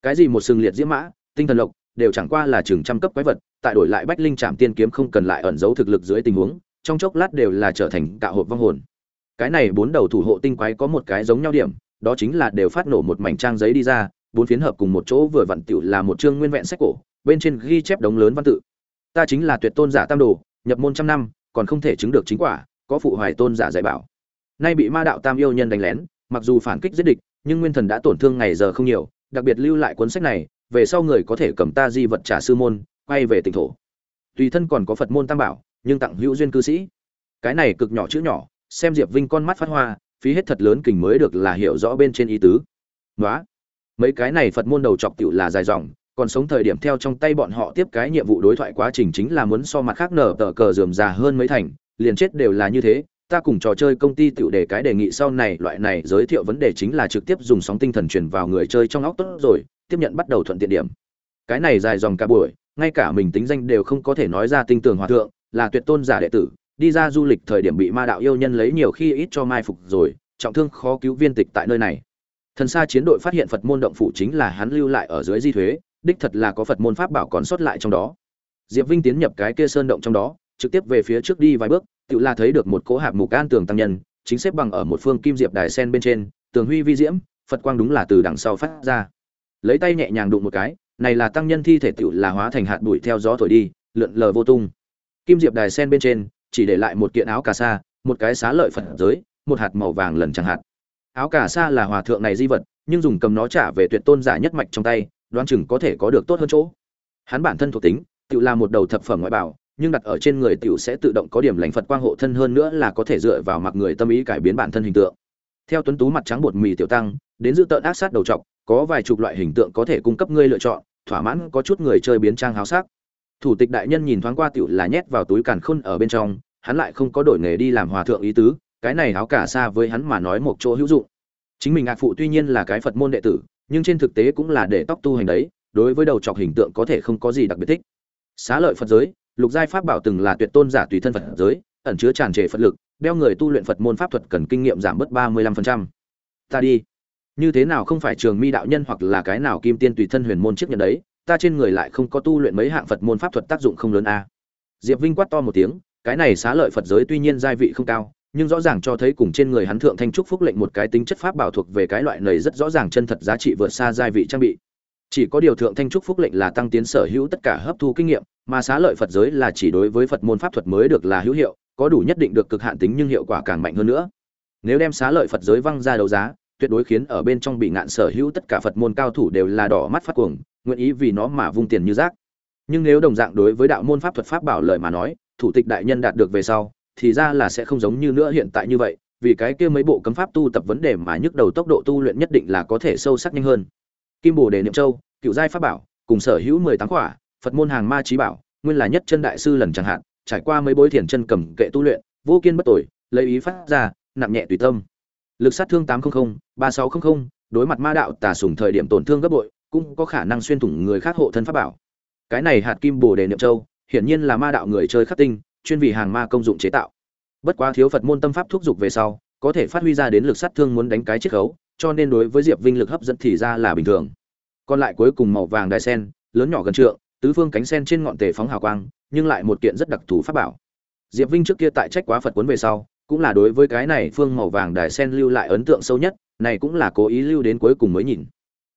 Cái gì một sừng liệt diễm mã, tinh thần lộc, đều chẳng qua là chừng trăm cấp quái vật, tại đổi lại bách linh trạm tiên kiếm không cần lại ẩn giấu thực lực dưới tình huống, trong chốc lát đều là trở thành cạo hộp vong hồn. Cái này bốn đầu thủ hộ tinh quái có một cái giống nhau điểm, đó chính là đều phát nổ một mảnh trang giấy đi ra, bốn phiến hợp cùng một chỗ vừa vặn tiểu là một chương nguyên vẹn sách cổ, bên trên ghi chép đống lớn văn tự. Ta chính là tuyệt tôn giả tam đồ, nhập môn trăm năm, còn không thể chứng được chính quả, có phụ hoài tôn giả dạy bảo nay bị ma đạo tam yêu nhân đánh lén, mặc dù phản kích giết địch, nhưng nguyên thần đã tổn thương ngày giờ không nhiều, đặc biệt lưu lại cuốn sách này, về sau người có thể cầm ta di vật trả sư môn, quay về tỉnh thổ. Tùy thân còn có phật môn tam bảo, nhưng tặng hữu duyên cư sĩ. Cái này cực nhỏ chữ nhỏ, xem diệp vinh con mắt phát hoa, phí hết thật lớn kình mới được là hiểu rõ bên trên ý tứ. Nói mấy cái này phật môn đầu chọc tiểu là dài dòng, còn sống thời điểm theo trong tay bọn họ tiếp cái nhiệm vụ đối thoại quá trình chính là muốn so mặt khác nở tờ cờ dườm già hơn mấy thành, liền chết đều là như thế ta cùng trò chơi công ty tựu đề cái đề nghị sau này, loại này giới thiệu vấn đề chính là trực tiếp dùng sóng tinh thần truyền vào người chơi trong óc tốt rồi, tiếp nhận bắt đầu thuận tiện điểm. Cái này dài dòng cả buổi, ngay cả mình tính danh đều không có thể nói ra tinh tường hòa thượng, là tuyệt tôn giả đệ tử, đi ra du lịch thời điểm bị ma đạo yêu nhân lấy nhiều khi ít cho mai phục rồi, trọng thương khó cứu viên tịch tại nơi này. Thần xa chiến đội phát hiện phật môn động phủ chính là hắn lưu lại ở dưới di thuế, đích thật là có phật môn pháp bảo còn sót lại trong đó. Diệp vinh tiến nhập cái kia sơn động trong đó, trực tiếp về phía trước đi vài bước tự là thấy được một cỗ hạp mục an tường tăng nhân, chính xếp bằng ở một phương kim diệp đài sen bên trên, tường huy vi diễm, phật quang đúng là từ đằng sau phát ra. Lấy tay nhẹ nhàng đụng một cái, này là tăng nhân thi thể tự là hóa thành hạt bụi theo gió thổi đi, lượn lờ vô tung. Kim diệp đài sen bên trên, chỉ để lại một kiện áo cà sa, một cái xá lợi phật giới, một hạt màu vàng lần chẳng hạt áo cà sa là hòa thượng này di vật, nhưng dùng cầm nó trả về tuyệt tôn giả nhất mạch trong tay, đoán chừng có thể có được tốt hơn chỗ. Hắn bản thân thuộc tính tự là một đầu thập phẩm ngoại bảo nhưng đặt ở trên người tiểu sẽ tự động có điểm lành Phật quang hộ thân hơn nữa là có thể dựa vào mặc người tâm ý cải biến bản thân hình tượng. Theo tuấn tú mặt trắng bột mì tiểu tăng, đến dự tợn ác sát đầu trọc, có vài chục loại hình tượng có thể cung cấp ngươi lựa chọn, thỏa mãn có chút người chơi biến trang háo sắc. Thủ tịch đại nhân nhìn thoáng qua tiểu là nhét vào túi càn khôn ở bên trong, hắn lại không có đổi nghề đi làm hòa thượng ý tứ, cái này áo cả xa với hắn mà nói một chỗ hữu dụng. Chính mình ngạc phụ tuy nhiên là cái Phật môn đệ tử, nhưng trên thực tế cũng là để tóc tu hành đấy, đối với đầu trọc hình tượng có thể không có gì đặc biệt thích. Xá lợi Phật giới, lục giai pháp bảo từng là tuyệt tôn giả tùy thân phật giới, ẩn chứa tràn trề phật lực, đeo người tu luyện phật môn pháp thuật cần kinh nghiệm giảm bớt ba mươi lăm phần trăm. Ta đi. Như thế nào không phải trường mi đạo nhân hoặc là cái nào kim tiên tùy thân huyền môn chiếc nhận đấy, ta trên người lại không có tu luyện mấy hạng phật môn pháp thuật tác dụng không lớn a. Diệp vinh quát to một tiếng, cái này xá lợi phật giới tuy nhiên giai vị không cao, nhưng rõ ràng cho thấy cùng trên người hắn thượng thanh trúc phúc lệnh một cái tính chất pháp bảo thuộc về cái loại này rất rõ ràng chân thật giá trị vượt xa giai vị trang bị chỉ có điều thượng thanh trúc phúc lệnh là tăng tiến sở hữu tất cả hấp thu kinh nghiệm, mà xá lợi phật giới là chỉ đối với phật môn pháp thuật mới được là hữu hiệu, có đủ nhất định được cực hạn tính nhưng hiệu quả càng mạnh hơn nữa. Nếu đem xá lợi phật giới văng ra đấu giá, tuyệt đối khiến ở bên trong bị ngạn sở hữu tất cả phật môn cao thủ đều là đỏ mắt phát cuồng, nguyện ý vì nó mà vung tiền như rác. Nhưng nếu đồng dạng đối với đạo môn pháp thuật pháp bảo lợi mà nói, thủ tịch đại nhân đạt được về sau, thì ra là sẽ không giống như nữa hiện tại như vậy, vì cái kia mấy bộ cấm pháp tu tập vấn đề mà nhức đầu tốc độ tu luyện nhất định là có thể sâu sắc nhanh hơn kim bồ đề niệm châu, cựu giai pháp bảo, cùng sở hữu mười tám quả phật môn hàng ma trí bảo, nguyên là nhất chân đại sư lần chẳng hạn, trải qua mấy bối thiền chân cầm kệ tu luyện, vô kiên bất tội, lấy ý phát ra, nặng nhẹ tùy tâm. Lực sát thương tám trăm linh ba sáu trăm linh đối mặt ma đạo tà sùng thời điểm tổn thương gấp bội, cũng có khả năng xuyên thủng người khác hộ thân pháp bảo. Cái này hạt kim bồ đề niệm châu, hiển nhiên là ma đạo người chơi khắc tinh, chuyên vì hàng ma công dụng chế tạo. Bất quá thiếu phật môn tâm pháp thúc giục về sau có thể phát huy ra đến lực sát thương muốn đánh cái chiết khấu, cho nên đối với diệp vinh lực hấp dẫn thì ra là bình thường. Còn lại cuối cùng màu vàng đài sen, lớn nhỏ gần trượng, tứ phương cánh sen trên ngọn tề phóng hào quang, nhưng lại một kiện rất đặc thù pháp bảo. Diệp vinh trước kia tại trách quá phật cuốn về sau, cũng là đối với cái này phương màu vàng đài sen lưu lại ấn tượng sâu nhất, này cũng là cố ý lưu đến cuối cùng mới nhìn.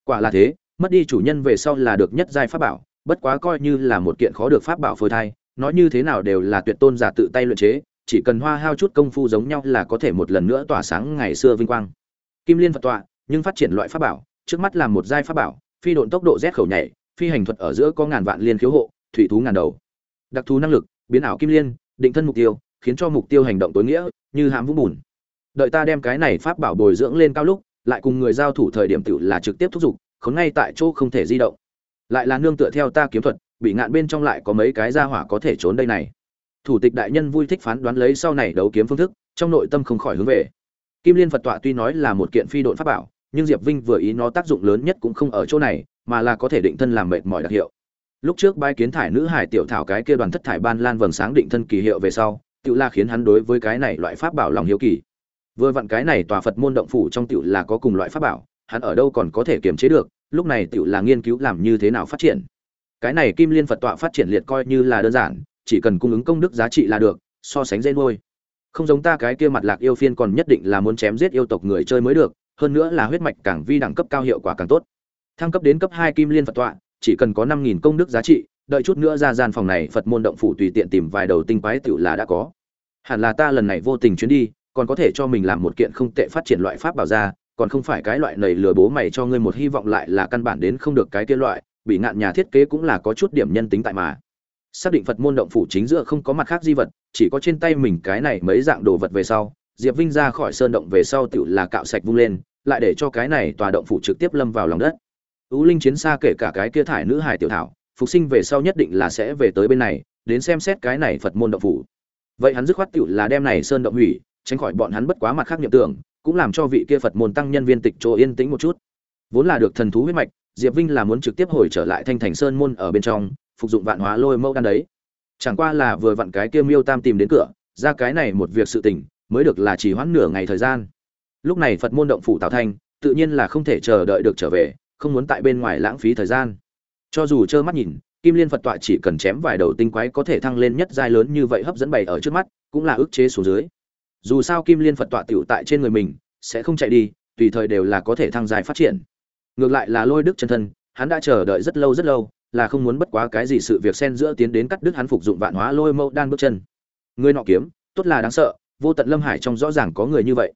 Quả là thế, mất đi chủ nhân về sau là được nhất giai pháp bảo, bất quá coi như là một kiện khó được pháp bảo phôi thai, nói như thế nào đều là tuyệt tôn giả tự tay luyện chế chỉ cần hoa hao chút công phu giống nhau là có thể một lần nữa tỏa sáng ngày xưa vinh quang. Kim liên phật tọa, nhưng phát triển loại pháp bảo, trước mắt là một giai pháp bảo, phi độn tốc độ rét khẩu nhảy, phi hành thuật ở giữa có ngàn vạn liên khiếu hộ, thủy thú ngàn đầu. Đặc thù năng lực, biến ảo kim liên, định thân mục tiêu, khiến cho mục tiêu hành động tối nghĩa, như hãm vũng bùn. Đợi ta đem cái này pháp bảo bồi dưỡng lên cao lúc, lại cùng người giao thủ thời điểm tự là trực tiếp thúc giục, khốn ngay tại chỗ không thể di động. Lại là nương tựa theo ta kiếm thuật, bị ngạn bên trong lại có mấy cái ra hỏa có thể trốn đây này thủ tịch đại nhân vui thích phán đoán lấy sau này đấu kiếm phương thức, trong nội tâm không khỏi hướng về. Kim liên phật tọa tuy nói là một kiện phi độn pháp bảo, nhưng diệp vinh vừa ý nó tác dụng lớn nhất cũng không ở chỗ này, mà là có thể định thân làm mệt mỏi đặc hiệu. Lúc trước bái kiến thải nữ hải tiểu thảo cái kia đoàn thất thải ban lan vầng sáng định thân kỳ hiệu về sau tự la khiến hắn đối với cái này loại pháp bảo lòng hiếu kỳ. Vừa vặn cái này tòa phật môn động phủ trong tự là có cùng loại pháp bảo, hắn ở đâu còn có thể kiềm chế được, lúc này tự là nghiên cứu làm như thế nào phát triển. Cái này kim liên phật tọa phát triển liệt coi như là đơn giản chỉ cần cung ứng công đức giá trị là được, so sánh dễ nuôi. Không giống ta cái kia mặt lạc yêu phiên còn nhất định là muốn chém giết yêu tộc người chơi mới được, hơn nữa là huyết mạch càng vi đẳng cấp cao hiệu quả càng tốt. Thăng cấp đến cấp hai kim liên phật tọa, chỉ cần có năm nghìn công đức giá trị, đợi chút nữa ra gian phòng này phật môn động phủ tùy tiện tìm vài đầu tinh quái tựu là đã có. Hẳn là ta lần này vô tình chuyến đi, còn có thể cho mình làm một kiện không tệ phát triển loại pháp bảo ra, còn không phải cái loại này lừa bố mày cho ngươi một hy vọng lại là căn bản đến không được cái kia loại, bị ngạn nhà thiết kế cũng là có chút điểm nhân tính tại mà xác định phật môn động phủ chính giữa không có mặt khác di vật, chỉ có trên tay mình cái này mấy dạng đồ vật về sau, diệp vinh ra khỏi sơn động về sau tự là cạo sạch vung lên, lại để cho cái này tòa động phủ trực tiếp lâm vào lòng đất. Ú linh chiến xa kể cả cái kia thải nữ hải tiểu thảo, phục sinh về sau nhất định là sẽ về tới bên này, đến xem xét cái này phật môn động phủ. Vậy hắn dứt khoát tự là đem này sơn động hủy, tránh khỏi bọn hắn bất quá mặt khác niệm tưởng, cũng làm cho vị kia phật môn tăng nhân viên tịch chỗ yên tĩnh một chút. Vốn là được thần thú huyết mạch, diệp vinh là muốn trực tiếp hồi trở lại thanh thành sơn môn ở bên trong phục dụng vạn hóa lôi mẫu đan đấy. Chẳng qua là vừa vặn cái kia miêu tam tìm đến cửa, ra cái này một việc sự tình, mới được là chỉ hoãn nửa ngày thời gian. Lúc này phật môn động phủ tào thanh, tự nhiên là không thể chờ đợi được trở về, không muốn tại bên ngoài lãng phí thời gian. Cho dù trơ mắt nhìn, kim liên phật tọa chỉ cần chém vài đầu tinh quái có thể thăng lên nhất giai lớn như vậy hấp dẫn bày ở trước mắt, cũng là ức chế xuống dưới. Dù sao kim liên phật tọa tiểu tại trên người mình, sẽ không chạy đi, tùy thời đều là có thể thăng dài phát triển. Ngược lại là lôi đức chân thân, hắn đã chờ đợi rất lâu rất lâu là không muốn bất quá cái gì sự việc xen giữa tiến đến cắt đứt hắn phục dụng vạn hóa lôi mâu đan bước chân. Người nọ kiếm, tốt là đáng sợ, vô tận lâm hải trong rõ ràng có người như vậy.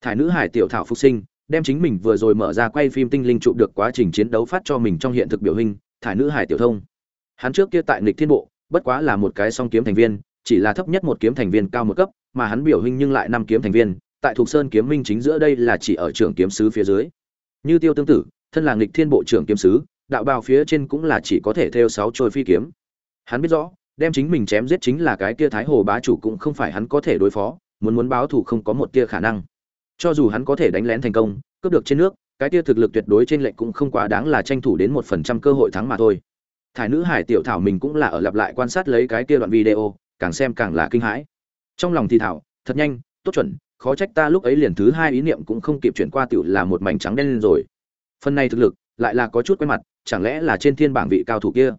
Thải nữ hải tiểu thảo phục sinh, đem chính mình vừa rồi mở ra quay phim tinh linh chụp được quá trình chiến đấu phát cho mình trong hiện thực biểu hình, thải nữ hải tiểu thông. Hắn trước kia tại nghịch thiên bộ, bất quá là một cái song kiếm thành viên, chỉ là thấp nhất một kiếm thành viên cao một cấp, mà hắn biểu hình nhưng lại năm kiếm thành viên, tại thuộc sơn kiếm minh chính giữa đây là chỉ ở trưởng kiếm sứ phía dưới. Như tiêu tương tự thân là nghịch thiên bộ trưởng kiếm sứ đạo bào phía trên cũng là chỉ có thể theo sáu trôi phi kiếm. Hắn biết rõ, đem chính mình chém giết chính là cái kia thái hồ bá chủ cũng không phải hắn có thể đối phó, muốn muốn báo thù không có một tia khả năng. Cho dù hắn có thể đánh lén thành công, cướp được trên nước, cái kia thực lực tuyệt đối trên lệnh cũng không quá đáng là tranh thủ đến một phần trăm cơ hội thắng mà thôi. Thải nữ hải tiểu thảo mình cũng là ở lặp lại quan sát lấy cái kia đoạn video, càng xem càng là kinh hãi. Trong lòng thì thảo, thật nhanh, tốt chuẩn, khó trách ta lúc ấy liền thứ hai ý niệm cũng không kịp chuyển qua tiểu là một mảnh trắng đen lên rồi. Phần này thực lực lại là có chút quen mặt, chẳng lẽ là trên thiên bảng vị cao thủ kia?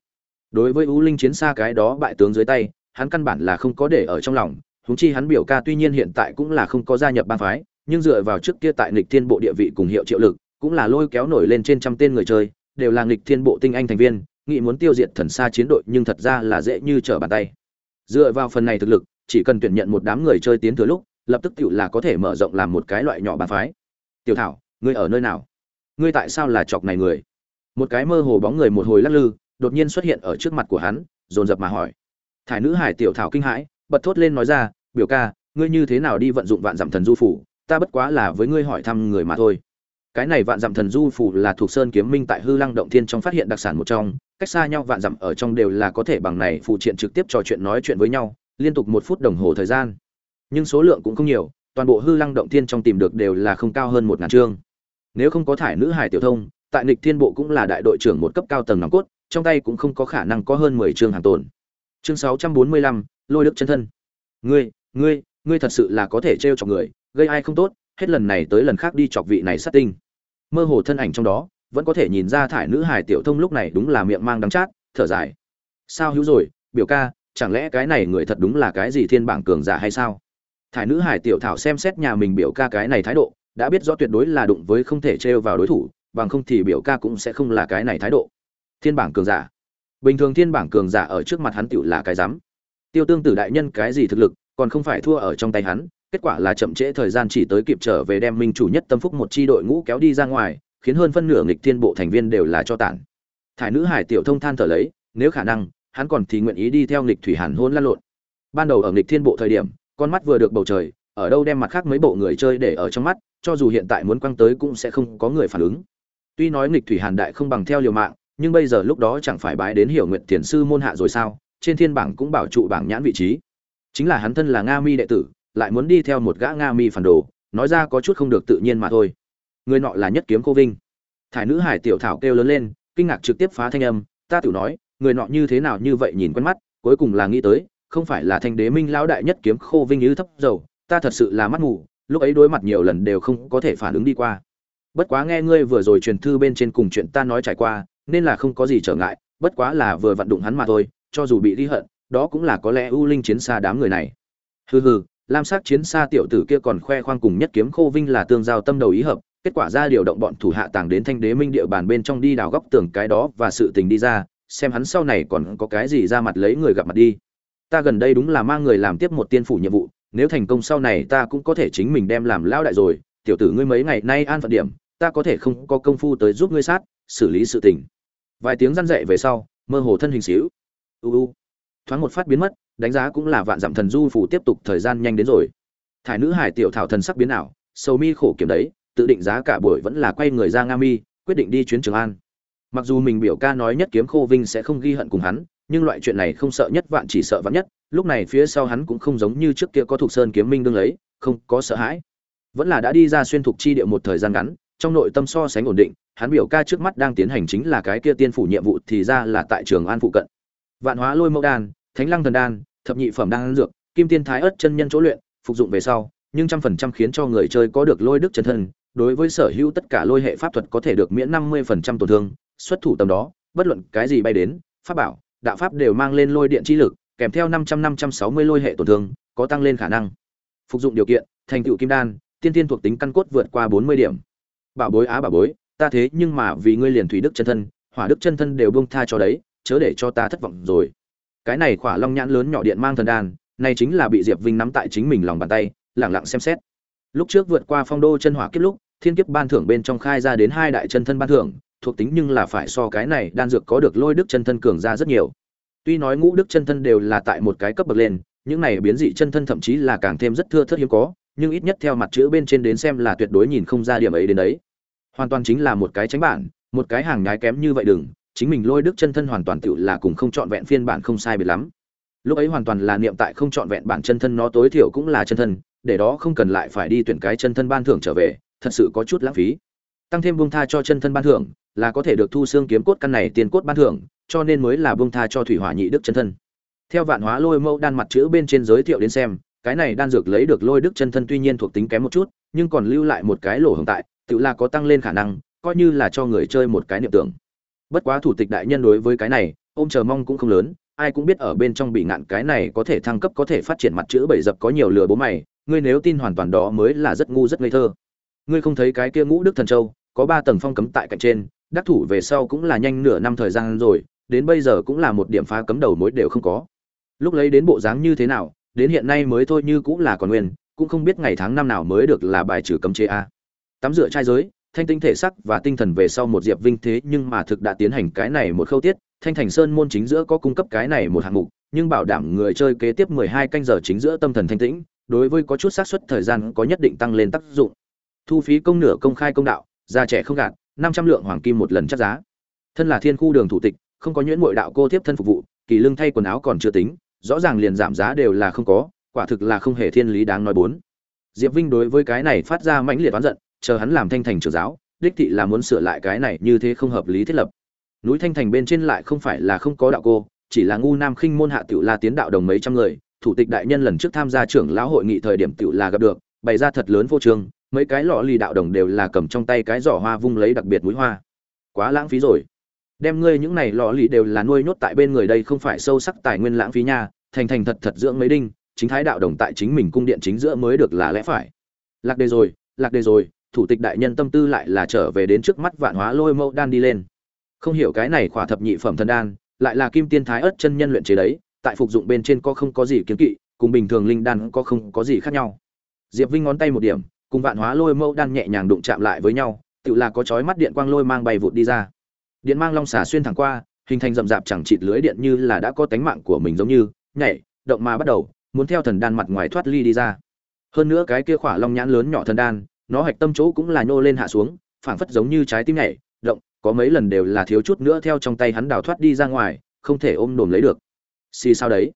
Đối với u linh chiến xa cái đó bại tướng dưới tay, hắn căn bản là không có để ở trong lòng, huống chi hắn biểu ca tuy nhiên hiện tại cũng là không có gia nhập bang phái, nhưng dựa vào trước kia tại nghịch thiên bộ địa vị cùng hiệu triệu lực, cũng là lôi kéo nổi lên trên trăm tên người chơi, đều là nghịch thiên bộ tinh anh thành viên nghị muốn tiêu diệt thần xa chiến đội nhưng thật ra là dễ như trở bàn tay. Dựa vào phần này thực lực, chỉ cần tuyển nhận một đám người chơi tiến thừa lúc, lập tức tựu là có thể mở rộng làm một cái loại nhỏ bàn phái. Tiểu thảo, ngươi ở nơi nào? Ngươi tại sao là chọc này người? Một cái mơ hồ bóng người một hồi lắc lư, đột nhiên xuất hiện ở trước mặt của hắn, dồn dập mà hỏi. Thải nữ hải tiểu thảo kinh hãi, bật thốt lên nói ra, biểu ca, ngươi như thế nào đi vận dụng vạn dặm thần du phủ? Ta bất quá là với ngươi hỏi thăm người mà thôi. Cái này vạn dặm thần du phủ là thuộc sơn kiếm minh tại hư lăng động thiên trong phát hiện đặc sản một trong, cách xa nhau vạn dặm ở trong đều là có thể bằng này phụ triện trực tiếp trò chuyện nói chuyện với nhau, liên tục một phút đồng hồ thời gian. Nhưng số lượng cũng không nhiều, toàn bộ hư lăng động thiên trong tìm được đều là không cao hơn một ngàn chương nếu không có thải nữ hải tiểu thông, tại nịch thiên bộ cũng là đại đội trưởng một cấp cao tầng nòng cốt, trong tay cũng không có khả năng có hơn mười chương hàng tồn. Chương sáu trăm bốn mươi lăm, lôi đức chân thân. Ngươi ngươi ngươi thật sự là có thể trêu chọc người, gây ai không tốt, hết lần này tới lần khác đi chọc vị này sát tinh. Mơ hồ thân ảnh trong đó, vẫn có thể nhìn ra thải nữ hải tiểu thông lúc này đúng là miệng mang đắng chát, thở dài. Sao hữu rồi, biểu ca, chẳng lẽ cái này người thật đúng là cái gì thiên bảng cường giả hay sao? Thải nữ hải tiểu thảo xem xét nhà mình biểu ca cái này thái độ đã biết rõ tuyệt đối là đụng với không thể trêu vào đối thủ, bằng không thì biểu ca cũng sẽ không là cái này thái độ. Thiên bảng cường giả. Bình thường thiên bảng cường giả ở trước mặt hắn tựu là cái rắm. Tiêu tương tử đại nhân cái gì thực lực, còn không phải thua ở trong tay hắn, kết quả là chậm trễ thời gian chỉ tới kịp trở về đem minh chủ nhất tâm phúc một chi đội ngũ kéo đi ra ngoài, khiến hơn phân nửa nghịch thiên bộ thành viên đều là cho tản. Thải nữ hải tiểu thông than thở lấy, nếu khả năng, hắn còn thì nguyện ý đi theo nghịch thủy hàn hôn lăn lộn. Ban đầu ở nghịch thiên bộ thời điểm, con mắt vừa được bầu trời, ở đâu đem mặt khác mấy bộ người chơi để ở trong mắt cho dù hiện tại muốn quăng tới cũng sẽ không có người phản ứng. Tuy nói nghịch thủy hàn đại không bằng theo liều mạng, nhưng bây giờ lúc đó chẳng phải bái đến hiểu nguyện tiền sư môn hạ rồi sao, trên thiên bảng cũng bảo trụ bảng nhãn vị trí. Chính là hắn thân là nga mi đệ tử, lại muốn đi theo một gã nga mi phản đồ, nói ra có chút không được tự nhiên mà thôi. Người nọ là nhất kiếm cô vinh. Thải nữ hải tiểu thảo kêu lớn lên, kinh ngạc trực tiếp phá thanh âm, ta tiểu nói, người nọ như thế nào như vậy nhìn quen mắt, cuối cùng là nghĩ tới, không phải là thanh đế minh lão đại nhất kiếm khô vinh như thấp dầu, ta thật sự là mắt ngủ lúc ấy đối mặt nhiều lần đều không có thể phản ứng đi qua. Bất quá nghe ngươi vừa rồi truyền thư bên trên cùng chuyện ta nói trải qua, nên là không có gì trở ngại, bất quá là vừa vận đụng hắn mà thôi, cho dù bị đi hận, đó cũng là có lẽ ưu linh chiến xa đám người này. Hừ hừ, lam sắc chiến xa tiểu tử kia còn khoe khoang cùng nhất kiếm khô vinh là tương giao tâm đầu ý hợp, kết quả ra điều động bọn thủ hạ tàng đến thanh đế minh địa bàn bên trong đi đào góc tường cái đó và sự tình đi ra, xem hắn sau này còn có cái gì ra mặt lấy người gặp mặt đi. Ta gần đây đúng là mang người làm tiếp một tiên phủ nhiệm vụ nếu thành công sau này ta cũng có thể chính mình đem làm lao đại rồi, tiểu tử ngươi mấy ngày nay an phận điểm, ta có thể không có công phu tới giúp ngươi sát, xử lý sự tình. Vài tiếng răn dậy về sau, mơ hồ thân hình xíu. U u. Thoáng một phát biến mất, đánh giá cũng là vạn dặm thần du phủ tiếp tục thời gian nhanh đến rồi. Thải nữ hải tiểu thảo thần sắc biến ảo, sầu mi khổ kiểm đấy, tự định giá cả buổi vẫn là quay người ra nga mi, quyết định đi chuyến trường an. Mặc dù mình biểu ca nói nhất kiếm khô vinh sẽ không ghi hận cùng hắn nhưng loại chuyện này không sợ nhất, vạn chỉ sợ vạn nhất. Lúc này phía sau hắn cũng không giống như trước kia có thục sơn kiếm minh đương lấy, không có sợ hãi. Vẫn là đã đi ra xuyên thục chi địa một thời gian ngắn, trong nội tâm so sánh ổn định, hắn biểu ca trước mắt đang tiến hành chính là cái kia tiên phủ nhiệm vụ thì ra là tại trường an phụ cận. Vạn hóa lôi mẫu đan, thánh lăng thần đan, thập nhị phẩm đan dược, kim tiên thái ớt chân nhân chỗ luyện, phục dụng về sau, nhưng trăm phần trăm khiến cho người chơi có được lôi đức chân thân, đối với sở hữu tất cả lôi hệ pháp thuật có thể được miễn năm mươi phần trăm tổn thương, xuất thủ tầm đó, bất luận cái gì bay đến, pháp bảo đạo pháp đều mang lên lôi điện chi lực, kèm theo năm trăm năm trăm sáu mươi lôi hệ tổn thương, có tăng lên khả năng. Phục dụng điều kiện, thành tựu kim đan, tiên tiên thuộc tính căn cốt vượt qua bốn mươi điểm. Bảo bối á bảo bối, ta thế nhưng mà vì ngươi liền thủy đức chân thân, hỏa đức chân thân đều buông tha cho đấy, chớ để cho ta thất vọng rồi. Cái này khỏa long nhãn lớn nhỏ điện mang thần đan, này chính là bị diệp vinh nắm tại chính mình lòng bàn tay, lặng lặng xem xét. Lúc trước vượt qua phong đô chân hỏa kiếp lúc, thiên kiếp ban thưởng bên trong khai ra đến hai đại chân thân ban thưởng thuộc tính nhưng là phải so cái này đan dược có được lôi đức chân thân cường ra rất nhiều. Tuy nói ngũ đức chân thân đều là tại một cái cấp bậc lên, những này biến dị chân thân thậm chí là càng thêm rất thưa thớt hiếm có, nhưng ít nhất theo mặt chữ bên trên đến xem là tuyệt đối nhìn không ra điểm ấy đến đấy. Hoàn toàn chính là một cái tránh bản, một cái hàng nhái kém như vậy đừng, chính mình lôi đức chân thân hoàn toàn tựu là cùng không trọn vẹn phiên bản không sai biệt lắm. Lúc ấy hoàn toàn là niệm tại không trọn vẹn bản chân thân nó tối thiểu cũng là chân thân, để đó không cần lại phải đi tuyển cái chân thân ban thưởng trở về, thật sự có chút lãng phí. Tăng thêm buông tha cho chân thân ban thưởng là có thể được thu xương kiếm cốt căn này tiền cốt ban thưởng, cho nên mới là buông tha cho thủy hỏa nhị đức chân thân. Theo vạn hóa lôi mẫu đan mặt chữ bên trên giới thiệu đến xem, cái này đan dược lấy được lôi đức chân thân tuy nhiên thuộc tính kém một chút, nhưng còn lưu lại một cái lỗ hổng tại, tự là có tăng lên khả năng, coi như là cho người chơi một cái niệm tưởng. Bất quá thủ tịch đại nhân đối với cái này, ôm chờ mong cũng không lớn, ai cũng biết ở bên trong bị ngạn cái này có thể thăng cấp có thể phát triển mặt chữ bảy dập có nhiều lừa bố mày, ngươi nếu tin hoàn toàn đó mới là rất ngu rất ngây thơ. Ngươi không thấy cái kia ngũ đức thần châu, có ba tầng phong cấm tại cạnh trên đắc thủ về sau cũng là nhanh nửa năm thời gian rồi, đến bây giờ cũng là một điểm phá cấm đầu mối đều không có. Lúc lấy đến bộ dáng như thế nào, đến hiện nay mới thôi như cũng là còn nguyên, cũng không biết ngày tháng năm nào mới được là bài trừ cấm chế a. Tắm rửa trai giới, thanh tinh thể sắc và tinh thần về sau một diệp vinh thế nhưng mà thực đã tiến hành cái này một khâu tiết, thanh thành sơn môn chính giữa có cung cấp cái này một hạng mục, nhưng bảo đảm người chơi kế tiếp mười hai canh giờ chính giữa tâm thần thanh tĩnh, đối với có chút xác suất thời gian có nhất định tăng lên tác dụng. Thu phí công nửa công khai công đạo, già trẻ không gạt năm trăm lượng hoàng kim một lần chắc giá. Thân là thiên khu đường thủ tịch, không có nhuyễn mội đạo cô tiếp thân phục vụ, kỳ lương thay quần áo còn chưa tính, rõ ràng liền giảm giá đều là không có, quả thực là không hề thiên lý đáng nói bốn. Diệp vinh đối với cái này phát ra mãnh liệt oán giận, chờ hắn làm thanh thành trưởng giáo, đích thị là muốn sửa lại cái này như thế không hợp lý thiết lập. Núi thanh thành bên trên lại không phải là không có đạo cô, chỉ là ngu nam khinh môn hạ tiểu la tiến đạo đồng mấy trăm người, thủ tịch đại nhân lần trước tham gia trưởng lão hội nghị thời điểm tiểu là gặp được, bày ra thật lớn vô trường mấy cái lọ lì đạo đồng đều là cầm trong tay cái giỏ hoa vung lấy đặc biệt mũi hoa. Quá lãng phí rồi. Đem ngươi những này lọ lì đều là nuôi nhốt tại bên người đây không phải sâu sắc tài nguyên lãng phí nha, thành thành thật thật dưỡng mấy đinh, chính thái đạo đồng tại chính mình cung điện chính giữa mới được là lẽ phải. Lạc đề rồi, lạc đề rồi, thủ tịch đại nhân tâm tư lại là trở về đến trước mắt vạn hóa lôi mẫu đan đi lên. Không hiểu cái này khỏa thập nhị phẩm thần đan, lại là kim tiên thái ớt chân nhân luyện chế đấy, tại phục dụng bên trên có không có gì kiến kỵ, cùng bình thường linh đan có không có gì khác nhau. Diệp vinh ngón tay một điểm cùng vạn hóa lôi mâu đan nhẹ nhàng đụng chạm lại với nhau, tự là có chói mắt điện quang lôi mang bay vụt đi ra. Điện mang long xả xuyên thẳng qua, hình thành rậm rạp chẳng chịt lưới điện như là đã có tánh mạng của mình giống như, nhảy, động mà bắt đầu, muốn theo thần đan mặt ngoài thoát ly đi ra. Hơn nữa cái kia khỏa long nhãn lớn nhỏ thần đan, nó hạch tâm chỗ cũng là nhô lên hạ xuống, phảng phất giống như trái tim nhảy, động, có mấy lần đều là thiếu chút nữa theo trong tay hắn đào thoát đi ra ngoài, không thể ôm đồm lấy được. Xì sao đấy?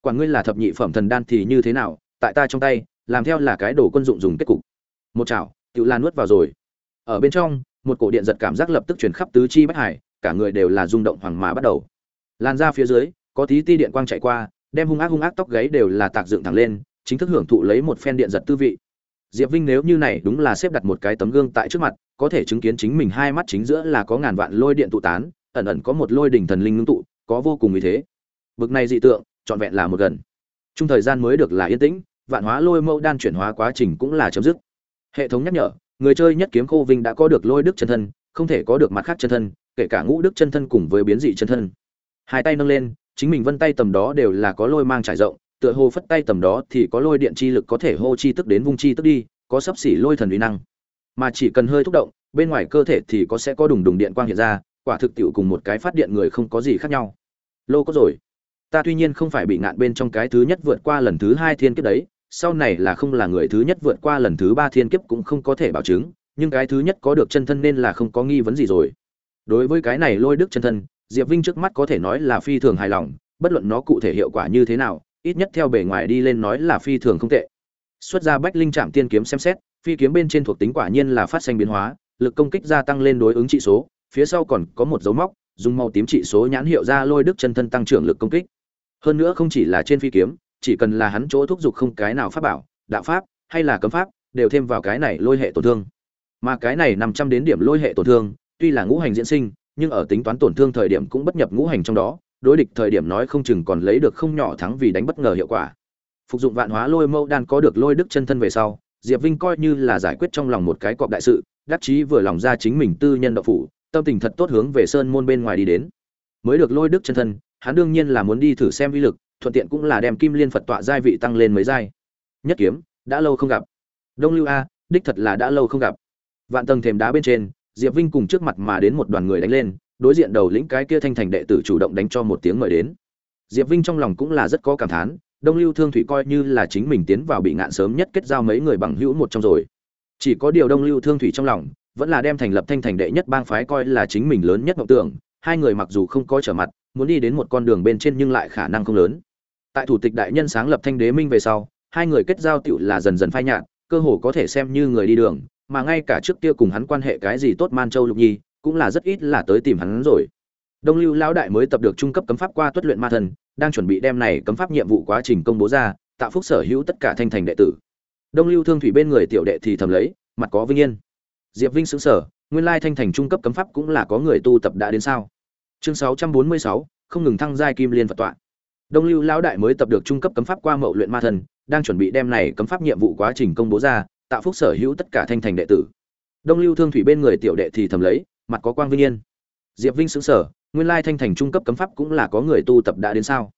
Quả ngươi là thập nhị phẩm thần đan thì như thế nào? Tại ta trong tay, làm theo là cái đồ quân dụng dùng kết cục một chảo tự lan nuốt vào rồi. Ở bên trong, một cổ điện giật cảm giác lập tức chuyển khắp tứ chi bách hải, cả người đều là rung động hoàng mà bắt đầu. Lan ra phía dưới, có tí ti điện quang chạy qua, đem hung ác hung ác tóc gáy đều là tạc dựng thẳng lên, chính thức hưởng thụ lấy một phen điện giật tư vị. Diệp vinh nếu như này đúng là xếp đặt một cái tấm gương tại trước mặt, có thể chứng kiến chính mình hai mắt chính giữa là có ngàn vạn lôi điện tụ tán, ẩn ẩn có một lôi đỉnh thần linh ngưng tụ, có vô cùng ý thế. Bực này dị tượng, trọn vẹn là một gần. Chung thời gian mới được là yên tĩnh, vạn hóa lôi mẫu đan chuyển hóa quá trình cũng là chấm dứt hệ thống nhắc nhở, người chơi nhất kiếm khô vinh đã có được lôi đức chân thân, không thể có được mặt khác chân thân, kể cả ngũ đức chân thân cùng với biến dị chân thân. Hai tay nâng lên, chính mình vân tay tầm đó đều là có lôi mang trải rộng, tựa hồ phất tay tầm đó thì có lôi điện chi lực có thể hô chi tức đến vung chi tức đi, có sấp xỉ lôi thần uy năng. Mà chỉ cần hơi thúc động, bên ngoài cơ thể thì có sẽ có đùng đùng điện quang hiện ra, quả thực tiệu cùng một cái phát điện người không có gì khác nhau. Lô có rồi. Ta tuy nhiên không phải bị ngạn bên trong cái thứ nhất vượt qua lần thứ hai thiên kiếp đấy sau này là không là người thứ nhất vượt qua lần thứ ba thiên kiếp cũng không có thể bảo chứng, nhưng cái thứ nhất có được chân thân nên là không có nghi vấn gì rồi. Đối với cái này lôi đức chân thân, diệp vinh trước mắt có thể nói là phi thường hài lòng, bất luận nó cụ thể hiệu quả như thế nào, ít nhất theo bề ngoài đi lên nói là phi thường không tệ. Xuất ra bách linh trạm tiên kiếm xem xét, phi kiếm bên trên thuộc tính quả nhiên là phát sinh biến hóa, lực công kích gia tăng lên đối ứng trị số, phía sau còn có một dấu móc, dùng màu tím trị số nhãn hiệu ra lôi đức chân thân tăng trưởng lực công kích. Hơn nữa không chỉ là trên phi kiếm chỉ cần là hắn chỗ thúc giục không cái nào pháp bảo, đạo pháp, hay là cấm pháp, đều thêm vào cái này lôi hệ tổn thương. Mà cái này nằm trăm đến điểm lôi hệ tổn thương, tuy là ngũ hành diễn sinh, nhưng ở tính toán tổn thương thời điểm cũng bất nhập ngũ hành trong đó, đối địch thời điểm nói không chừng còn lấy được không nhỏ thắng vì đánh bất ngờ hiệu quả. Phục dụng vạn hóa lôi mâu đan có được lôi đức chân thân về sau, diệp vinh coi như là giải quyết trong lòng một cái cọp đại sự, đắc chí vừa lòng ra chính mình tư nhân độc phủ, tâm tình thật tốt hướng về sơn môn bên ngoài đi đến. Mới được lôi đức chân thân, hắn đương nhiên là muốn đi thử xem uy lực thuận tiện cũng là đem kim liên phật tọa giai vị tăng lên mấy giai. Nhất kiếm, đã lâu không gặp. Đông lưu a, đích thật là đã lâu không gặp. Vạn tầng thềm đá bên trên, diệp vinh cùng trước mặt mà đến một đoàn người đánh lên, đối diện đầu lĩnh cái kia thanh thành đệ tử chủ động đánh cho một tiếng mời đến. Diệp vinh trong lòng cũng là rất có cảm thán, đông lưu thương thủy coi như là chính mình tiến vào bị ngạn sớm nhất kết giao mấy người bằng hữu một trong rồi. Chỉ có điều đông lưu thương thủy trong lòng, vẫn là đem thành lập thanh thành đệ nhất bang phái coi là chính mình lớn nhất mộng tưởng, hai người mặc dù không có trở mặt muốn đi đến một con đường bên trên nhưng lại khả năng không lớn. Tại thủ tịch đại nhân sáng lập thanh đế minh về sau, hai người kết giao tựu là dần dần phai nhạt, cơ hồ có thể xem như người đi đường, mà ngay cả trước kia cùng hắn quan hệ cái gì tốt man châu lục nhi, cũng là rất ít là tới tìm hắn rồi. Đông lưu lão đại mới tập được trung cấp cấm pháp qua tuất luyện ma thần, đang chuẩn bị đem này cấm pháp nhiệm vụ quá trình công bố ra, tạo phúc sở hữu tất cả thanh thành đệ tử. Đông lưu thương thủy bên người tiểu đệ thì thầm lấy, mặt có vinh yên. Diệp vinh xứng sở nguyên lai thanh thành trung cấp cấm pháp cũng là có người tu tập đã đến sao? Chương sáu trăm bốn mươi sáu, không ngừng thăng giai kim liên phật tọa. Đông lưu lão đại mới tập được trung cấp cấm pháp qua mậu luyện ma thần, đang chuẩn bị đem này cấm pháp nhiệm vụ quá trình công bố ra, tạo phúc sở hữu tất cả thanh thành đệ tử. Đông lưu thương thủy bên người tiểu đệ thì thầm lấy, mặt có quang vinh yên. Diệp vinh xứng sở nguyên lai thanh thành trung cấp cấm pháp cũng là có người tu tập đã đến sao?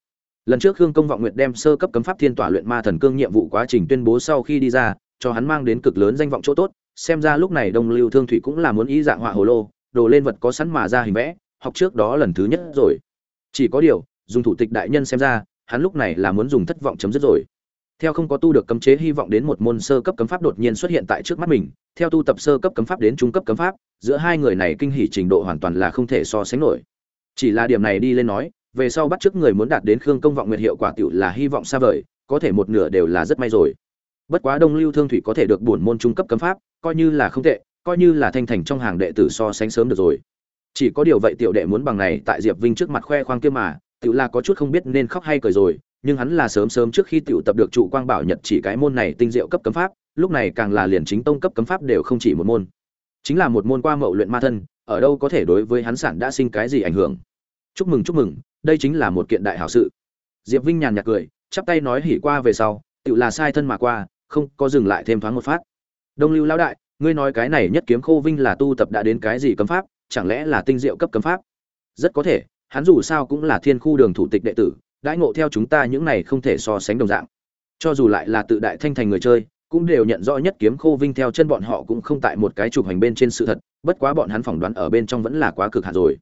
Lần trước Hương công vọng nguyệt đem sơ cấp cấm pháp thiên tỏa luyện ma thần cương nhiệm vụ quá trình tuyên bố sau khi đi ra, cho hắn mang đến cực lớn danh vọng chỗ tốt, xem ra lúc này đông lưu thương thủy cũng là muốn ý dạng họa hồ lô, đồ lên vật có sẵn mà ra hình vẽ học trước đó lần thứ nhất rồi. Chỉ có điều, dùng thủ tịch đại nhân xem ra, hắn lúc này là muốn dùng thất vọng chấm dứt rồi. Theo không có tu được cấm chế hy vọng đến một môn sơ cấp cấm pháp đột nhiên xuất hiện tại trước mắt mình, theo tu tập sơ cấp cấm pháp đến trung cấp cấm pháp, giữa hai người này kinh hỉ trình độ hoàn toàn là không thể so sánh nổi. Chỉ là điểm này đi lên nói, về sau bắt trước người muốn đạt đến khương công vọng nguyện hiệu quả tiểu là hy vọng xa vời, có thể một nửa đều là rất may rồi. Bất quá đông lưu thương thủy có thể được bổn môn trung cấp cấm pháp, coi như là không tệ, coi như là thanh thành trong hàng đệ tử so sánh sớm được rồi chỉ có điều vậy tiểu đệ muốn bằng này tại diệp vinh trước mặt khoe khoang kia mà, tiểu là có chút không biết nên khóc hay cười rồi, nhưng hắn là sớm sớm trước khi tiểu tập được trụ quang bảo nhật chỉ cái môn này tinh diệu cấp cấm pháp, lúc này càng là liền chính tông cấp cấm pháp đều không chỉ một môn. Chính là một môn qua mậu luyện ma thân, ở đâu có thể đối với hắn sản đã sinh cái gì ảnh hưởng. Chúc mừng chúc mừng, đây chính là một kiện đại hảo sự. Diệp vinh nhàn nhạt cười, chắp tay nói hỉ qua về sau tự là sai thân mà qua, không có dừng lại thêm thoáng một phát. Đông lưu lão đại, ngươi nói cái này nhất kiếm khô vinh là tu tập đã đến cái gì cấm pháp chẳng lẽ là tinh diệu cấp cấm pháp? Rất có thể, hắn dù sao cũng là thiên khu đường thủ tịch đệ tử, đãi ngộ theo chúng ta những này không thể so sánh đồng dạng. Cho dù lại là tự đại thanh thành người chơi, cũng đều nhận rõ nhất kiếm khô vinh theo chân bọn họ cũng không tại một cái chụp hành bên trên sự thật, bất quá bọn hắn phỏng đoán ở bên trong vẫn là quá cực hạn rồi.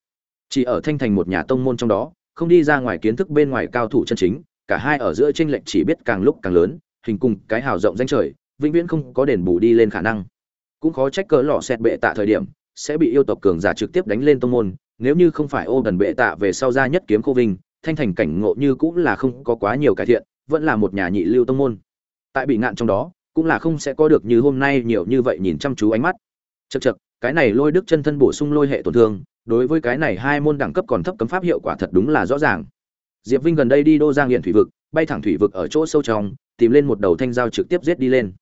Chỉ ở thanh thành một nhà tông môn trong đó, không đi ra ngoài kiến thức bên ngoài cao thủ chân chính, cả hai ở giữa tranh lệch chỉ biết càng lúc càng lớn, hình cùng cái hào rộng danh trời, vĩnh viễn không có đền bù đi lên khả năng. Cũng khó trách cỡ lọ xẹt bệ tạ thời điểm sẽ bị yêu tộc cường giả trực tiếp đánh lên tông môn, nếu như không phải ô đần bệ tạ về sau ra nhất kiếm khô vinh, thanh thành cảnh ngộ như cũng là không có quá nhiều cải thiện, vẫn là một nhà nhị lưu tông môn. Tại bị ngạn trong đó, cũng là không sẽ có được như hôm nay nhiều như vậy nhìn chăm chú ánh mắt. Chật chật cái này lôi đức chân thân bổ sung lôi hệ tổn thương, đối với cái này hai môn đẳng cấp còn thấp cấm pháp hiệu quả thật đúng là rõ ràng. Diệp vinh gần đây đi đô giang hiện thủy vực, bay thẳng thủy vực ở chỗ sâu trong, tìm lên một đầu thanh dao trực tiếp giết đi lên.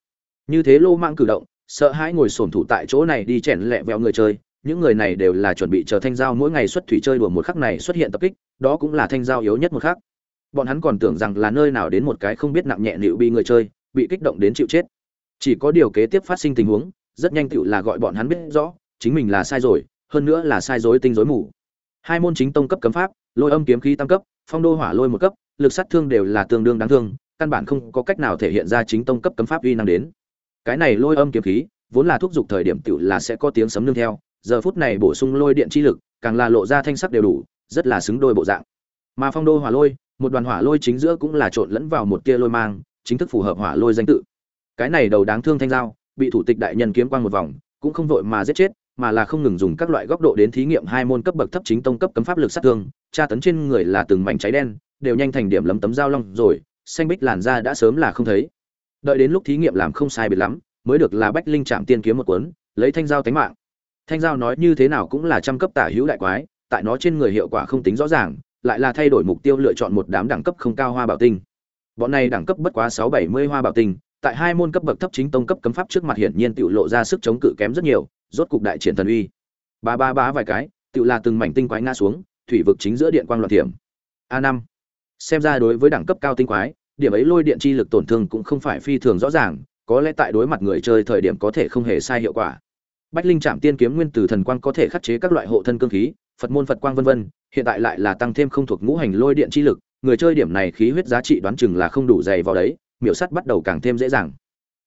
Như thế lô mạng cử động sợ hãi ngồi sổm thủ tại chỗ này đi chèn lẹ vẹo người chơi. Những người này đều là chuẩn bị chờ thanh giao mỗi ngày xuất thủy chơi đùa một khắc này xuất hiện tập kích, đó cũng là thanh giao yếu nhất một khắc. Bọn hắn còn tưởng rằng là nơi nào đến một cái không biết nặng nhẹ liệu bị người chơi, bị kích động đến chịu chết. Chỉ có điều kế tiếp phát sinh tình huống, rất nhanh tựu là gọi bọn hắn biết rõ, chính mình là sai rồi, hơn nữa là sai dối tinh dối mù. Hai môn chính tông cấp cấm pháp, lôi âm kiếm khí tam cấp, phong đô hỏa lôi một cấp, lực sát thương đều là tương đương đáng thương, căn bản không có cách nào thể hiện ra chính tông cấp cấm pháp uy năng đến cái này lôi âm kiếm khí, vốn là thúc giục thời điểm tựu là sẽ có tiếng sấm nương theo, giờ phút này bổ sung lôi điện chi lực, càng là lộ ra thanh sắc đều đủ, rất là xứng đôi bộ dạng. Mà phong đô hỏa lôi, một đoàn hỏa lôi chính giữa cũng là trộn lẫn vào một tia lôi mang, chính thức phù hợp hỏa lôi danh tự. Cái này đầu đáng thương thanh giao bị thủ tịch đại nhân kiếm quang một vòng, cũng không vội mà giết chết, mà là không ngừng dùng các loại góc độ đến thí nghiệm hai môn cấp bậc thấp chính tông cấp cấm pháp lực sát thương, tra tấn trên người là từng mảnh cháy đen, đều nhanh thành điểm lấm tấm dao long rồi, xanh bích làn da đã sớm là không thấy đợi đến lúc thí nghiệm làm không sai biệt lắm, mới được là bách linh chạm tiên kiếm một cuốn, lấy thanh giao tánh mạng. Thanh giao nói như thế nào cũng là trăm cấp tả hữu đại quái, tại nó trên người hiệu quả không tính rõ ràng, lại là thay đổi mục tiêu lựa chọn một đám đẳng cấp không cao hoa bảo tinh. Bọn này đẳng cấp bất quá sáu bảy mươi hoa bảo tinh, tại hai môn cấp bậc thấp chính tông cấp cấm pháp trước mặt hiển nhiên tự lộ ra sức chống cự kém rất nhiều, rốt cục đại triển thần uy. Ba ba ba vài cái tự là từng mảnh tinh quái ngã xuống, thủy vực chính giữa điện quang loạn thiểm. A năm. Xem ra đối với đẳng cấp cao tinh quái điểm ấy lôi điện chi lực tổn thương cũng không phải phi thường rõ ràng, có lẽ tại đối mặt người chơi thời điểm có thể không hề sai hiệu quả. Bách linh trạm tiên kiếm nguyên tử thần quang có thể khắc chế các loại hộ thân cương khí, phật môn phật quang vân vân, hiện tại lại là tăng thêm không thuộc ngũ hành lôi điện chi lực, người chơi điểm này khí huyết giá trị đoán chừng là không đủ dày vào đấy, miểu sắt bắt đầu càng thêm dễ dàng.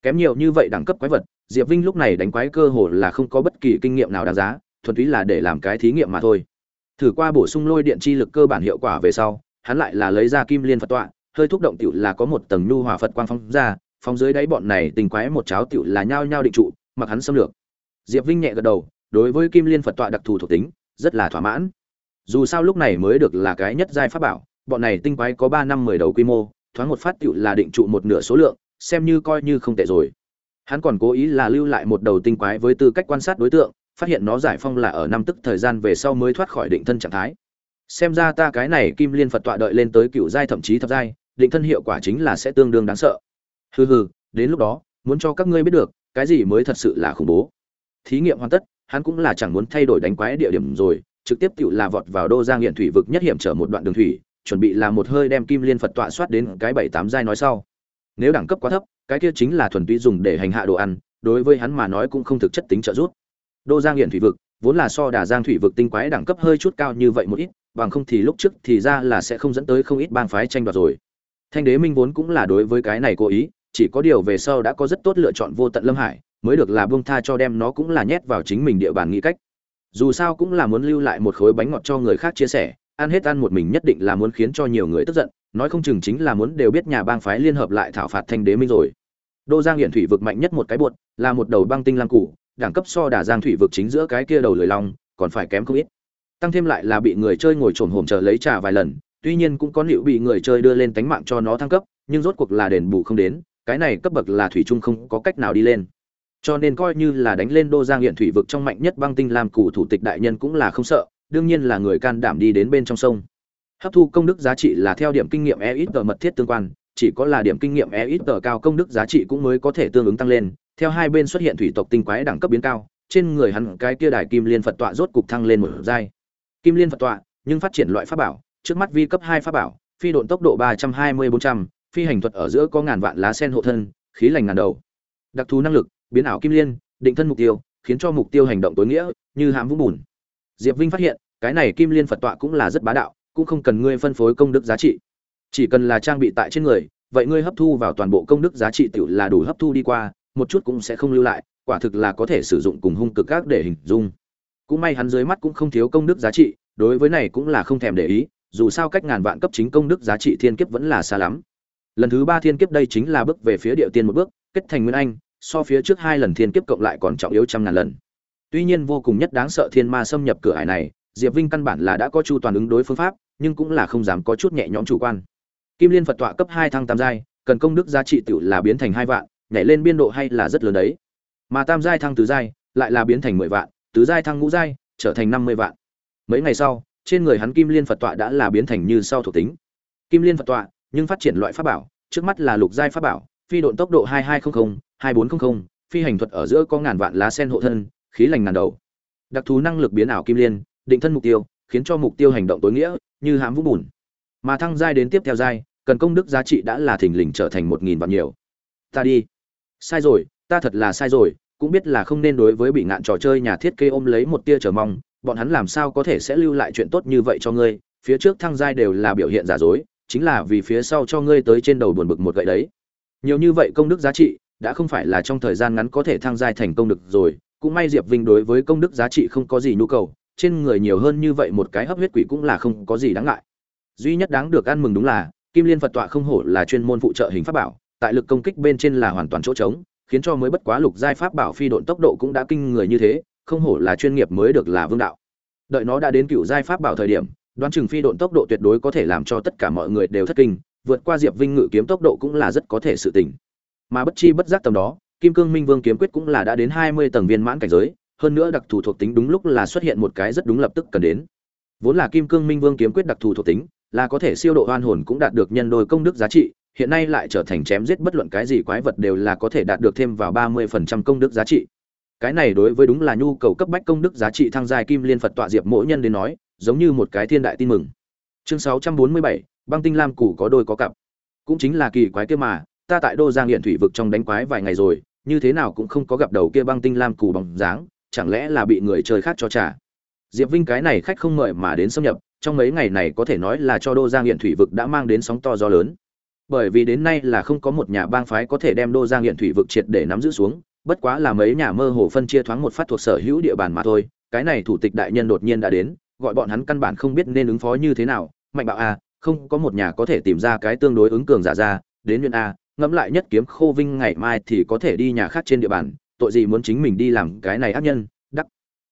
Kém nhiều như vậy đẳng cấp quái vật, diệp vinh lúc này đánh quái cơ hồ là không có bất kỳ kinh nghiệm nào đáng giá, thuần túy là để làm cái thí nghiệm mà thôi. Thử qua bổ sung lôi điện chi lực cơ bản hiệu quả về sau, hắn lại là lấy ra kim liên phật tọa hơi thúc động tiểu là có một tầng nhu hòa phật quang phong ra, phóng dưới đáy bọn này tình quái một cháo tiểu là nhao nhao định trụ, mặc hắn xâm lược. Diệp vinh nhẹ gật đầu, đối với kim liên phật tọa đặc thù thuộc tính, rất là thỏa mãn. Dù sao lúc này mới được là cái nhất giai pháp bảo, bọn này tinh quái có ba năm mười đầu quy mô, thoáng một phát tiểu là định trụ một nửa số lượng, xem như coi như không tệ rồi. Hắn còn cố ý là lưu lại một đầu tinh quái với tư cách quan sát đối tượng, phát hiện nó giải phong là ở năm tức thời gian về sau mới thoát khỏi định thân trạng thái. Xem ra ta cái này kim liên phật tọa đợi lên tới cựu giai thậm chí thập giai định thân hiệu quả chính là sẽ tương đương đáng sợ. Hừ hừ, đến lúc đó, muốn cho các ngươi biết được, cái gì mới thật sự là khủng bố. Thí nghiệm hoàn tất, hắn cũng là chẳng muốn thay đổi đánh quái địa điểm rồi, trực tiếp tự là vọt vào đô giang hiện thủy vực nhất hiểm trở một đoạn đường thủy, chuẩn bị là một hơi đem kim liên phật tọa soát đến cái bảy tám giai nói sau. Nếu đẳng cấp quá thấp, cái kia chính là thuần túy dùng để hành hạ đồ ăn, đối với hắn mà nói cũng không thực chất tính trợ giúp. Đô giang hiện thủy vực, vốn là so đà giang thủy vực tinh quái đẳng cấp hơi chút cao như vậy một ít, bằng không thì lúc trước thì ra là sẽ không dẫn tới không ít bang phái tranh đoạt rồi thanh đế minh vốn cũng là đối với cái này cố ý, chỉ có điều về sau đã có rất tốt lựa chọn vô tận lâm hải, mới được là buông tha cho đem nó cũng là nhét vào chính mình địa bàn nghĩ cách. Dù sao cũng là muốn lưu lại một khối bánh ngọt cho người khác chia sẻ, ăn hết ăn một mình nhất định là muốn khiến cho nhiều người tức giận, nói không chừng chính là muốn đều biết nhà bang phái liên hợp lại thảo phạt thanh đế minh rồi. Đô giang hiện thủy vực mạnh nhất một cái bột, là một đầu băng tinh lam củ, đẳng cấp so đà giang thủy vực chính giữa cái kia đầu lười long, còn phải kém không ít. Tăng thêm lại là bị người chơi ngồi trồn hổm chờ lấy trà vài lần tuy nhiên cũng có liệu bị người chơi đưa lên tánh mạng cho nó thăng cấp, nhưng rốt cuộc là đền bù không đến, cái này cấp bậc là thủy trung không có cách nào đi lên. Cho nên coi như là đánh lên đô giang hiện thủy vực trong mạnh nhất băng tinh làm cụ thủ tịch đại nhân cũng là không sợ, đương nhiên là người can đảm đi đến bên trong sông. Hấp thu công đức giá trị là theo điểm kinh nghiệm e ít tờ mật thiết tương quan, chỉ có là điểm kinh nghiệm e ít tờ cao công đức giá trị cũng mới có thể tương ứng tăng lên. Theo hai bên xuất hiện thủy tộc tinh quái đẳng cấp biến cao, trên người hắn cái kia đài kim liên phật tọa rốt cục thăng lên một giai. Kim liên phật tọa, nhưng phát triển loại pháp bảo trước mắt vi cấp hai pháp bảo, phi độn tốc độ ba trăm hai mươi bốn trăm, phi hành thuật ở giữa có ngàn vạn lá sen hộ thân, khí lành ngàn đầu. Đặc thù năng lực, biến ảo kim liên, định thân mục tiêu, khiến cho mục tiêu hành động tối nghĩa, như hãm vũng bùn. Diệp vinh phát hiện, cái này kim liên phật tọa cũng là rất bá đạo, cũng không cần ngươi phân phối công đức giá trị. Chỉ cần là trang bị tại trên người, vậy ngươi hấp thu vào toàn bộ công đức giá trị tiểu là đủ hấp thu đi qua, một chút cũng sẽ không lưu lại, quả thực là có thể sử dụng cùng hung cực các để hình dung. Cũng may hắn dưới mắt cũng không thiếu công đức giá trị, đối với này cũng là không thèm để ý dù sao cách ngàn vạn cấp chính công đức giá trị thiên kiếp vẫn là xa lắm. Lần thứ ba thiên kiếp đây chính là bước về phía địa tiên một bước, kết thành nguyên anh, so phía trước hai lần thiên kiếp cộng lại còn trọng yếu trăm ngàn lần. Tuy nhiên vô cùng nhất đáng sợ thiên ma xâm nhập cửa ải này, diệp vinh căn bản là đã có chu toàn ứng đối phương pháp, nhưng cũng là không dám có chút nhẹ nhõm chủ quan. Kim liên phật tọa cấp hai thăng tam giai, cần công đức giá trị tự là biến thành hai vạn, nhảy lên biên độ hay là rất lớn đấy. Mà tam giai thăng tứ giai, lại là biến thành mười vạn, tứ giai thăng ngũ giai, trở thành năm mươi vạn. Mấy ngày sau trên người hắn kim liên phật tọa đã là biến thành như sau thuộc tính. Kim liên phật tọa, nhưng phát triển loại pháp bảo, trước mắt là lục giai pháp bảo, phi độn tốc độ hai hai trăm linh hai bốn trăm linh phi hành thuật ở giữa có ngàn vạn lá sen hộ thân, khí lành ngàn đầu. Đặc thù năng lực biến ảo kim liên, định thân mục tiêu, khiến cho mục tiêu hành động tối nghĩa, như hãm vũ bùn. Mà thăng giai đến tiếp theo giai, cần công đức giá trị đã là thình lình trở thành một nghìn vạn nhiều. Ta đi. Sai rồi, ta thật là sai rồi, cũng biết là không nên đối với bị ngạn trò chơi nhà thiết kế ôm lấy một tia chờ mong bọn hắn làm sao có thể sẽ lưu lại chuyện tốt như vậy cho ngươi? Phía trước thăng giai đều là biểu hiện giả dối, chính là vì phía sau cho ngươi tới trên đầu buồn bực một gậy đấy. Nhiều như vậy công đức giá trị, đã không phải là trong thời gian ngắn có thể thăng giai thành công được rồi. Cũng may diệp vinh đối với công đức giá trị không có gì nhu cầu, trên người nhiều hơn như vậy một cái hấp huyết quỷ cũng là không có gì đáng ngại. Duy nhất đáng được ăn mừng đúng là, kim liên phật tọa không hổ là chuyên môn phụ trợ hình pháp bảo, tại lực công kích bên trên là hoàn toàn chỗ trống, khiến cho mới bất quá lục giai pháp bảo phi độn tốc độ cũng đã kinh người như thế không hổ là chuyên nghiệp mới được là vương đạo. Đợi nó đã đến cựu giai pháp bảo thời điểm, đoán chừng phi độn tốc độ tuyệt đối có thể làm cho tất cả mọi người đều thất kinh, vượt qua diệp vinh ngự kiếm tốc độ cũng là rất có thể sự tỉnh mà bất chi bất giác tầm đó, kim cương minh vương kiếm quyết cũng là đã đến hai mươi tầng viên mãn cảnh giới, hơn nữa đặc thù thuộc tính đúng lúc là xuất hiện một cái rất đúng lập tức cần đến. Vốn là kim cương minh vương kiếm quyết đặc thù thuộc tính, là có thể siêu độ oan hồn cũng đạt được nhân đôi công đức giá trị, hiện nay lại trở thành chém giết bất luận cái gì quái vật đều là có thể đạt được thêm vào ba mươi phần trăm công đức giá trị cái này đối với đúng là nhu cầu cấp bách công đức giá trị thăng giai kim liên phật tọa diệp mỗi nhân đến nói, giống như một cái thiên đại tin mừng. Chương sáu trăm bốn mươi bảy, băng tinh lam củ có đôi có cặp. Cũng chính là kỳ quái kia mà, ta tại đô giang hiện thủy vực trong đánh quái vài ngày rồi, như thế nào cũng không có gặp đầu kia băng tinh lam củ bóng dáng, chẳng lẽ là bị người chơi khác cho trả? Diệp vinh cái này khách không mời mà đến xâm nhập, trong mấy ngày này có thể nói là cho đô giang hiện thủy vực đã mang đến sóng to gió lớn. Bởi vì đến nay là không có một nhà bang phái có thể đem đô giang hiện thủy vực triệt để nắm giữ xuống bất quá là mấy nhà mơ hồ phân chia thoáng một phát thuộc sở hữu địa bàn mà thôi, cái này thủ tịch đại nhân đột nhiên đã đến, gọi bọn hắn căn bản không biết nên ứng phó như thế nào. Mạnh bạo a không, có một nhà có thể tìm ra cái tương đối ứng cường giả ra, đến nguyên a, ngẫm lại nhất kiếm khô vinh ngày mai thì có thể đi nhà khác trên địa bàn, tội gì muốn chính mình đi làm cái này ác nhân, đắc.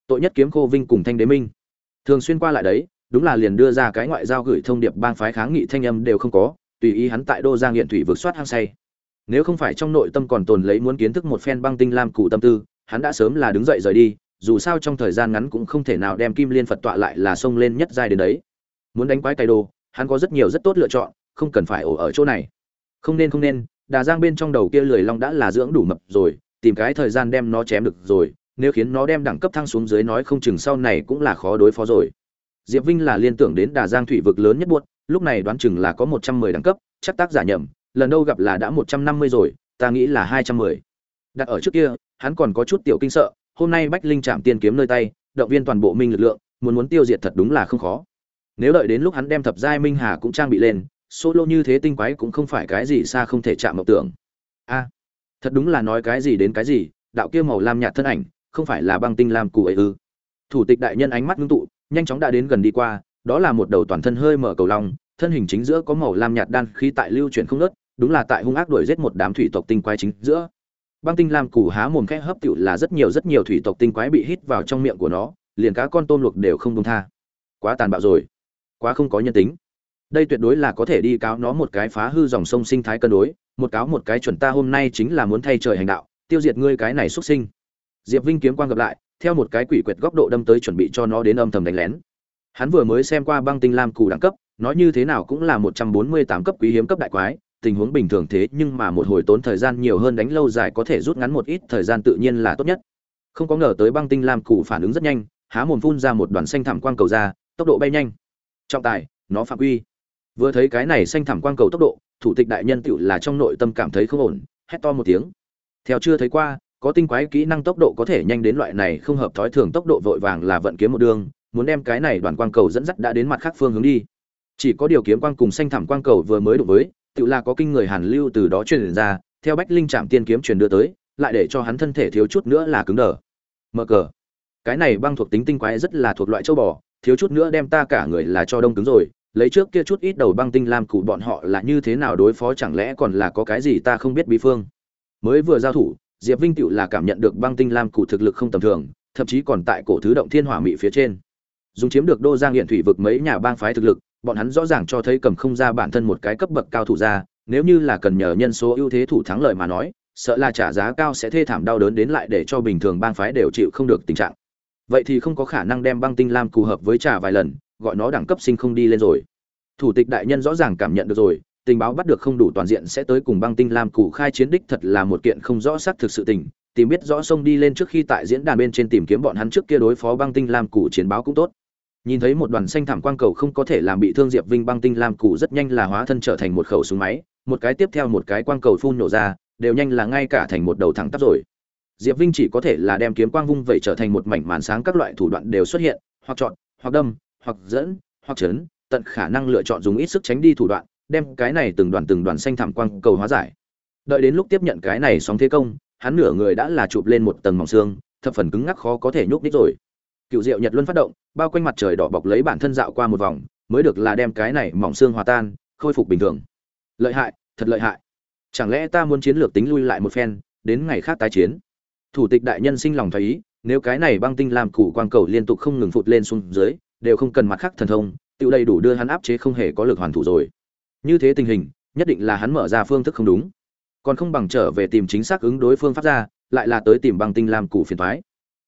Tội nhất kiếm khô vinh cùng thanh đế minh. Thường xuyên qua lại đấy, đúng là liền đưa ra cái ngoại giao gửi thông điệp bang phái kháng nghị thanh âm đều không có, tùy ý hắn tại đô giang hiện thủy vượt soát hang say nếu không phải trong nội tâm còn tồn lấy muốn kiến thức một phen băng tinh lam cụ tâm tư, hắn đã sớm là đứng dậy rời đi, dù sao trong thời gian ngắn cũng không thể nào đem kim liên phật tọa lại là xông lên nhất giai đến đấy. Muốn đánh quái cày đồ, hắn có rất nhiều rất tốt lựa chọn, không cần phải ổ ở chỗ này. Không nên không nên, đà giang bên trong đầu kia lười long đã là dưỡng đủ mập rồi, tìm cái thời gian đem nó chém được rồi, nếu khiến nó đem đẳng cấp thăng xuống dưới nói không chừng sau này cũng là khó đối phó rồi. Diệp vinh là liên tưởng đến đà giang thủy vực lớn nhất buốt lúc này đoán chừng là có một trăm mười đẳng cấp, chắc tác giả nhầm lần đâu gặp là đã một trăm năm mươi rồi, ta nghĩ là hai trăm mười. Đặt ở trước kia, hắn còn có chút tiểu kinh sợ, hôm nay bách linh chạm tiên kiếm nơi tay, động viên toàn bộ minh lực lượng, muốn muốn tiêu diệt thật đúng là không khó. Nếu đợi đến lúc hắn đem thập giai minh hà cũng trang bị lên, solo như thế tinh quái cũng không phải cái gì xa không thể chạm mộng tưởng. A, thật đúng là nói cái gì đến cái gì, đạo kia màu lam nhạt thân ảnh, không phải là băng tinh lam cù ấy ư. Thủ tịch đại nhân ánh mắt ngưng tụ, nhanh chóng đã đến gần đi qua, đó là một đầu toàn thân hơi mở cầu long, thân hình chính giữa có màu lam nhạt đan khí tại lưu chuyển không nớt đúng là tại hung ác đuổi giết một đám thủy tộc tinh quái chính giữa. Băng tinh lam củ há mồm khẽ hấp tựu là rất nhiều rất nhiều thủy tộc tinh quái bị hít vào trong miệng của nó, liền cá con tôm luộc đều không công tha. Quá tàn bạo rồi. Quá không có nhân tính. Đây tuyệt đối là có thể đi cáo nó một cái phá hư dòng sông sinh thái cân đối, một cáo một cái chuẩn ta hôm nay chính là muốn thay trời hành đạo, tiêu diệt ngươi cái này xuất sinh. Diệp vinh kiếm quang gặp lại, theo một cái quỷ quyệt góc độ đâm tới chuẩn bị cho nó đến âm thầm đánh lén. Hắn vừa mới xem qua băng tinh lam cù đẳng cấp nói như thế nào cũng là một trăm bốn mươi tám cấp quý hiếm cấp đại quái tình huống bình thường thế nhưng mà một hồi tốn thời gian nhiều hơn đánh lâu dài có thể rút ngắn một ít thời gian tự nhiên là tốt nhất. Không có ngờ tới băng tinh lam cụ phản ứng rất nhanh, há mồm phun ra một đoàn xanh thảm quang cầu ra, tốc độ bay nhanh. Trọng tài, nó phạm quy. Vừa thấy cái này xanh thảm quang cầu tốc độ, thủ tịch đại nhân tựu là trong nội tâm cảm thấy không ổn, hét to một tiếng. Theo chưa thấy qua, có tinh quái kỹ năng tốc độ có thể nhanh đến loại này không hợp thói thường tốc độ vội vàng là vận kiếm một đường, muốn đem cái này đoàn quang cầu dẫn dắt đã đến mặt khác phương hướng đi. Chỉ có điều kiếm quang cùng xanh thảm quang cầu vừa mới đụng với tự là có kinh người hàn lưu từ đó truyền ra, theo bách linh trạm tiên kiếm truyền đưa tới, lại để cho hắn thân thể thiếu chút nữa là cứng đờ. Mở cờ. Cái này băng thuộc tính tinh quái rất là thuộc loại châu bò, thiếu chút nữa đem ta cả người là cho đông cứng rồi, lấy trước kia chút ít đầu băng tinh lam cụ bọn họ là như thế nào đối phó chẳng lẽ còn là có cái gì ta không biết bí phương. Mới vừa giao thủ, diệp vinh tựu là cảm nhận được băng tinh lam cụ thực lực không tầm thường, thậm chí còn tại cổ thứ động thiên hỏa mị phía trên. Dùng chiếm được đô giang hiện thủy vực mấy nhà bang phái thực lực bọn hắn rõ ràng cho thấy cầm không ra bản thân một cái cấp bậc cao thủ ra, nếu như là cần nhờ nhân số ưu thế thủ thắng lợi mà nói, sợ là trả giá cao sẽ thê thảm đau đớn đến lại để cho bình thường bang phái đều chịu không được tình trạng. Vậy thì không có khả năng đem băng tinh lam phù hợp với trả vài lần, gọi nó đẳng cấp sinh không đi lên rồi. Thủ tịch đại nhân rõ ràng cảm nhận được rồi, tình báo bắt được không đủ toàn diện sẽ tới cùng băng tinh lam cụ khai chiến đích thật là một kiện không rõ xác thực sự tình, tìm biết rõ sông đi lên trước khi tại diễn đàn bên trên tìm kiếm bọn hắn trước kia đối phó băng tinh lam cụ chiến báo cũng tốt nhìn thấy một đoàn xanh thảm quang cầu không có thể làm bị thương diệp vinh băng tinh lam cụ rất nhanh là hóa thân trở thành một khẩu súng máy, một cái tiếp theo một cái quang cầu phun nổ ra, đều nhanh là ngay cả thành một đầu thẳng tắp rồi. Diệp vinh chỉ có thể là đem kiếm quang vung vẩy trở thành một mảnh màn sáng các loại thủ đoạn đều xuất hiện, hoặc chọn, hoặc đâm, hoặc dẫn, hoặc chấn, tận khả năng lựa chọn dùng ít sức tránh đi thủ đoạn, đem cái này từng đoàn từng đoàn xanh thảm quang cầu hóa giải. Đợi đến lúc tiếp nhận cái này sóng thế công, hắn nửa người đã là chụp lên một tầng mỏng xương, thập phần cứng ngắc khó có thể nhúc nhích rồi cựu diệu nhật luân phát động, bao quanh mặt trời đỏ bọc lấy bản thân dạo qua một vòng, mới được là đem cái này mỏng xương hòa tan, khôi phục bình thường. Lợi hại, thật lợi hại. Chẳng lẽ ta muốn chiến lược tính lui lại một phen, đến ngày khác tái chiến? Thủ tịch đại nhân sinh lòng thấy ý, nếu cái này băng tinh làm củ quang cầu liên tục không ngừng phụt lên xuống dưới, đều không cần mặt khác thần thông, tự đầy đủ đưa hắn áp chế không hề có lực hoàn thủ rồi. Như thế tình hình, nhất định là hắn mở ra phương thức không đúng. Còn không bằng trở về tìm chính xác ứng đối phương pháp ra, lại là tới tìm băng tinh làm củ phiền thoái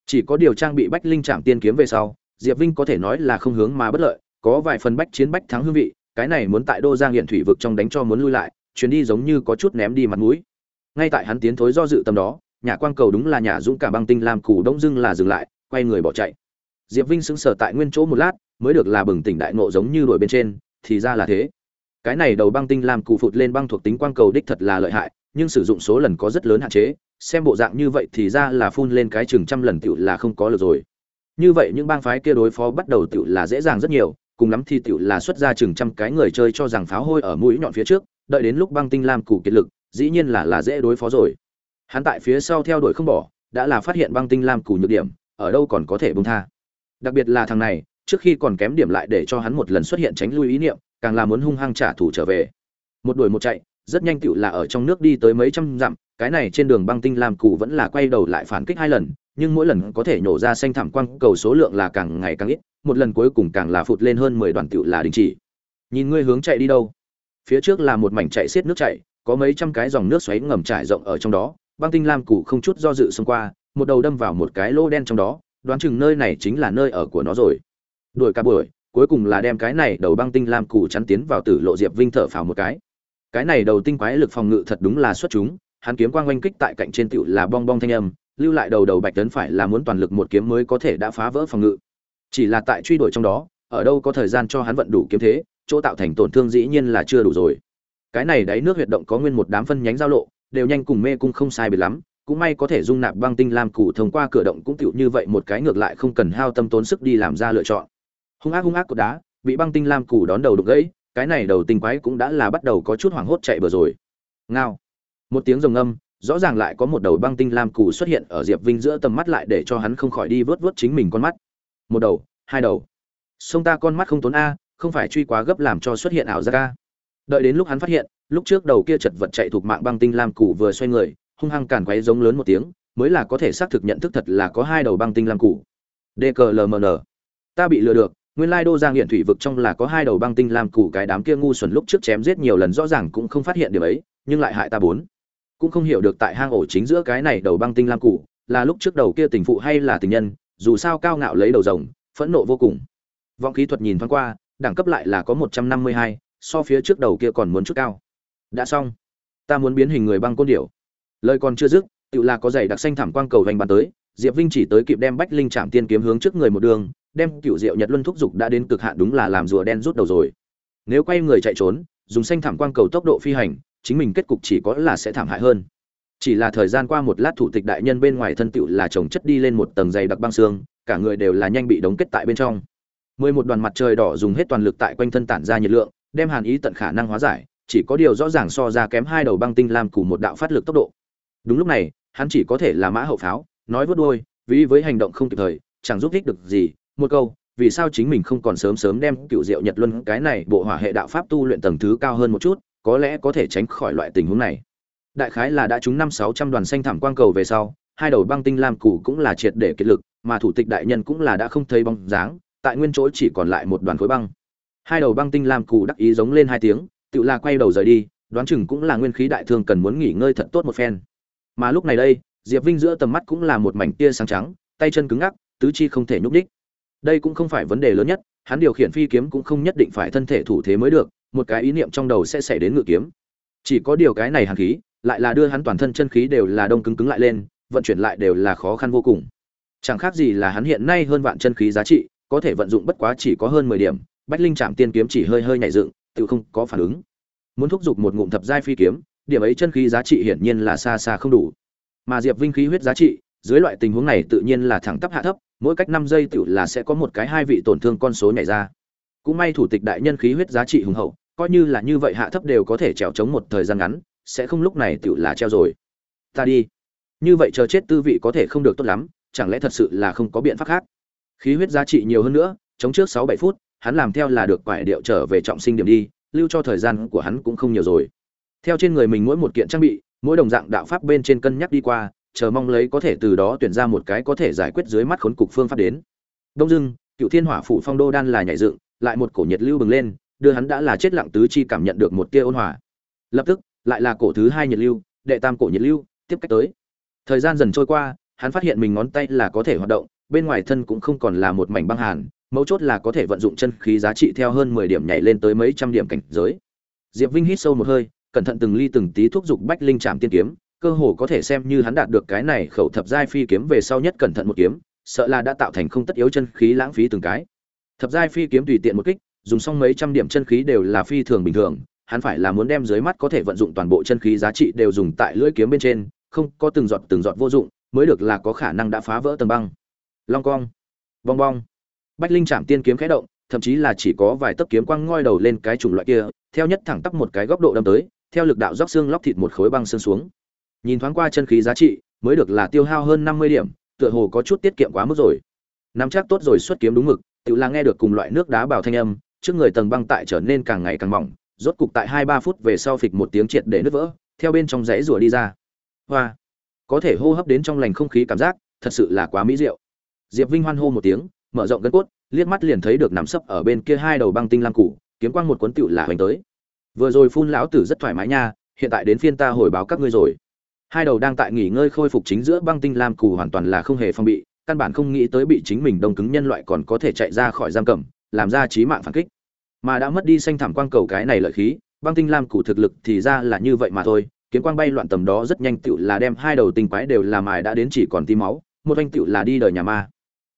chỉ có điều trang bị bách linh chạm tiên kiếm về sau, diệp vinh có thể nói là không hướng mà bất lợi, có vài phần bách chiến bách thắng hương vị, cái này muốn tại đô giang hiện thủy vực trong đánh cho muốn lui lại, chuyến đi giống như có chút ném đi mặt mũi. Ngay tại hắn tiến thối do dự tâm đó, nhà quang cầu đúng là nhà dũng cả băng tinh làm củ đông dưng là dừng lại, quay người bỏ chạy. Diệp vinh sững sờ tại nguyên chỗ một lát, mới được là bừng tỉnh đại ngộ giống như đuổi bên trên, thì ra là thế. Cái này đầu băng tinh làm cụ phụt lên băng thuộc tính quang cầu đích thật là lợi hại nhưng sử dụng số lần có rất lớn hạn chế, xem bộ dạng như vậy thì ra là phun lên cái chừng trăm lần tựu là không có được rồi. Như vậy những bang phái kia đối phó bắt đầu tựu là dễ dàng rất nhiều, cùng lắm thì tựu là xuất ra chừng trăm cái người chơi cho rằng pháo hôi ở mũi nhọn phía trước, đợi đến lúc băng tinh lam củ kiệt lực, dĩ nhiên là là dễ đối phó rồi. Hắn tại phía sau theo đuổi không bỏ, đã là phát hiện băng tinh lam củ nhược điểm, ở đâu còn có thể bông tha. Đặc biệt là thằng này, trước khi còn kém điểm lại để cho hắn một lần xuất hiện tránh lui ý niệm, càng là muốn hung hăng trả thù trở về. Một đuổi một chạy rất nhanh tựu là ở trong nước đi tới mấy trăm dặm, cái này trên đường băng tinh làm cụ vẫn là quay đầu lại phản kích hai lần, nhưng mỗi lần có thể nhổ ra xanh thảm quang, cầu số lượng là càng ngày càng ít, một lần cuối cùng càng là phụt lên hơn mười đoàn tựu là đình chỉ. Nhìn ngươi hướng chạy đi đâu? Phía trước là một mảnh chạy xiết nước chảy có mấy trăm cái dòng nước xoáy ngầm trải rộng ở trong đó, băng tinh lam cụ không chút do dự xông qua, một đầu đâm vào một cái lỗ đen trong đó, đoán chừng nơi này chính là nơi ở của nó rồi. Đuổi cả buổi, cuối cùng là đem cái này đầu băng tinh lam cụ chắn tiến vào tử lộ diệp vinh thở phào một cái cái này đầu tinh quái lực phòng ngự thật đúng là xuất chúng, hắn kiếm quang oanh kích tại cạnh trên tựu là bong bong thanh âm, lưu lại đầu đầu bạch tấn phải là muốn toàn lực một kiếm mới có thể đã phá vỡ phòng ngự. Chỉ là tại truy đuổi trong đó, ở đâu có thời gian cho hắn vận đủ kiếm thế, chỗ tạo thành tổn thương dĩ nhiên là chưa đủ rồi. Cái này đáy nước huyệt động có nguyên một đám phân nhánh giao lộ, đều nhanh cùng mê cung không sai biệt lắm, cũng may có thể dung nạp băng tinh lam cụ thông qua cửa động cũng tựu như vậy một cái ngược lại không cần hao tâm tốn sức đi làm ra lựa chọn. Hung ác hung ác cột đá, bị băng tinh lam cụ đón đầu đục gãy cái này đầu tinh quái cũng đã là bắt đầu có chút hoảng hốt chạy bừa rồi. Ngao. Một tiếng rồng âm rõ ràng lại có một đầu băng tinh lam cụ xuất hiện ở diệp vinh giữa tầm mắt lại để cho hắn không khỏi đi vớt vớt chính mình con mắt. Một đầu, hai đầu. Sông ta con mắt không tốn a, không phải truy quá gấp làm cho xuất hiện ảo giác a. Đợi đến lúc hắn phát hiện, lúc trước đầu kia chật vật chạy thuộc mạng băng tinh lam cụ vừa xoay người, hung hăng càn quấy giống lớn một tiếng, mới là có thể xác thực nhận thức thật là có hai đầu băng tinh lam cụ dklmn ta bị lừa được nguyên lai đô giang hiện thủy vực trong là có hai đầu băng tinh lam cụ cái đám kia ngu xuẩn lúc trước chém giết nhiều lần, rõ ràng cũng không phát hiện điều ấy, nhưng lại hại ta bốn. Cũng không hiểu được tại hang ổ chính giữa cái này đầu băng tinh lam cụ là lúc trước đầu kia tình phụ hay là tình nhân, dù sao cao ngạo lấy đầu rồng, phẫn nộ vô cùng. Vọng khí thuật nhìn thoáng qua, đẳng cấp lại là có một trăm năm mươi hai, so phía trước đầu kia còn muốn chút cao. Đã xong. Ta muốn biến hình người băng côn điểu. Lời còn chưa dứt tự là có giày đặc xanh thảm quang cầu vành bàn tới, diệp vinh chỉ tới kịp đem bách linh chạm tiên kiếm hướng trước người một đường đem cựu diệu nhật luân thúc dục đã đến cực hạn đúng là làm rùa đen rút đầu rồi. Nếu quay người chạy trốn, dùng xanh thảm quang cầu tốc độ phi hành, chính mình kết cục chỉ có là sẽ thảm hại hơn. Chỉ là thời gian qua một lát thủ tịch đại nhân bên ngoài thân tựu là chồng chất đi lên một tầng dày đặc băng xương, cả người đều là nhanh bị đóng kết tại bên trong. Mười một đoàn mặt trời đỏ dùng hết toàn lực tại quanh thân tản ra nhiệt lượng, đem hàn ý tận khả năng hóa giải, chỉ có điều rõ ràng so ra kém hai đầu băng tinh làm cùng một đạo phát lực tốc độ. Đúng lúc này, hắn chỉ có thể là mã hậu pháo, nói vớt đôi vì với hành động không kịp thời, chẳng giúp ích được gì một câu, vì sao chính mình không còn sớm sớm đem cựu diệu nhật luân cái này bộ hỏa hệ đạo pháp tu luyện tầng thứ cao hơn một chút, có lẽ có thể tránh khỏi loại tình huống này. Đại khái là đã trúng năm sáu trăm đoàn xanh thảm quang cầu về sau, hai đầu băng tinh lam cụ cũng là triệt để kết lực, mà thủ tịch đại nhân cũng là đã không thấy bóng dáng, tại nguyên chỗ chỉ còn lại một đoàn khối băng. Hai đầu băng tinh lam cụ đắc ý giống lên hai tiếng, tự là quay đầu rời đi, đoán chừng cũng là nguyên khí đại thương cần muốn nghỉ ngơi thật tốt một phen. Mà lúc này đây, diệp vinh giữa tầm mắt cũng là một mảnh tia sáng trắng, tay chân cứng ngắc, tứ chi không thể nhúc đích đây cũng không phải vấn đề lớn nhất, hắn điều khiển phi kiếm cũng không nhất định phải thân thể thủ thế mới được, một cái ý niệm trong đầu sẽ xảy đến ngự kiếm. Chỉ có điều cái này hàn khí, lại là đưa hắn toàn thân chân khí đều là đông cứng cứng lại lên, vận chuyển lại đều là khó khăn vô cùng. Chẳng khác gì là hắn hiện nay hơn vạn chân khí giá trị, có thể vận dụng bất quá chỉ có hơn mười điểm, bách linh chạm tiên kiếm chỉ hơi hơi nhảy dựng, tự không có phản ứng. Muốn thúc giục một ngụm thập giai phi kiếm, điểm ấy chân khí giá trị hiển nhiên là xa xa không đủ. Mà diệp vinh khí huyết giá trị, dưới loại tình huống này tự nhiên là thẳng tắp hạ thấp mỗi cách năm giây tiểu là sẽ có một cái hai vị tổn thương con số nhảy ra. Cũng may thủ tịch đại nhân khí huyết giá trị hùng hậu, coi như là như vậy hạ thấp đều có thể trèo chống một thời gian ngắn, sẽ không lúc này tiểu là treo rồi. Ta đi. Như vậy chờ chết tư vị có thể không được tốt lắm, chẳng lẽ thật sự là không có biện pháp khác? Khí huyết giá trị nhiều hơn nữa, chống trước sáu bảy phút, hắn làm theo là được quải điệu trở về trọng sinh điểm đi, lưu cho thời gian của hắn cũng không nhiều rồi. Theo trên người mình mỗi một kiện trang bị, mỗi đồng dạng đạo pháp bên trên cân nhắc đi qua chờ mong lấy có thể từ đó tuyển ra một cái có thể giải quyết dưới mắt khốn cục phương pháp đến. Đông dưng cựu thiên hỏa phủ phong đô đan là nhảy dựng, lại một cổ nhiệt lưu bừng lên, đưa hắn đã là chết lặng tứ chi cảm nhận được một tia ôn hòa. Lập tức, lại là cổ thứ hai nhiệt lưu, đệ tam cổ nhiệt lưu, tiếp cách tới. Thời gian dần trôi qua, hắn phát hiện mình ngón tay là có thể hoạt động, bên ngoài thân cũng không còn là một mảnh băng hàn, mấu chốt là có thể vận dụng chân khí giá trị theo hơn mười điểm nhảy lên tới mấy trăm điểm cảnh giới. Diệp vinh hít sâu một hơi, cẩn thận từng ly từng tí thúc giục bách linh trạm tiên kiếm cơ hồ có thể xem như hắn đạt được cái này khẩu thập giai phi kiếm về sau nhất cẩn thận một kiếm, sợ là đã tạo thành không tất yếu chân khí lãng phí từng cái. Thập giai phi kiếm tùy tiện một kích, dùng xong mấy trăm điểm chân khí đều là phi thường bình thường, hắn phải là muốn đem dưới mắt có thể vận dụng toàn bộ chân khí giá trị đều dùng tại lưỡi kiếm bên trên, không, có từng giọt từng giọt vô dụng, mới được là có khả năng đã phá vỡ tầng băng. Long cong, bong bong. Bách linh chạm tiên kiếm khẽ động, thậm chí là chỉ có vài tấc kiếm quang ngoi đầu lên cái chủng loại kia, theo nhất thẳng tắp một cái góc độ đâm tới, theo lực đạo róc xương lóc thịt một khối băng xương xuống nhìn thoáng qua chân khí giá trị mới được là tiêu hao hơn năm mươi điểm tựa hồ có chút tiết kiệm quá mức rồi. Nắm chắc tốt rồi xuất kiếm đúng mực tự là nghe được cùng loại nước đá bào thanh âm trước người tầng băng tại trở nên càng ngày càng mỏng rốt cục tại hai ba phút về sau phịch một tiếng triệt để nứt vỡ theo bên trong rẽ rủa đi ra. Hoa! Có thể hô hấp đến trong lành không khí cảm giác thật sự là quá mỹ diệu. Diệp vinh hoan hô một tiếng mở rộng gân cốt liếc mắt liền thấy được nằm sấp ở bên kia hai đầu băng tinh lam củ, kiếm quang một cuốn tựu là hoành tới. Vừa rồi phun lão tử rất thoải mái nha hiện tại đến phiên ta hồi báo các ngươi rồi hai đầu đang tại nghỉ ngơi khôi phục chính giữa băng tinh lam cù hoàn toàn là không hề phong bị, căn bản không nghĩ tới bị chính mình đông cứng nhân loại còn có thể chạy ra khỏi giam cầm, làm ra trí mạng phản kích. Mà đã mất đi xanh thảm quang cầu cái này lợi khí, băng tinh lam cù thực lực thì ra là như vậy mà thôi. Kiếm quang bay loạn tầm đó rất nhanh tựu là đem hai đầu tinh quái đều làm mài đã đến chỉ còn tí máu, một anh tựu là đi đời nhà ma.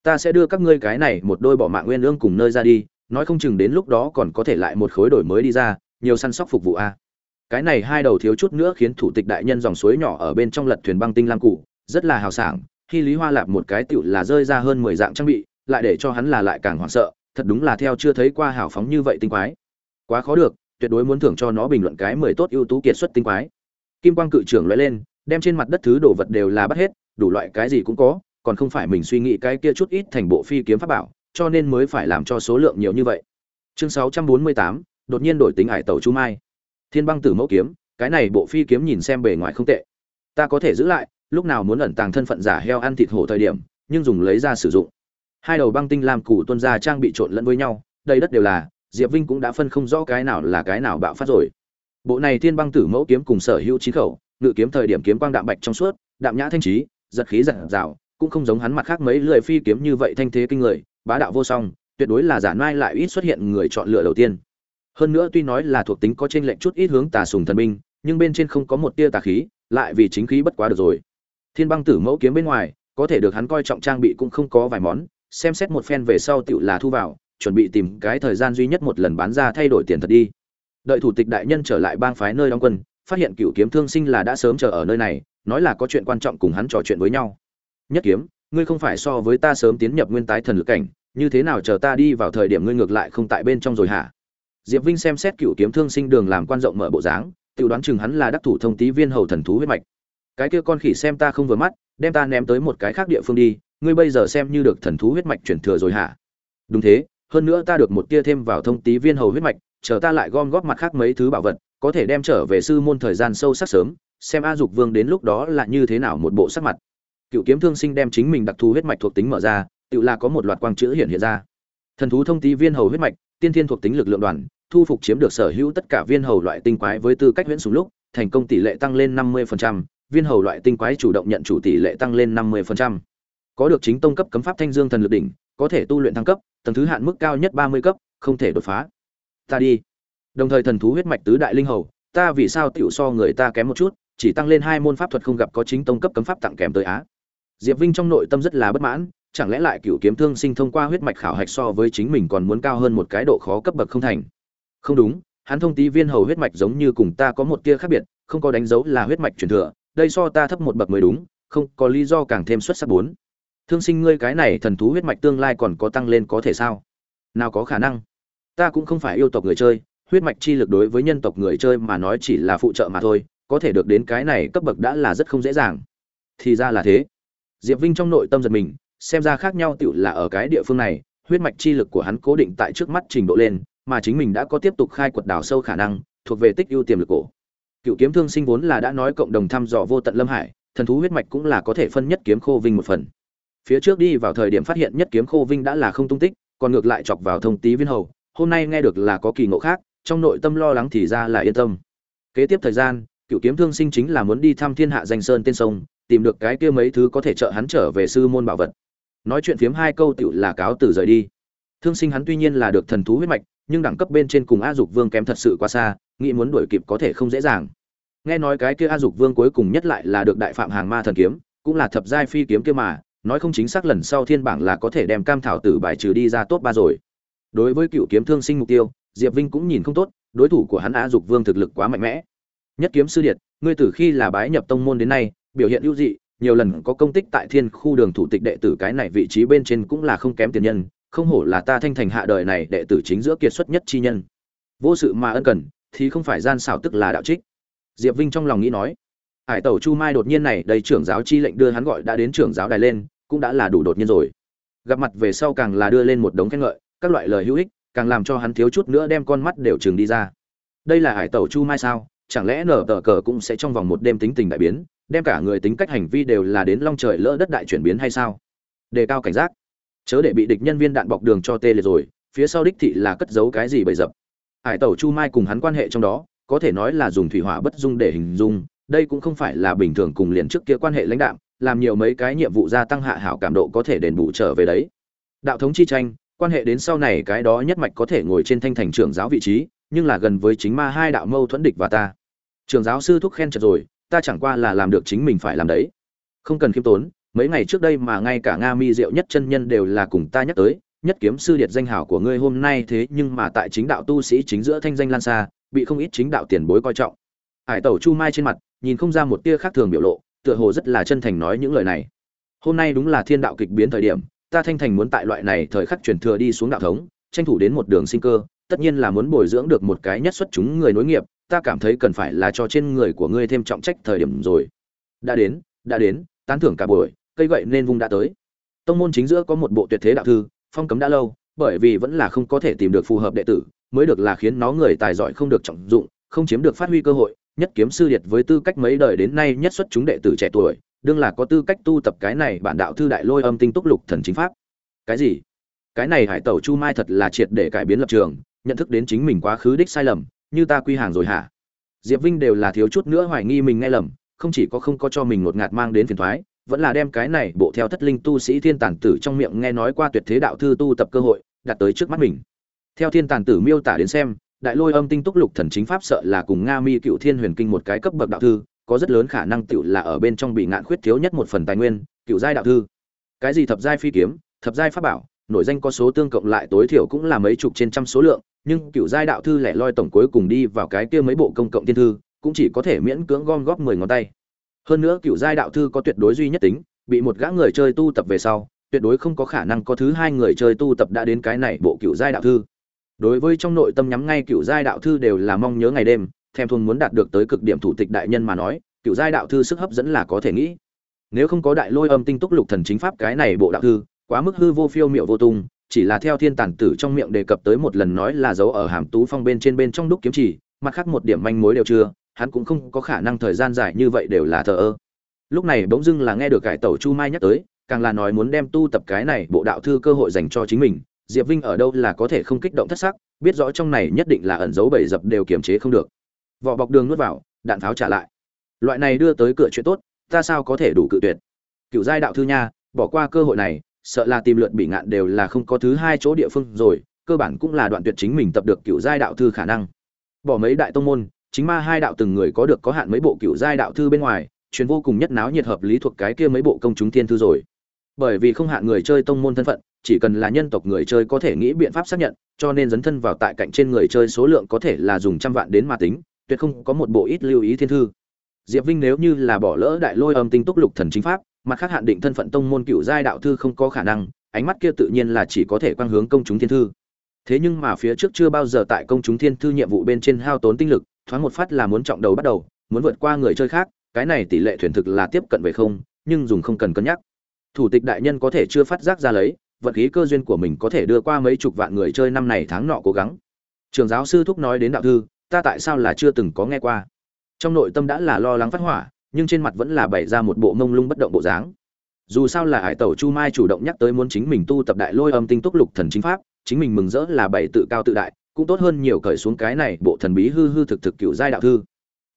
Ta sẽ đưa các ngươi cái này một đôi bỏ mạng nguyên ương cùng nơi ra đi, nói không chừng đến lúc đó còn có thể lại một khối đổi mới đi ra, nhiều săn sóc phục vụ a cái này hai đầu thiếu chút nữa khiến thủ tịch đại nhân dòng suối nhỏ ở bên trong lật thuyền băng tinh lam cụ rất là hào sảng, khi lý hoa lạp một cái tựu là rơi ra hơn mười dạng trang bị, lại để cho hắn là lại càng hoảng sợ, thật đúng là theo chưa thấy qua hào phóng như vậy tinh quái. Quá khó được, tuyệt đối muốn thưởng cho nó bình luận cái mười tốt ưu tú kiệt xuất tinh quái. Kim quang cự trưởng lóe lên, đem trên mặt đất thứ đồ vật đều là bắt hết, đủ loại cái gì cũng có, còn không phải mình suy nghĩ cái kia chút ít thành bộ phi kiếm pháp bảo, cho nên mới phải làm cho số lượng nhiều như vậy. Chương sáu trăm bốn mươi tám, đột nhiên đổi tính ải tàu chu mai thiên băng tử mẫu kiếm, cái này bộ phi kiếm nhìn xem bề ngoài không tệ. Ta có thể giữ lại, lúc nào muốn ẩn tàng thân phận giả heo ăn thịt hổ thời điểm, nhưng dùng lấy ra sử dụng. Hai đầu băng tinh làm củ tuân ra trang bị trộn lẫn với nhau đây đất đều là, diệp vinh cũng đã phân không rõ cái nào là cái nào bạo phát rồi. Bộ này thiên băng tử mẫu kiếm cùng sở hữu chín khẩu, ngự kiếm thời điểm kiếm quang đạm bạch trong suốt, đạm nhã thanh trí, giật khí giật rào, cũng không giống hắn mặt khác mấy lười phi kiếm như vậy thanh thế kinh người, bá đạo vô song, tuyệt đối là giả mai lại ít xuất hiện người chọn lựa đầu tiên hơn nữa tuy nói là thuộc tính có trên lệnh chút ít hướng tà sùng thần binh, nhưng bên trên không có một tia tà khí, lại vì chính khí bất quá được rồi. Thiên băng tử mẫu kiếm bên ngoài, có thể được hắn coi trọng trang bị cũng không có vài món, xem xét một phen về sau tựu là thu vào, chuẩn bị tìm cái thời gian duy nhất một lần bán ra thay đổi tiền thật đi. Đợi thủ tịch đại nhân trở lại bang phái nơi đóng quân, phát hiện cựu kiếm thương sinh là đã sớm chờ ở nơi này, nói là có chuyện quan trọng cùng hắn trò chuyện với nhau. Nhất kiếm, ngươi không phải so với ta sớm tiến nhập nguyên tái thần lực cảnh, như thế nào chờ ta đi vào thời điểm ngươi ngược lại không tại bên trong rồi hả? Diệp vinh xem xét cựu kiếm thương sinh đường làm quan rộng mở bộ dáng tự đoán chừng hắn là đắc thủ thông tí viên hầu thần thú huyết mạch. Cái kia con khỉ xem ta không vừa mắt, đem ta ném tới một cái khác địa phương đi, ngươi bây giờ xem như được thần thú huyết mạch chuyển thừa rồi hả? Đúng thế, hơn nữa ta được một tia thêm vào thông tí viên hầu huyết mạch, chờ ta lại gom góp mặt khác mấy thứ bảo vật, có thể đem trở về sư môn thời gian sâu sắc sớm, xem a dục vương đến lúc đó là như thế nào một bộ sắc mặt. Cựu kiếm thương sinh đem chính mình đặc thù huyết mạch thuộc tính mở ra, tự là có một loạt quang chữ hiện hiện ra. Thần thú thông tí viên hầu huyết mạch, tiên thiên thuộc tính lực lượng đoàn thu phục chiếm được sở hữu tất cả viên hầu loại tinh quái với tư cách huyễn sùng lúc thành công tỷ lệ tăng lên 50%, viên hầu loại tinh quái chủ động nhận chủ tỷ lệ tăng lên 50%. có được chính tông cấp cấm pháp thanh dương thần lực đỉnh có thể tu luyện thăng cấp tầng thứ hạn mức cao nhất 30 cấp không thể đột phá. Ta đi. Đồng thời thần thú huyết mạch tứ đại linh hầu ta vì sao tiểu so người ta kém một chút chỉ tăng lên hai môn pháp thuật không gặp có chính tông cấp cấm pháp tặng kèm tới á. Diệp vinh trong nội tâm rất là bất mãn chẳng lẽ lại cựu kiếm thương sinh thông qua huyết mạch khảo hạch so với chính mình còn muốn cao hơn một cái độ khó cấp bậc không thành? Không đúng, hắn thông tí viên hầu huyết mạch giống như cùng ta có một tia khác biệt, không có đánh dấu là huyết mạch truyền thừa, đây so ta thấp một bậc mới đúng, không có lý do càng thêm xuất sắc bốn. Thương sinh ngươi cái này thần thú huyết mạch tương lai còn có tăng lên có thể sao? Nào có khả năng. Ta cũng không phải yêu tộc người chơi, huyết mạch chi lực đối với nhân tộc người chơi mà nói chỉ là phụ trợ mà thôi, có thể được đến cái này cấp bậc đã là rất không dễ dàng. Thì ra là thế. Diệp vinh trong nội tâm giật mình, xem ra khác nhau tựu là ở cái địa phương này, huyết mạch chi lực của hắn cố định tại trước mắt trình độ lên mà chính mình đã có tiếp tục khai quật đào sâu khả năng, thuộc về tích ưu tiềm lực cổ. Cựu kiếm thương sinh vốn là đã nói cộng đồng thăm dò vô tận lâm hải, thần thú huyết mạch cũng là có thể phân nhất kiếm khô vinh một phần. Phía trước đi vào thời điểm phát hiện nhất kiếm khô vinh đã là không tung tích, còn ngược lại chọc vào thông tí viên hầu, hôm nay nghe được là có kỳ ngộ khác, trong nội tâm lo lắng thì ra là yên tâm. Kế tiếp thời gian, cựu kiếm thương sinh chính là muốn đi thăm thiên hạ danh sơn tên sông, tìm được cái kia mấy thứ có thể trợ hắn trở về sư môn bảo vật. Nói chuyện phiếm hai câu tiểu là cáo từ rời đi. Thương sinh hắn tuy nhiên là được thần thú huyết mạch nhưng đẳng cấp bên trên cùng a dục vương kém thật sự quá xa, nghĩ muốn đuổi kịp có thể không dễ dàng. Nghe nói cái kia a dục vương cuối cùng nhất lại là được đại phạm hàng ma thần kiếm, cũng là thập giai phi kiếm kia mà, nói không chính xác lần sau thiên bảng là có thể đem cam thảo tử bài trừ đi ra top ba rồi. Đối với cựu kiếm thương sinh mục tiêu, diệp vinh cũng nhìn không tốt, đối thủ của hắn a dục vương thực lực quá mạnh mẽ. Nhất kiếm sư điệt, ngươi từ khi là bái nhập tông môn đến nay, biểu hiện ưu dị, nhiều lần có công tích tại thiên khu đường thủ tịch đệ tử cái này vị trí bên trên cũng là không kém tiền nhân không hổ là ta thanh thành hạ đời này đệ tử chính giữa kiệt xuất nhất chi nhân. Vô sự mà ân cần, thì không phải gian xảo tức là đạo trích. Diệp vinh trong lòng nghĩ nói, hải tẩu chu mai đột nhiên này đầy trưởng giáo chi lệnh đưa hắn gọi đã đến trưởng giáo đài lên, cũng đã là đủ đột nhiên rồi. Gặp mặt về sau càng là đưa lên một đống khen ngợi, các loại lời hữu ích, càng làm cho hắn thiếu chút nữa đem con mắt đều trường đi ra. Đây là hải tẩu chu mai sao? Chẳng lẽ nở tờ cờ cũng sẽ trong vòng một đêm tính tình đại biến, đem cả người tính cách hành vi đều là đến long trời lỡ đất đại chuyển biến hay sao? Đề cao cảnh giác chớ để bị địch nhân viên đạn bọc đường cho tê liệt rồi, phía sau đích thị là cất giấu cái gì bầy dập. Hải tẩu chu mai cùng hắn quan hệ trong đó, có thể nói là dùng thủy hỏa bất dung để hình dung, đây cũng không phải là bình thường cùng liền trước kia quan hệ lãnh đạo làm nhiều mấy cái nhiệm vụ gia tăng hạ hảo cảm độ có thể đền bù trở về đấy. Đạo thống chi tranh, quan hệ đến sau này cái đó nhất mạch có thể ngồi trên thanh thành trưởng giáo vị trí, nhưng là gần với chính ma hai đạo mâu thuẫn địch và ta. Trường giáo sư thúc khen chật rồi, ta chẳng qua là làm được chính mình phải làm đấy. Không cần khiêm tốn mấy ngày trước đây mà ngay cả nga mi diệu nhất chân nhân đều là cùng ta nhắc tới, nhất kiếm sư điệt danh hảo của ngươi hôm nay thế nhưng mà tại chính đạo tu sĩ chính giữa thanh danh lan xa, bị không ít chính đạo tiền bối coi trọng. Hải tẩu chu mai trên mặt, nhìn không ra một tia khác thường biểu lộ, tựa hồ rất là chân thành nói những lời này. Hôm nay đúng là thiên đạo kịch biến thời điểm, ta thanh thành muốn tại loại này thời khắc truyền thừa đi xuống đạo thống, tranh thủ đến một đường sinh cơ, tất nhiên là muốn bồi dưỡng được một cái nhất xuất chúng người nối nghiệp, ta cảm thấy cần phải là cho trên người của ngươi thêm trọng trách thời điểm rồi. Đã đến đã đến, tán thưởng cả buổi cây gậy nên vung đã tới. Tông môn chính giữa có một bộ tuyệt thế đạo thư, phong cấm đã lâu, bởi vì vẫn là không có thể tìm được phù hợp đệ tử, mới được là khiến nó người tài giỏi không được trọng dụng, không chiếm được phát huy cơ hội, nhất kiếm sư điệt với tư cách mấy đời đến nay nhất xuất chúng đệ tử trẻ tuổi, đương là có tư cách tu tập cái này bản đạo thư đại lôi âm tinh túc lục thần chính pháp. Cái gì? Cái này hải tẩu chu mai thật là triệt để cải biến lập trường, nhận thức đến chính mình quá khứ đích sai lầm, như ta quy hàng rồi hả? Diệp vinh đều là thiếu chút nữa hoài nghi mình nghe lầm, không chỉ có không có cho mình ngột ngạt mang đến phiền thoái vẫn là đem cái này bộ theo thất linh tu sĩ thiên tản tử trong miệng nghe nói qua tuyệt thế đạo thư tu tập cơ hội, đặt tới trước mắt mình. Theo thiên tản tử miêu tả đến xem, đại lôi âm tinh túc lục thần chính pháp sợ là cùng nga mi cựu thiên huyền kinh một cái cấp bậc đạo thư, có rất lớn khả năng tựu là ở bên trong bị ngạn khuyết thiếu nhất một phần tài nguyên, cựu giai đạo thư. Cái gì thập giai phi kiếm, thập giai pháp bảo nội danh có số tương cộng lại tối thiểu cũng là mấy chục trên trăm số lượng, nhưng cựu giai đạo thư lẻ loi tổng cuối cùng đi vào cái kia mấy bộ công cộng tiên thư, cũng chỉ có thể miễn cưỡng gom góp mười ngón tay hơn nữa cựu giai đạo thư có tuyệt đối duy nhất tính, bị một gã người chơi tu tập về sau, tuyệt đối không có khả năng có thứ hai người chơi tu tập đã đến cái này bộ cựu giai đạo thư. Đối với trong nội tâm nhắm ngay cựu giai đạo thư đều là mong nhớ ngày đêm, thèm thuồng muốn đạt được tới cực điểm thủ tịch đại nhân mà nói, cựu giai đạo thư sức hấp dẫn là có thể nghĩ. Nếu không có đại lôi âm tinh túc lục thần chính pháp cái này bộ đạo thư, quá mức hư vô phiêu miệu vô tung, chỉ là theo thiên tản tử trong miệng đề cập tới một lần nói là giấu ở hàm tú phong bên trên bên trong đúc kiếm chỉ mặt khác một điểm manh mối đều chưa hắn cũng không có khả năng thời gian dài như vậy đều là thờ ơ. Lúc này bỗng dưng là nghe được cải tẩu chu mai nhắc tới, càng là nói muốn đem tu tập cái này bộ đạo thư cơ hội dành cho chính mình. Diệp vinh ở đâu là có thể không kích động thất sắc, biết rõ trong này nhất định là ẩn dấu bảy dập đều kiềm chế không được. Vỏ bọc đường nuốt vào, đạn pháo trả lại. Loại này đưa tới cửa chuyện tốt, ta sao có thể đủ cự tuyệt? Cựu giai đạo thư nha, bỏ qua cơ hội này, sợ là tìm lượt bị ngạn đều là không có thứ hai chỗ địa phương rồi, cơ bản cũng là đoạn tuyệt chính mình tập được cựu giai đạo thư khả năng. Bỏ mấy đại tông môn chính ma hai đạo từng người có được có hạn mấy bộ cựu giai đạo thư bên ngoài, truyền vô cùng nhất náo nhiệt hợp lý thuộc cái kia mấy bộ công chúng thiên thư rồi. Bởi vì không hạn người chơi tông môn thân phận, chỉ cần là nhân tộc người chơi có thể nghĩ biện pháp xác nhận, cho nên dấn thân vào tại cạnh trên người chơi số lượng có thể là dùng trăm vạn đến mà tính, tuyệt không có một bộ ít lưu ý thiên thư. Diệp vinh nếu như là bỏ lỡ đại lôi âm tinh túc lục thần chính pháp, mặt khác hạn định thân phận tông môn cựu giai đạo thư không có khả năng, ánh mắt kia tự nhiên là chỉ có thể quan hướng công chúng thiên thư. Thế nhưng mà phía trước chưa bao giờ tại công chúng thiên thư nhiệm vụ bên trên hao tốn tinh lực thoáng một phát là muốn trọng đầu bắt đầu, muốn vượt qua người chơi khác, cái này tỷ lệ thuyền thực là tiếp cận về không, nhưng dùng không cần cân nhắc. Thủ tịch đại nhân có thể chưa phát giác ra lấy vận khí cơ duyên của mình có thể đưa qua mấy chục vạn người chơi năm này tháng nọ cố gắng. Trường giáo sư thúc nói đến đạo thư, ta tại sao là chưa từng có nghe qua? Trong nội tâm đã là lo lắng phát hỏa, nhưng trên mặt vẫn là bày ra một bộ mông lung bất động bộ dáng. Dù sao là hải tẩu chu mai chủ động nhắc tới muốn chính mình tu tập đại lôi âm tinh túc lục thần chính pháp, chính mình mừng rỡ là bày tự cao tự đại cũng tốt hơn nhiều cởi xuống cái này bộ thần bí hư hư thực thực cựu giai đạo thư.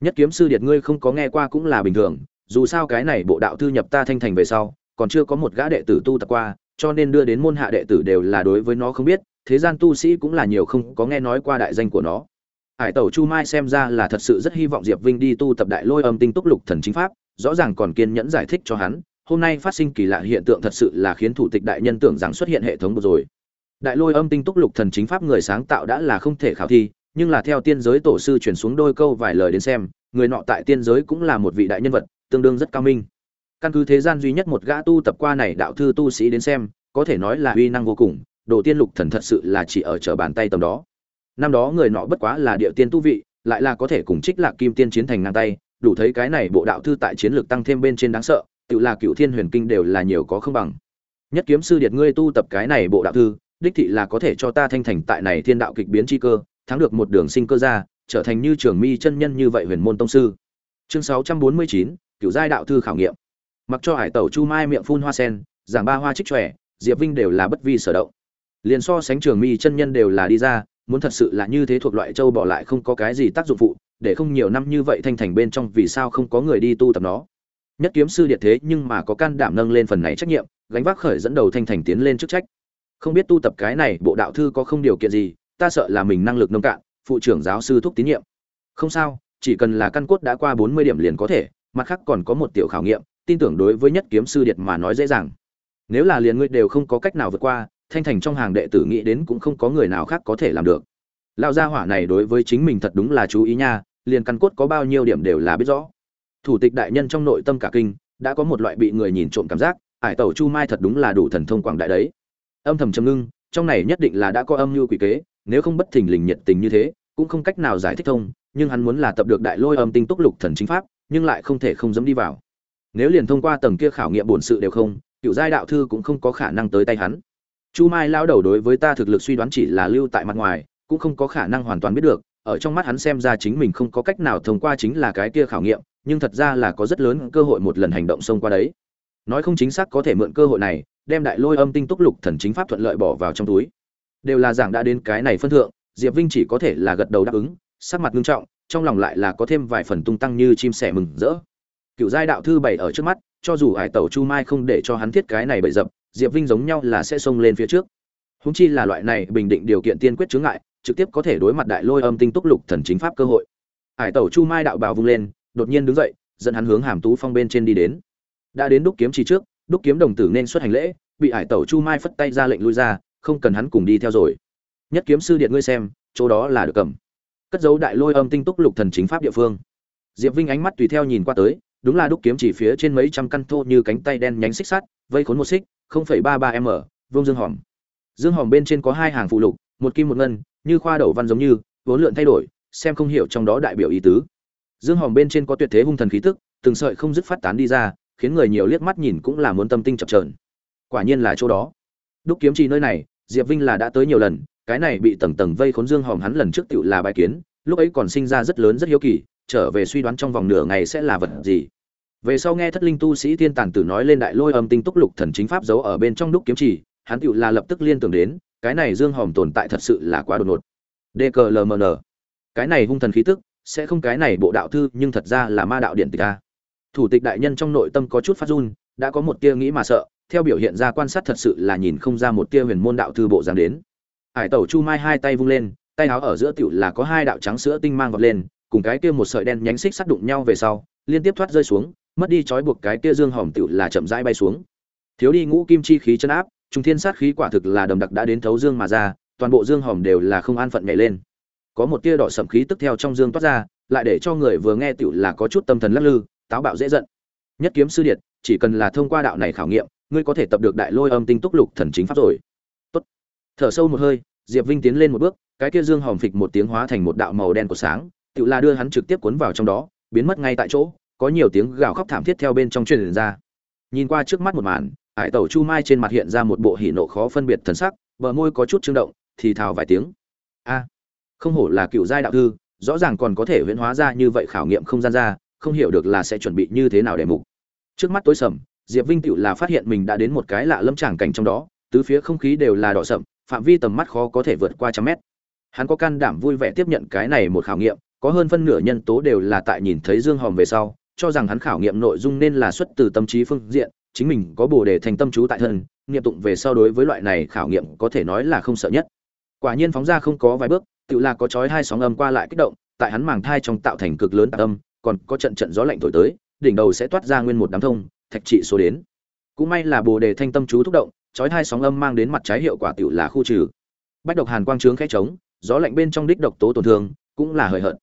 Nhất kiếm sư điệt ngươi không có nghe qua cũng là bình thường, dù sao cái này bộ đạo thư nhập ta thanh thành về sau, còn chưa có một gã đệ tử tu tập qua, cho nên đưa đến môn hạ đệ tử đều là đối với nó không biết, thế gian tu sĩ cũng là nhiều không có nghe nói qua đại danh của nó. Hải tẩu chu mai xem ra là thật sự rất hy vọng diệp vinh đi tu tập đại lôi âm tinh túc lục thần chính pháp, rõ ràng còn kiên nhẫn giải thích cho hắn, hôm nay phát sinh kỳ lạ hiện tượng thật sự là khiến thủ tịch đại nhân tưởng rằng xuất hiện hệ thống rồi đại lôi âm tinh túc lục thần chính pháp người sáng tạo đã là không thể khảo thi, nhưng là theo tiên giới tổ sư chuyển xuống đôi câu vài lời đến xem, người nọ tại tiên giới cũng là một vị đại nhân vật, tương đương rất cao minh. Căn cứ thế gian duy nhất một gã tu tập qua này đạo thư tu sĩ đến xem, có thể nói là uy năng vô cùng, đồ tiên lục thần thật sự là chỉ ở trở bàn tay tầm đó. Năm đó người nọ bất quá là địa tiên tu vị, lại là có thể cùng trích lạc kim tiên chiến thành ngang tay, đủ thấy cái này bộ đạo thư tại chiến lược tăng thêm bên trên đáng sợ, tự là cựu thiên huyền kinh đều là nhiều có không bằng. Nhất kiếm sư điệt, ngươi tu tập cái này bộ đạo thư đích thị là có thể cho ta thanh thành tại này thiên đạo kịch biến chi cơ thắng được một đường sinh cơ ra trở thành như trường mi chân nhân như vậy huyền môn tông sư. Chương sáu trăm bốn mươi chín giai đạo thư khảo nghiệm. Mặc cho hải tẩu chu mai miệng phun hoa sen giảng ba hoa trích trẻ, diệp vinh đều là bất vi sở động. Liền so sánh trường mi chân nhân đều là đi ra muốn thật sự là như thế thuộc loại châu bỏ lại không có cái gì tác dụng phụ để không nhiều năm như vậy thanh thành bên trong vì sao không có người đi tu tập nó. Nhất kiếm sư địa thế nhưng mà có can đảm nâng lên phần này trách nhiệm gánh vác khởi dẫn đầu thanh thành tiến lên chức trách không biết tu tập cái này, bộ đạo thư có không điều kiện gì, ta sợ là mình năng lực nông cạn, phụ trưởng giáo sư thúc tín nhiệm. Không sao, chỉ cần là căn cốt đã qua bốn mươi điểm liền có thể, mặt khác còn có một tiểu khảo nghiệm, tin tưởng đối với nhất kiếm sư điệt mà nói dễ dàng. Nếu là liền ngươi đều không có cách nào vượt qua, thanh thành trong hàng đệ tử nghĩ đến cũng không có người nào khác có thể làm được. Lão gia hỏa này đối với chính mình thật đúng là chú ý nha, liền căn cốt có bao nhiêu điểm đều là biết rõ. Thủ tịch đại nhân trong nội tâm cả kinh, đã có một loại bị người nhìn trộm cảm giác, ải tẩu chu mai thật đúng là đủ thần thông quảng đại đấy âm thầm trầm ngưng, trong này nhất định là đã có âm mưu quỷ kế, nếu không bất thình lình nhiệt tình như thế, cũng không cách nào giải thích thông, nhưng hắn muốn là tập được đại lôi âm tinh túc lục thần chính pháp, nhưng lại không thể không dám đi vào. Nếu liền thông qua tầng kia khảo nghiệm bổn sự đều không, cựu giai đạo thư cũng không có khả năng tới tay hắn. Chu mai lao đầu đối với ta thực lực suy đoán chỉ là lưu tại mặt ngoài, cũng không có khả năng hoàn toàn biết được, ở trong mắt hắn xem ra chính mình không có cách nào thông qua chính là cái kia khảo nghiệm, nhưng thật ra là có rất lớn cơ hội một lần hành động xông qua đấy. Nói không chính xác có thể mượn cơ hội này đem đại lôi âm tinh túc lục thần chính pháp thuận lợi bỏ vào trong túi. Đều là giảng đã đến cái này phân thượng, diệp vinh chỉ có thể là gật đầu đáp ứng, sắc mặt nghiêm trọng, trong lòng lại là có thêm vài phần tung tăng như chim sẻ mừng rỡ. Cựu giai đạo thư bày ở trước mắt, cho dù hải tẩu chu mai không để cho hắn thiết cái này bậy dập, diệp vinh giống nhau là sẽ xông lên phía trước. Húng chi là loại này bình định điều kiện tiên quyết chướng ngại, trực tiếp có thể đối mặt đại lôi âm tinh túc lục thần chính pháp cơ hội. Hải tẩu chu mai đạo bào vung lên, đột nhiên đứng dậy, dẫn hắn hướng hàm tú phong bên trên đi đến. Đã đến đúc kiếm chỉ trước đúc kiếm đồng tử nên xuất hành lễ bị hải tẩu chu mai phất tay ra lệnh lui ra không cần hắn cùng đi theo rồi. Nhất kiếm sư điện ngươi xem chỗ đó là được cầm. Cất dấu đại lôi âm tinh túc lục thần chính pháp địa phương. Diệp vinh ánh mắt tùy theo nhìn qua tới đúng là đúc kiếm chỉ phía trên mấy trăm căn thô như cánh tay đen nhánh xích sắt vây khốn một xích 0,33 m vương dương hòm. Dương hòm bên trên có hai hàng phụ lục một kim một ngân như khoa đầu văn giống như vốn lượn thay đổi xem không hiểu trong đó đại biểu ý tứ. Dương hòm bên trên có tuyệt thế hung thần khí tức từng sợi không dứt phát tán đi ra khiến người nhiều liếc mắt nhìn cũng là muốn tâm tinh chập chờn. Quả nhiên là chỗ đó. Đúc kiếm trì nơi này, diệp vinh là đã tới nhiều lần, cái này bị tầng tầng vây khốn dương hòm hắn lần trước tựu là bài kiến, lúc ấy còn sinh ra rất lớn rất hiếu kỳ, trở về suy đoán trong vòng nửa ngày sẽ là vật gì. Về sau nghe thất linh tu sĩ tiên Tản tử nói lên đại lôi âm tinh túc lục thần chính pháp giấu ở bên trong đúc kiếm trì, hắn tựu là lập tức liên tưởng đến, cái này dương hòm tồn tại thật sự là quá đột ngột. Dklmn cái này hung thần khí tức, sẽ không cái này bộ đạo thư, nhưng thật ra là ma đạo điện tịch a thủ tịch đại nhân trong nội tâm có chút phát run, đã có một tia nghĩ mà sợ, theo biểu hiện ra quan sát thật sự là nhìn không ra một tia huyền môn đạo thư bộ dáng đến. Hải tẩu chu mai hai tay vung lên, tay áo ở giữa tiểu là có hai đạo trắng sữa tinh mang vọt lên, cùng cái kia một sợi đen nhánh xích sắt đụng nhau về sau, liên tiếp thoát rơi xuống, mất đi trói buộc cái kia dương hòm tiểu là chậm rãi bay xuống. Thiếu đi ngũ kim chi khí chân áp trung thiên sát khí quả thực là đầm đặc đã đến thấu dương mà ra, toàn bộ dương hòm đều là không an phận nhảy lên. Có một tia đỏ sậm khí tức theo trong dương toát ra, lại để cho người vừa nghe tiểu là có chút tâm thần lắc lư táo bạo dễ giận. Nhất kiếm sư điệt, chỉ cần là thông qua đạo này khảo nghiệm, ngươi có thể tập được đại lôi âm tinh túc lục thần chính pháp rồi. Tốt. Thở sâu một hơi, diệp vinh tiến lên một bước, cái kia dương hòm phịch một tiếng hóa thành một đạo màu đen của sáng, tự là đưa hắn trực tiếp cuốn vào trong đó, biến mất ngay tại chỗ, có nhiều tiếng gào khóc thảm thiết theo bên trong truyền ra. Nhìn qua trước mắt một màn, hải tẩu chu mai trên mặt hiện ra một bộ hỉ nộ khó phân biệt thần sắc, bờ môi có chút trương động, thì thào vài tiếng. A, không hổ là cựu giai đạo thư, rõ ràng còn có thể huyễn hóa ra như vậy khảo nghiệm không gian ra không hiểu được là sẽ chuẩn bị như thế nào để mục. Trước mắt tối sầm, diệp vinh tựu là phát hiện mình đã đến một cái lạ lâm tràng cảnh trong đó, tứ phía không khí đều là đỏ sậm, phạm vi tầm mắt khó có thể vượt qua trăm mét. Hắn có can đảm vui vẻ tiếp nhận cái này một khảo nghiệm, có hơn phân nửa nhân tố đều là tại nhìn thấy dương hòm về sau, cho rằng hắn khảo nghiệm nội dung nên là xuất từ tâm trí phương diện, chính mình có bồ đề thành tâm chú tại thân, nghiệm tụng về sau đối với loại này khảo nghiệm có thể nói là không sợ nhất. Quả nhiên phóng ra không có vài bước tự là có chói hai sóng âm qua lại kích động, tại hắn màng thai trong tạo thành cực lớn tạc âm còn có trận trận gió lạnh thổi tới, đỉnh đầu sẽ toát ra nguyên một đám thông, thạch trị số đến. Cũng may là bồ đề thanh tâm chú thúc động, chói hai sóng âm mang đến mặt trái hiệu quả tiểu là khu trừ. Bách độc hàn quang trướng khẽ trống, gió lạnh bên trong đích độc tố tổn thương, cũng là hời hợt.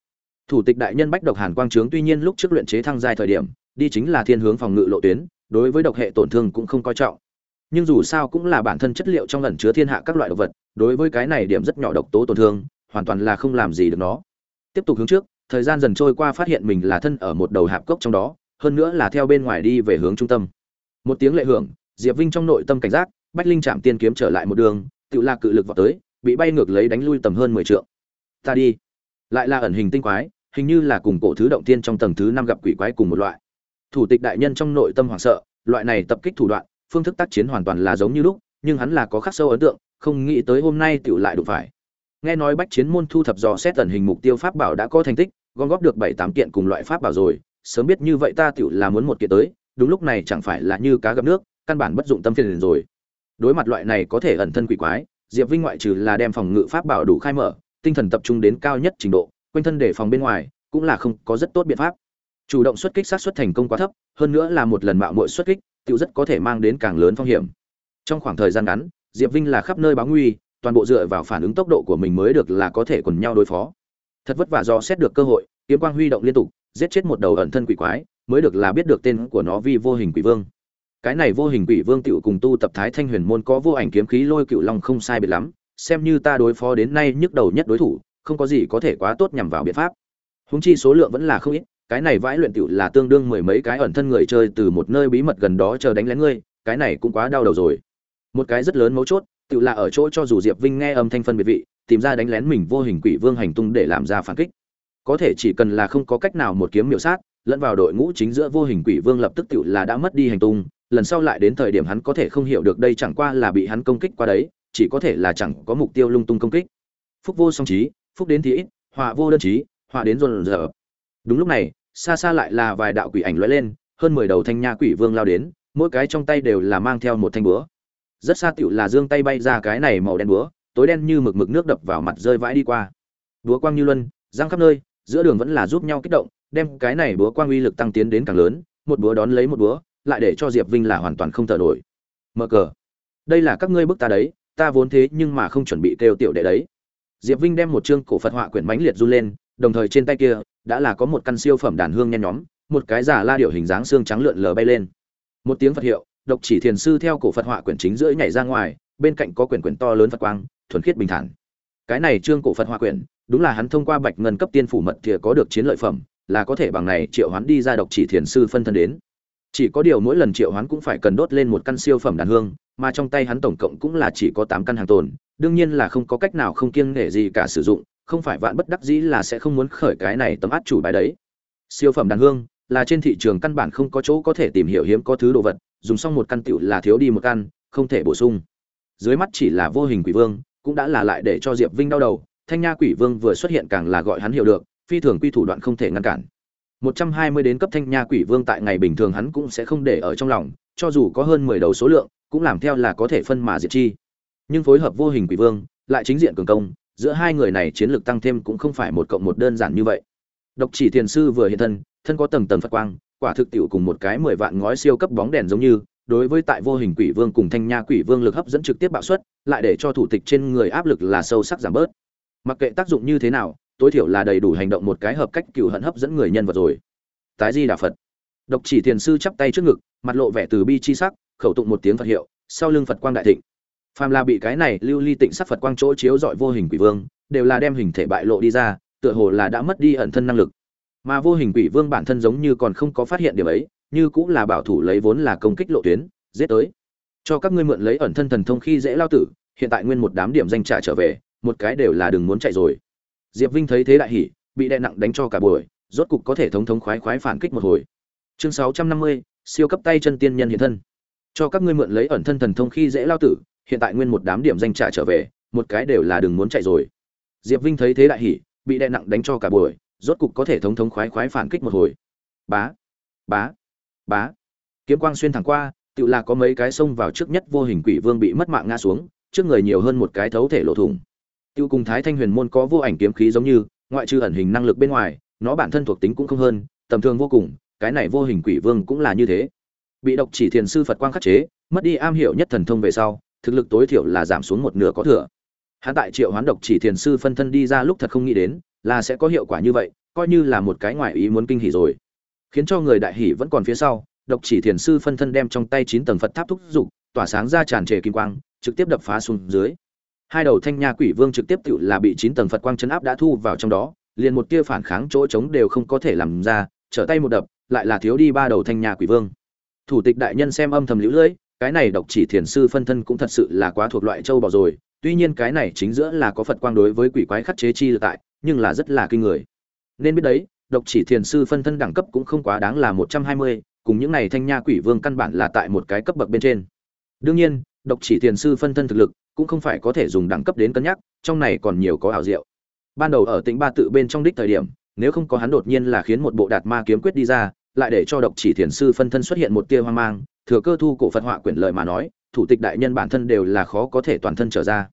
Thủ tịch đại nhân bách độc hàn quang trướng tuy nhiên lúc trước luyện chế thăng giai thời điểm, đi chính là thiên hướng phòng ngự lộ tuyến, đối với độc hệ tổn thương cũng không coi trọng. Nhưng dù sao cũng là bản thân chất liệu trong ẩn chứa thiên hạ các loại độc vật, đối với cái này điểm rất nhỏ độc tố tổn thương, hoàn toàn là không làm gì được nó. Tiếp tục hướng trước thời gian dần trôi qua phát hiện mình là thân ở một đầu hạp cốc trong đó, hơn nữa là theo bên ngoài đi về hướng trung tâm. Một tiếng lệ hưởng, diệp vinh trong nội tâm cảnh giác, bách linh chạm tiên kiếm trở lại một đường, tự la cự lực vào tới, bị bay ngược lấy đánh lui tầm hơn mười trượng. Ta đi. Lại là ẩn hình tinh quái, hình như là cùng cổ thứ động tiên trong tầng thứ năm gặp quỷ quái cùng một loại. Thủ tịch đại nhân trong nội tâm hoảng sợ, loại này tập kích thủ đoạn, phương thức tác chiến hoàn toàn là giống như lúc, nhưng hắn là có khắc sâu ấn tượng, không nghĩ tới hôm nay tiểu lại đụng phải nghe nói bách chiến môn thu thập dò xét tần hình mục tiêu pháp bảo đã có thành tích, gom góp được bảy tám kiện cùng loại pháp bảo rồi, sớm biết như vậy ta tiểu là muốn một kiện tới, đúng lúc này chẳng phải là như cá gặp nước, căn bản bất dụng tâm phiền rồi. Đối mặt loại này có thể ẩn thân quỷ quái, diệp vinh ngoại trừ là đem phòng ngự pháp bảo đủ khai mở, tinh thần tập trung đến cao nhất trình độ, quanh thân để phòng bên ngoài, cũng là không có rất tốt biện pháp. Chủ động xuất kích sát xuất thành công quá thấp, hơn nữa là một lần mạo muội xuất kích tựu rất có thể mang đến càng lớn phong hiểm. Trong khoảng thời gian ngắn, diệp vinh là khắp nơi báo nguy toàn bộ dựa vào phản ứng tốc độ của mình mới được là có thể quần nhau đối phó. Thật vất vả do xét được cơ hội, kiếm quang huy động liên tục, giết chết một đầu ẩn thân quỷ quái, mới được là biết được tên của nó Vì vô hình quỷ vương. Cái này vô hình quỷ vương tựu cùng tu tập thái thanh huyền môn có vô ảnh kiếm khí lôi cựu long không sai biệt lắm, xem như ta đối phó đến nay nhức đầu nhất đối thủ, không có gì có thể quá tốt nhằm vào biện pháp. Húng chi số lượng vẫn là không ít, cái này vãi luyện tựu là tương đương mười mấy cái ẩn thân người chơi từ một nơi bí mật gần đó chờ đánh lén ngươi, cái này cũng quá đau đầu rồi. Một cái rất lớn mấu chốt tự là ở chỗ cho dù diệp vinh nghe âm thanh phân biệt vị, tìm ra đánh lén mình vô hình quỷ vương hành tung để làm ra phản kích. Có thể chỉ cần là không có cách nào một kiếm miểu sát, lẫn vào đội ngũ chính giữa vô hình quỷ vương lập tức tự là đã mất đi hành tung, lần sau lại đến thời điểm hắn có thể không hiểu được đây chẳng qua là bị hắn công kích qua đấy, chỉ có thể là chẳng có mục tiêu lung tung công kích. Phúc vô song trí, phúc đến thì ít, họa vô đơn trí, họa đến dồn dở đúng lúc này, xa xa lại là vài đạo quỷ ảnh lóe lên, hơn mười đầu thanh nha quỷ vương lao đến, mỗi cái trong tay đều là mang theo một thanh búa rất xa tiểu là dương tay bay ra cái này màu đen búa, tối đen như mực mực nước đập vào mặt rơi vãi đi qua. Búa quang như luân giang khắp nơi, giữa đường vẫn là giúp nhau kích động, đem cái này búa quang uy lực tăng tiến đến càng lớn, một búa đón lấy một búa, lại để cho diệp vinh là hoàn toàn không thở nổi. Mở cờ. Đây là các ngươi bức ta đấy, ta vốn thế nhưng mà không chuẩn bị kêu tiểu đệ đấy. Diệp vinh đem một chương cổ phật họa quyển mãnh liệt run lên, đồng thời trên tay kia, đã là có một căn siêu phẩm đàn hương nhen nhóm, một cái giả la điệu hình dáng xương trắng lượn lờ bay lên. Một tiếng phật hiệu độc chỉ thiền sư theo cổ phật họa quyển chính giữa nhảy ra ngoài, bên cạnh có quyển quyển to lớn phật quang, thuần khiết bình thản. Cái này trương cổ phật họa quyển, đúng là hắn thông qua bạch ngân cấp tiên phủ mật thì có được chiến lợi phẩm, là có thể bằng này triệu hoán đi ra độc chỉ thiền sư phân thân đến. Chỉ có điều mỗi lần triệu hoán cũng phải cần đốt lên một căn siêu phẩm đàn hương, mà trong tay hắn tổng cộng cũng là chỉ có tám căn hàng tồn, đương nhiên là không có cách nào không kiêng nể gì cả sử dụng, không phải vạn bất đắc dĩ là sẽ không muốn khởi cái này tấm át chủ bài đấy. Siêu phẩm đàn hương, là trên thị trường căn bản không có chỗ có thể tìm hiểu hiếm có thứ đồ vật dùng xong một căn tiểu là thiếu đi một căn không thể bổ sung dưới mắt chỉ là vô hình quỷ vương cũng đã là lại để cho diệp vinh đau đầu thanh nha quỷ vương vừa xuất hiện càng là gọi hắn hiểu được phi thường quy thủ đoạn không thể ngăn cản 120 đến cấp thanh nha quỷ vương tại ngày bình thường hắn cũng sẽ không để ở trong lòng, cho dù có hơn 10 đầu số lượng, cũng làm theo là có thể phân mà diệt chi. Nhưng phối hợp vô hình quỷ vương, lại chính diện cường công, giữa hai người này chiến lược tăng thêm cũng không phải một cộng một đơn giản như vậy. Độc chỉ thiền sư vừa hiện thân, thân có tầng tầng Phật quang, quả thực tiểu cùng một cái 10 vạn ngói siêu cấp bóng đèn giống như, đối với tại vô hình quỷ vương cùng thanh nha quỷ vương lực hấp dẫn trực tiếp bạo suất, lại để cho thủ tịch trên người áp lực là sâu sắc giảm bớt. Mặc kệ tác dụng như thế nào, tối thiểu là đầy đủ hành động một cái hợp cách cừu hận hấp dẫn người nhân vật rồi. Tái di đà phật. Độc chỉ tiền sư chắp tay trước ngực mặt lộ vẻ từ bi chi sắc khẩu tụng một tiếng phật hiệu sau lưng phật quang đại thịnh. Phàm là bị cái này lưu ly tịnh sắc phật quang chỗ chiếu rọi vô hình quỷ vương đều là đem hình thể bại lộ đi ra tựa hồ là đã mất đi ẩn thân năng lực mà vô hình quỷ vương bản thân giống như còn không có phát hiện điểm ấy, như cũng là bảo thủ lấy vốn là công kích lộ tuyến, giết tới. Cho các ngươi mượn lấy ẩn thân thần thông khi dễ lao tử, hiện tại nguyên một đám điểm danh trả trở về, một cái đều là đừng muốn chạy rồi. Diệp vinh thấy thế đại hỉ, bị đè nặng đánh cho cả buổi, rốt cục có thể thống thống khoái khoái phản kích một hồi. Chương sáu trăm năm mươi, siêu cấp tay chân tiên nhân hiện thân. Cho các ngươi mượn lấy ẩn thân thần thông khi dễ lao tử, hiện tại nguyên một đám điểm danh trả trở về, một cái đều là đừng muốn chạy rồi. Diệp vinh thấy thế đại hỉ, bị đè nặng đánh cho cả buổi rốt cục có thể thống thống khoái khoái phản kích một hồi. Bá bá bá. Kiếm quang xuyên thẳng qua, tự là có mấy cái xông vào trước nhất vô hình quỷ vương bị mất mạng ngã xuống, trước người nhiều hơn một cái thấu thể lộ thủng. Tiêu cùng thái thanh huyền môn có vô ảnh kiếm khí giống như, ngoại trừ ẩn hình năng lực bên ngoài, nó bản thân thuộc tính cũng không hơn, tầm thường vô cùng, cái này vô hình quỷ vương cũng là như thế. Bị độc chỉ thiền sư phật quang khắc chế, mất đi am hiểu nhất thần thông về sau, thực lực tối thiểu là giảm xuống một nửa có thừa. Hắn tại triệu hoán độc chỉ thiền sư phân thân đi ra lúc thật không nghĩ đến là sẽ có hiệu quả như vậy, coi như là một cái ngoại ý muốn kinh hỉ rồi. Khiến cho người đại hỉ vẫn còn phía sau, độc chỉ thiền sư phân thân đem trong tay chín tầng phật tháp thúc giục tỏa sáng ra tràn trề kim quang, trực tiếp đập phá xuống dưới. Hai đầu thanh nha quỷ vương trực tiếp tự là bị chín tầng phật quang chấn áp đã thu vào trong đó, liền một tia phản kháng chỗ trống đều không có thể làm ra, trở tay một đập, lại là thiếu đi ba đầu thanh nha quỷ vương. Thủ tịch đại nhân xem âm thầm lũ lưỡi, cái này độc chỉ thiền sư phân thân cũng thật sự là quá thuộc loại châu bò rồi, tuy nhiên cái này chính giữa là có phật quang đối với quỷ quái khắc chế chi tại nhưng là rất là kinh người. Nên biết đấy, độc chỉ thiền sư phân thân đẳng cấp cũng không quá đáng là một trăm hai mươi, cùng những này thanh nha quỷ vương căn bản là tại một cái cấp bậc bên trên. Đương nhiên, độc chỉ thiền sư phân thân thực lực cũng không phải có thể dùng đẳng cấp đến cân nhắc, trong này còn nhiều có ảo diệu. Ban đầu ở tỉnh ba tự bên trong đích thời điểm, nếu không có hắn đột nhiên là khiến một bộ đạt ma kiếm quyết đi ra, lại để cho độc chỉ thiền sư phân thân xuất hiện một tia hoang mang, thừa cơ thu cổ phật họa quyển lợi mà nói, thủ tịch đại nhân bản thân đều là khó có thể toàn thân trở ra.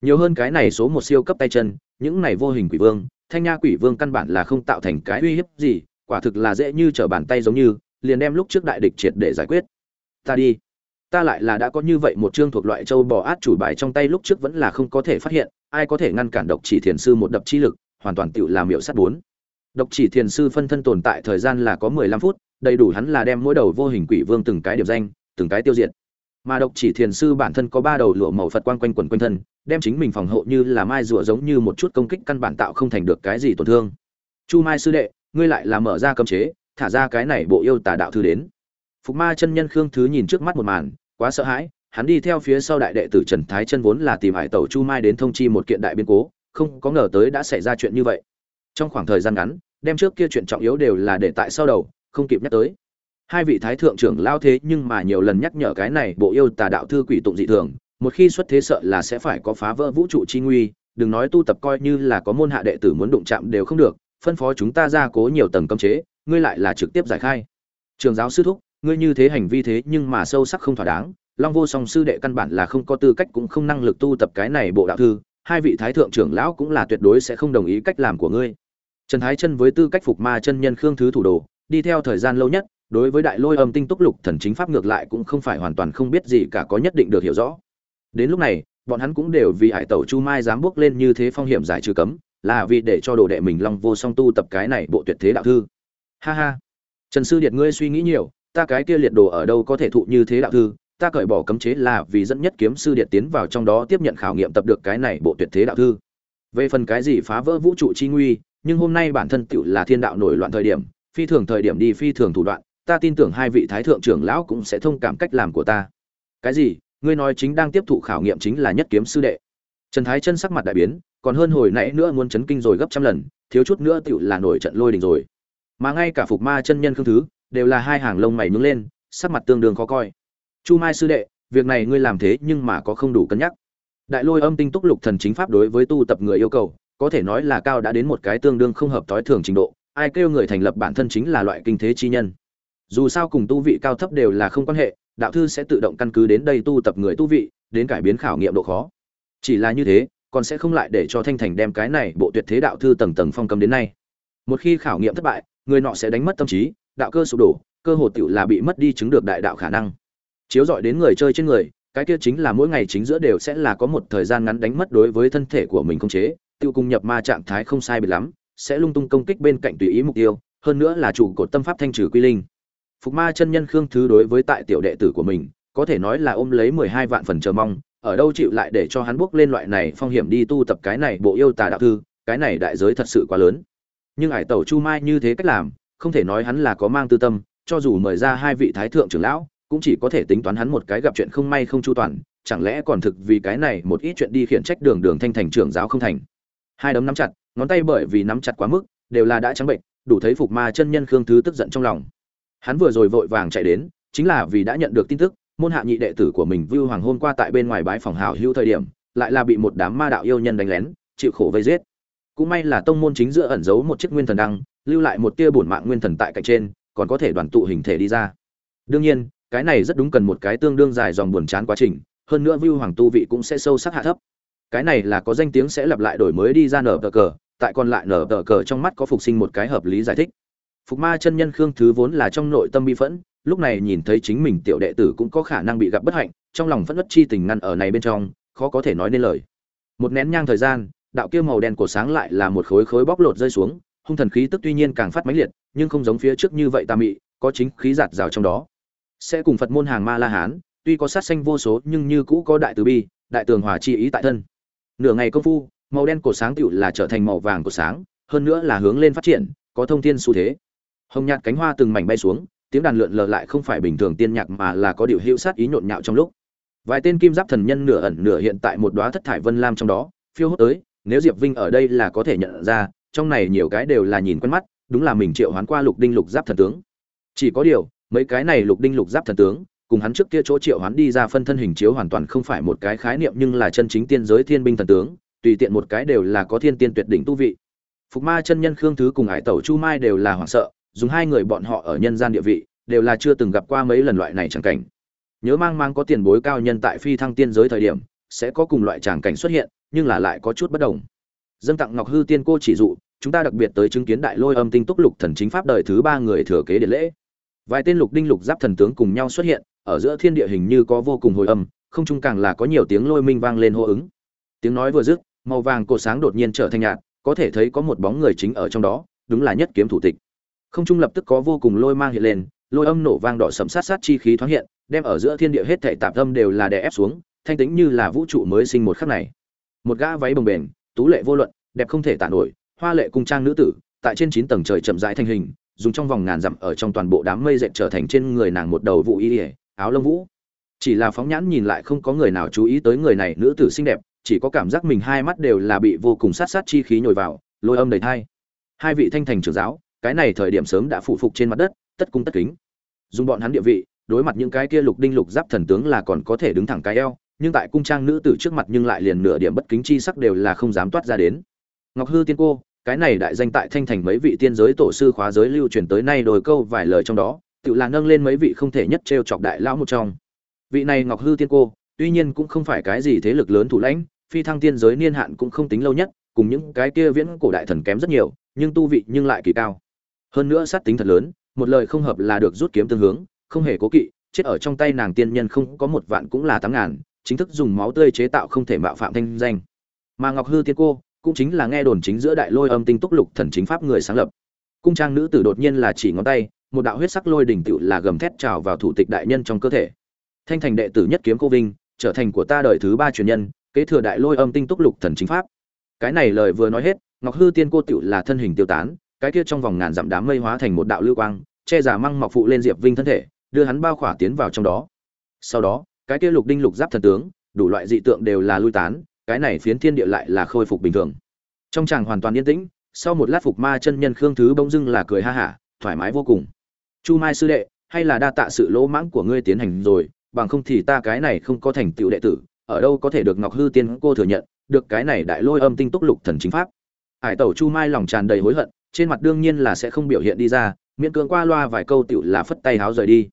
Nhiều hơn cái này số một siêu cấp tay chân những này vô hình quỷ vương, thanh nha quỷ vương căn bản là không tạo thành cái uy hiếp gì, quả thực là dễ như trở bàn tay giống như, liền đem lúc trước đại địch triệt để giải quyết. Ta đi. Ta lại là đã có như vậy một chương thuộc loại châu bò át chủ bài trong tay lúc trước vẫn là không có thể phát hiện, ai có thể ngăn cản độc chỉ thiền sư một đập chi lực, hoàn toàn tự làm miệu sắt bốn. Độc chỉ thiền sư phân thân tồn tại thời gian là có mười lăm phút, đầy đủ hắn là đem mỗi đầu vô hình quỷ vương từng cái điểm danh, từng cái tiêu diệt. Mà độc chỉ thiền sư bản thân có ba đầu lụa màu phật quang quanh quần quanh thân đem chính mình phòng hộ như là mai rùa giống như một chút công kích căn bản tạo không thành được cái gì tổn thương. Chu mai sư đệ, ngươi lại là mở ra cấm chế, thả ra cái này bộ yêu tà đạo thư đến. Phục ma chân nhân khương thứ nhìn trước mắt một màn, quá sợ hãi, hắn đi theo phía sau đại đệ tử trần thái chân vốn là tìm hải tẩu chu mai đến thông chi một kiện đại biến cố, không có ngờ tới đã xảy ra chuyện như vậy. Trong khoảng thời gian ngắn, đem trước kia chuyện trọng yếu đều là để tại sau đầu, không kịp nhắc tới. Hai vị thái thượng trưởng lao thế nhưng mà nhiều lần nhắc nhở cái này bộ yêu tà đạo thư quỷ tụng dị thường một khi xuất thế sợ là sẽ phải có phá vỡ vũ trụ chi nguy, đừng nói tu tập coi như là có môn hạ đệ tử muốn đụng chạm đều không được, phân phó chúng ta ra cố nhiều tầng cấm chế, ngươi lại là trực tiếp giải khai. Trường giáo sư thúc, ngươi như thế hành vi thế nhưng mà sâu sắc không thỏa đáng, long vô song sư đệ căn bản là không có tư cách cũng không năng lực tu tập cái này bộ đạo thư, hai vị thái thượng trưởng lão cũng là tuyệt đối sẽ không đồng ý cách làm của ngươi. Trần thái chân với tư cách phục ma chân nhân khương thứ thủ đồ, đi theo thời gian lâu nhất, đối với đại lôi âm tinh túc lục thần chính pháp ngược lại cũng không phải hoàn toàn không biết gì cả có nhất định được hiểu rõ đến lúc này, bọn hắn cũng đều vì hải tẩu chu mai dám bước lên như thế phong hiểm giải trừ cấm, là vì để cho đồ đệ mình long vô song tu tập cái này bộ tuyệt thế đạo thư. Ha ha. Trần sư điệt ngươi suy nghĩ nhiều, ta cái kia liệt đồ ở đâu có thể thụ như thế đạo thư, ta cởi bỏ cấm chế là vì dẫn nhất kiếm sư điệt tiến vào trong đó tiếp nhận khảo nghiệm tập được cái này bộ tuyệt thế đạo thư. Về phần cái gì phá vỡ vũ trụ chi nguy, nhưng hôm nay bản thân tựu là thiên đạo nổi loạn thời điểm, phi thường thời điểm đi phi thường thủ đoạn, ta tin tưởng hai vị thái thượng trưởng lão cũng sẽ thông cảm cách làm của ta. Cái gì? Ngươi nói chính đang tiếp thụ khảo nghiệm chính là nhất kiếm sư đệ. Trần thái chân sắc mặt đại biến, còn hơn hồi nãy nữa muốn chấn kinh rồi gấp trăm lần, thiếu chút nữa tựu là nổi trận lôi đình rồi. Mà ngay cả phục ma chân nhân khương thứ, đều là hai hàng lông mày nhướng lên, sắc mặt tương đương khó coi. Chu mai sư đệ, việc này ngươi làm thế nhưng mà có không đủ cân nhắc. Đại lôi âm tinh túc lục thần chính pháp đối với tu tập người yêu cầu, có thể nói là cao đã đến một cái tương đương không hợp tối thường trình độ, ai kêu người thành lập bản thân chính là loại kinh thế chi nhân. Dù sao cùng tu vị cao thấp đều là không quan hệ đạo thư sẽ tự động căn cứ đến đây tu tập người tu vị, đến cải biến khảo nghiệm độ khó. Chỉ là như thế, còn sẽ không lại để cho thanh thành đem cái này bộ tuyệt thế đạo thư tầng tầng phong cầm đến nay. Một khi khảo nghiệm thất bại, người nọ sẽ đánh mất tâm trí, đạo cơ sụp đổ, cơ hồ tiểu là bị mất đi chứng được đại đạo khả năng. Chiếu dọi đến người chơi trên người, cái kia chính là mỗi ngày chính giữa đều sẽ là có một thời gian ngắn đánh mất đối với thân thể của mình không chế, tiêu cùng nhập ma trạng thái không sai biệt lắm, sẽ lung tung công kích bên cạnh tùy ý mục tiêu, hơn nữa là chủ cột tâm pháp thanh trừ quy linh phục ma chân nhân khương thứ đối với tại tiểu đệ tử của mình, có thể nói là ôm lấy mười hai vạn phần chờ mong, ở đâu chịu lại để cho hắn bước lên loại này phong hiểm đi tu tập cái này bộ yêu tà đạo thư, cái này đại giới thật sự quá lớn. Nhưng ải tẩu chu mai như thế cách làm, không thể nói hắn là có mang tư tâm, cho dù mời ra hai vị thái thượng trưởng lão, cũng chỉ có thể tính toán hắn một cái gặp chuyện không may không chu toàn, chẳng lẽ còn thực vì cái này một ít chuyện đi khiển trách đường đường thanh thành trưởng giáo không thành. Hai đấm nắm chặt, ngón tay bởi vì nắm chặt quá mức, đều là đã trắng bệnh, đủ thấy phục ma chân nhân khương thứ tức giận trong lòng hắn vừa rồi vội vàng chạy đến, chính là vì đã nhận được tin tức, môn hạ nhị đệ tử của mình vưu hoàng hôm qua tại bên ngoài bãi phòng hào hữu thời điểm, lại là bị một đám ma đạo yêu nhân đánh lén, chịu khổ vây giết. Cũng may là tông môn chính giữa ẩn giấu một chiếc nguyên thần đăng, lưu lại một tia bổn mạng nguyên thần tại cạnh trên, còn có thể đoàn tụ hình thể đi ra. Đương nhiên, cái này rất đúng cần một cái tương đương dài dòng buồn chán quá trình, hơn nữa vưu hoàng tu vị cũng sẽ sâu sắc hạ thấp. Cái này là có danh tiếng sẽ lặp lại đổi mới đi ra nở tờ cờ, tại còn lại nở tờ cờ trong mắt có phục sinh một cái hợp lý giải thích phục ma chân nhân khương thứ vốn là trong nội tâm bi phẫn, lúc này nhìn thấy chính mình tiểu đệ tử cũng có khả năng bị gặp bất hạnh, trong lòng phẫn nứt chi tình ngăn ở này bên trong, khó có thể nói nên lời. Một nén nhang thời gian, đạo kia màu đen của sáng lại là một khối khối bóc lột rơi xuống, hung thần khí tức tuy nhiên càng phát mãnh liệt, nhưng không giống phía trước như vậy tà mị, có chính khí giạt rào trong đó. Sẽ cùng phật môn hàng ma la hán, tuy có sát sanh vô số, nhưng như cũ có đại từ bi, đại tường hòa chi ý tại thân. Nửa ngày công phu, màu đen của sáng tựu là trở thành màu vàng của sáng, hơn nữa là hướng lên phát triển, có thông thiên xu thế hồng nhạt cánh hoa từng mảnh bay xuống, tiếng đàn lượn lờ lại không phải bình thường tiên nhạc mà là có điều hữu sát ý nhộn nhạo trong lúc. Vài tên kim giáp thần nhân nửa ẩn nửa hiện tại một đóa thất thải vân lam trong đó, phiêu hốt tới, nếu diệp vinh ở đây là có thể nhận ra, trong này nhiều cái đều là nhìn quen mắt, đúng là mình triệu hoán qua lục đinh lục giáp thần tướng. Chỉ có điều, mấy cái này lục đinh lục giáp thần tướng, cùng hắn trước kia chỗ triệu hoán đi ra phân thân hình chiếu hoàn toàn không phải một cái khái niệm nhưng là chân chính tiên giới thiên binh thần tướng, tùy tiện một cái đều là có thiên tiên tuyệt đỉnh tu vị. Phục ma chân nhân khương thứ cùng hải tẩu chu mai đều là hoảng sợ dùng hai người bọn họ ở nhân gian địa vị, đều là chưa từng gặp qua mấy lần loại này chẳng cảnh. Nhớ mang mang có tiền bối cao nhân tại phi thăng tiên giới thời điểm, sẽ có cùng loại tràng cảnh xuất hiện, nhưng là lại có chút bất đồng. Dân tặng ngọc hư tiên cô chỉ dụ, chúng ta đặc biệt tới chứng kiến đại lôi âm tinh túc lục thần chính pháp đời thứ ba người thừa kế điện lễ. Vài tên lục đinh lục giáp thần tướng cùng nhau xuất hiện, ở giữa thiên địa hình như có vô cùng hồi âm, không chung càng là có nhiều tiếng lôi minh vang lên hô ứng. Tiếng nói vừa dứt, màu vàng cột sáng đột nhiên trở thành nhạt, có thể thấy có một bóng người chính ở trong đó, đúng là nhất kiếm thủ tịch không trung lập tức có vô cùng lôi mang hiện lên, lôi âm nổ vang đỏ sầm sát sát chi khí thoáng hiện, đem ở giữa thiên địa hết thảy tạp âm đều là đè ép xuống, thanh tĩnh như là vũ trụ mới sinh một khắc này. Một gã váy bồng bềnh, tú lệ vô luận, đẹp không thể tả nổi, hoa lệ cung trang nữ tử, tại trên chín tầng trời chậm rãi thành hình, dùng trong vòng ngàn dặm ở trong toàn bộ đám mây dệt trở thành trên người nàng một đầu vũ y ỉa áo lông vũ. Chỉ là phóng nhãn nhìn lại không có người nào chú ý tới người này nữ tử xinh đẹp, chỉ có cảm giác mình hai mắt đều là bị vô cùng sát sát chi khí nhồi vào, lôi âm đầy thai. Hai vị thanh thành trưởng giáo cái này thời điểm sớm đã phụ phục trên mặt đất, tất cung tất kính. Dùng bọn hắn địa vị, đối mặt những cái kia lục đinh lục giáp thần tướng là còn có thể đứng thẳng cái eo, nhưng tại cung trang nữ tử trước mặt nhưng lại liền nửa điểm bất kính chi sắc đều là không dám toát ra đến. Ngọc hư tiên cô, cái này đại danh tại thanh thành mấy vị tiên giới tổ sư khóa giới lưu truyền tới nay đồi câu vài lời trong đó, tự là nâng lên mấy vị không thể nhất trêu chọc đại lão một trong. Vị này ngọc hư tiên cô, tuy nhiên cũng không phải cái gì thế lực lớn thủ lãnh, phi thăng tiên giới niên hạn cũng không tính lâu nhất, cùng những cái kia viễn cổ đại thần kém rất nhiều, nhưng tu vị nhưng lại kỳ cao hơn nữa sát tính thật lớn, một lời không hợp là được rút kiếm tương hướng, không hề cố kỵ, chết ở trong tay nàng tiên nhân không có một vạn cũng là tám ngàn, chính thức dùng máu tươi chế tạo không thể mạo phạm thanh danh. Mà ngọc hư tiên cô, cũng chính là nghe đồn chính giữa đại lôi âm tinh túc lục thần chính pháp người sáng lập. Cung trang nữ tử đột nhiên là chỉ ngón tay, một đạo huyết sắc lôi đỉnh tựu là gầm thét trào vào thủ tịch đại nhân trong cơ thể. Thanh thành đệ tử nhất kiếm cô vinh, trở thành của ta đời thứ ba truyền nhân, kế thừa đại lôi âm tinh túc lục thần chính pháp. Cái này lời vừa nói hết, ngọc hư tiên cô tựu là thân hình tiêu tán cái kia trong vòng ngàn dặm đám mây hóa thành một đạo lưu quang, che giả măng mọc phụ lên diệp vinh thân thể, đưa hắn bao khỏa tiến vào trong đó. Sau đó, cái kia lục đinh lục giáp thần tướng, đủ loại dị tượng đều là lui tán, cái này phiến thiên địa lại là khôi phục bình thường. Trong chàng hoàn toàn yên tĩnh, sau một lát phục ma chân nhân khương thứ bỗng dưng là cười ha hả, thoải mái vô cùng. Chu mai sư đệ, hay là đa tạ sự lỗ mãng của ngươi tiến hành rồi, bằng không thì ta cái này không có thành tựu đệ tử, ở đâu có thể được ngọc hư tiên cô thừa nhận, được cái này đại lôi âm tinh túc lục thần chính pháp. Hải tẩu chu mai lòng tràn đầy hối hận trên mặt đương nhiên là sẽ không biểu hiện đi ra, miễn cưỡng qua loa vài câu tựu là phất tay háo rời đi.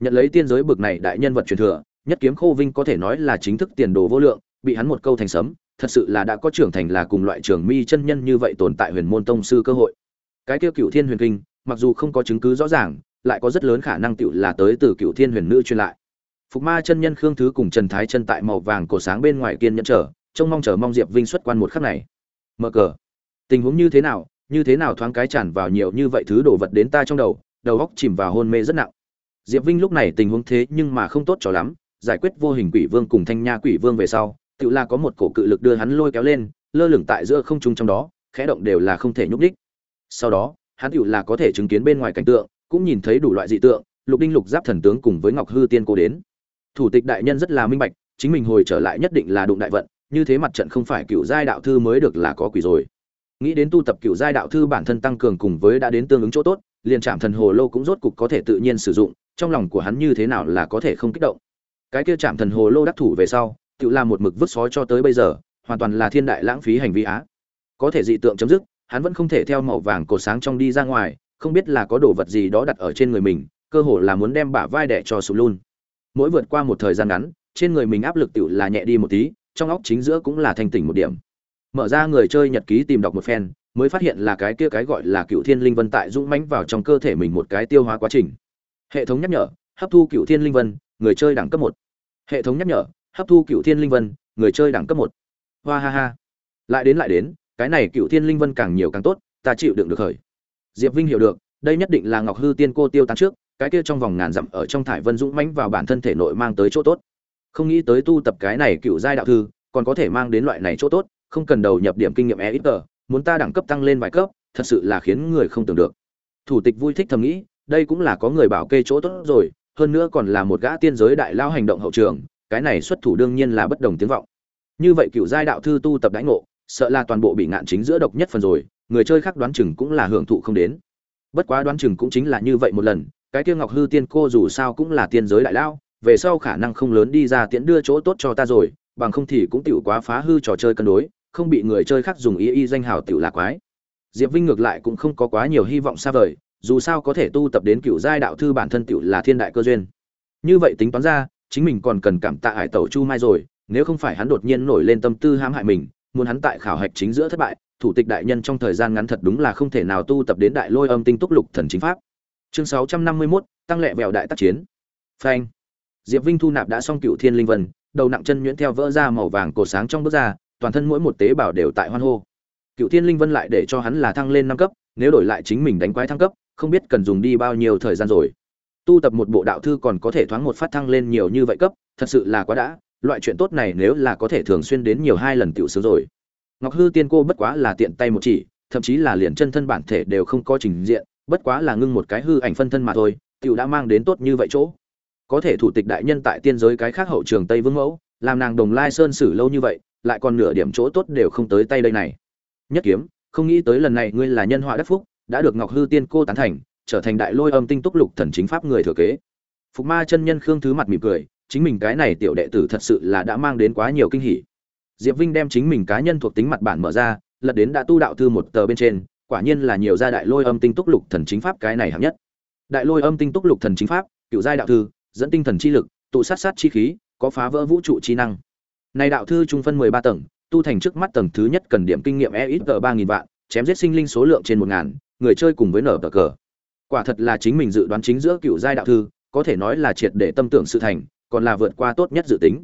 Nhận lấy tiên giới bực này đại nhân vật truyền thừa, nhất kiếm khô vinh có thể nói là chính thức tiền đồ vô lượng, bị hắn một câu thành sấm, thật sự là đã có trưởng thành là cùng loại trưởng mi chân nhân như vậy tồn tại huyền môn tông sư cơ hội. Cái tiêu cựu thiên huyền kinh, mặc dù không có chứng cứ rõ ràng, lại có rất lớn khả năng tựu là tới từ cựu thiên huyền nữ truyền lại. Phục ma chân nhân khương thứ cùng trần thái chân tại màu vàng cổ sáng bên ngoài kiên nhẫn chờ, trông mong chờ mong diệp vinh xuất quan một khắc này. Mở cờ. Tình huống như thế nào như thế nào thoáng cái tràn vào nhiều như vậy thứ đồ vật đến ta trong đầu đầu óc chìm vào hôn mê rất nặng. Diệp vinh lúc này tình huống thế nhưng mà không tốt cho lắm, giải quyết vô hình quỷ vương cùng thanh nha quỷ vương về sau, tự là có một cổ cự lực đưa hắn lôi kéo lên, lơ lửng tại giữa không trung trong đó, khẽ động đều là không thể nhúc đích sau đó, hắn tự là có thể chứng kiến bên ngoài cảnh tượng, cũng nhìn thấy đủ loại dị tượng, lục đinh lục giáp thần tướng cùng với ngọc hư tiên cô đến. Thủ tịch đại nhân rất là minh bạch, chính mình hồi trở lại nhất định là đụng đại vận, như thế mặt trận không phải cựu giai đạo thư mới được là có quỷ rồi nghĩ đến tu tập cựu giai đạo thư bản thân tăng cường cùng với đã đến tương ứng chỗ tốt, liền trạm thần hồ lô cũng rốt cục có thể tự nhiên sử dụng, trong lòng của hắn như thế nào là có thể không kích động. Cái kia trạm thần hồ lô đắc thủ về sau, tự làm một mực vứt sói cho tới bây giờ, hoàn toàn là thiên đại lãng phí hành vi á. Có thể dị tượng chấm dứt, hắn vẫn không thể theo màu vàng cổ sáng trong đi ra ngoài, không biết là có đồ vật gì đó đặt ở trên người mình, cơ hồ là muốn đem bả vai đẻ cho sụp luôn. Mỗi vượt qua một thời gian ngắn, trên người mình áp lực tự là nhẹ đi một tí, trong óc chính giữa cũng là thanh tỉnh một điểm mở ra người chơi nhật ký tìm đọc một phen, mới phát hiện là cái kia cái gọi là cựu thiên linh vân tại dũng mãnh vào trong cơ thể mình một cái tiêu hóa quá trình. Hệ thống nhắc nhở, hấp thu cựu thiên linh vân, người chơi đẳng cấp một. Hệ thống nhắc nhở, hấp thu cựu thiên linh vân, người chơi đẳng cấp một. Hoa ha ha. Lại đến lại đến, cái này cựu thiên linh vân càng nhiều càng tốt, ta chịu đựng được khởi. Diệp vinh hiểu được, đây nhất định là ngọc hư tiên cô tiêu tán trước, cái kia trong vòng ngàn dặm ở trong thải vân dũng mãnh vào bản thân thể nội mang tới chỗ tốt. Không nghĩ tới tu tập cái này cựu giai đạo thư, còn có thể mang đến loại này chỗ tốt không cần đầu nhập điểm kinh nghiệm e ít tờ muốn ta đẳng cấp tăng lên vài cấp, thật sự là khiến người không tưởng được. Thủ tịch vui thích thầm nghĩ, đây cũng là có người bảo kê chỗ tốt rồi, hơn nữa còn là một gã tiên giới đại lao hành động hậu trường, cái này xuất thủ đương nhiên là bất đồng tiếng vọng. Như vậy cựu giai đạo thư tu tập đánh ngộ, sợ là toàn bộ bị ngạn chính giữa độc nhất phần rồi, người chơi khác đoán chừng cũng là hưởng thụ không đến. Bất quá đoán chừng cũng chính là như vậy một lần, cái kia ngọc hư tiên cô dù sao cũng là tiên giới đại lao, về sau khả năng không lớn đi ra tiễn đưa chỗ tốt cho ta rồi bằng không thì cũng tiểu quá phá hư trò chơi cân đối không bị người chơi khác dùng ý y danh hào tiểu là quái. Diệp vinh ngược lại cũng không có quá nhiều hy vọng xa vời dù sao có thể tu tập đến cựu giai đạo thư bản thân tiểu là thiên đại cơ duyên. Như vậy tính toán ra chính mình còn cần cảm tạ hải tẩu chu mai rồi nếu không phải hắn đột nhiên nổi lên tâm tư hãm hại mình muốn hắn tại khảo hạch chính giữa thất bại thủ tịch đại nhân trong thời gian ngắn thật đúng là không thể nào tu tập đến đại lôi âm tinh túc lục thần chính pháp. Chương sáu trăm năm mươi 651, tăng lệ vèo đại tác chiến. Phanh. Diệp vinh thu nạp đã xong cựu thiên linh vân đầu nặng chân nhuyễn theo vỡ ra màu vàng cổ sáng trong bước ra, toàn thân mỗi một tế bào đều tại hoan hô. Cựu thiên linh vân lại để cho hắn là thăng lên năm cấp, nếu đổi lại chính mình đánh quái thăng cấp, không biết cần dùng đi bao nhiêu thời gian rồi. Tu tập một bộ đạo thư còn có thể thoáng một phát thăng lên nhiều như vậy cấp, thật sự là quá đã, loại chuyện tốt này nếu là có thể thường xuyên đến nhiều hai lần tiểu sướng rồi. Ngọc hư tiên cô bất quá là tiện tay một chỉ, thậm chí là liền chân thân bản thể đều không có trình diện, bất quá là ngưng một cái hư ảnh phân thân mà thôi, tiểu đã mang đến tốt như vậy chỗ có thể thủ tịch đại nhân tại tiên giới cái khác hậu trường tây vương mẫu, làm nàng đồng lai sơn xử lâu như vậy, lại còn nửa điểm chỗ tốt đều không tới tay đây này. Nhất kiếm, không nghĩ tới lần này ngươi là nhân họa đắc phúc, đã được ngọc hư tiên cô tán thành, trở thành đại lôi âm tinh túc lục thần chính pháp người thừa kế. Phục ma chân nhân khương thứ mặt mỉm cười, chính mình cái này tiểu đệ tử thật sự là đã mang đến quá nhiều kinh hỉ. Diệp vinh đem chính mình cá nhân thuộc tính mặt bản mở ra, lật đến đã tu đạo thư một tờ bên trên, quả nhiên là nhiều gia đại lôi âm tinh túc lục thần chính pháp cái này hạng nhất. Đại lôi âm tinh túc lục thần chính pháp, cựu giai đạo thư dẫn tinh thần chi lực, tụ sát sát chi khí, có phá vỡ vũ trụ chi năng. Này đạo thư trung phân mười ba tầng, tu thành trước mắt tầng thứ nhất cần điểm kinh nghiệm e ít ba nghìn vạn, chém giết sinh linh số lượng trên một ngàn, người chơi cùng với nở tờ cờ. Quả thật là chính mình dự đoán chính giữa cựu giai đạo thư, có thể nói là triệt để tâm tưởng sự thành, còn là vượt qua tốt nhất dự tính.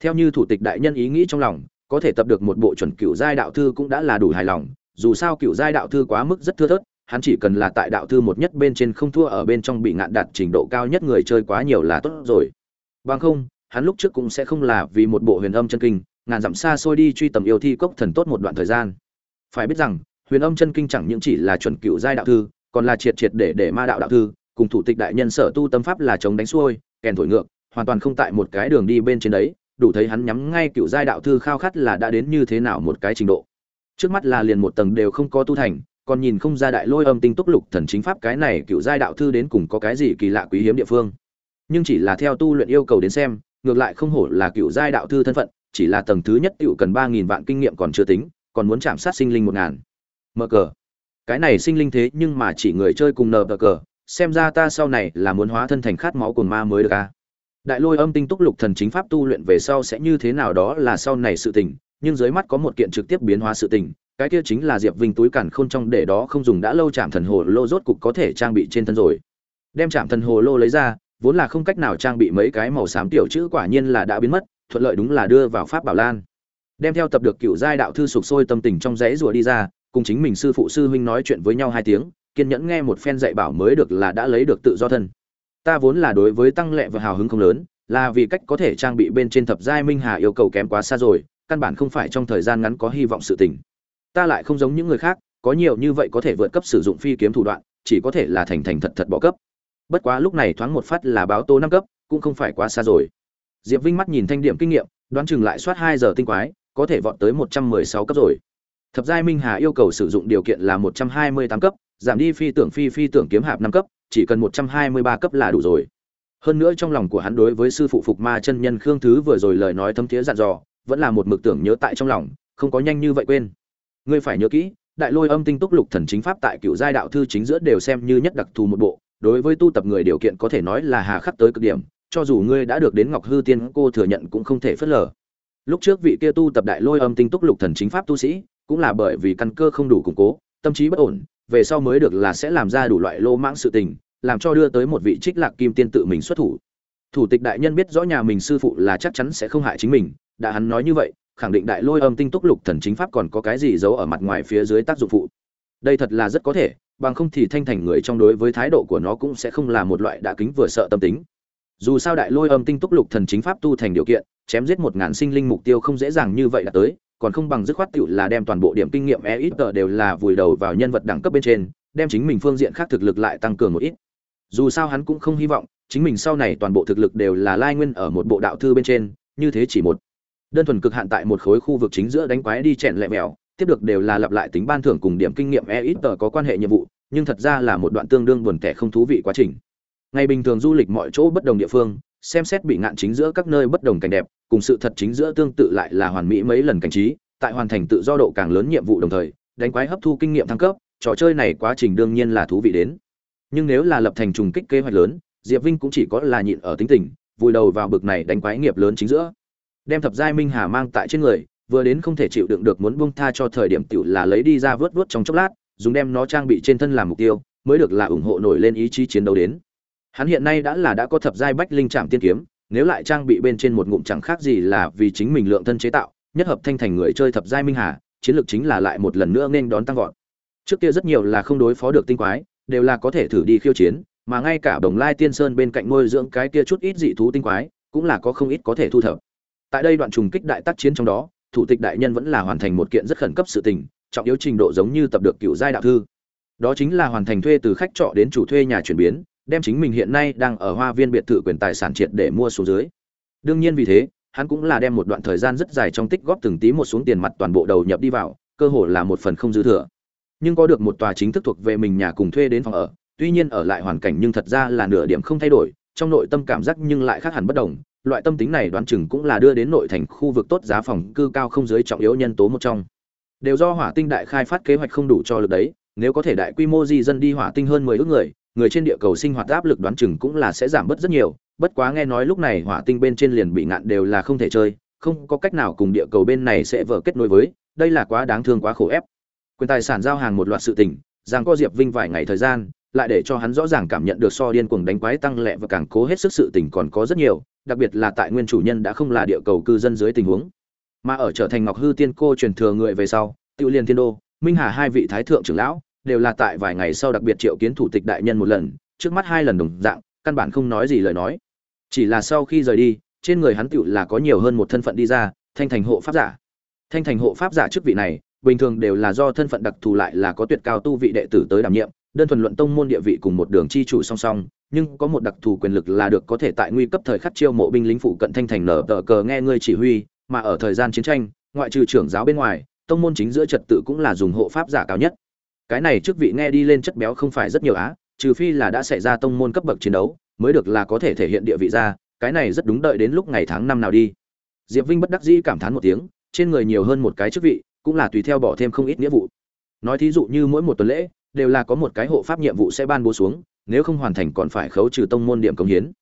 Theo như thủ tịch đại nhân ý nghĩ trong lòng, có thể tập được một bộ chuẩn cựu giai đạo thư cũng đã là đủ hài lòng, dù sao cựu giai đạo thư quá mức rất thưa thớt hắn chỉ cần là tại đạo thư một nhất bên trên không thua ở bên trong bị ngạn đạt trình độ cao nhất người chơi quá nhiều là tốt rồi. Bằng không, hắn lúc trước cũng sẽ không là vì một bộ huyền âm chân kinh, ngàn dặm xa xôi đi truy tầm yêu thi cốc thần tốt một đoạn thời gian. Phải biết rằng, huyền âm chân kinh chẳng những chỉ là chuẩn cựu giai đạo thư, còn là triệt triệt để để ma đạo đạo thư, cùng thủ tịch đại nhân sở tu tâm pháp là chống đánh xuôi, kèn thổi ngược, hoàn toàn không tại một cái đường đi bên trên đấy, đủ thấy hắn nhắm ngay cựu giai đạo thư khao khát là đã đến như thế nào một cái trình độ. Trước mắt là liền một tầng đều không có tu thành còn nhìn không ra đại lôi âm tinh túc lục thần chính pháp cái này cựu giai đạo thư đến cùng có cái gì kỳ lạ quý hiếm địa phương. Nhưng chỉ là theo tu luyện yêu cầu đến xem, ngược lại không hổ là cựu giai đạo thư thân phận, chỉ là tầng thứ nhất tựu cần ba nghìn vạn kinh nghiệm còn chưa tính, còn muốn chạm sát sinh linh một ngàn. Mở cờ. Cái này sinh linh thế nhưng mà chỉ người chơi cùng nờ bờ cờ, xem ra ta sau này là muốn hóa thân thành khát máu cồn ma mới được a đại lôi âm tinh túc lục thần chính pháp tu luyện về sau sẽ như thế nào đó là sau này sự tình, nhưng dưới mắt có một kiện trực tiếp biến hóa sự tình cái kia chính là diệp vinh túi cản khôn trong để đó không dùng đã lâu chạm thần hồ lô rốt cục có thể trang bị trên thân rồi. Đem chạm thần hồ lô lấy ra, vốn là không cách nào trang bị mấy cái màu xám tiểu chữ quả nhiên là đã biến mất, thuận lợi đúng là đưa vào pháp bảo lan. Đem theo tập được cựu giai đạo thư sục sôi tâm tình trong rẽ rùa đi ra, cùng chính mình sư phụ sư huynh nói chuyện với nhau hai tiếng, kiên nhẫn nghe một phen dạy bảo mới được là đã lấy được tự do thân. Ta vốn là đối với tăng lệ và hào hứng không lớn, là vì cách có thể trang bị bên trên thập giai minh hà yêu cầu kém quá xa rồi, căn bản không phải trong thời gian ngắn có hy vọng sự tình ta lại không giống những người khác, có nhiều như vậy có thể vượt cấp sử dụng phi kiếm thủ đoạn, chỉ có thể là thành thành thật thật bỏ cấp. Bất quá lúc này thoáng một phát là báo tố năm cấp, cũng không phải quá xa rồi. Diệp vinh mắt nhìn thanh điểm kinh nghiệm, đoán chừng lại soát hai giờ tinh quái, có thể vọt tới một trăm mười sáu cấp rồi. Thập giai minh hà yêu cầu sử dụng điều kiện là một trăm hai mươi tám cấp, giảm đi phi tưởng phi phi tưởng kiếm hạp năm cấp, chỉ cần một trăm hai mươi ba cấp là đủ rồi. Hơn nữa trong lòng của hắn đối với sư phụ phục ma chân nhân khương thứ vừa rồi lời nói thấm thiế dặn dò, vẫn là một mực tưởng nhớ tại trong lòng, không có nhanh như vậy quên ngươi phải nhớ kỹ, đại lôi âm tinh túc lục thần chính pháp tại cựu giai đạo thư chính giữa đều xem như nhất đặc thù một bộ, đối với tu tập người điều kiện có thể nói là hà khắc tới cực điểm, cho dù ngươi đã được đến ngọc hư tiên cô thừa nhận cũng không thể phớt lờ. Lúc trước vị kia tu tập đại lôi âm tinh túc lục thần chính pháp tu sĩ, cũng là bởi vì căn cơ không đủ củng cố, tâm trí bất ổn, về sau mới được là sẽ làm ra đủ loại lô mãng sự tình, làm cho đưa tới một vị trích lạc kim tiên tự mình xuất thủ. Thủ tịch đại nhân biết rõ nhà mình sư phụ là chắc chắn sẽ không hại chính mình, đã hắn nói như vậy khẳng định đại lôi âm tinh túc lục thần chính pháp còn có cái gì giấu ở mặt ngoài phía dưới tác dụng phụ. Đây thật là rất có thể, bằng không thì thanh thành người trong đối với thái độ của nó cũng sẽ không là một loại đã kính vừa sợ tâm tính. Dù sao đại lôi âm tinh túc lục thần chính pháp tu thành điều kiện, chém giết một ngàn sinh linh mục tiêu không dễ dàng như vậy là tới, còn không bằng dứt khoát tựu là đem toàn bộ điểm kinh nghiệm e ít tờ đều là vùi đầu vào nhân vật đẳng cấp bên trên, đem chính mình phương diện khác thực lực lại tăng cường một ít. Dù sao hắn cũng không hy vọng, chính mình sau này toàn bộ thực lực đều là lai nguyên ở một bộ đạo thư bên trên, như thế chỉ một đơn thuần cực hạn tại một khối khu vực chính giữa đánh quái đi chèn lẹ mèo, tiếp được đều là lặp lại tính ban thưởng cùng điểm kinh nghiệm e ít tờ có quan hệ nhiệm vụ, nhưng thật ra là một đoạn tương đương buồn tẻ không thú vị quá trình. Ngày bình thường du lịch mọi chỗ bất đồng địa phương, xem xét bị ngạn chính giữa các nơi bất đồng cảnh đẹp, cùng sự thật chính giữa tương tự lại là hoàn mỹ mấy lần cảnh trí, tại hoàn thành tự do độ càng lớn nhiệm vụ đồng thời, đánh quái hấp thu kinh nghiệm thăng cấp, trò chơi này quá trình đương nhiên là thú vị đến. Nhưng nếu là lập thành trùng kích kế hoạch lớn, diệp vinh cũng chỉ có là nhịn ở tính tình, vùi đầu vào bực này đánh quái nghiệp lớn chính giữa đem thập giai minh hà mang tại trên người, vừa đến không thể chịu đựng được muốn buông tha cho thời điểm tiểu là lấy đi ra vớt vớt trong chốc lát, dùng đem nó trang bị trên thân làm mục tiêu, mới được là ủng hộ nổi lên ý chí chiến đấu đến. Hắn hiện nay đã là đã có thập giai bách linh trạm tiên kiếm, nếu lại trang bị bên trên một ngụm chẳng khác gì là vì chính mình lượng thân chế tạo, nhất hợp thanh thành người chơi thập giai minh hà, chiến lược chính là lại một lần nữa nên đón tăng vọt. Trước kia rất nhiều là không đối phó được tinh quái, đều là có thể thử đi khiêu chiến, mà ngay cả đồng lai tiên sơn bên cạnh nuôi dưỡng cái kia chút ít dị thú tinh quái, cũng là có không ít có thể thu thập tại đây đoạn trùng kích đại tác chiến trong đó, thủ tịch đại nhân vẫn là hoàn thành một kiện rất khẩn cấp sự tình, trọng yếu trình độ giống như tập được cựu giai đạo thư. Đó chính là hoàn thành thuê từ khách trọ đến chủ thuê nhà chuyển biến, đem chính mình hiện nay đang ở hoa viên biệt thự quyền tài sản triệt để mua xuống dưới. Đương nhiên vì thế, hắn cũng là đem một đoạn thời gian rất dài trong tích góp từng tí một xuống tiền mặt toàn bộ đầu nhập đi vào, cơ hồ là một phần không dư thừa. Nhưng có được một tòa chính thức thuộc về mình nhà cùng thuê đến phòng ở, tuy nhiên ở lại hoàn cảnh nhưng thật ra là nửa điểm không thay đổi, trong nội tâm cảm giác nhưng lại khác hẳn bất đồng loại tâm tính này đoán chừng cũng là đưa đến nội thành khu vực tốt giá phòng cư cao không dưới trọng yếu nhân tố một trong. Đều do hỏa tinh đại khai phát kế hoạch không đủ cho lực đấy, nếu có thể đại quy mô di dân đi hỏa tinh hơn mười ước người người trên địa cầu sinh hoạt áp lực đoán chừng cũng là sẽ giảm bớt rất nhiều, bất quá nghe nói lúc này hỏa tinh bên trên liền bị ngạn đều là không thể chơi, không có cách nào cùng địa cầu bên này sẽ vỡ kết nối với, đây là quá đáng thương quá khổ ép. Quyền tài sản giao hàng một loạt sự tình, rằng có diệp vinh vài ngày thời gian, lại để cho hắn rõ ràng cảm nhận được so điên cuồng đánh quái tăng lẹ và càng cố hết sức sự tình còn có rất nhiều đặc biệt là tại nguyên chủ nhân đã không là địa cầu cư dân dưới tình huống. Mà ở trở thành ngọc hư tiên cô truyền thừa người về sau tự liên thiên đô, minh hà hai vị thái thượng trưởng lão, đều là tại vài ngày sau đặc biệt triệu kiến thủ tịch đại nhân một lần, trước mắt hai lần đồng dạng, căn bản không nói gì lời nói. Chỉ là sau khi rời đi, trên người hắn tựu là có nhiều hơn một thân phận đi ra, thanh thành hộ pháp giả. Thanh thành hộ pháp giả chức vị này, bình thường đều là do thân phận đặc thù lại là có tuyệt cao tu vị đệ tử tới đảm nhiệm đơn thuần luận tông môn địa vị cùng một đường chi chủ song song, nhưng có một đặc thù quyền lực là được có thể tại nguy cấp thời khắc chiêu mộ binh lính phụ cận thanh thành nở tờ cờ nghe ngươi chỉ huy, mà ở thời gian chiến tranh, ngoại trừ trưởng giáo bên ngoài, tông môn chính giữa trật tự cũng là dùng hộ pháp giả cao nhất. Cái này chức vị nghe đi lên chất béo không phải rất nhiều á, trừ phi là đã xảy ra tông môn cấp bậc chiến đấu, mới được là có thể thể hiện địa vị ra, cái này rất đúng đợi đến lúc ngày tháng năm nào đi. Diệp vinh bất đắc dĩ cảm thán một tiếng, trên người nhiều hơn một cái chức vị, cũng là tùy theo bỏ thêm không ít nghĩa vụ. Nói thí dụ như mỗi một tuần lễ đều là có một cái hộ pháp nhiệm vụ sẽ ban bố xuống, nếu không hoàn thành còn phải khấu trừ tông môn điểm công hiến.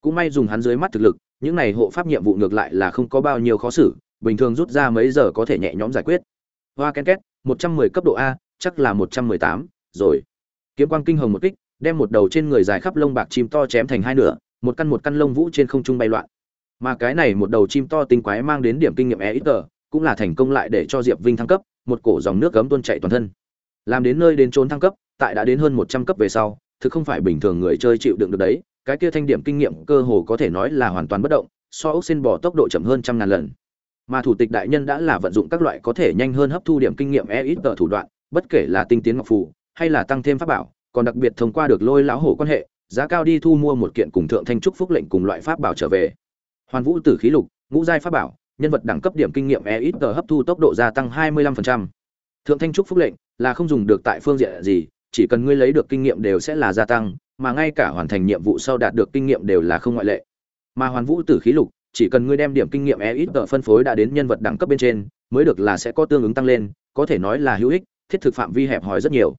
Cũng may dùng hắn dưới mắt thực lực, những này hộ pháp nhiệm vụ ngược lại là không có bao nhiêu khó xử, bình thường rút ra mấy giờ có thể nhẹ nhõm giải quyết. Hoa ken két, một trăm mười cấp độ a, chắc là một trăm mười tám, rồi. Kiếm quang kinh hồng một kích, đem một đầu trên người dài khắp lông bạc chim to chém thành hai nửa, một căn một căn lông vũ trên không trung bay loạn. Mà cái này một đầu chim to tinh quái mang đến điểm kinh nghiệm e ít tờ, cũng là thành công lại để cho diệp vinh thăng cấp, một cổ dòng nước gấm tuôn chạy toàn thân làm đến nơi đến trốn thăng cấp, tại đã đến hơn một trăm cấp về sau, thực không phải bình thường người chơi chịu đựng được đấy, cái kia thanh điểm kinh nghiệm cơ hồ có thể nói là hoàn toàn bất động, so ốc xin bỏ tốc độ chậm hơn trăm ngàn lần mà thủ tịch đại nhân đã là vận dụng các loại có thể nhanh hơn hấp thu điểm kinh nghiệm e ít tờ thủ đoạn, bất kể là tinh tiến ngọc phù, hay là tăng thêm pháp bảo, còn đặc biệt thông qua được lôi lão hổ quan hệ, giá cao đi thu mua một kiện cùng thượng thanh trúc phúc lệnh cùng loại pháp bảo trở về hoàn vũ tử khí lục, ngũ giai pháp bảo, nhân vật đẳng cấp điểm kinh nghiệm e ít tờ hấp thu tốc độ gia tăng 25%. thượng thanh trúc phúc lệnh là không dùng được tại phương diện gì, chỉ cần ngươi lấy được kinh nghiệm đều sẽ là gia tăng, mà ngay cả hoàn thành nhiệm vụ sau đạt được kinh nghiệm đều là không ngoại lệ. Mà hoàn vũ tử khí lục, chỉ cần ngươi đem điểm kinh nghiệm e ít tờ phân phối đã đến nhân vật đẳng cấp bên trên, mới được là sẽ có tương ứng tăng lên, có thể nói là hữu ích, thiết thực phạm vi hẹp hòi rất nhiều.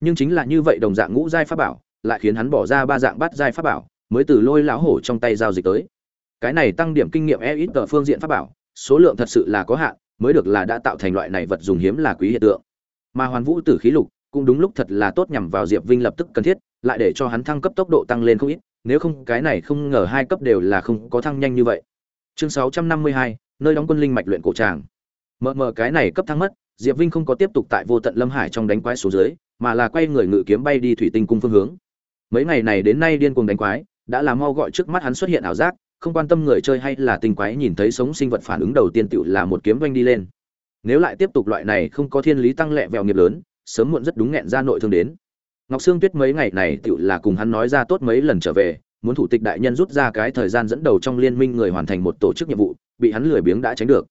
Nhưng chính là như vậy đồng dạng ngũ giai pháp bảo, lại khiến hắn bỏ ra ba dạng bát giai pháp bảo, mới từ lôi lão hổ trong tay giao dịch tới. Cái này tăng điểm kinh nghiệm e ít tờ phương diện pháp bảo, số lượng thật sự là có hạn, mới được là đã tạo thành loại này vật dùng hiếm là quý hiện tượng mà hoàn vũ tử khí lục cũng đúng lúc thật là tốt nhằm vào diệp vinh lập tức cần thiết, lại để cho hắn thăng cấp tốc độ tăng lên không ít, nếu không cái này không ngờ hai cấp đều là không có thăng nhanh như vậy. Chương sáu trăm năm mươi hai, nơi đóng quân linh mạch luyện cổ tràng. Mờ mờ cái này cấp thăng mất, diệp vinh không có tiếp tục tại vô tận lâm hải trong đánh quái số dưới, mà là quay người ngự kiếm bay đi thủy tinh cung phương hướng. Mấy ngày này đến nay điên cuồng đánh quái, đã là mau gọi trước mắt hắn xuất hiện ảo giác, không quan tâm người chơi hay là tinh quái nhìn thấy sống sinh vật phản ứng đầu tiên tựu là một kiếm doanh đi lên nếu lại tiếp tục loại này không có thiên lý tăng lẹ vèo nghiệp lớn, sớm muộn rất đúng nghẹn ra nội thương đến. Ngọc sương tuyết mấy ngày này tựu là cùng hắn nói ra tốt mấy lần trở về, muốn thủ tịch đại nhân rút ra cái thời gian dẫn đầu trong liên minh người hoàn thành một tổ chức nhiệm vụ, bị hắn lười biếng đã tránh được.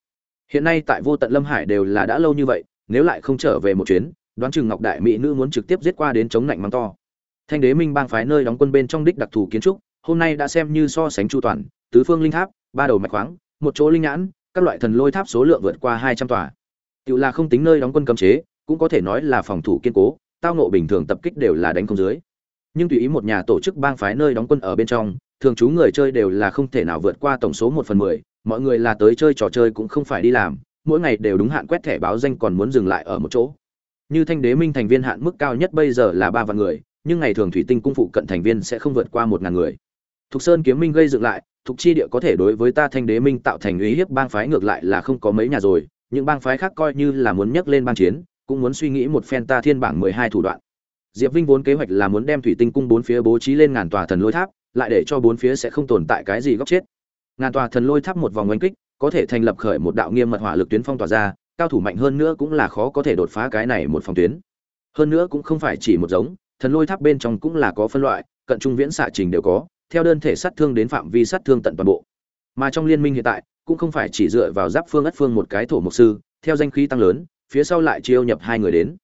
Hiện nay tại vô tận lâm hải đều là đã lâu như vậy, nếu lại không trở về một chuyến, đoán chừng ngọc đại mỹ nữ muốn trực tiếp giết qua đến chống lạnh mắng to. Thanh đế minh bang phái nơi đóng quân bên trong đích đặc thù kiến trúc, hôm nay đã xem như so sánh chu toàn, tứ phương linh tháp, ba đầu mạch khoáng, một chỗ linh nhãn, các loại thần lôi tháp số lượng vượt qua hai trăm tòa tiểu là không tính nơi đóng quân cấm chế, cũng có thể nói là phòng thủ kiên cố, tao nộ bình thường tập kích đều là đánh không dưới. Nhưng tùy ý một nhà tổ chức bang phái nơi đóng quân ở bên trong, thường trú người chơi đều là không thể nào vượt qua tổng số một phần mười, mọi người là tới chơi trò chơi cũng không phải đi làm, mỗi ngày đều đúng hạn quét thẻ báo danh còn muốn dừng lại ở một chỗ. Như thanh đế minh thành viên hạn mức cao nhất bây giờ là ba vạn người, nhưng ngày thường thủy tinh cung phụ cận thành viên sẽ không vượt qua một ngàn người. Thục sơn kiếm minh gây dựng lại, thục chi địa có thể đối với ta thanh đế minh tạo thành uy hiếp bang phái ngược lại là không có mấy nhà rồi những bang phái khác coi như là muốn nhấc lên bang chiến, cũng muốn suy nghĩ một phen ta thiên bảng mười hai thủ đoạn. Diệp vinh vốn kế hoạch là muốn đem thủy tinh cung bốn phía bố trí lên ngàn tòa thần lôi tháp, lại để cho bốn phía sẽ không tồn tại cái gì góc chết. Ngàn tòa thần lôi tháp một vòng oanh kích, có thể thành lập khởi một đạo nghiêm mật hỏa lực tuyến phong tỏa ra, cao thủ mạnh hơn nữa cũng là khó có thể đột phá cái này một phòng tuyến. Hơn nữa cũng không phải chỉ một giống, thần lôi tháp bên trong cũng là có phân loại, cận trung viễn xạ trình đều có, theo đơn thể sát thương đến phạm vi sát thương tận toàn bộ. Mà trong liên minh hiện tại cũng không phải chỉ dựa vào giáp phương ất phương một cái thổ mục sư, theo danh khí tăng lớn, phía sau lại chiêu nhập hai người đến.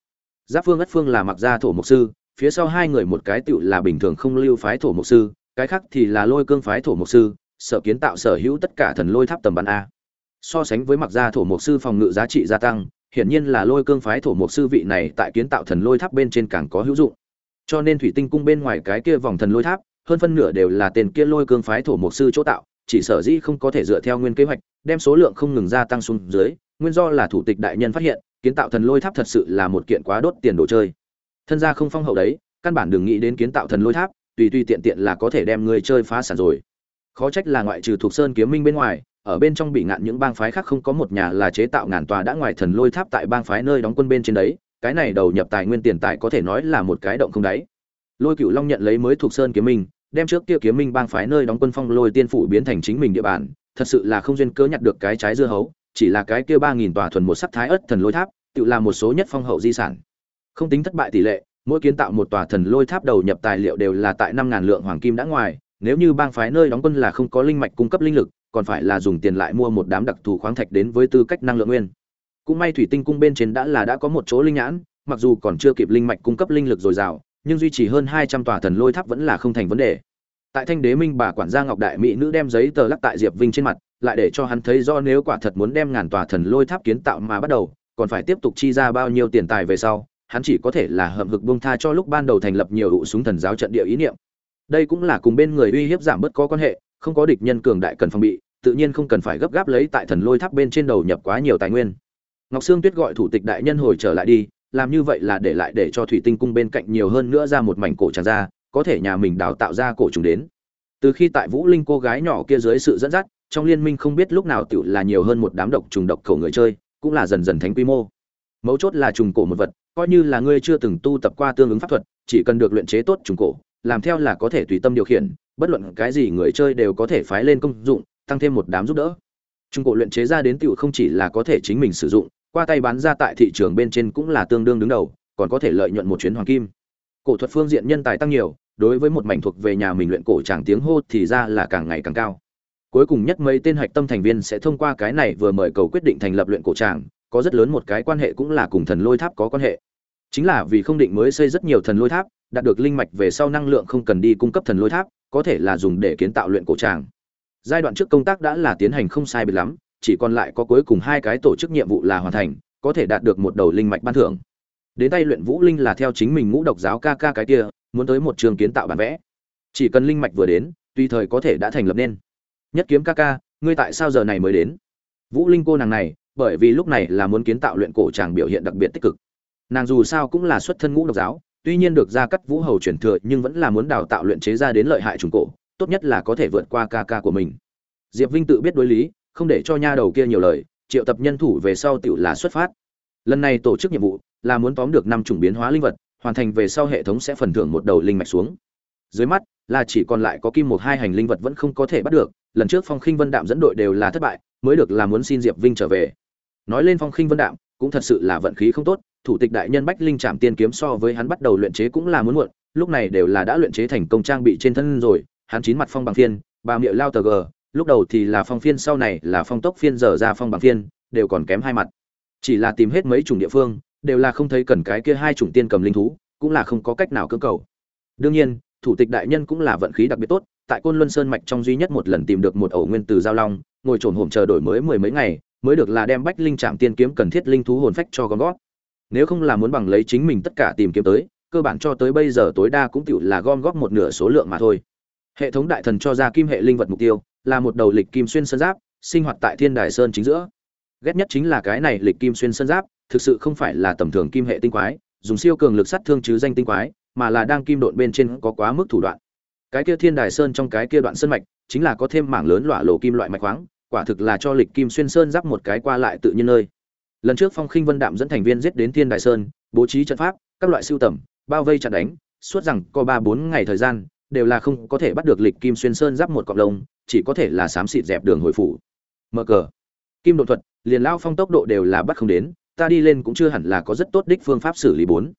Giáp phương ất phương là mặc gia thổ mục sư, phía sau hai người một cái tựu là bình thường không lưu phái thổ mục sư, cái khác thì là lôi cương phái thổ mục sư, sở kiến tạo sở hữu tất cả thần lôi tháp tầm bắn a. So sánh với mặc gia thổ mục sư phòng ngự giá trị gia tăng, hiển nhiên là lôi cương phái thổ mục sư vị này tại kiến tạo thần lôi tháp bên trên càng có hữu dụng. Cho nên thủy tinh cung bên ngoài cái kia vòng thần lôi tháp, hơn phân nửa đều là tên kia lôi cương phái thổ mục sư chỗ tạo chỉ sở dĩ không có thể dựa theo nguyên kế hoạch, đem số lượng không ngừng gia tăng xuống dưới, nguyên do là thủ tịch đại nhân phát hiện, kiến tạo thần lôi tháp thật sự là một kiện quá đốt tiền đồ chơi. Thân gia không phong hậu đấy, căn bản đừng nghĩ đến kiến tạo thần lôi tháp, tùy tùy tiện tiện là có thể đem người chơi phá sản rồi. Khó trách là ngoại trừ thuộc sơn kiếm minh bên ngoài, ở bên trong bị ngạn những bang phái khác không có một nhà là chế tạo ngàn tòa đã ngoài thần lôi tháp tại bang phái nơi đóng quân bên trên đấy, cái này đầu nhập tài nguyên tiền tài có thể nói là một cái động không đáy. Lôi cựu long nhận lấy mới thuộc sơn kiếm minh đem trước kia kiếm minh bang phái nơi đóng quân phong lôi tiên phủ biến thành chính mình địa bàn, thật sự là không duyên cớ nhặt được cái trái dưa hấu, chỉ là cái kia ba nghìn tòa thuần một sắc thái ất thần lôi tháp, tự là một số nhất phong hậu di sản. Không tính thất bại tỷ lệ, mỗi kiến tạo một tòa thần lôi tháp đầu nhập tài liệu đều là tại năm ngàn lượng hoàng kim đã ngoài, nếu như bang phái nơi đóng quân là không có linh mạch cung cấp linh lực, còn phải là dùng tiền lại mua một đám đặc thù khoáng thạch đến với tư cách năng lượng nguyên. Cũng may thủy tinh cung bên trên đã là đã có một chỗ linh nhãn, mặc dù còn chưa kịp linh mạch cung cấp linh lực dồi dào nhưng duy trì hơn hai trăm tòa thần lôi tháp vẫn là không thành vấn đề. Tại thanh đế minh bà quản gia ngọc đại mỹ nữ đem giấy tờ lắc tại diệp vinh trên mặt, lại để cho hắn thấy do nếu quả thật muốn đem ngàn tòa thần lôi tháp kiến tạo mà bắt đầu, còn phải tiếp tục chi ra bao nhiêu tiền tài về sau, hắn chỉ có thể là hậm hực bông tha cho lúc ban đầu thành lập nhiều ụ súng thần giáo trận địa ý niệm. Đây cũng là cùng bên người uy hiếp giảm bớt có quan hệ, không có địch nhân cường đại cần phòng bị, tự nhiên không cần phải gấp gáp lấy tại thần lôi tháp bên trên đầu nhập quá nhiều tài nguyên. Ngọc sương tuyết gọi thủ tịch đại nhân hồi trở lại đi làm như vậy là để lại để cho thủy tinh cung bên cạnh nhiều hơn nữa ra một mảnh cổ tràn ra, có thể nhà mình đào tạo ra cổ trùng đến. Từ khi tại vũ linh cô gái nhỏ kia dưới sự dẫn dắt, trong liên minh không biết lúc nào tiểu là nhiều hơn một đám độc trùng độc khẩu người chơi, cũng là dần dần thành quy mô. Mấu chốt là trùng cổ một vật, coi như là ngươi chưa từng tu tập qua tương ứng pháp thuật, chỉ cần được luyện chế tốt trùng cổ, làm theo là có thể tùy tâm điều khiển, bất luận cái gì người chơi đều có thể phái lên công dụng, tăng thêm một đám giúp đỡ. Trùng cổ luyện chế ra đến tiểu không chỉ là có thể chính mình sử dụng qua tay bán ra tại thị trường bên trên cũng là tương đương đứng đầu, còn có thể lợi nhuận một chuyến hoàng kim. Cổ thuật phương diện nhân tài tăng nhiều, đối với một mảnh thuộc về nhà mình luyện cổ tràng tiếng hô thì ra là càng ngày càng cao. Cuối cùng nhất mấy tên hạch tâm thành viên sẽ thông qua cái này vừa mời cầu quyết định thành lập luyện cổ tràng, có rất lớn một cái quan hệ cũng là cùng thần lôi tháp có quan hệ. Chính là vì không định mới xây rất nhiều thần lôi tháp, đạt được linh mạch về sau năng lượng không cần đi cung cấp thần lôi tháp, có thể là dùng để kiến tạo luyện cổ tràng. Giai đoạn trước công tác đã là tiến hành không sai biệt lắm chỉ còn lại có cuối cùng hai cái tổ chức nhiệm vụ là hoàn thành, có thể đạt được một đầu linh mạch ban thưởng. Đến tay luyện vũ linh là theo chính mình ngũ độc giáo ca ca cái kia, muốn tới một trường kiến tạo bản vẽ. Chỉ cần linh mạch vừa đến, tùy thời có thể đã thành lập nên. Nhất kiếm ca ca, ngươi tại sao giờ này mới đến? Vũ linh cô nàng này, bởi vì lúc này là muốn kiến tạo luyện cổ chàng biểu hiện đặc biệt tích cực. Nàng dù sao cũng là xuất thân ngũ độc giáo, tuy nhiên được gia cắt vũ hầu chuyển thừa, nhưng vẫn là muốn đào tạo luyện chế ra đến lợi hại trùng cổ, tốt nhất là có thể vượt qua ca ca của mình. Diệp vinh tự biết đối lý không để cho nha đầu kia nhiều lời, triệu tập nhân thủ về sau tự là xuất phát. Lần này tổ chức nhiệm vụ là muốn tóm được năm chủng biến hóa linh vật, hoàn thành về sau hệ thống sẽ phần thưởng một đầu linh mạch xuống. Dưới mắt là chỉ còn lại có kim một hai hành linh vật vẫn không có thể bắt được, lần trước phong khinh vân đạm dẫn đội đều là thất bại, mới được là muốn xin diệp vinh trở về. Nói lên phong khinh vân đạm cũng thật sự là vận khí không tốt, thủ tịch đại nhân bách linh trạm tiên kiếm so với hắn bắt đầu luyện chế cũng là muốn muộn, lúc này đều là đã luyện chế thành công trang bị trên thân rồi, hắn chín mặt phong bằng phiên ba miệng lao tờ gờ lúc đầu thì là phong phiên, sau này là phong tốc phiên, giờ ra phong bằng phiên, đều còn kém hai mặt. Chỉ là tìm hết mấy chủng địa phương, đều là không thấy cần cái kia hai chủng tiên cầm linh thú, cũng là không có cách nào cưỡng cầu. Đương nhiên, thủ tịch đại nhân cũng là vận khí đặc biệt tốt, tại côn luân sơn mạch trong duy nhất một lần tìm được một ổ nguyên từ giao long, ngồi trồn hổm chờ đổi mới mười mấy ngày, mới được là đem bách linh trạm tiên kiếm cần thiết linh thú hồn phách cho gom gót. Nếu không là muốn bằng lấy chính mình tất cả tìm kiếm tới, cơ bản cho tới bây giờ tối đa cũng tựu là gom góp một nửa số lượng mà thôi. Hệ thống đại thần cho ra kim hệ linh vật mục tiêu là một đầu lịch kim xuyên sơn giáp, sinh hoạt tại thiên đài sơn chính giữa. Ghét nhất chính là cái này lịch kim xuyên sơn giáp, thực sự không phải là tầm thường kim hệ tinh quái, dùng siêu cường lực sát thương chứ danh tinh quái, mà là đang kim độn bên trên có quá mức thủ đoạn. Cái kia thiên đài sơn trong cái kia đoạn sơn mạch, chính là có thêm mảng lớn lọa lổ kim loại mạch khoáng, quả thực là cho lịch kim xuyên sơn giáp một cái qua lại tự nhiên nơi. Lần trước phong khinh vân đạm dẫn thành viên giết đến thiên đài sơn, bố trí trận pháp, các loại siêu tầm, bao vây chặn đánh, suốt rằng có ba bốn ngày thời gian đều là không có thể bắt được lịch kim xuyên sơn giáp một cọc lông, chỉ có thể là xám xịt dẹp đường hồi phủ. Mở cờ. Kim đột thuật, liền lao phong tốc độ đều là bắt không đến, ta đi lên cũng chưa hẳn là có rất tốt đích phương pháp xử lý bốn.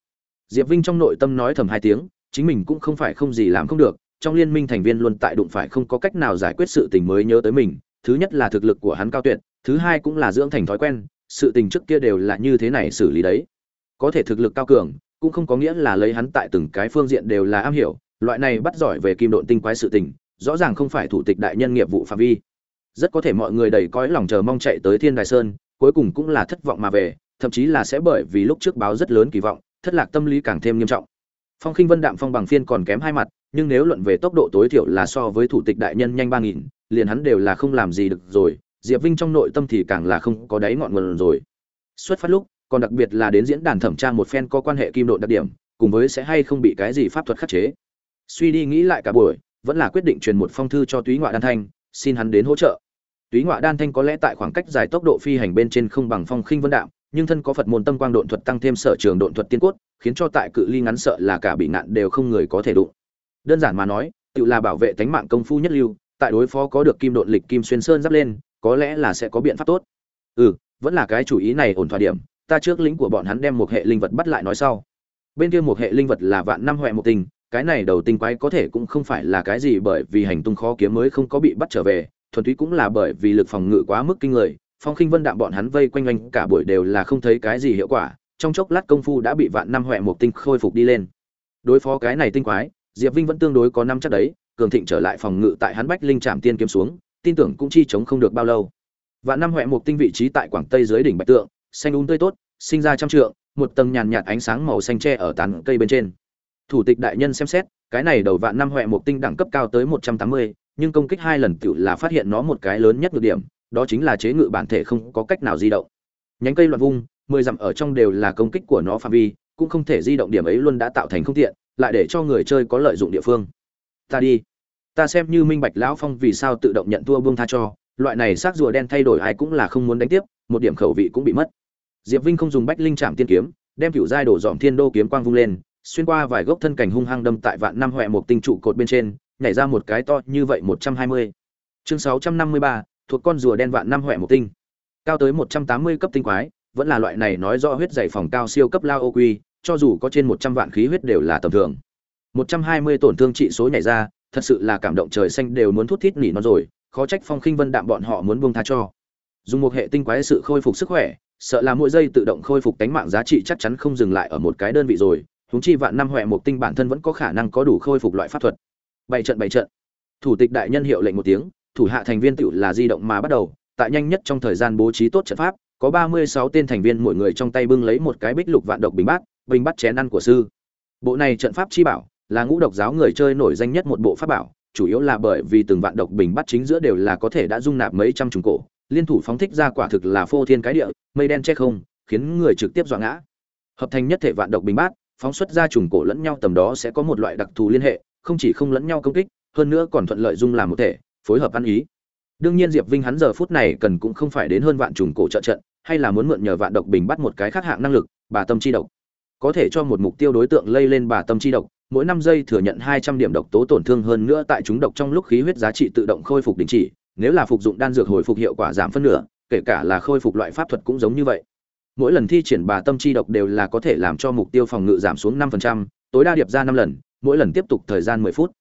Diệp vinh trong nội tâm nói thầm hai tiếng, chính mình cũng không phải không gì làm không được, trong liên minh thành viên luôn tại đụng phải không có cách nào giải quyết sự tình mới nhớ tới mình, thứ nhất là thực lực của hắn cao tuyệt, thứ hai cũng là dưỡng thành thói quen, sự tình trước kia đều là như thế này xử lý đấy. Có thể thực lực cao cường, cũng không có nghĩa là lấy hắn tại từng cái phương diện đều là am hiểu loại này bắt giỏi về kim độn tinh quái sự tình, rõ ràng không phải thủ tịch đại nhân nghiệp vụ phạm vi. Rất có thể mọi người đầy cõi lòng chờ mong chạy tới thiên đài sơn, cuối cùng cũng là thất vọng mà về, thậm chí là sẽ bởi vì lúc trước báo rất lớn kỳ vọng, thất lạc tâm lý càng thêm nghiêm trọng. Phong khinh vân đạm phong bằng phiên còn kém hai mặt, nhưng nếu luận về tốc độ tối thiểu là so với thủ tịch đại nhân nhanh ba nghìn, liền hắn đều là không làm gì được rồi, diệp vinh trong nội tâm thì càng là không có đáy ngọn nguồn rồi. Xuất phát lúc, còn đặc biệt là đến diễn đàn thẩm tra một phen có quan hệ kim độ đặc điểm, cùng với sẽ hay không bị cái gì pháp thuật khắc chế suy đi nghĩ lại cả buổi, vẫn là quyết định truyền một phong thư cho túy ngoại đan thanh, xin hắn đến hỗ trợ. Túy ngoại đan thanh có lẽ tại khoảng cách dài tốc độ phi hành bên trên không bằng phong khinh vân đạm, nhưng thân có phật môn tâm quang độn thuật tăng thêm sở trường độn thuật tiên cốt, khiến cho tại cự ly ngắn sợ là cả bị nạn đều không người có thể đụng. Đơn giản mà nói, tự là bảo vệ tánh mạng công phu nhất lưu, tại đối phó có được kim độn lịch kim xuyên sơn giáp lên, có lẽ là sẽ có biện pháp tốt. Ừ vẫn là cái chủ ý này ổn thỏa điểm, ta trước lính của bọn hắn đem một hệ linh vật bắt lại nói sau. Bên kia một hệ linh vật là vạn năm huệ một tình cái này đầu tinh quái có thể cũng không phải là cái gì bởi vì hành tung khó kiếm mới không có bị bắt trở về, thuần túy cũng là bởi vì lực phòng ngự quá mức kinh người, phong khinh vân đạm bọn hắn vây quanh quanh cả buổi đều là không thấy cái gì hiệu quả, trong chốc lát công phu đã bị vạn năm huệ một tinh khôi phục đi lên. Đối phó cái này tinh quái, diệp vinh vẫn tương đối có năm chắc đấy, cường thịnh trở lại phòng ngự tại hắn bách linh trạm tiên kiếm xuống, tin tưởng cũng chi chống không được bao lâu. Vạn năm huệ một tinh vị trí tại quảng tây dưới đỉnh bạch tượng, xanh úng um tươi tốt, sinh ra trăm trượng, một tầng nhàn nhạt ánh sáng màu xanh tre ở tán cây bên trên thủ tịch đại nhân xem xét, cái này đầu vạn năm huệ một tinh đẳng cấp cao tới một trăm tám mươi, nhưng công kích hai lần tự là phát hiện nó một cái lớn nhất nhược điểm, đó chính là chế ngự bản thể không có cách nào di động. Nhánh cây loạn vung, mười dặm ở trong đều là công kích của nó phạm vi, cũng không thể di động điểm ấy luôn đã tạo thành không tiện, lại để cho người chơi có lợi dụng địa phương. Ta đi. Ta xem như minh bạch lão phong vì sao tự động nhận thua buông tha cho, loại này xác rùa đen thay đổi ai cũng là không muốn đánh tiếp, một điểm khẩu vị cũng bị mất. Diệp vinh không dùng bách linh trạm tiên kiếm, đem cựu giai đổ dòm thiên đô kiếm quang vung lên xuyên qua vài gốc thân cảnh hung hăng đâm tại vạn năm huệ một tinh trụ cột bên trên, nhảy ra một cái to như vậy một trăm hai mươi. Chương sáu trăm năm mươi ba, thuộc con rùa đen vạn năm huệ một tinh. Cao tới một trăm tám mươi cấp tinh quái, vẫn là loại này nói rõ huyết dày phòng cao siêu cấp lao ô quy, cho dù có trên một trăm vạn khí huyết đều là tầm thường. một trăm hai mươi tổn thương trị số nhảy ra, thật sự là cảm động trời xanh đều muốn thút thít nỉ nó rồi, khó trách phong khinh vân đạm bọn họ muốn buông tha cho. Dùng một hệ tinh quái sự khôi phục sức khỏe, sợ là mỗi giây tự động khôi phục tánh mạng giá trị chắc chắn không dừng lại ở một cái đơn vị rồi huống chi vạn năm huệ một tinh bản thân vẫn có khả năng có đủ khôi phục loại pháp thuật. Bảy trận bảy trận. Thủ tịch đại nhân hiệu lệnh một tiếng, thủ hạ thành viên tiểu là di động mà bắt đầu, tại nhanh nhất trong thời gian bố trí tốt trận pháp, có ba mươi sáu tên thành viên mỗi người trong tay bưng lấy một cái bích lục vạn độc bình bát bình bát chén ăn của sư. Bộ này trận pháp chi bảo, là ngũ độc giáo người chơi nổi danh nhất một bộ pháp bảo, chủ yếu là bởi vì từng vạn độc bình bắt chính giữa đều là có thể đã dung nạp mấy trăm trùng cổ, liên thủ phóng thích ra quả thực là phô thiên cái địa, mây đen che không, khiến người trực tiếp dọa ngã. Hợp thành nhất thể vạn độc bình bát phóng xuất ra trùng cổ lẫn nhau tầm đó sẽ có một loại đặc thù liên hệ, không chỉ không lẫn nhau công kích, hơn nữa còn thuận lợi dung làm một thể, phối hợp ăn ý. Đương nhiên diệp vinh hắn giờ phút này cần cũng không phải đến hơn vạn trùng cổ trợ trận, hay là muốn mượn nhờ vạn độc bình bắt một cái khác hạng năng lực, bà tâm chi độc. Có thể cho một mục tiêu đối tượng lây lên bà tâm chi độc, mỗi năm giây thừa nhận hai trăm điểm độc tố tổn thương hơn nữa tại chúng độc trong lúc khí huyết giá trị tự động khôi phục đình chỉ, nếu là phục dụng đan dược hồi phục hiệu quả giảm phân nửa, kể cả là khôi phục loại pháp thuật cũng giống như vậy mỗi lần thi triển bà tâm chi độc đều là có thể làm cho mục tiêu phòng ngự giảm xuống 5%, tối đa điệp ra 5 lần, mỗi lần tiếp tục thời gian 10 phút.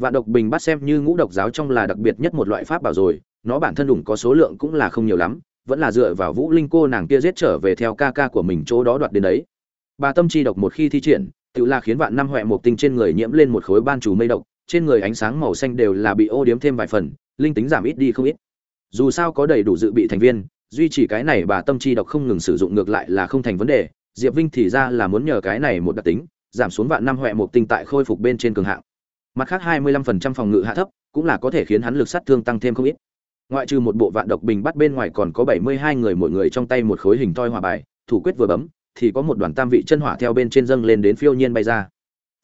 Vạn độc bình bắt xem như ngũ độc giáo trong là đặc biệt nhất một loại pháp bảo rồi, nó bản thân đủng có số lượng cũng là không nhiều lắm, vẫn là dựa vào Vũ Linh cô nàng kia giết trở về theo ca ca của mình chỗ đó đoạt đến đấy. Bà tâm chi độc một khi thi triển, tự là khiến vạn năm hoẹ một tinh trên người nhiễm lên một khối ban chủ mây độc, trên người ánh sáng màu xanh đều là bị ô điếm thêm vài phần, linh tính giảm ít đi không ít. Dù sao có đầy đủ dự bị thành viên, duy trì cái này bà tâm chi độc không ngừng sử dụng ngược lại là không thành vấn đề, diệp vinh thì ra là muốn nhờ cái này một đặc tính, giảm xuống vạn năm huệ một tinh tại khôi phục bên trên cường hạng. Mặt khác hai mươi lăm phần trăm phòng ngự hạ thấp, cũng là có thể khiến hắn lực sát thương tăng thêm không ít. Ngoại trừ một bộ vạn độc bình bắt bên ngoài còn có bảy mươi hai người mỗi người trong tay một khối hình toi hỏa bài, thủ quyết vừa bấm, thì có một đoàn tam vị chân hỏa theo bên trên dâng lên đến phiêu nhiên bay ra.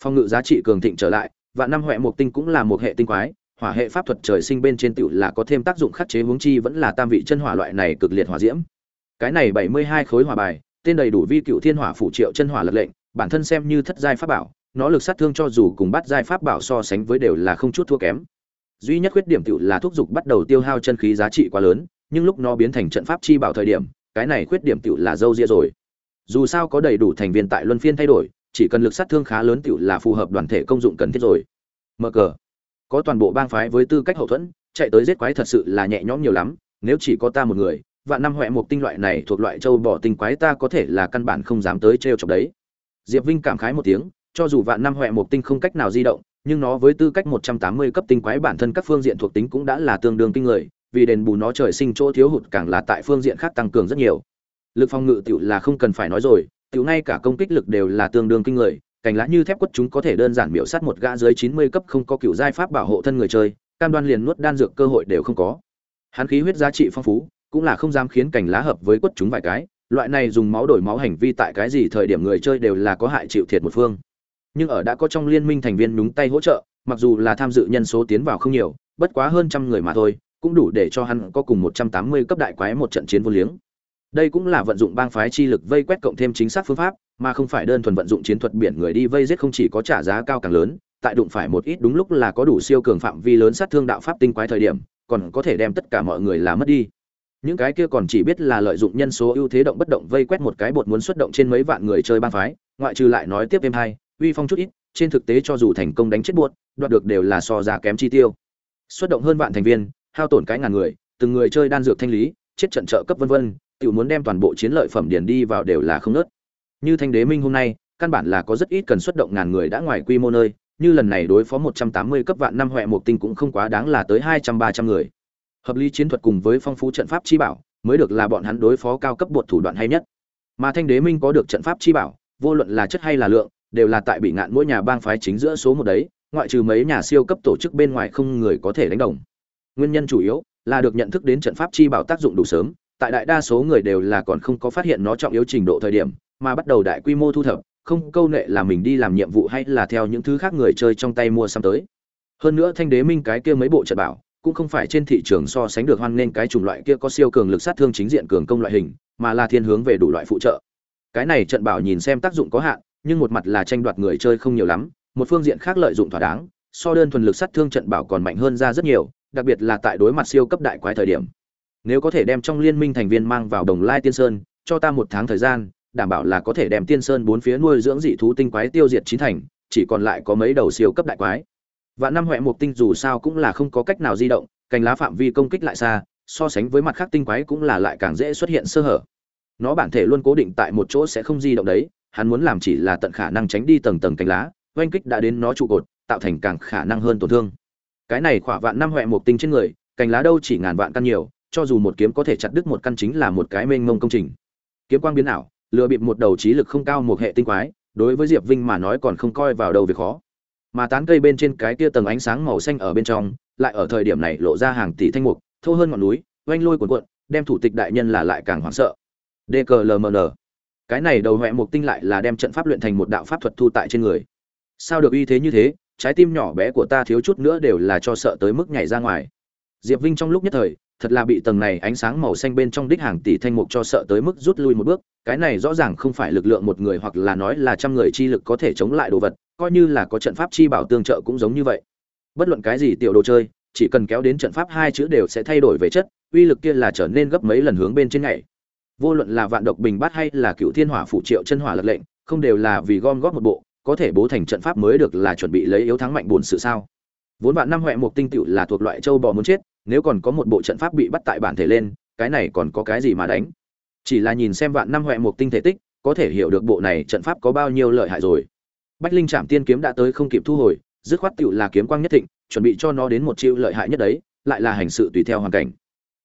Phòng ngự giá trị cường thịnh trở lại, vạn năm huệ một tinh cũng là một hệ tinh quái hỏa hệ pháp thuật trời sinh bên trên tiểu là có thêm tác dụng khắc chế hướng chi vẫn là tam vị chân hỏa loại này cực liệt hỏa diễm. Cái này 72 khối hỏa bài, tên đầy đủ vi cựu thiên hỏa phủ triệu chân hỏa lật lệnh, bản thân xem như thất giai pháp bảo, nó lực sát thương cho dù cùng bắt giai pháp bảo so sánh với đều là không chút thua kém. Duy nhất khuyết điểm tiểu là thúc dục bắt đầu tiêu hao chân khí giá trị quá lớn, nhưng lúc nó biến thành trận pháp chi bảo thời điểm, cái này khuyết điểm tiểu là dâu ria rồi. Dù sao có đầy đủ thành viên tại luân phiên thay đổi, chỉ cần lực sát thương khá lớn tiểu là phù hợp đoàn thể công dụng cần thiết rồi. Mở cờ có toàn bộ bang phái với tư cách hậu thuẫn, chạy tới giết quái thật sự là nhẹ nhõm nhiều lắm, nếu chỉ có ta một người, vạn năm huệ một tinh loại này thuộc loại châu bò tinh quái ta có thể là căn bản không dám tới trêu chọc đấy. Diệp vinh cảm khái một tiếng, cho dù vạn năm huệ một tinh không cách nào di động, nhưng nó với tư cách một trăm tám mươi cấp tinh quái bản thân các phương diện thuộc tính cũng đã là tương đương kinh người, vì đền bù nó trời sinh chỗ thiếu hụt càng là tại phương diện khác tăng cường rất nhiều. Lực phòng ngự tiểu là không cần phải nói rồi, tiểu ngay cả công kích lực đều là tương đương kinh người cành lá như thép quất chúng có thể đơn giản miểu sát một gã dưới 90 cấp không có cựu giai pháp bảo hộ thân người chơi, cam đoan liền nuốt đan dược cơ hội đều không có. Hắn khí huyết giá trị phong phú, cũng là không dám khiến cành lá hợp với quất chúng vài cái, loại này dùng máu đổi máu hành vi tại cái gì thời điểm người chơi đều là có hại chịu thiệt một phương. Nhưng ở đã có trong liên minh thành viên nhúng tay hỗ trợ, mặc dù là tham dự nhân số tiến vào không nhiều, bất quá hơn trăm người mà thôi, cũng đủ để cho hắn có cùng 180 cấp đại quái một trận chiến vô liếng. Đây cũng là vận dụng bang phái chi lực vây quét cộng thêm chính xác phương pháp, mà không phải đơn thuần vận dụng chiến thuật biển người đi vây giết không chỉ có trả giá cao càng lớn, tại đụng phải một ít đúng lúc là có đủ siêu cường phạm vi lớn sát thương đạo pháp tinh quái thời điểm, còn có thể đem tất cả mọi người là mất đi. Những cái kia còn chỉ biết là lợi dụng nhân số ưu thế động bất động vây quét một cái bột muốn xuất động trên mấy vạn người chơi bang phái, ngoại trừ lại nói tiếp thêm hai, uy phong chút ít, trên thực tế cho dù thành công đánh chết buốt, đoạt được đều là so ra kém chi tiêu. Xuất động hơn vạn thành viên, hao tổn cái ngàn người, từng người chơi đan dược thanh lý, chết trận trợ cấp vân vân, tiểu muốn đem toàn bộ chiến lợi phẩm điền đi vào đều là không nớt. Như Thanh Đế Minh hôm nay, căn bản là có rất ít cần xuất động ngàn người đã ngoài quy mô nơi, như lần này đối phó 180 cấp vạn năm hoẹ một tinh cũng không quá đáng là tới 200 300 người. Hợp lý chiến thuật cùng với phong phú trận pháp chi bảo, mới được là bọn hắn đối phó cao cấp bột thủ đoạn hay nhất. Mà Thanh Đế Minh có được trận pháp chi bảo, vô luận là chất hay là lượng, đều là tại bị ngạn mỗi nhà bang phái chính giữa số một đấy, ngoại trừ mấy nhà siêu cấp tổ chức bên ngoài không người có thể đánh đồng. Nguyên nhân chủ yếu là được nhận thức đến trận pháp chi bảo tác dụng đủ sớm, tại đại đa số người đều là còn không có phát hiện nó trọng yếu trình độ thời điểm, mà bắt đầu đại quy mô thu thập, không câu nệ là mình đi làm nhiệm vụ hay là theo những thứ khác người chơi trong tay mua xăm tới. Hơn nữa Thanh Đế Minh cái kia mấy bộ trận bảo, cũng không phải trên thị trường so sánh được hoan nên cái chủng loại kia có siêu cường lực sát thương chính diện cường công loại hình, mà là thiên hướng về đủ loại phụ trợ. Cái này trận bảo nhìn xem tác dụng có hạn, nhưng một mặt là tranh đoạt người chơi không nhiều lắm, một phương diện khác lợi dụng thỏa đáng, so đơn thuần lực sát thương trận bảo còn mạnh hơn ra rất nhiều, đặc biệt là tại đối mặt siêu cấp đại quái thời điểm. Nếu có thể đem trong liên minh thành viên mang vào Đồng Lai Tiên Sơn, cho ta một tháng thời gian, đảm bảo là có thể đem Tiên Sơn bốn phía nuôi dưỡng dị thú tinh quái tiêu diệt chín thành, chỉ còn lại có mấy đầu siêu cấp đại quái. Vạn năm hoẹ một tinh dù sao cũng là không có cách nào di động, cành lá phạm vi công kích lại xa, so sánh với mặt khác tinh quái cũng là lại càng dễ xuất hiện sơ hở. Nó bản thể luôn cố định tại một chỗ sẽ không di động đấy, hắn muốn làm chỉ là tận khả năng tránh đi tầng tầng cành lá, oanh kích đã đến nó trụ cột, tạo thành càng khả năng hơn tổn thương. Cái này khỏa vạn năm hoẹ một tinh trên người, cành lá đâu chỉ ngàn vạn căn nhiều, cho dù một kiếm có thể chặt đứt một căn chính là một cái mênh mông công trình. Kiếm quang biến ảo, lừa bịp một đầu trí lực không cao một hệ tinh quái, đối với Diệp Vinh mà nói còn không coi vào đầu việc khó. Mà tán cây bên trên cái kia tầng ánh sáng màu xanh ở bên trong lại ở thời điểm này lộ ra hàng tỷ thanh mục thô hơn ngọn núi oanh lôi cuộn cuộn đem thủ tịch đại nhân là lại càng hoảng sợ. Dklmn cái này đầu huệ mục tinh lại là đem trận pháp luyện thành một đạo pháp thuật thu tại trên người. Sao được uy thế như thế trái tim nhỏ bé của ta thiếu chút nữa đều là cho sợ tới mức nhảy ra ngoài. Diệp vinh trong lúc nhất thời thật là bị tầng này ánh sáng màu xanh bên trong đích hàng tỷ thanh mục cho sợ tới mức rút lui một bước, cái này rõ ràng không phải lực lượng một người hoặc là nói là trăm người chi lực có thể chống lại đồ vật, coi như là có trận pháp chi bảo tương trợ cũng giống như vậy. Bất luận cái gì tiểu đồ chơi, chỉ cần kéo đến trận pháp hai chữ đều sẽ thay đổi về chất, uy lực kia là trở nên gấp mấy lần hướng bên trên ngày vô luận là vạn độc bình bát hay là cựu thiên hỏa phụ triệu chân hỏa lật lệnh, không đều là vì gom góp một bộ, có thể bố thành trận pháp mới được là chuẩn bị lấy yếu thắng mạnh buồn sự sao. Vốn vạn năm huệ một tinh tựu là thuộc loại châu bò muốn chết nếu còn có một bộ trận pháp bị bắt tại bản thể lên, cái này còn có cái gì mà đánh? Chỉ là nhìn xem vạn năm huệ một tinh thể tích, có thể hiểu được bộ này trận pháp có bao nhiêu lợi hại rồi. Bách linh trạm tiên kiếm đã tới không kịp thu hồi, dứt khoát tựu là kiếm quang nhất thịnh, chuẩn bị cho nó đến một chiêu lợi hại nhất đấy, lại là hành sự tùy theo hoàn cảnh.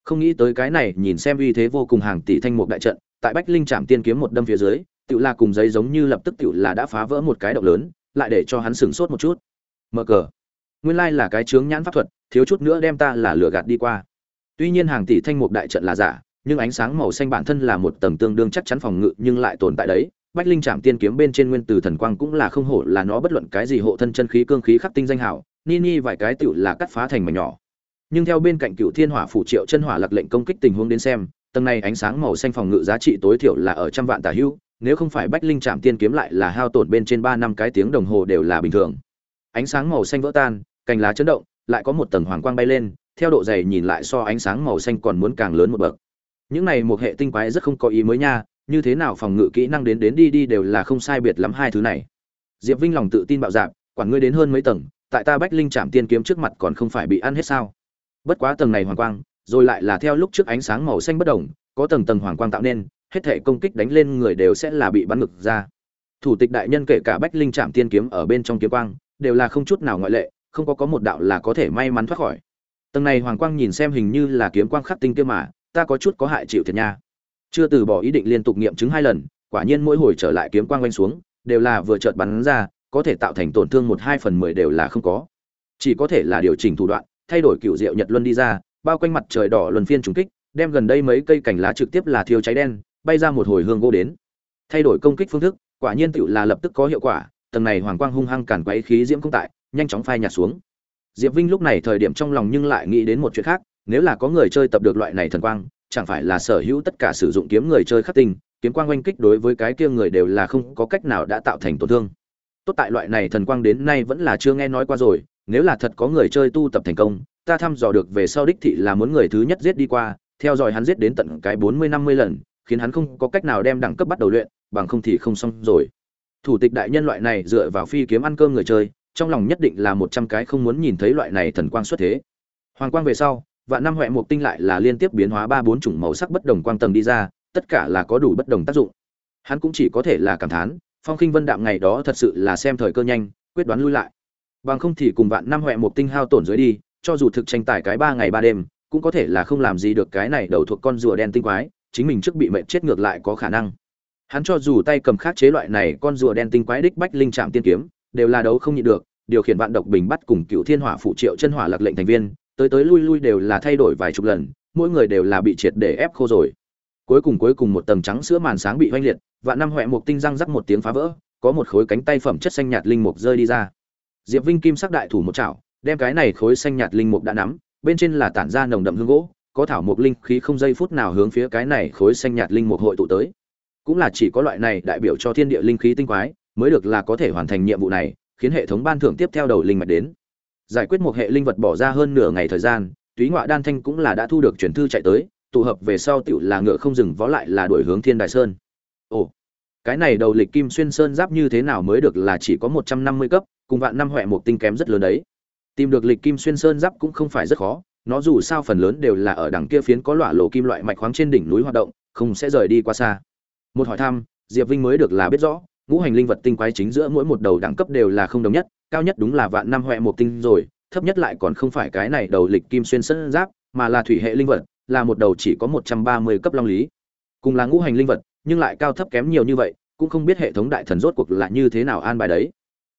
Không nghĩ tới cái này, nhìn xem uy thế vô cùng hàng tỷ thanh mục đại trận, tại bách linh trạm tiên kiếm một đâm phía dưới, tựu là cùng giấy giống như lập tức tựu là đã phá vỡ một cái động lớn, lại để cho hắn sửng sốt một chút. Mở cờ. Nguyên lai là cái chướng nhãn pháp thuật thiếu chút nữa đem ta là lừa gạt đi qua. Tuy nhiên hàng tỷ thanh mục đại trận là giả, nhưng ánh sáng màu xanh bản thân là một tầng tương đương chắc chắn phòng ngự nhưng lại tồn tại đấy. Bách linh trạm tiên kiếm bên trên nguyên từ thần quang cũng là không hổ là nó bất luận cái gì hộ thân chân khí cương khí khắc tinh danh hảo, ni ni vài cái tựu là cắt phá thành mảnh nhỏ. Nhưng theo bên cạnh cựu thiên hỏa phủ triệu chân hỏa lạc lệnh công kích tình huống đến xem, tầng này ánh sáng màu xanh phòng ngự giá trị tối thiểu là ở trăm vạn tả hữu nếu không phải bách linh trạm tiên kiếm lại là hao tổn bên trên ba năm cái tiếng đồng hồ đều là bình thường. Ánh sáng màu xanh vỡ tan, cành lá chấn động lại có một tầng hoàng quang bay lên, theo độ dày nhìn lại so ánh sáng màu xanh còn muốn càng lớn một bậc. Những này một hệ tinh quái rất không có ý mới nha, như thế nào phòng ngự kỹ năng đến đến đi đi đều là không sai biệt lắm hai thứ này. Diệp vinh lòng tự tin bạo dạp, quản ngươi đến hơn mấy tầng, tại ta bách linh chạm tiên kiếm trước mặt còn không phải bị ăn hết sao? Bất quá tầng này hoàng quang, rồi lại là theo lúc trước ánh sáng màu xanh bất đồng, có tầng tầng hoàng quang tạo nên, hết thể công kích đánh lên người đều sẽ là bị bắn ngực ra. Thủ tịch đại nhân kể cả bách linh chạm tiên kiếm ở bên trong kiếm quang, đều là không chút nào ngoại lệ không có có một đạo là có thể may mắn thoát khỏi. Tầng này hoàng quang nhìn xem hình như là kiếm quang khắc tinh kia mà, ta có chút có hại chịu thiệt nha. Chưa từ bỏ ý định liên tục nghiệm chứng hai lần, quả nhiên mỗi hồi trở lại kiếm quang quanh xuống, đều là vừa chợt bắn ra, có thể tạo thành tổn thương một hai phần mười đều là không có. Chỉ có thể là điều chỉnh thủ đoạn, thay đổi cựu diệu nhật luân đi ra, bao quanh mặt trời đỏ luân phiên trùng kích, đem gần đây mấy cây cành lá trực tiếp là thiêu cháy đen, bay ra một hồi hương gỗ đến. Thay đổi công kích phương thức, quả nhiên tựu là lập tức có hiệu quả, tầng này hoàng quang hung hăng càn quấy khí diễm công tại nhanh chóng phai nhạt xuống. Diệp vinh lúc này thời điểm trong lòng nhưng lại nghĩ đến một chuyện khác, nếu là có người chơi tập được loại này thần quang, chẳng phải là sở hữu tất cả sử dụng kiếm người chơi khắc tinh, kiếm quang oanh kích đối với cái kia người đều là không có cách nào đã tạo thành tổn thương. Tốt tại loại này thần quang đến nay vẫn là chưa nghe nói qua rồi, nếu là thật có người chơi tu tập thành công, ta thăm dò được về sau đích thị là muốn người thứ nhất giết đi qua, theo dõi hắn giết đến tận cái bốn mươi năm mươi lần, khiến hắn không có cách nào đem đẳng cấp bắt đầu luyện, bằng không thì không xong rồi. Thủ tịch đại nhân loại này dựa vào phi kiếm ăn cơm người chơi trong lòng nhất định là một trăm cái không muốn nhìn thấy loại này thần quang xuất thế. Hoàng quang về sau và năm huệ mục tinh lại là liên tiếp biến hóa ba bốn chủng màu sắc bất đồng quang tầng đi ra, tất cả là có đủ bất đồng tác dụng. Hắn cũng chỉ có thể là cảm thán, phong khinh vân đạm ngày đó thật sự là xem thời cơ nhanh, quyết đoán lui lại. Bằng không thì cùng vạn năm huệ mục tinh hao tổn dưới đi, cho dù thực tranh tài cái ba ngày ba đêm, cũng có thể là không làm gì được cái này đầu thuộc con rùa đen tinh quái, chính mình trước bị mệnh chết ngược lại có khả năng. Hắn cho dù tay cầm khắc chế loại này con rùa đen tinh quái đích bách linh trạm tiên kiếm đều là đấu không nhịn được, điều khiển vạn độc bình bắt cùng cựu thiên hỏa phụ triệu chân hỏa lạc lệnh thành viên, tới tới lui lui đều là thay đổi vài chục lần, mỗi người đều là bị triệt để ép khô rồi. Cuối cùng cuối cùng một tầng trắng sữa màn sáng bị hoanh liệt, vạn năm hoẹ một tinh răng rắc một tiếng phá vỡ, có một khối cánh tay phẩm chất xanh nhạt linh mục rơi đi ra. Diệp vinh kim sắc đại thủ một chảo, đem cái này khối xanh nhạt linh mục đã nắm, bên trên là tản ra nồng đậm hương gỗ, có thảo mục linh khí không giây phút nào hướng phía cái này khối xanh nhạt linh mục hội tụ tới. Cũng là chỉ có loại này đại biểu cho thiên địa linh khí tinh quái mới được là có thể hoàn thành nhiệm vụ này, khiến hệ thống ban thưởng tiếp theo đầu linh mạch đến. Giải quyết một hệ linh vật bỏ ra hơn nửa ngày thời gian, túy ngoại đan thanh cũng là đã thu được chuyển thư chạy tới, tụ hợp về sau tựu là ngựa không dừng vó lại là đuổi hướng thiên đài sơn. Ồ, cái này đầu lịch kim xuyên sơn giáp như thế nào mới được là chỉ có một trăm năm mươi cấp, cùng vạn năm huệ một tinh kém rất lớn đấy. Tìm được lịch kim xuyên sơn giáp cũng không phải rất khó, nó dù sao phần lớn đều là ở đằng kia phiến có lọa lộ kim loại mạch khoáng trên đỉnh núi hoạt động, không sẽ rời đi qua xa. Một hỏi thăm, diệp vinh mới được là biết rõ ngũ hành linh vật tinh quái chính giữa mỗi một đầu đẳng cấp đều là không đồng nhất, cao nhất đúng là vạn năm huệ một tinh rồi, thấp nhất lại còn không phải cái này đầu lịch kim xuyên sơn giáp, mà là thủy hệ linh vật, là một đầu chỉ có một trăm ba mươi cấp long lý. Cùng là ngũ hành linh vật, nhưng lại cao thấp kém nhiều như vậy, cũng không biết hệ thống đại thần rốt cuộc là như thế nào an bài đấy.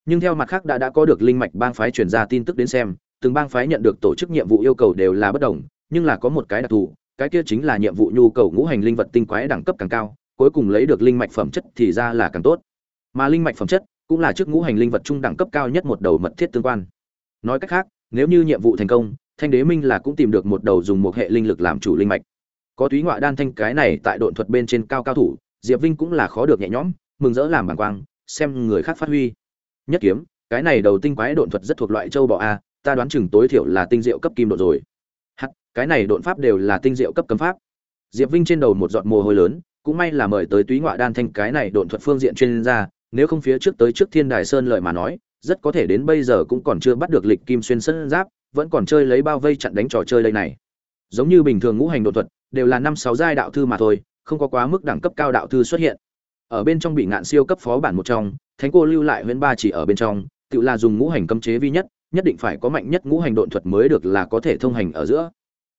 Nhưng theo mặt khác đã đã có được linh mạch bang phái truyền ra tin tức đến xem, từng bang phái nhận được tổ chức nhiệm vụ yêu cầu đều là bất đồng, nhưng là có một cái đặc thù, cái kia chính là nhiệm vụ nhu cầu ngũ hành linh vật tinh quái đẳng cấp càng cao, cuối cùng lấy được linh mạch phẩm chất thì ra là càng tốt mà linh mạch phẩm chất cũng là trước ngũ hành linh vật trung đẳng cấp cao nhất một đầu mật thiết tương quan. Nói cách khác, nếu như nhiệm vụ thành công, thanh đế minh là cũng tìm được một đầu dùng một hệ linh lực làm chủ linh mạch. Có túy ngoại đan thanh cái này tại độn thuật bên trên cao cao thủ, diệp vinh cũng là khó được nhẹ nhõm, mừng rỡ làm bàng quang, xem người khác phát huy. Nhất kiếm, cái này đầu tinh quái độn thuật rất thuộc loại châu bò a, ta đoán chừng tối thiểu là tinh diệu cấp kim độ rồi. Hắc, cái này độn pháp đều là tinh diệu cấp cấm pháp. Diệp vinh trên đầu một giọt mồ hôi lớn, cũng may là mời tới túy ngoại đan thanh cái này độn thuật phương diện chuyên gia nếu không phía trước tới trước thiên đài sơn lợi mà nói, rất có thể đến bây giờ cũng còn chưa bắt được lịch kim xuyên sân giáp, vẫn còn chơi lấy bao vây chặn đánh trò chơi đây này. Giống như bình thường ngũ hành đột thuật, đều là năm sáu giai đạo thư mà thôi, không có quá mức đẳng cấp cao đạo thư xuất hiện. Ở bên trong bị ngạn siêu cấp phó bản một trong, thánh cô lưu lại huyễn ba chỉ ở bên trong, tự là dùng ngũ hành cấm chế vi nhất nhất định phải có mạnh nhất ngũ hành độn thuật mới được là có thể thông hành ở giữa.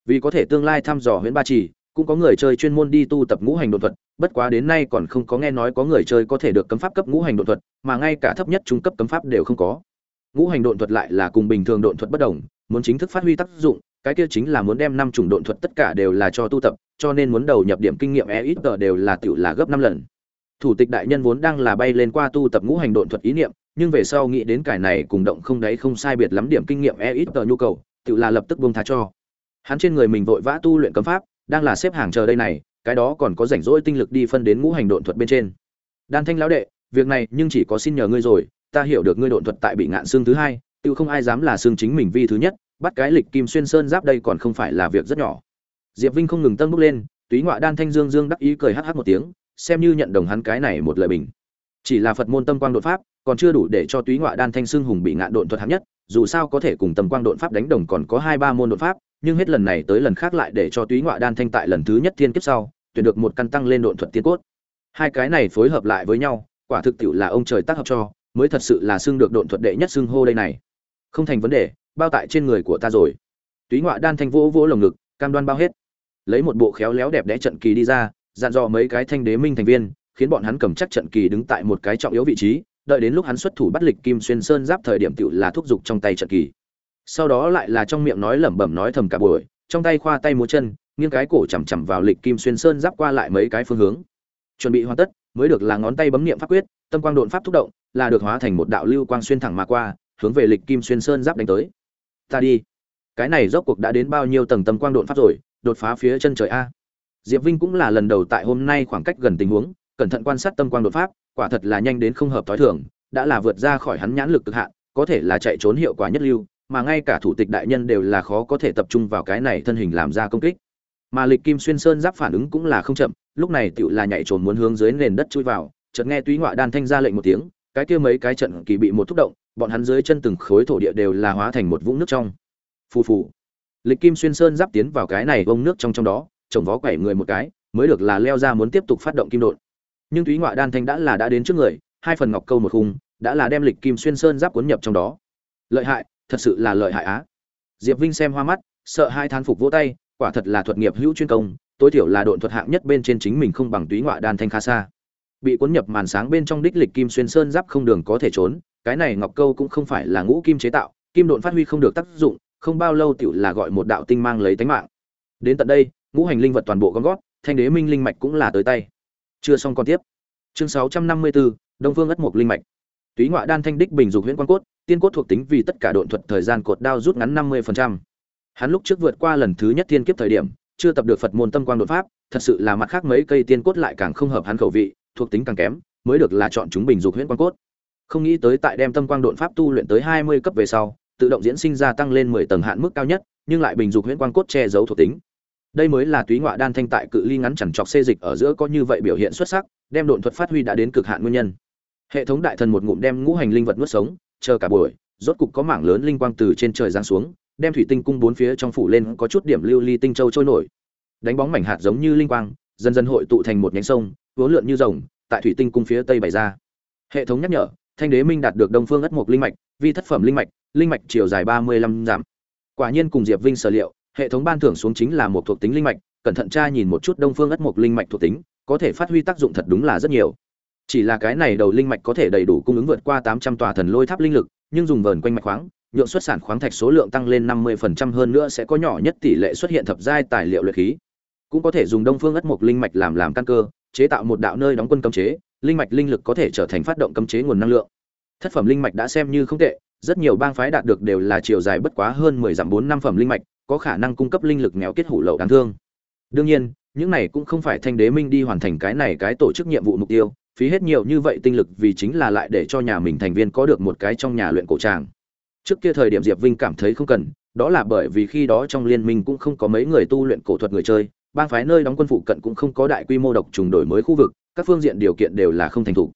Vì có thể tương lai thăm dò huyễn ba chỉ cũng có người chơi chuyên môn đi tu tập ngũ hành độn thuật, bất quá đến nay còn không có nghe nói có người chơi có thể được cấm pháp cấp ngũ hành độn thuật, mà ngay cả thấp nhất trung cấp cấm pháp đều không có. Ngũ hành độn thuật lại là cùng bình thường độn thuật bất đồng, muốn chính thức phát huy tác dụng, cái kia chính là muốn đem năm chủng độn thuật tất cả đều là cho tu tập, cho nên muốn đầu nhập điểm kinh nghiệm e ít đều là tiểu là gấp năm lần. Thủ tịch đại nhân vốn đang là bay lên qua tu tập ngũ hành độn thuật ý niệm, nhưng về sau nghĩ đến cải này cùng động không đấy không sai biệt lắm điểm kinh nghiệm e ít nhu cầu tiểu là lập tức buông tha cho. Hắn trên người mình vội vã tu luyện cấm pháp đang là xếp hàng chờ đây này, cái đó còn có rảnh rỗi tinh lực đi phân đến ngũ hành độn thuật bên trên. Đan thanh lão đệ, việc này nhưng chỉ có xin nhờ ngươi rồi, ta hiểu được ngươi độn thuật tại bị ngạn xương thứ hai, tự không ai dám là xương chính mình vi thứ nhất, bắt cái lịch kim xuyên sơn giáp đây còn không phải là việc rất nhỏ. Diệp vinh không ngừng tân bước lên, túy ngoại đan thanh dương dương đắc ý cười hh một tiếng, xem như nhận đồng hắn cái này một lời bình. Chỉ là phật môn tâm quang đột pháp, còn chưa đủ để cho túy ngoại đan thanh xương hùng bị ngạn độn thuật hạng nhất, dù sao có thể cùng tâm quang độn pháp đánh đồng còn có hai ba môn đột pháp nhưng hết lần này tới lần khác lại để cho túy ngoại đan thanh tại lần thứ nhất thiên kiếp sau, tuyển được một căn tăng lên độn thuật tiên cốt. Hai cái này phối hợp lại với nhau, quả thực tiệu là ông trời tác hợp cho, mới thật sự là xưng được độn thuật đệ nhất xưng hô đây này. Không thành vấn đề, bao tại trên người của ta rồi. Túy ngoại đan thanh vỗ vỗ lồng ngực, cam đoan bao hết. Lấy một bộ khéo léo đẹp đẽ trận kỳ đi ra, dặn dò mấy cái thanh đế minh thành viên, khiến bọn hắn cầm chắc trận kỳ đứng tại một cái trọng yếu vị trí, đợi đến lúc hắn xuất thủ bắt lịch kim xuyên sơn giáp thời điểm tiệu là thúc giục trong tay trận kỳ sau đó lại là trong miệng nói lẩm bẩm nói thầm cả buổi, trong tay khoa tay múa chân, nghiêng cái cổ chằm chằm vào lịch kim xuyên sơn giáp qua lại mấy cái phương hướng. Chuẩn bị hoàn tất, mới được là ngón tay bấm niệm pháp quyết, tâm quang độn pháp thúc động, là được hóa thành một đạo lưu quang xuyên thẳng mà qua, hướng về lịch kim xuyên sơn giáp đánh tới. Ta đi. Cái này rốt cuộc đã đến bao nhiêu tầng tâm quang độn pháp rồi, đột phá phía chân trời a. Diệp vinh cũng là lần đầu tại hôm nay khoảng cách gần tình huống, cẩn thận quan sát tâm quang đột pháp, quả thật là nhanh đến không hợp tối thường, đã là vượt ra khỏi hắn nhãn lực cực hạn, có thể là chạy trốn hiệu quả nhất lưu mà ngay cả thủ tịch đại nhân đều là khó có thể tập trung vào cái này thân hình làm ra công kích. Mà lịch kim xuyên sơn giáp phản ứng cũng là không chậm, lúc này tựu là nhảy trốn muốn hướng dưới nền đất chui vào, chợt nghe túy ngoại đan thanh ra lệnh một tiếng, cái kia mấy cái trận kỳ bị một thúc động, bọn hắn dưới chân từng khối thổ địa đều là hóa thành một vũng nước trong. Phù phù. Lịch kim xuyên sơn giáp tiến vào cái này vũng nước trong trong đó, chồng vó quẩy người một cái, mới được là leo ra muốn tiếp tục phát động kim đột. Nhưng túy ngoại đan thanh đã là đã đến trước người, hai phần ngọc câu một khung, đã là đem lịch kim xuyên sơn giáp cuốn nhập trong đó. Lợi hại thật sự là lợi hại á. Diệp vinh xem hoa mắt sợ hai thán phục vỗ tay quả thật là thuật nghiệp hữu chuyên công tối thiểu là độn thuật hạng nhất bên trên chính mình không bằng túy ngoại đan thanh kha xa. Bị cuốn nhập màn sáng bên trong đích lịch kim xuyên sơn giáp không đường có thể trốn cái này ngọc câu cũng không phải là ngũ kim chế tạo kim độn phát huy không được tác dụng không bao lâu tiểu là gọi một đạo tinh mang lấy tánh mạng. Đến tận đây ngũ hành linh vật toàn bộ gom gót thanh đế minh linh mạch cũng là tới tay. Chưa xong còn tiếp. Chương 654, đông phương ất mục linh mạch túy ngoại đan thanh đích bình dục huyễn quan cốt, tiên cốt thuộc tính vì tất cả độn thuật thời gian cột đao rút ngắn 50%. hắn lúc trước vượt qua lần thứ nhất thiên kiếp thời điểm, chưa tập được phật môn tâm quang đột pháp, thật sự là mặt khác mấy cây tiên cốt lại càng không hợp hắn khẩu vị, thuộc tính càng kém, mới được là chọn chúng bình dục huyễn Quan cốt. Không nghĩ tới tại đem tâm quang đột pháp tu luyện tới hai mươi cấp về sau, tự động diễn sinh ra tăng lên mười tầng hạn mức cao nhất, nhưng lại bình dục huyễn Quan cốt che giấu thuộc tính. Đây mới là túy Ngoại đan thanh tại cự ly ngắn chẳng chọc xê dịch ở giữa có như vậy biểu hiện xuất sắc, đem độn thuật phát huy đã đến cực hạn nguyên nhân hệ thống đại thần một ngụm đem ngũ hành linh vật nuốt sống, chờ cả buổi, rốt cục có mảng lớn linh quang từ trên trời giáng xuống, đem thủy tinh cung bốn phía trong phủ lên có chút điểm lưu ly tinh châu trôi nổi. Đánh bóng mảnh hạt giống như linh quang, dần dần hội tụ thành một nhánh sông, vốn lượn như rồng, tại thủy tinh cung phía tây bày ra. Hệ thống nhắc nhở, thanh đế minh đạt được đông phương ất mục linh mạch, vi thất phẩm linh mạch linh mạch chiều dài ba mươi lăm dặm. Quả nhiên cùng diệp vinh sở liệu, hệ thống ban thưởng xuống chính là một thuộc tính linh mạch, cẩn thận tra nhìn một chút đông phương ất mục linh mạch thuộc tính, có thể phát huy tác dụng thật đúng là rất nhiều chỉ là cái này đầu linh mạch có thể đầy đủ cung ứng vượt qua tám trăm tòa thần lôi tháp linh lực, nhưng dùng vờn quanh mạch khoáng, nhượng xuất sản khoáng thạch số lượng tăng lên năm mươi phần trăm hơn nữa sẽ có nhỏ nhất tỷ lệ xuất hiện thập giai tài liệu luyện khí. Cũng có thể dùng đông phương ất mục linh mạch làm làm căn cơ, chế tạo một đạo nơi đóng quân cấm chế, linh mạch linh lực có thể trở thành phát động cấm chế nguồn năng lượng. Thất phẩm linh mạch đã xem như không tệ, rất nhiều bang phái đạt được đều là chiều dài bất quá hơn mười dặm bốn năm phẩm linh mạch, có khả năng cung cấp linh lực nghèo kết hủ lậu đáng thương. Đương nhiên, những này cũng không phải thanh đế minh đi hoàn thành cái này cái tổ chức nhiệm vụ mục tiêu phí hết nhiều như vậy tinh lực vì chính là lại để cho nhà mình thành viên có được một cái trong nhà luyện cổ tràng. Trước kia thời điểm diệp vinh cảm thấy không cần, đó là bởi vì khi đó trong liên minh cũng không có mấy người tu luyện cổ thuật người chơi, bang phái nơi đóng quân phụ cận cũng không có đại quy mô độc trùng đổi mới khu vực, các phương diện điều kiện đều là không thành thục.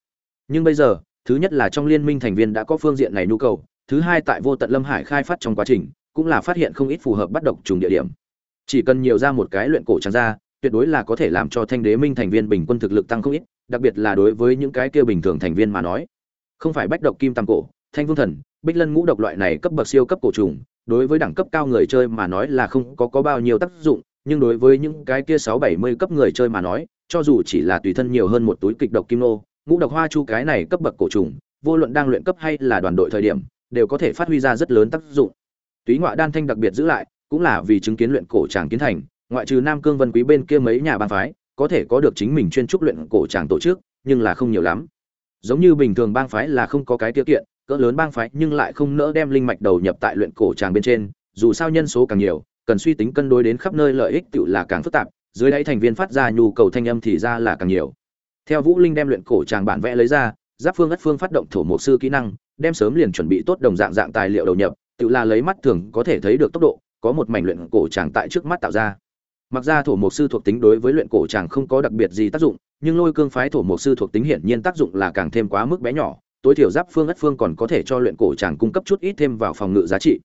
Nhưng bây giờ, thứ nhất là trong liên minh thành viên đã có phương diện này nhu cầu, thứ hai tại vô tận lâm hải khai phát trong quá trình, cũng là phát hiện không ít phù hợp bắt độc trùng địa điểm. Chỉ cần nhiều ra một cái luyện cổ trắng ra tuyệt đối là có thể làm cho thanh đế minh thành viên bình quân thực lực tăng không ít, đặc biệt là đối với những cái kia bình thường thành viên mà nói. Không phải bách độc kim tam cổ, thanh vương thần, bích lân ngũ độc loại này cấp bậc siêu cấp cổ trùng, đối với đẳng cấp cao người chơi mà nói là không có có bao nhiêu tác dụng, nhưng đối với những cái kia sáu bảy mươi cấp người chơi mà nói, cho dù chỉ là tùy thân nhiều hơn một túi kịch độc kim nô, ngũ độc hoa chu cái này cấp bậc cổ trùng, vô luận đang luyện cấp hay là đoàn đội thời điểm, đều có thể phát huy ra rất lớn tác dụng. Túy ngoại đan thanh đặc biệt giữ lại, cũng là vì chứng kiến luyện cổ tràng kiến thành ngoại trừ nam cương vân quý bên kia mấy nhà bang phái, có thể có được chính mình chuyên trúc luyện cổ tràng tổ chức, nhưng là không nhiều lắm. Giống như bình thường bang phái là không có cái tiêu kiện, cỡ lớn bang phái nhưng lại không nỡ đem linh mạch đầu nhập tại luyện cổ tràng bên trên, dù sao nhân số càng nhiều, cần suy tính cân đối đến khắp nơi lợi ích tự là càng phức tạp, dưới đáy thành viên phát ra nhu cầu thanh âm thì ra là càng nhiều. Theo vũ linh đem luyện cổ tràng bản vẽ lấy ra, giáp phương ất phương phát động thổ mục sư kỹ năng, đem sớm liền chuẩn bị tốt đồng dạng dạng tài liệu đầu nhập tự là lấy mắt thường có thể thấy được tốc độ, có một mảnh luyện cổ tràng tại trước mắt tạo ra mặc ra thổ mục sư thuộc tính đối với luyện cổ tràng không có đặc biệt gì tác dụng, nhưng lôi cương phái thổ mục sư thuộc tính hiển nhiên tác dụng là càng thêm quá mức bé nhỏ, tối thiểu giáp phương ất phương còn có thể cho luyện cổ tràng cung cấp chút ít thêm vào phòng ngự giá trị.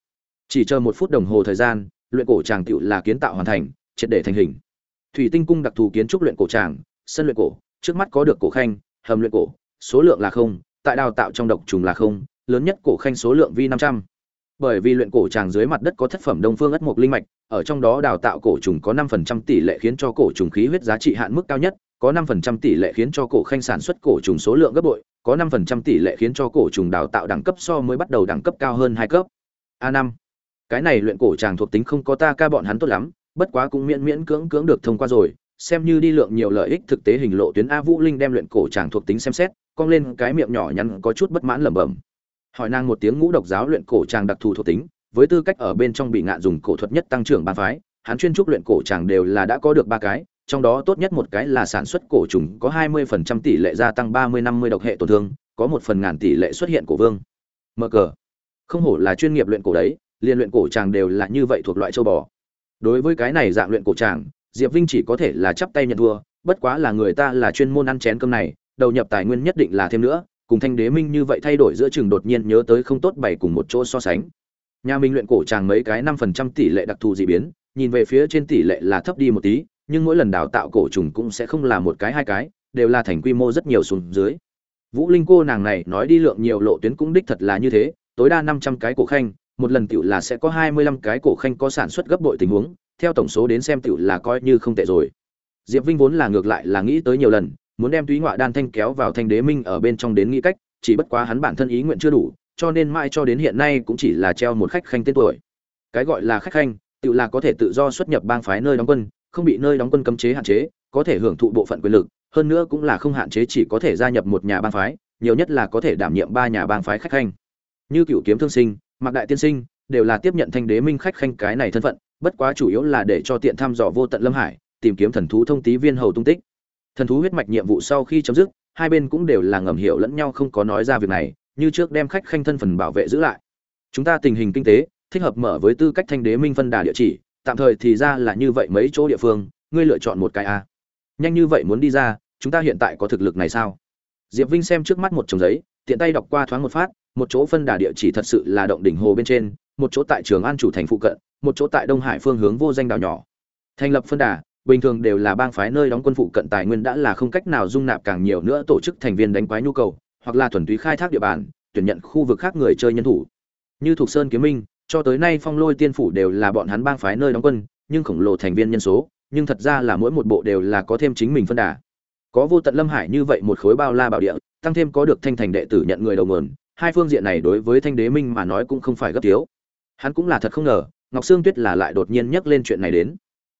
Chỉ chờ một phút đồng hồ thời gian, luyện cổ tràng tựu là kiến tạo hoàn thành, triệt để thành hình. Thủy tinh cung đặc thù kiến trúc luyện cổ tràng sân luyện cổ, trước mắt có được cổ khanh, hầm luyện cổ, số lượng là không, tại đào tạo trong độc trùng là không, lớn nhất cổ khanh số lượng vi năm trăm bởi vì luyện cổ tràng dưới mặt đất có thất phẩm đông phương ất mộc linh mạch, ở trong đó đào tạo cổ trùng có năm phần trăm tỷ lệ khiến cho cổ trùng khí huyết giá trị hạn mức cao nhất, có năm phần trăm tỷ lệ khiến cho cổ khanh sản xuất cổ trùng số lượng gấp bội, có năm phần trăm tỷ lệ khiến cho cổ trùng đào tạo đẳng cấp so mới bắt đầu đẳng cấp cao hơn hai cấp. A năm. Cái này luyện cổ tràng thuộc tính không có ta ca bọn hắn tốt lắm, bất quá cũng miễn miễn cưỡng cưỡng được thông qua rồi, xem như đi lượng nhiều lợi ích thực tế hình lộ tuyến a vũ linh đem luyện cổ tràng thuộc tính xem xét, cong lên cái miệng nhỏ nhắn có chút bất mãn lẩm bẩm hỏi nàng một tiếng ngũ độc giáo luyện cổ tràng đặc thù thuộc tính, với tư cách ở bên trong bị ngạn dùng cổ thuật nhất tăng trưởng ba phái, hắn chuyên trúc luyện cổ tràng đều là đã có được ba cái, trong đó tốt nhất một cái là sản xuất cổ trùng có 20% tỷ lệ gia tăng 30-50 độc hệ tổn thương, có một phần ngàn tỷ lệ xuất hiện cổ vương. Mờ cờ. Không hổ là chuyên nghiệp luyện cổ đấy, liên luyện cổ tràng đều là như vậy thuộc loại châu bò. Đối với cái này dạng luyện cổ tràng, diệp vinh chỉ có thể là chắp tay nhận thua, bất quá là người ta là chuyên môn ăn chén cơm này, đầu nhập tài nguyên nhất định là thêm nữa cùng thanh đế minh như vậy thay đổi giữa chừng đột nhiên nhớ tới không tốt bày cùng một chỗ so sánh. Nhà mình luyện cổ chàng mấy cái năm phần trăm tỷ lệ đặc thù dị biến, nhìn về phía trên tỷ lệ là thấp đi một tí, nhưng mỗi lần đào tạo cổ trùng cũng sẽ không là một cái hai cái, đều là thành quy mô rất nhiều xuống dưới. Vũ linh cô nàng này nói đi lượng nhiều lộ tuyến cũng đích thật là như thế, tối đa năm trăm cái cổ khanh, một lần tiểu là sẽ có hai mươi lăm cái cổ khanh có sản xuất gấp bội tình huống, theo tổng số đến xem tiểu là coi như không tệ rồi. Diệp vinh vốn là ngược lại là nghĩ tới nhiều lần muốn đem túy ngoại đan thanh kéo vào thanh đế minh ở bên trong đến nghĩ cách, chỉ bất quá hắn bản thân ý nguyện chưa đủ, cho nên mãi cho đến hiện nay cũng chỉ là treo một khách khanh tên tuổi. Cái gọi là khách khanh, tự là có thể tự do xuất nhập bang phái nơi đóng quân, không bị nơi đóng quân cấm chế hạn chế, có thể hưởng thụ bộ phận quyền lực, hơn nữa cũng là không hạn chế chỉ có thể gia nhập một nhà bang phái, nhiều nhất là có thể đảm nhiệm ba nhà bang phái khách khanh. Như cựu kiếm thương sinh, mạc đại tiên sinh, đều là tiếp nhận thanh đế minh khách khanh cái này thân phận, bất quá chủ yếu là để cho tiện thăm dò vô tận lâm hải, tìm kiếm thần thú thông tí viên hầu tung tích thần thú huyết mạch nhiệm vụ sau khi chấm dứt, hai bên cũng đều là ngầm hiểu lẫn nhau không có nói ra việc này, như trước đem khách khanh thân phần bảo vệ giữ lại. Chúng ta tình hình kinh tế, thích hợp mở với tư cách thanh đế minh phân đà địa chỉ, tạm thời thì ra là như vậy mấy chỗ địa phương, ngươi lựa chọn một cái a. Nhanh như vậy muốn đi ra, chúng ta hiện tại có thực lực này sao? Diệp vinh xem trước mắt một chồng giấy, tiện tay đọc qua thoáng một phát, một chỗ phân đà địa chỉ thật sự là động đỉnh hồ bên trên, một chỗ tại trường an chủ thành phụ cận, một chỗ tại đông hải phương hướng vô danh đảo nhỏ. Thành lập phân đà bình thường đều là bang phái nơi đóng quân phụ cận tài nguyên đã là không cách nào dung nạp càng nhiều nữa tổ chức thành viên đánh quái nhu cầu, hoặc là thuần túy khai thác địa bàn, tuyển nhận khu vực khác người chơi nhân thủ. Như thuộc sơn kiếm minh, cho tới nay phong lôi tiên phủ đều là bọn hắn bang phái nơi đóng quân, nhưng khổng lồ thành viên nhân số, nhưng thật ra là mỗi một bộ đều là có thêm chính mình phân đà. Có vô tận lâm hải như vậy một khối bao la bảo địa, tăng thêm có được thanh thành đệ tử nhận người đầu nguồn, hai phương diện này đối với thanh đế minh mà nói cũng không phải gấp thiếu. Hắn cũng là thật không ngờ, ngọc sương tuyết là lại đột nhiên nhắc lên chuyện này đến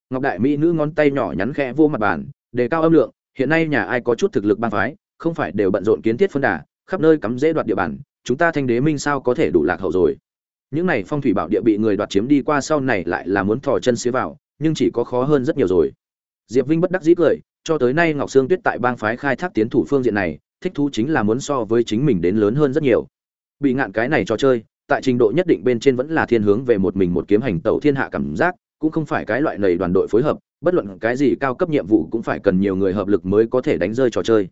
ngọc đại mỹ nữ ngón tay nhỏ nhắn khẽ vô mặt bàn, đề cao âm lượng, hiện nay nhà ai có chút thực lực ban phái, không phải đều bận rộn kiến thiết phân đà, khắp nơi cắm dễ đoạt địa bàn, chúng ta thanh đế minh sao có thể đủ lạc hậu rồi? Những này phong thủy bảo địa bị người đoạt chiếm đi qua sau này lại là muốn thò chân xía vào, nhưng chỉ có khó hơn rất nhiều rồi. Diệp vinh bất đắc dĩ cười, cho tới nay ngọc sương tuyết tại bang phái khai thác tiến thủ phương diện này, thích thú chính là muốn so với chính mình đến lớn hơn rất nhiều. Bị ngạn cái này trò chơi, tại trình độ nhất định bên trên vẫn là thiên hướng về một mình một kiếm hành tẩu thiên hạ cảm giác cũng không phải cái loại nầy đoàn đội phối hợp, bất luận cái gì cao cấp nhiệm vụ cũng phải cần nhiều người hợp lực mới có thể đánh rơi trò chơi.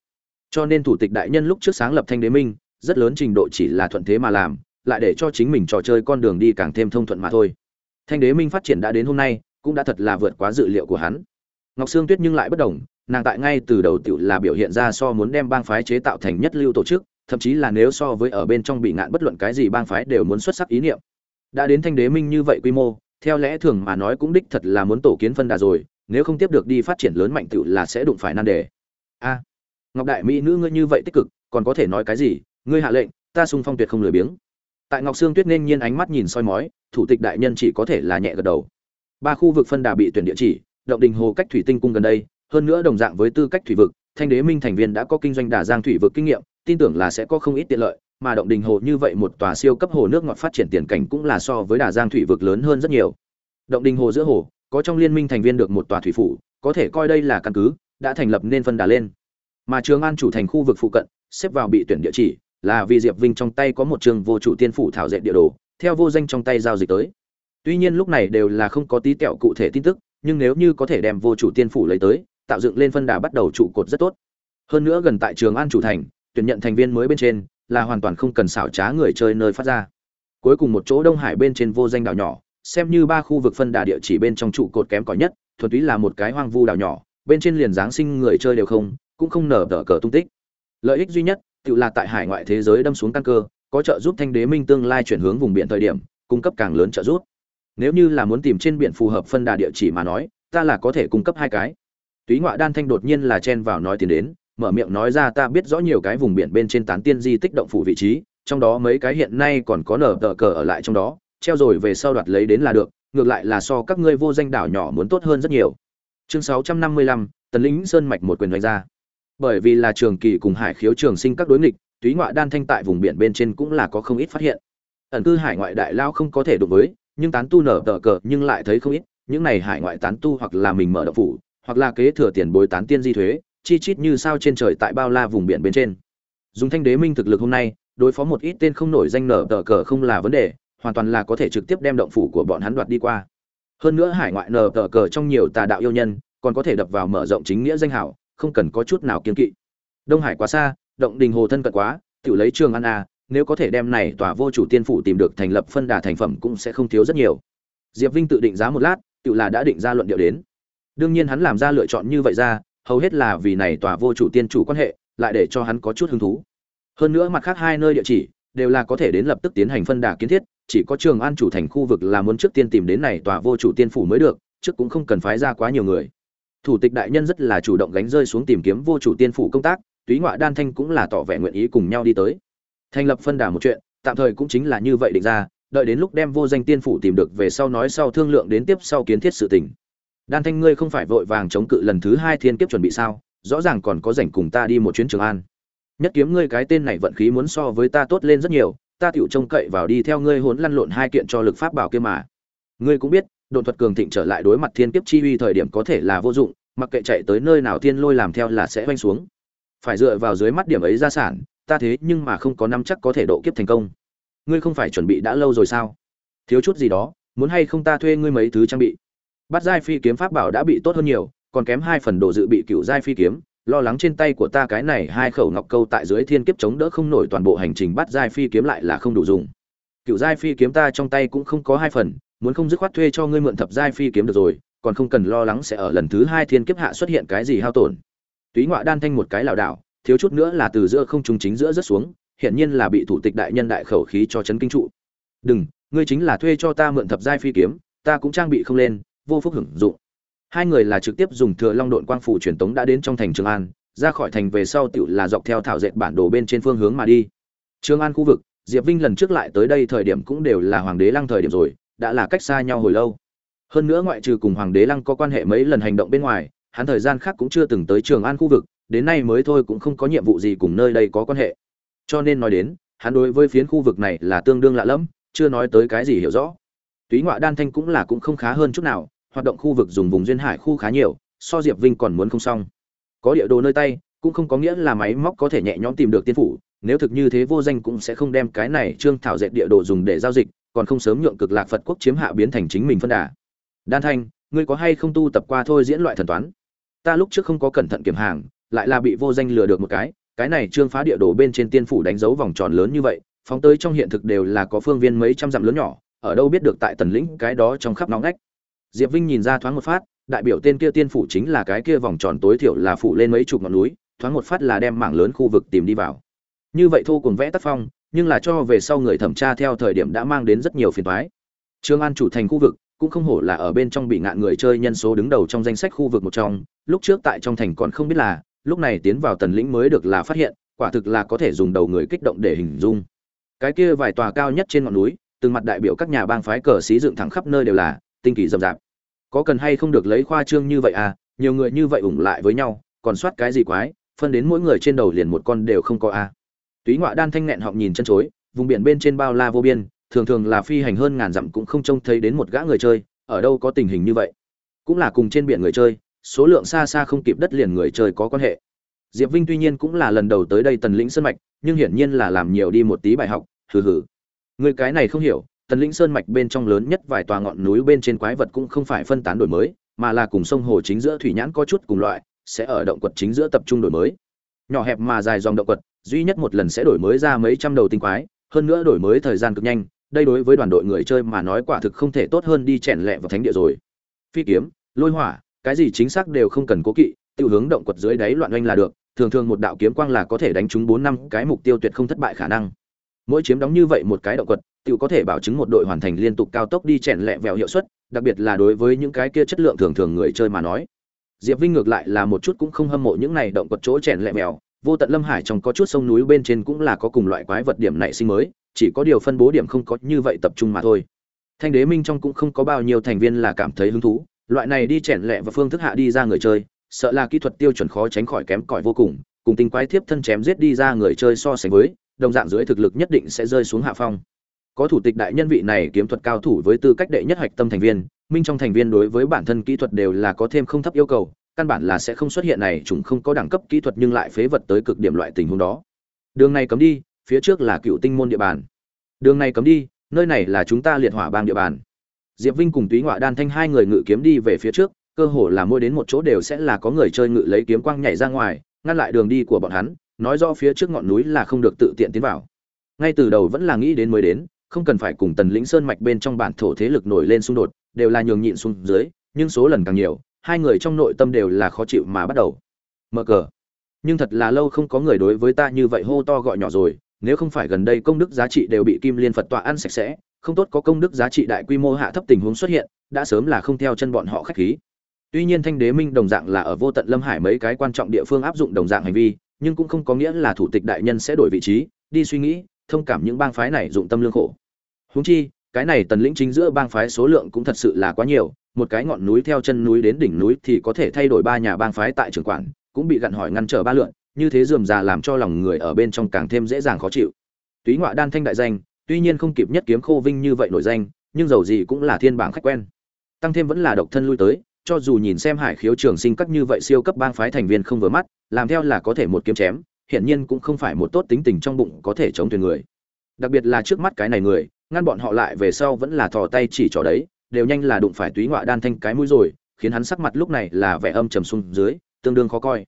Cho nên thủ tịch đại nhân lúc trước sáng lập thanh đế minh, rất lớn trình độ chỉ là thuận thế mà làm, lại để cho chính mình trò chơi con đường đi càng thêm thông thuận mà thôi. Thanh đế minh phát triển đã đến hôm nay, cũng đã thật là vượt quá dự liệu của hắn. Ngọc sương tuyết nhưng lại bất đồng, nàng tại ngay từ đầu tiểu là biểu hiện ra so muốn đem bang phái chế tạo thành nhất lưu tổ chức, thậm chí là nếu so với ở bên trong bị ngạn bất luận cái gì bang phái đều muốn xuất sắc ý niệm. Đã đến thanh đế minh như vậy quy mô theo lẽ thường mà nói cũng đích thật là muốn tổ kiến phân đà rồi, nếu không tiếp được đi phát triển lớn mạnh tựu là sẽ đụng phải nan đề. A, ngọc đại mỹ nữ ngươi như vậy tích cực, còn có thể nói cái gì? Ngươi hạ lệnh, ta sung phong tuyệt không lười biếng. Tại ngọc sương tuyết nên nhiên ánh mắt nhìn soi mói, thủ tịch đại nhân chỉ có thể là nhẹ gật đầu. Ba khu vực phân đà bị tuyển địa chỉ, động đình hồ cách thủy tinh cung gần đây, hơn nữa đồng dạng với tư cách thủy vực, thanh đế minh thành viên đã có kinh doanh đà giang thủy vực kinh nghiệm, tin tưởng là sẽ có không ít tiện lợi mà động đình hồ như vậy một tòa siêu cấp hồ nước ngọt phát triển tiền cảnh cũng là so với đà giang thủy vực lớn hơn rất nhiều. Động đình hồ giữa hồ, có trong liên minh thành viên được một tòa thủy phủ, có thể coi đây là căn cứ, đã thành lập nên phân đà lên. Mà trường an chủ thành khu vực phụ cận, xếp vào bị tuyển địa chỉ, là vì diệp vinh trong tay có một trường vô chủ tiên phủ thảo dệt địa đồ, theo vô danh trong tay giao dịch tới. Tuy nhiên lúc này đều là không có tí tẹo cụ thể tin tức, nhưng nếu như có thể đem vô chủ tiên phủ lấy tới, tạo dựng lên phân đà bắt đầu trụ cột rất tốt. Hơn nữa gần tại trường an chủ thành, tuyển nhận thành viên mới bên trên là hoàn toàn không cần xảo trá người chơi nơi phát ra. Cuối cùng một chỗ đông hải bên trên vô danh đảo nhỏ, xem như ba khu vực phân đà địa chỉ bên trong trụ cột kém cỏi nhất, thuần túy là một cái hoang vu đảo nhỏ, bên trên liền giáng sinh người chơi đều không, cũng không nở đỡ cờ tung tích. Lợi ích duy nhất, tự là tại hải ngoại thế giới đâm xuống căn cơ, có trợ giúp thanh đế minh tương lai chuyển hướng vùng biển thời điểm, cung cấp càng lớn trợ giúp. Nếu như là muốn tìm trên biển phù hợp phân đà địa chỉ mà nói, ta là có thể cung cấp hai cái. Túy ngoại đan thanh đột nhiên là chen vào nói tiền đến mở miệng nói ra ta biết rõ nhiều cái vùng biển bên trên tán tiên di tích động phủ vị trí trong đó mấy cái hiện nay còn có nở tờ cờ ở lại trong đó treo rồi về sau đoạt lấy đến là được ngược lại là so các ngươi vô danh đảo nhỏ muốn tốt hơn rất nhiều. Chương 655, tần lĩnh sơn mạch một quyền đánh ra. Bởi vì là trường kỳ cùng hải khiếu trường sinh các đối nghịch túy ngoại đan thanh tại vùng biển bên trên cũng là có không ít phát hiện. Ẩn cư hải ngoại đại lao không có thể đụng với nhưng tán tu nở tờ cờ nhưng lại thấy không ít những này hải ngoại tán tu hoặc là mình mở động phủ hoặc là kế thừa tiền bối tán tiên di thuế chi chít như sao trên trời tại bao la vùng biển bên trên. Dùng thanh đế minh thực lực hôm nay, đối phó một ít tên không nổi danh nở tờ cờ không là vấn đề, hoàn toàn là có thể trực tiếp đem động phủ của bọn hắn đoạt đi qua. Hơn nữa hải ngoại nở tờ cờ trong nhiều tà đạo yêu nhân, còn có thể đập vào mở rộng chính nghĩa danh hảo, không cần có chút nào kiên kỵ. Đông hải quá xa, động đình hồ thân cận quá tự lấy trường ăn à nếu có thể đem này tòa vô chủ tiên phủ tìm được thành lập phân đà thành phẩm cũng sẽ không thiếu rất nhiều. Diệp vinh tự định giá một lát tự là đã định ra luận điệu đến. Đương nhiên hắn làm ra lựa chọn như vậy ra hầu hết là vì này tòa vô chủ tiên chủ quan hệ, lại để cho hắn có chút hứng thú. Hơn nữa mặt khác hai nơi địa chỉ, đều là có thể đến lập tức tiến hành phân đà kiến thiết, chỉ có trường an chủ thành khu vực là muốn trước tiên tìm đến này tòa vô chủ tiên phủ mới được, trước cũng không cần phái ra quá nhiều người. Thủ tịch đại nhân rất là chủ động gánh rơi xuống tìm kiếm vô chủ tiên phủ công tác, túy ngoại đan thanh cũng là tỏ vẻ nguyện ý cùng nhau đi tới. Thành lập phân đà một chuyện, tạm thời cũng chính là như vậy định ra, đợi đến lúc đem vô danh tiên phủ tìm được về sau nói sau thương lượng đến tiếp sau kiến thiết sự tình đan thanh ngươi không phải vội vàng chống cự lần thứ hai thiên kiếp chuẩn bị sao? Rõ ràng còn có rảnh cùng ta đi một chuyến trường an. Nhất kiếm ngươi cái tên này vận khí muốn so với ta tốt lên rất nhiều, ta tựu trông cậy vào đi theo ngươi hỗn lăn lộn hai kiện cho lực pháp bảo kia mà. Ngươi cũng biết Đồn thuật cường thịnh trở lại đối mặt thiên kiếp chi uy thời điểm có thể là vô dụng, mặc kệ chạy tới nơi nào thiên lôi làm theo là sẽ oanh xuống. Phải dựa vào dưới mắt điểm ấy ra sản, ta thế nhưng mà không có năm chắc có thể độ kiếp thành công. Ngươi không phải chuẩn bị đã lâu rồi sao? Thiếu chút gì đó, muốn hay không ta thuê ngươi mấy thứ trang bị? Bắt giai phi kiếm pháp bảo đã bị tốt hơn nhiều, còn kém hai phần đồ dự bị cựu giai phi kiếm. Lo lắng trên tay của ta cái này hai khẩu ngọc câu tại dưới thiên kiếp chống đỡ không nổi toàn bộ hành trình bắt giai phi kiếm lại là không đủ dùng. Cựu giai phi kiếm ta trong tay cũng không có hai phần, muốn không dứt khoát thuê cho ngươi mượn thập giai phi kiếm được rồi, còn không cần lo lắng sẽ ở lần thứ hai thiên kiếp hạ xuất hiện cái gì hao tổn. Túy ngoại đan thanh một cái lảo đảo, thiếu chút nữa là từ giữa không trung chính giữa rất xuống hiện nhiên là bị thủ tịch đại nhân đại khẩu khí cho chấn kinh trụ. Đừng, ngươi chính là thuê cho ta mượn thập giai phi kiếm, ta cũng trang bị không lên vô phúc hưởng dụng. Hai người là trực tiếp dùng thừa long đội quang phủ truyền tống đã đến trong thành trường an, ra khỏi thành về sau tựu là dọc theo thảo dệt bản đồ bên trên phương hướng mà đi. Trường an khu vực, diệp vinh lần trước lại tới đây thời điểm cũng đều là hoàng đế lăng thời điểm rồi, đã là cách xa nhau hồi lâu. Hơn nữa ngoại trừ cùng hoàng đế lăng có quan hệ mấy lần hành động bên ngoài, hắn thời gian khác cũng chưa từng tới trường an khu vực, đến nay mới thôi cũng không có nhiệm vụ gì cùng nơi đây có quan hệ. Cho nên nói đến, hắn đối với phiến khu vực này là tương đương lạ lẫm, chưa nói tới cái gì hiểu rõ. Túy ngoại đan thanh cũng là cũng không khá hơn chút nào hoạt động khu vực dùng vùng duyên hải khu khá nhiều, so diệp vinh còn muốn không xong. Có địa đồ nơi tay, cũng không có nghĩa là máy móc có thể nhẹ nhõm tìm được tiên phủ, nếu thực như thế vô danh cũng sẽ không đem cái này trương thảo dệt địa đồ dùng để giao dịch, còn không sớm nhượng cực lạc phật quốc chiếm hạ biến thành chính mình phân đà. Đan thanh, ngươi có hay không tu tập qua thôi diễn loại thần toán? Ta lúc trước không có cẩn thận kiểm hàng, lại là bị vô danh lừa được một cái cái này trương phá địa đồ bên trên tiên phủ đánh dấu vòng tròn lớn như vậy, phóng tới trong hiện thực đều là có phương viên mấy trăm dặm lớn nhỏ, ở đâu biết được tại tần lĩnh cái đó trong khắp nóng ngách diệp vinh nhìn ra thoáng một phát, đại biểu tên kia tiên phủ chính là cái kia vòng tròn tối thiểu là phủ lên mấy chục ngọn núi, thoáng một phát là đem mảng lớn khu vực tìm đi vào. Như vậy thu cùng vẽ tác phong, nhưng là cho về sau người thẩm tra theo thời điểm đã mang đến rất nhiều phiền toái. Trương an chủ thành khu vực, cũng không hổ là ở bên trong bị ngạn người chơi nhân số đứng đầu trong danh sách khu vực một trong, lúc trước tại trong thành còn không biết là, lúc này tiến vào tần lĩnh mới được là phát hiện, quả thực là có thể dùng đầu người kích động để hình dung. Cái kia vài tòa cao nhất trên ngọn núi, từng mặt đại biểu các nhà bang phái cờ xí dựng thẳng khắp nơi đều là, tinh kỳ rậm rạp có cần hay không được lấy khoa trương như vậy à nhiều người như vậy ủng lại với nhau, còn soát cái gì quái, phân đến mỗi người trên đầu liền một con đều không có a à. túy ngoại đan thanh nghẹn họng nhìn chân chối, vùng biển bên trên bao la vô biên, thường thường là phi hành hơn ngàn dặm cũng không trông thấy đến một gã người chơi, ở đâu có tình hình như vậy. Cũng là cùng trên biển người chơi, số lượng xa xa không kịp đất liền người chơi có quan hệ. Diệp vinh tuy nhiên cũng là lần đầu tới đây tần lĩnh sơn mạch, nhưng hiển nhiên là làm nhiều đi một tí bài học, hừ hừ. Người cái này không hiểu tần lĩnh sơn mạch bên trong lớn nhất vài tòa ngọn núi bên trên quái vật cũng không phải phân tán đổi mới, mà là cùng sông hồ chính giữa thủy nhãn có chút cùng loại, sẽ ở động quật chính giữa tập trung đổi mới. Nhỏ hẹp mà dài dòng động quật, duy nhất một lần sẽ đổi mới ra mấy trăm đầu tinh quái, hơn nữa đổi mới thời gian cực nhanh, đây đối với đoàn đội người chơi mà nói quả thực không thể tốt hơn đi chèn lẹ vào thánh địa rồi. Phi kiếm, lôi hỏa, cái gì chính xác đều không cần cố kỵ, tự hướng động quật dưới đáy loạn oanh là được, thường thường một đạo kiếm quang là có thể đánh trúng bốn năm cái mục tiêu tuyệt không thất bại khả năng mỗi chiếm đóng như vậy một cái động quật tự có thể bảo chứng một đội hoàn thành liên tục cao tốc đi chèn lẹ vẹo hiệu suất, đặc biệt là đối với những cái kia chất lượng thường thường người chơi mà nói. Diệp vinh ngược lại là một chút cũng không hâm mộ những này động quật chỗ chèn lẹ vẹo, vô tận lâm hải trong có chút sông núi bên trên cũng là có cùng loại quái vật điểm nảy sinh mới, chỉ có điều phân bố điểm không có như vậy tập trung mà thôi. Thanh đế minh trong cũng không có bao nhiêu thành viên là cảm thấy hứng thú, loại này đi chèn lẹ và phương thức hạ đi ra người chơi, sợ là kỹ thuật tiêu chuẩn khó tránh khỏi kém cỏi vô cùng cùng tinh quái thiếp thân chém giết đi ra người chơi so sánh với đồng dạng dưới thực lực nhất định sẽ rơi xuống hạ phong. Có thủ tịch đại nhân vị này kiếm thuật cao thủ với tư cách đệ nhất hạch tâm thành viên, minh trong thành viên đối với bản thân kỹ thuật đều là có thêm không thấp yêu cầu, căn bản là sẽ không xuất hiện này chúng không có đẳng cấp kỹ thuật nhưng lại phế vật tới cực điểm loại tình huống đó. Đường này cấm đi, phía trước là cựu tinh môn địa bàn. Đường này cấm đi, nơi này là chúng ta liệt hỏa bang địa bàn. Diệp vinh cùng túy ngoại đan thanh hai người ngự kiếm đi về phía trước, cơ hồ là mỗi đến một chỗ đều sẽ là có người chơi ngự lấy kiếm quang nhảy ra ngoài, ngăn lại đường đi của bọn hắn nói rõ phía trước ngọn núi là không được tự tiện tiến vào. Ngay từ đầu vẫn là nghĩ đến mới đến, không cần phải cùng tần lĩnh sơn mạch bên trong bản thổ thế lực nổi lên xung đột, đều là nhường nhịn xuống dưới, nhưng số lần càng nhiều, hai người trong nội tâm đều là khó chịu mà bắt đầu. Mở cờ. Nhưng thật là lâu không có người đối với ta như vậy hô to gọi nhỏ rồi, nếu không phải gần đây công đức giá trị đều bị kim liên phật tọa ăn sạch sẽ, không tốt có công đức giá trị đại quy mô hạ thấp tình huống xuất hiện, đã sớm là không theo chân bọn họ khách khí. Tuy nhiên thanh đế minh đồng dạng là ở vô tận lâm hải mấy cái quan trọng địa phương áp dụng đồng dạng hành vi nhưng cũng không có nghĩa là thủ tịch đại nhân sẽ đổi vị trí, đi suy nghĩ, thông cảm những bang phái này dụng tâm lương khổ. Húng chi, cái này tần lĩnh chính giữa bang phái số lượng cũng thật sự là quá nhiều, một cái ngọn núi theo chân núi đến đỉnh núi thì có thể thay đổi ba nhà bang phái tại trường quản, cũng bị gặn hỏi ngăn trở ba lượn, như thế dườm già làm cho lòng người ở bên trong càng thêm dễ dàng khó chịu. Túy ngoại đan thanh đại danh, tuy nhiên không kịp nhất kiếm khô vinh như vậy nổi danh, nhưng dầu gì cũng là thiên bảng khách quen. Tăng thêm vẫn là độc thân lui tới cho dù nhìn xem hải khiếu trường sinh các như vậy siêu cấp bang phái thành viên không vừa mắt, làm theo là có thể một kiếm chém, hiển nhiên cũng không phải một tốt tính tình trong bụng có thể chống thuyền người. Đặc biệt là trước mắt cái này người, ngăn bọn họ lại về sau vẫn là thò tay chỉ trỏ đấy, đều nhanh là đụng phải túy ngọa đan thanh cái mũi rồi, khiến hắn sắc mặt lúc này là vẻ âm trầm xuống dưới, tương đương khó coi.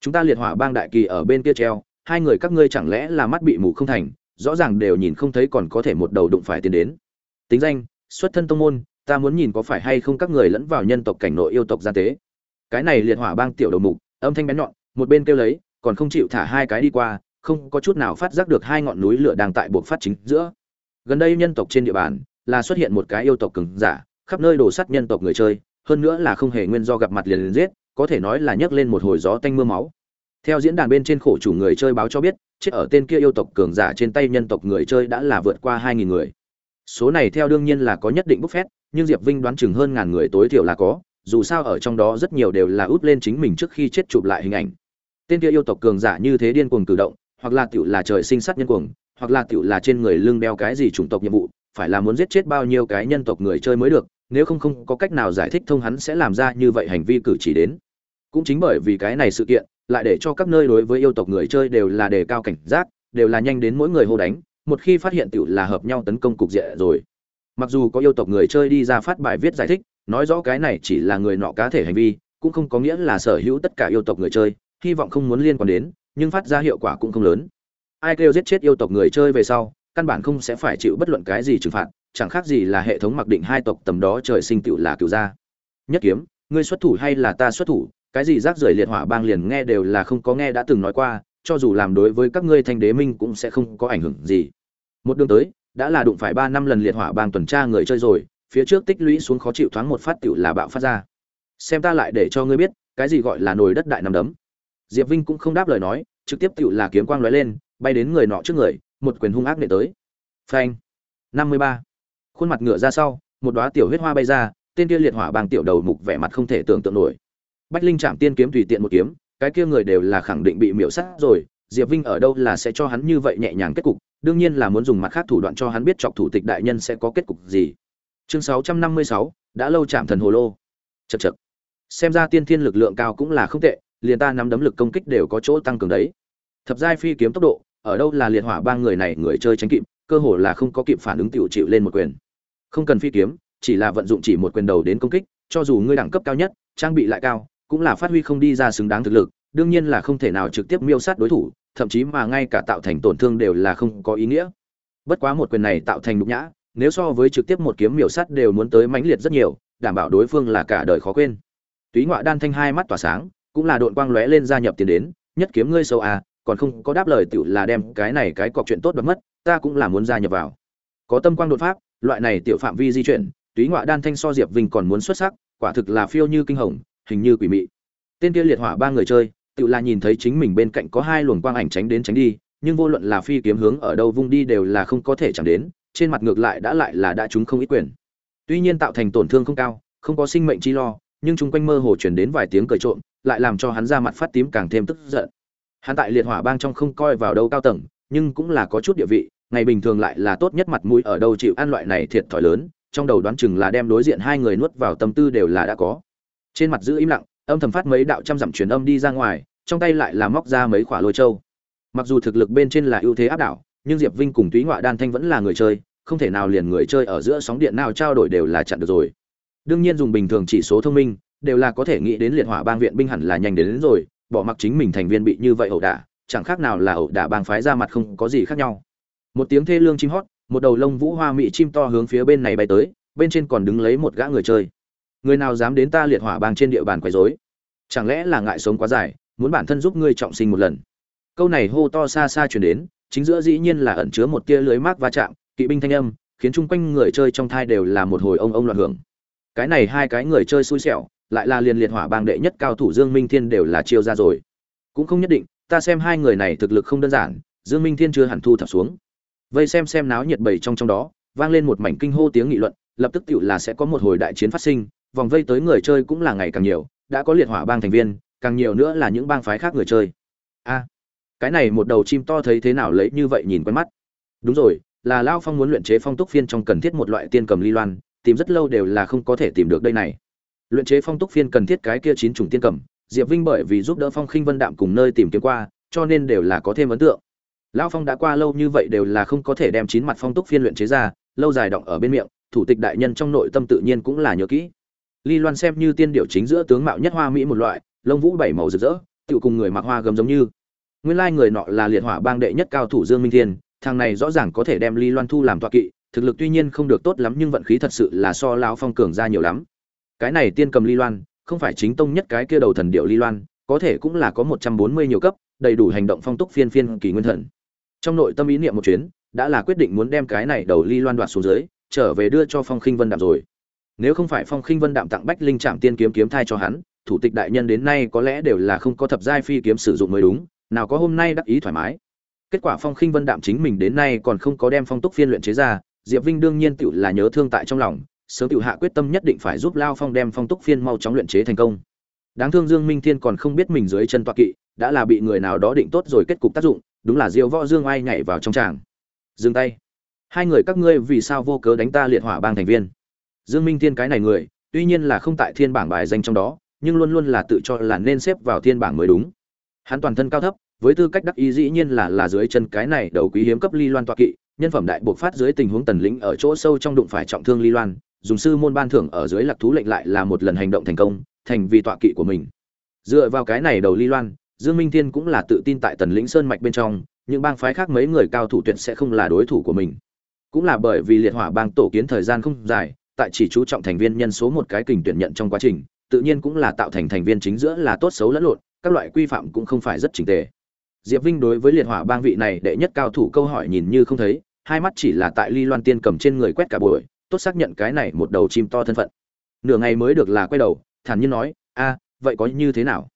Chúng ta liệt hỏa bang đại kỳ ở bên kia treo, hai người các ngươi chẳng lẽ là mắt bị mù không thành, rõ ràng đều nhìn không thấy còn có thể một đầu đụng phải tiến đến. Tính danh, xuất thân tông môn ta muốn nhìn có phải hay không các người lẫn vào nhân tộc cảnh nội yêu tộc gian tế. Cái này liệt hỏa bang tiểu đầu mục, âm thanh bén nhọn, một bên kêu lấy, còn không chịu thả hai cái đi qua, không có chút nào phát giác được hai ngọn núi lửa đang tại buộc phát chính giữa. Gần đây nhân tộc trên địa bàn, là xuất hiện một cái yêu tộc cứng giả, khắp nơi đổ sắt nhân tộc người chơi, hơn nữa là không hề nguyên do gặp mặt liền liền giết, có thể nói là nhấc lên một hồi gió tanh mưa máu. Theo diễn đàn bên trên khổ chủ người chơi báo cho biết, chết ở tên kia yêu tộc cường giả trên tay nhân tộc người chơi đã là vượt qua hai nghìn người. Số này theo đương nhiên là có nhất định bốc phét nhưng diệp vinh đoán chừng hơn ngàn người tối thiểu là có, dù sao ở trong đó rất nhiều đều là út lên chính mình trước khi chết chụp lại hình ảnh. Tên kia yêu tộc cường giả như thế điên cuồng cử động, hoặc là tiểu là trời sinh sát nhân cuồng, hoặc là tiểu là trên người lưng đeo cái gì chủng tộc nhiệm vụ, phải là muốn giết chết bao nhiêu cái nhân tộc người chơi mới được, nếu không không có cách nào giải thích thông hắn sẽ làm ra như vậy hành vi cử chỉ đến. Cũng chính bởi vì cái này sự kiện, lại để cho các nơi đối với yêu tộc người chơi đều là đề cao cảnh giác, đều là nhanh đến mỗi người hô đánh, một khi phát hiện tiểu là hợp nhau tấn công cục diện rồi mặc dù có yêu tộc người chơi đi ra phát bài viết giải thích, nói rõ cái này chỉ là người nọ cá thể hành vi, cũng không có nghĩa là sở hữu tất cả yêu tộc người chơi, hy vọng không muốn liên quan đến, nhưng phát ra hiệu quả cũng không lớn. Ai kêu giết chết yêu tộc người chơi về sau, căn bản không sẽ phải chịu bất luận cái gì trừng phạt, chẳng khác gì là hệ thống mặc định hai tộc tầm đó trời sinh tựu là cựu gia. Nhất kiếm, ngươi xuất thủ hay là ta xuất thủ, cái gì rác rưởi liệt hỏa bang liền nghe đều là không có nghe đã từng nói qua, cho dù làm đối với các ngươi thanh đế minh cũng sẽ không có ảnh hưởng gì. Một đường tới đã là đụng phải ba năm lần liệt hỏa bang tuần tra người chơi rồi, phía trước tích lũy xuống khó chịu thoáng một phát tiểu là bạo phát ra. Xem ta lại để cho ngươi biết, cái gì gọi là nồi đất đại nằm đấm. Diệp vinh cũng không đáp lời nói, trực tiếp tiểu là kiếm quang lóe lên, bay đến người nọ trước người, một quyền hung ác nệ tới. Phanh. Năm mươi ba. Khuôn mặt ngựa ra sau, một đóa tiểu huyết hoa bay ra, tên kia liệt hỏa bang tiểu đầu mục vẻ mặt không thể tưởng tượng nổi. Bách linh chạm tiên kiếm tùy tiện một kiếm, cái kia người đều là khẳng định bị miểu sát rồi, diệp vinh ở đâu là sẽ cho hắn như vậy nhẹ nhàng kết cục đương nhiên là muốn dùng mặt khác thủ đoạn cho hắn biết chọc thủ tịch đại nhân sẽ có kết cục gì. Chương sáu trăm năm mươi sáu, đã lâu chạm thần hồ lô. Chật chật xem ra tiên thiên lực lượng cao cũng là không tệ, liền ta nắm đấm lực công kích đều có chỗ tăng cường đấy. Thập giai phi kiếm tốc độ, ở đâu là liệt hỏa ba người này người chơi tránh kịp, cơ hồ là không có kịp phản ứng tiểu chịu lên một quyền. Không cần phi kiếm, chỉ là vận dụng chỉ một quyền đầu đến công kích, cho dù ngươi đẳng cấp cao nhất, trang bị lại cao, cũng là phát huy không đi ra xứng đáng thực lực, đương nhiên là không thể nào trực tiếp miêu sát đối thủ thậm chí mà ngay cả tạo thành tổn thương đều là không có ý nghĩa. Bất quá một quyền này tạo thành nhục nhã, nếu so với trực tiếp một kiếm miểu sát đều muốn tới mãnh liệt rất nhiều, đảm bảo đối phương là cả đời khó quên. Túy ngoại đan thanh hai mắt tỏa sáng, cũng là đội quang lóe lên gia nhập tiền đến, nhất kiếm ngươi sâu à còn không có đáp lời tiểu là đem cái này cái cọc chuyện tốt đoạt mất, ta cũng là muốn gia nhập vào. Có tâm quang đột pháp, loại này tiểu phạm vi di chuyển, túy ngoại đan thanh so diệp vinh còn muốn xuất sắc, quả thực là phiêu như kinh hồng, hình như quỷ mị. Tên kia liệt hỏa ba người chơi tự là nhìn thấy chính mình bên cạnh có hai luồng quang ảnh tránh đến tránh đi, nhưng vô luận là phi kiếm hướng ở đâu vung đi đều là không có thể chẳng đến, trên mặt ngược lại đã lại là đã chúng không ít quyền. Tuy nhiên tạo thành tổn thương không cao, không có sinh mệnh chi lo, nhưng chung quanh mơ hồ chuyển đến vài tiếng cười trộm, lại làm cho hắn ra mặt phát tím càng thêm tức giận. Hắn tại liệt hỏa bang trong không coi vào đâu cao tầng, nhưng cũng là có chút địa vị, ngày bình thường lại là tốt nhất mặt mũi ở đâu chịu ăn loại này thiệt thòi lớn, trong đầu đoán chừng là đem đối diện hai người nuốt vào tâm tư đều là đã có. Trên mặt giữ im lặng âm thầm phát mấy đạo trăm dặm truyền âm đi ra ngoài trong tay lại là móc ra mấy khỏa lôi châu. Mặc dù thực lực bên trên là ưu thế áp đảo nhưng diệp vinh cùng túy ngoại đan thanh vẫn là người chơi không thể nào liền người chơi ở giữa sóng điện nào trao đổi đều là chặn được rồi. Đương nhiên dùng bình thường chỉ số thông minh đều là có thể nghĩ đến liệt hỏa bang viện binh hẳn là nhanh đến, đến rồi bỏ mặc chính mình thành viên bị như vậy ẩu đả chẳng khác nào là ẩu đả bang phái ra mặt không có gì khác nhau. Một tiếng thê lương chim hót một đầu lông vũ hoa mị chim to hướng phía bên này bay tới bên trên còn đứng lấy một gã người chơi người nào dám đến ta liệt hỏa bang trên địa bàn quấy rối? Chẳng lẽ là ngại sống quá dài, muốn bản thân giúp ngươi trọng sinh một lần? Câu này hô to xa xa truyền đến, chính giữa dĩ nhiên là ẩn chứa một tia lưới mác va chạm, kỵ binh thanh âm, khiến chung quanh người chơi trong thai đều là một hồi ông ông loạn hưởng. Cái này hai cái người chơi xui xẻo, lại là liền liệt hỏa bang đệ nhất cao thủ dương minh thiên đều là chiêu ra rồi. Cũng không nhất định, ta xem hai người này thực lực không đơn giản, dương minh thiên chưa hẳn thu thập xuống. Vây xem xem náo nhiệt bầy trong trong đó, vang lên một mảnh kinh hô tiếng nghị luận, lập tức tựu là sẽ có một hồi đại chiến phát sinh vòng vây tới người chơi cũng là ngày càng nhiều, đã có liệt hỏa bang thành viên, càng nhiều nữa là những bang phái khác người chơi. A, cái này một đầu chim to thấy thế nào lấy như vậy nhìn quen mắt. Đúng rồi, là lao phong muốn luyện chế phong túc phiên trong cần thiết một loại tiên cầm ly loan, tìm rất lâu đều là không có thể tìm được đây này. Luyện chế phong túc phiên cần thiết cái kia chín chủng tiên cầm, diệp vinh bởi vì giúp đỡ phong khinh vân đạm cùng nơi tìm kiếm qua, cho nên đều là có thêm ấn tượng. Lão phong đã qua lâu như vậy đều là không có thể đem chín mặt phong túc phiên luyện chế ra, lâu dài động ở bên miệng, thủ tịch đại nhân trong nội tâm tự nhiên cũng là nhớ kỹ ly loan xem như tiên điệu chính giữa tướng mạo nhất hoa mỹ một loại, lông vũ bảy màu rực rỡ tự cùng người mặc hoa gấm giống như. Nguyên lai người nọ là liệt hỏa bang đệ nhất cao thủ dương minh thiên, thằng này rõ ràng có thể đem ly loan thu làm tọa kỵ, thực lực tuy nhiên không được tốt lắm nhưng vận khí thật sự là so lão phong cường ra nhiều lắm. Cái này tiên cầm ly loan, không phải chính tông nhất cái kia đầu thần điệu ly loan, có thể cũng là có một trăm bốn mươi nhiều cấp, đầy đủ hành động phong túc phiên phiên kỳ nguyên thần. Trong nội tâm ý niệm một chuyến, đã là quyết định muốn đem cái này đầu ly loan đoạt xuống dưới, trở về đưa cho phong khinh vân đạm rồi nếu không phải phong khinh vân đạm tặng bách linh trạm tiên kiếm kiếm thai cho hắn, thủ tịch đại nhân đến nay có lẽ đều là không có thập giai phi kiếm sử dụng mới đúng, nào có hôm nay đắc ý thoải mái. Kết quả phong khinh vân đạm chính mình đến nay còn không có đem phong túc phiên luyện chế ra, diệp vinh đương nhiên tự là nhớ thương tại trong lòng, sớm tự hạ quyết tâm nhất định phải giúp lao phong đem phong túc phiên mau chóng luyện chế thành công. Đáng thương dương minh thiên còn không biết mình dưới chân toa kỵ, đã là bị người nào đó định tốt rồi kết cục tác dụng, đúng là diêu võ dương ai nhảy vào trong tràng. Dừng tay. Hai người các ngươi vì sao vô cớ đánh ta liệt hỏa bang thành viên? Dương minh thiên cái này người, tuy nhiên là không tại thiên bảng bài danh trong đó, nhưng luôn luôn là tự cho là nên xếp vào thiên bảng mới đúng. Hắn toàn thân cao thấp, với tư cách đắc ý dĩ nhiên là là dưới chân cái này đầu quý hiếm cấp ly loan tọa kỵ, nhân phẩm đại buộc phát dưới tình huống tần lĩnh ở chỗ sâu trong đụng phải trọng thương ly loan, dùng sư môn ban thưởng ở dưới lạc thú lệnh lại là một lần hành động thành công, thành vì tọa kỵ của mình. Dựa vào cái này đầu ly loan, dương minh thiên cũng là tự tin tại tần lĩnh sơn mạch bên trong, những bang phái khác mấy người cao thủ tuyệt sẽ không là đối thủ của mình. Cũng là bởi vì liệt hỏa bang tổ kiến thời gian không dài tại chỉ chú trọng thành viên nhân số một cái kình tuyển nhận trong quá trình, tự nhiên cũng là tạo thành thành viên chính giữa là tốt xấu lẫn lộn, các loại quy phạm cũng không phải rất chỉnh tề. Diệp vinh đối với liệt hỏa bang vị này đệ nhất cao thủ câu hỏi nhìn như không thấy, hai mắt chỉ là tại ly loan tiên cầm trên người quét cả buổi, tốt xác nhận cái này một đầu chim to thân phận. Nửa ngày mới được là quay đầu, thản nhiên nói, a, vậy có như thế nào?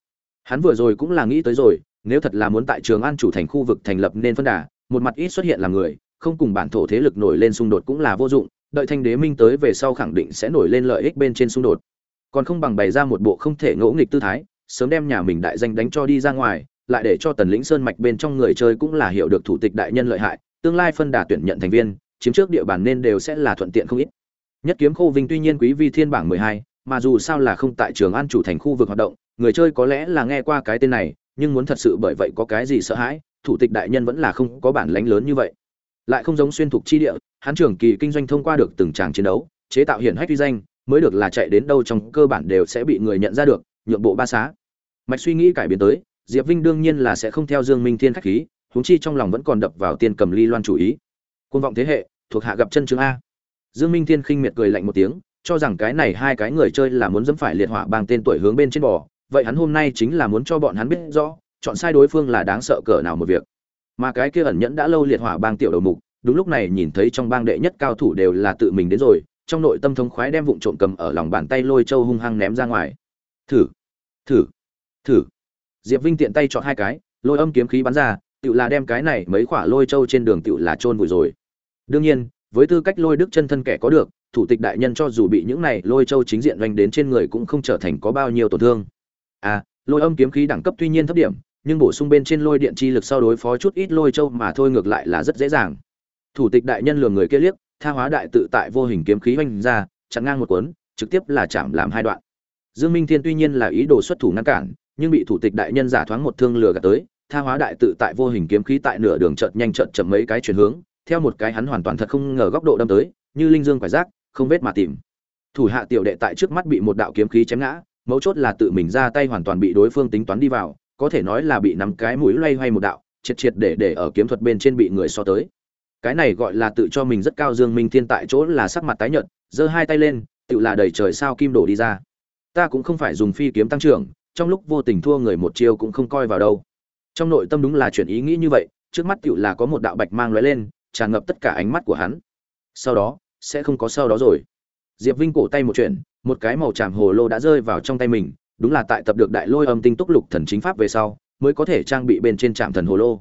Hắn vừa rồi cũng là nghĩ tới rồi, nếu thật là muốn tại trường an chủ thành khu vực thành lập nên phân đà, một mặt ít xuất hiện là người, không cùng bản thổ thế lực nổi lên xung đột cũng là vô dụng đợi thanh đế minh tới về sau khẳng định sẽ nổi lên lợi ích bên trên xung đột. Còn không bằng bày ra một bộ không thể ngỗ nghịch tư thái, sớm đem nhà mình đại danh đánh cho đi ra ngoài, lại để cho tần lĩnh sơn mạch bên trong người chơi cũng là hiểu được thủ tịch đại nhân lợi hại, tương lai phân đà tuyển nhận thành viên, chiếm trước địa bàn nên đều sẽ là thuận tiện không ít. Nhất kiếm khô vinh tuy nhiên quý vi thiên bảng mười hai, mà dù sao là không tại trường an chủ thành khu vực hoạt động, người chơi có lẽ là nghe qua cái tên này, nhưng muốn thật sự bởi vậy có cái gì sợ hãi, thủ tịch đại nhân vẫn là không có bản lánh lớn như vậy lại không giống xuyên thục chi địa, hắn trưởng kỳ kinh doanh thông qua được từng tràng chiến đấu, chế tạo hiển hách uy danh, mới được là chạy đến đâu trong cơ bản đều sẽ bị người nhận ra được, nhượng bộ ba xá. Mạch suy nghĩ cải biến tới, diệp vinh đương nhiên là sẽ không theo dương minh thiên khách khí, huống chi trong lòng vẫn còn đập vào tiên cầm ly loan chủ ý. Côn vọng thế hệ, thuộc hạ gặp chân chứng a. Dương minh thiên khinh miệt cười lạnh một tiếng, cho rằng cái này hai cái người chơi là muốn dẫm phải liệt hỏa bằng tên tuổi hướng bên trên bò, vậy hắn hôm nay chính là muốn cho bọn hắn biết rõ, chọn sai đối phương là đáng sợ cỡ nào một việc mà cái kia ẩn nhẫn đã lâu liệt hỏa bang tiểu đầu mục, đúng lúc này nhìn thấy trong bang đệ nhất cao thủ đều là tự mình đến rồi, trong nội tâm thống khoái đem vụn trộm cầm ở lòng bàn tay lôi châu hung hăng ném ra ngoài. Thử thử thử. Diệp vinh tiện tay chọn hai cái, lôi âm kiếm khí bắn ra tự là đem cái này mấy quả lôi châu trên đường tự là chôn vùi rồi. Đương nhiên, với tư cách lôi đức chân thân kẻ có được, thủ tịch đại nhân cho dù bị những này lôi châu chính diện doanh đến trên người cũng không trở thành có bao nhiêu tổn thương. À lôi âm kiếm khí đẳng cấp tuy nhiên thấp điểm nhưng bổ sung bên trên lôi điện chi lực sau đối phó chút ít lôi châu mà thôi ngược lại là rất dễ dàng. Thủ tịch đại nhân lường người kia liếc, tha hóa đại tự tại vô hình kiếm khí oanh ra, chặn ngang một cuốn, trực tiếp là chạm làm hai đoạn. Dương minh thiên tuy nhiên là ý đồ xuất thủ ngăn cản, nhưng bị thủ tịch đại nhân giả thoáng một thương lừa gạt tới, tha hóa đại tự tại vô hình kiếm khí tại nửa đường chợt nhanh chợt chậm mấy cái chuyển hướng, theo một cái hắn hoàn toàn thật không ngờ góc độ đâm tới, như linh dương quải rác, không vết mà tìm. Thủ hạ tiểu đệ tại trước mắt bị một đạo kiếm khí chém ngã, mấu chốt là tự mình ra tay hoàn toàn bị đối phương tính toán đi vào có thể nói là bị nắm cái mũi loay hoay một đạo, triệt triệt để để ở kiếm thuật bên trên bị người so tới. Cái này gọi là tự cho mình rất cao dương minh thiên tại chỗ là sắc mặt tái nhợt, giơ hai tay lên tự là đầy trời sao kim đổ đi ra. Ta cũng không phải dùng phi kiếm tăng trưởng, trong lúc vô tình thua người một chiêu cũng không coi vào đâu. Trong nội tâm đúng là chuyển ý nghĩ như vậy, trước mắt tự là có một đạo bạch mang lóe lên, tràn ngập tất cả ánh mắt của hắn. Sau đó, sẽ không có sau đó rồi. Diệp vinh cổ tay một chuyện một cái màu tràm hồ lô đã rơi vào trong tay mình đúng là tại tập được đại lôi âm tinh túc lục thần chính pháp về sau, mới có thể trang bị bên trên trạm thần hồ lô.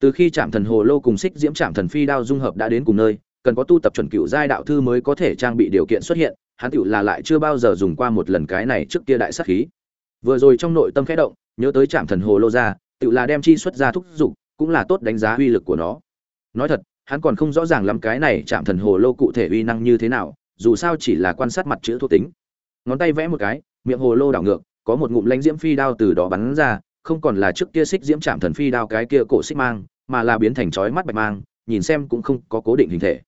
Từ khi trạm thần hồ lô cùng xích diễm trạm thần phi đao dung hợp đã đến cùng nơi, cần có tu tập chuẩn cựu giai đạo thư mới có thể trang bị điều kiện xuất hiện, hắn tựu là lại chưa bao giờ dùng qua một lần cái này trước kia đại sát khí. Vừa rồi trong nội tâm khẽ động, nhớ tới trạm thần hồ lô ra, tựu là đem chi xuất ra thúc giục cũng là tốt đánh giá uy lực của nó. Nói thật, hắn còn không rõ ràng lắm cái này chạm thần hồ lô cụ thể uy năng như thế nào, dù sao chỉ là quan sát mặt chữ thuộc tính. Ngón tay vẽ một cái, miệng hồ lô đảo ngược có một ngụm lãnh diễm phi đao từ đó bắn ra, không còn là trước kia xích diễm chạm thần phi đao cái kia cổ xích mang, mà là biến thành chói mắt bạch mang, nhìn xem cũng không có cố định hình thể.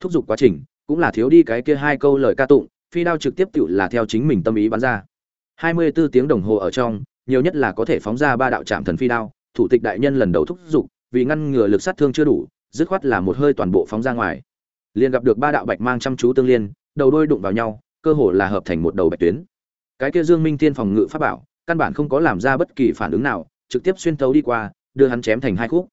Thúc giục quá trình, cũng là thiếu đi cái kia hai câu lời ca tụng, phi đao trực tiếp tựu là theo chính mình tâm ý bắn ra. 24 tiếng đồng hồ ở trong, nhiều nhất là có thể phóng ra ba đạo chạm thần phi đao, thủ tịch đại nhân lần đầu thúc giục, vì ngăn ngừa lực sát thương chưa đủ, dứt khoát là một hơi toàn bộ phóng ra ngoài. Liền gặp được ba đạo bạch mang chăm chú tương liên, đầu đôi đụng vào nhau, cơ hồ là hợp thành một đầu bạch tuyến cái kia dương minh thiên phòng ngự pháp bảo, căn bản không có làm ra bất kỳ phản ứng nào, trực tiếp xuyên thấu đi qua, đưa hắn chém thành hai khúc.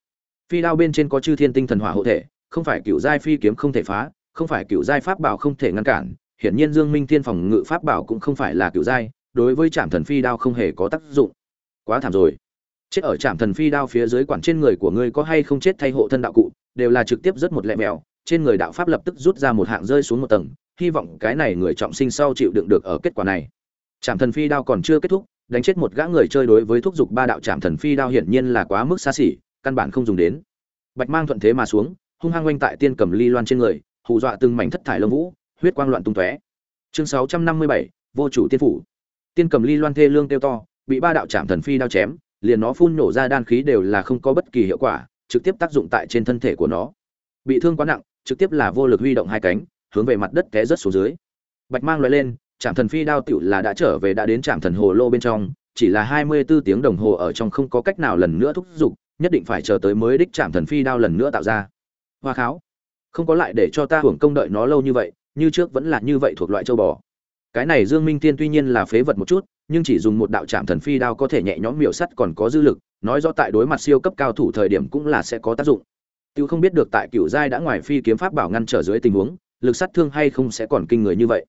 Phi đao bên trên có chư thiên tinh thần hỏa hộ thể, không phải cựu giai phi kiếm không thể phá, không phải cựu giai pháp bảo không thể ngăn cản, hiển nhiên dương minh thiên phòng ngự pháp bảo cũng không phải là cựu giai, đối với Trảm thần phi đao không hề có tác dụng. Quá thảm rồi. Chết ở Trảm thần phi đao phía dưới quản trên người của ngươi có hay không chết thay hộ thân đạo cụ, đều là trực tiếp rất một lẹ mèo trên người đạo pháp lập tức rút ra một hạng rơi xuống một tầng, hy vọng cái này người trọng sinh sau chịu đựng được ở kết quả này trạm thần phi đao còn chưa kết thúc, đánh chết một gã người chơi đối với thúc dục ba đạo trạm thần phi đao hiển nhiên là quá mức xa xỉ, căn bản không dùng đến. Bạch mang thuận thế mà xuống, hung hăng quanh tại tiên cầm ly loan trên người, hù dọa từng mảnh thất thải lông vũ, huyết quang loạn tung tóe. Chương sáu trăm năm mươi bảy, vô chủ tiên phủ. Tiên cầm ly loan thê lương tiêu to, bị ba đạo trạm thần phi đao chém, liền nó phun nổ ra đan khí đều là không có bất kỳ hiệu quả, trực tiếp tác dụng tại trên thân thể của nó. Bị thương quá nặng, trực tiếp là vô lực huy động hai cánh, hướng về mặt đất té rất xuống dưới. Bạch mang loại lên trạm thần phi đao tựu là đã trở về đã đến trạm thần hồ lô bên trong, chỉ là hai mươi 24 tiếng đồng hồ ở trong không có cách nào lần nữa thúc giục, nhất định phải chờ tới mới đích trạm thần phi đao lần nữa tạo ra. Hoa kháo, không có lại để cho ta hưởng công đợi nó lâu như vậy, như trước vẫn là như vậy thuộc loại châu bò. Cái này dương minh tiên tuy nhiên là phế vật một chút, nhưng chỉ dùng một đạo trạm thần phi đao có thể nhẹ nhõm miểu sắt còn có dư lực, nói rõ tại đối mặt siêu cấp cao thủ thời điểm cũng là sẽ có tác dụng. Tiêu không biết được tại cựu giai đã ngoài phi kiếm pháp bảo ngăn trở dưới tình huống, lực sát thương hay không sẽ còn kinh người như vậy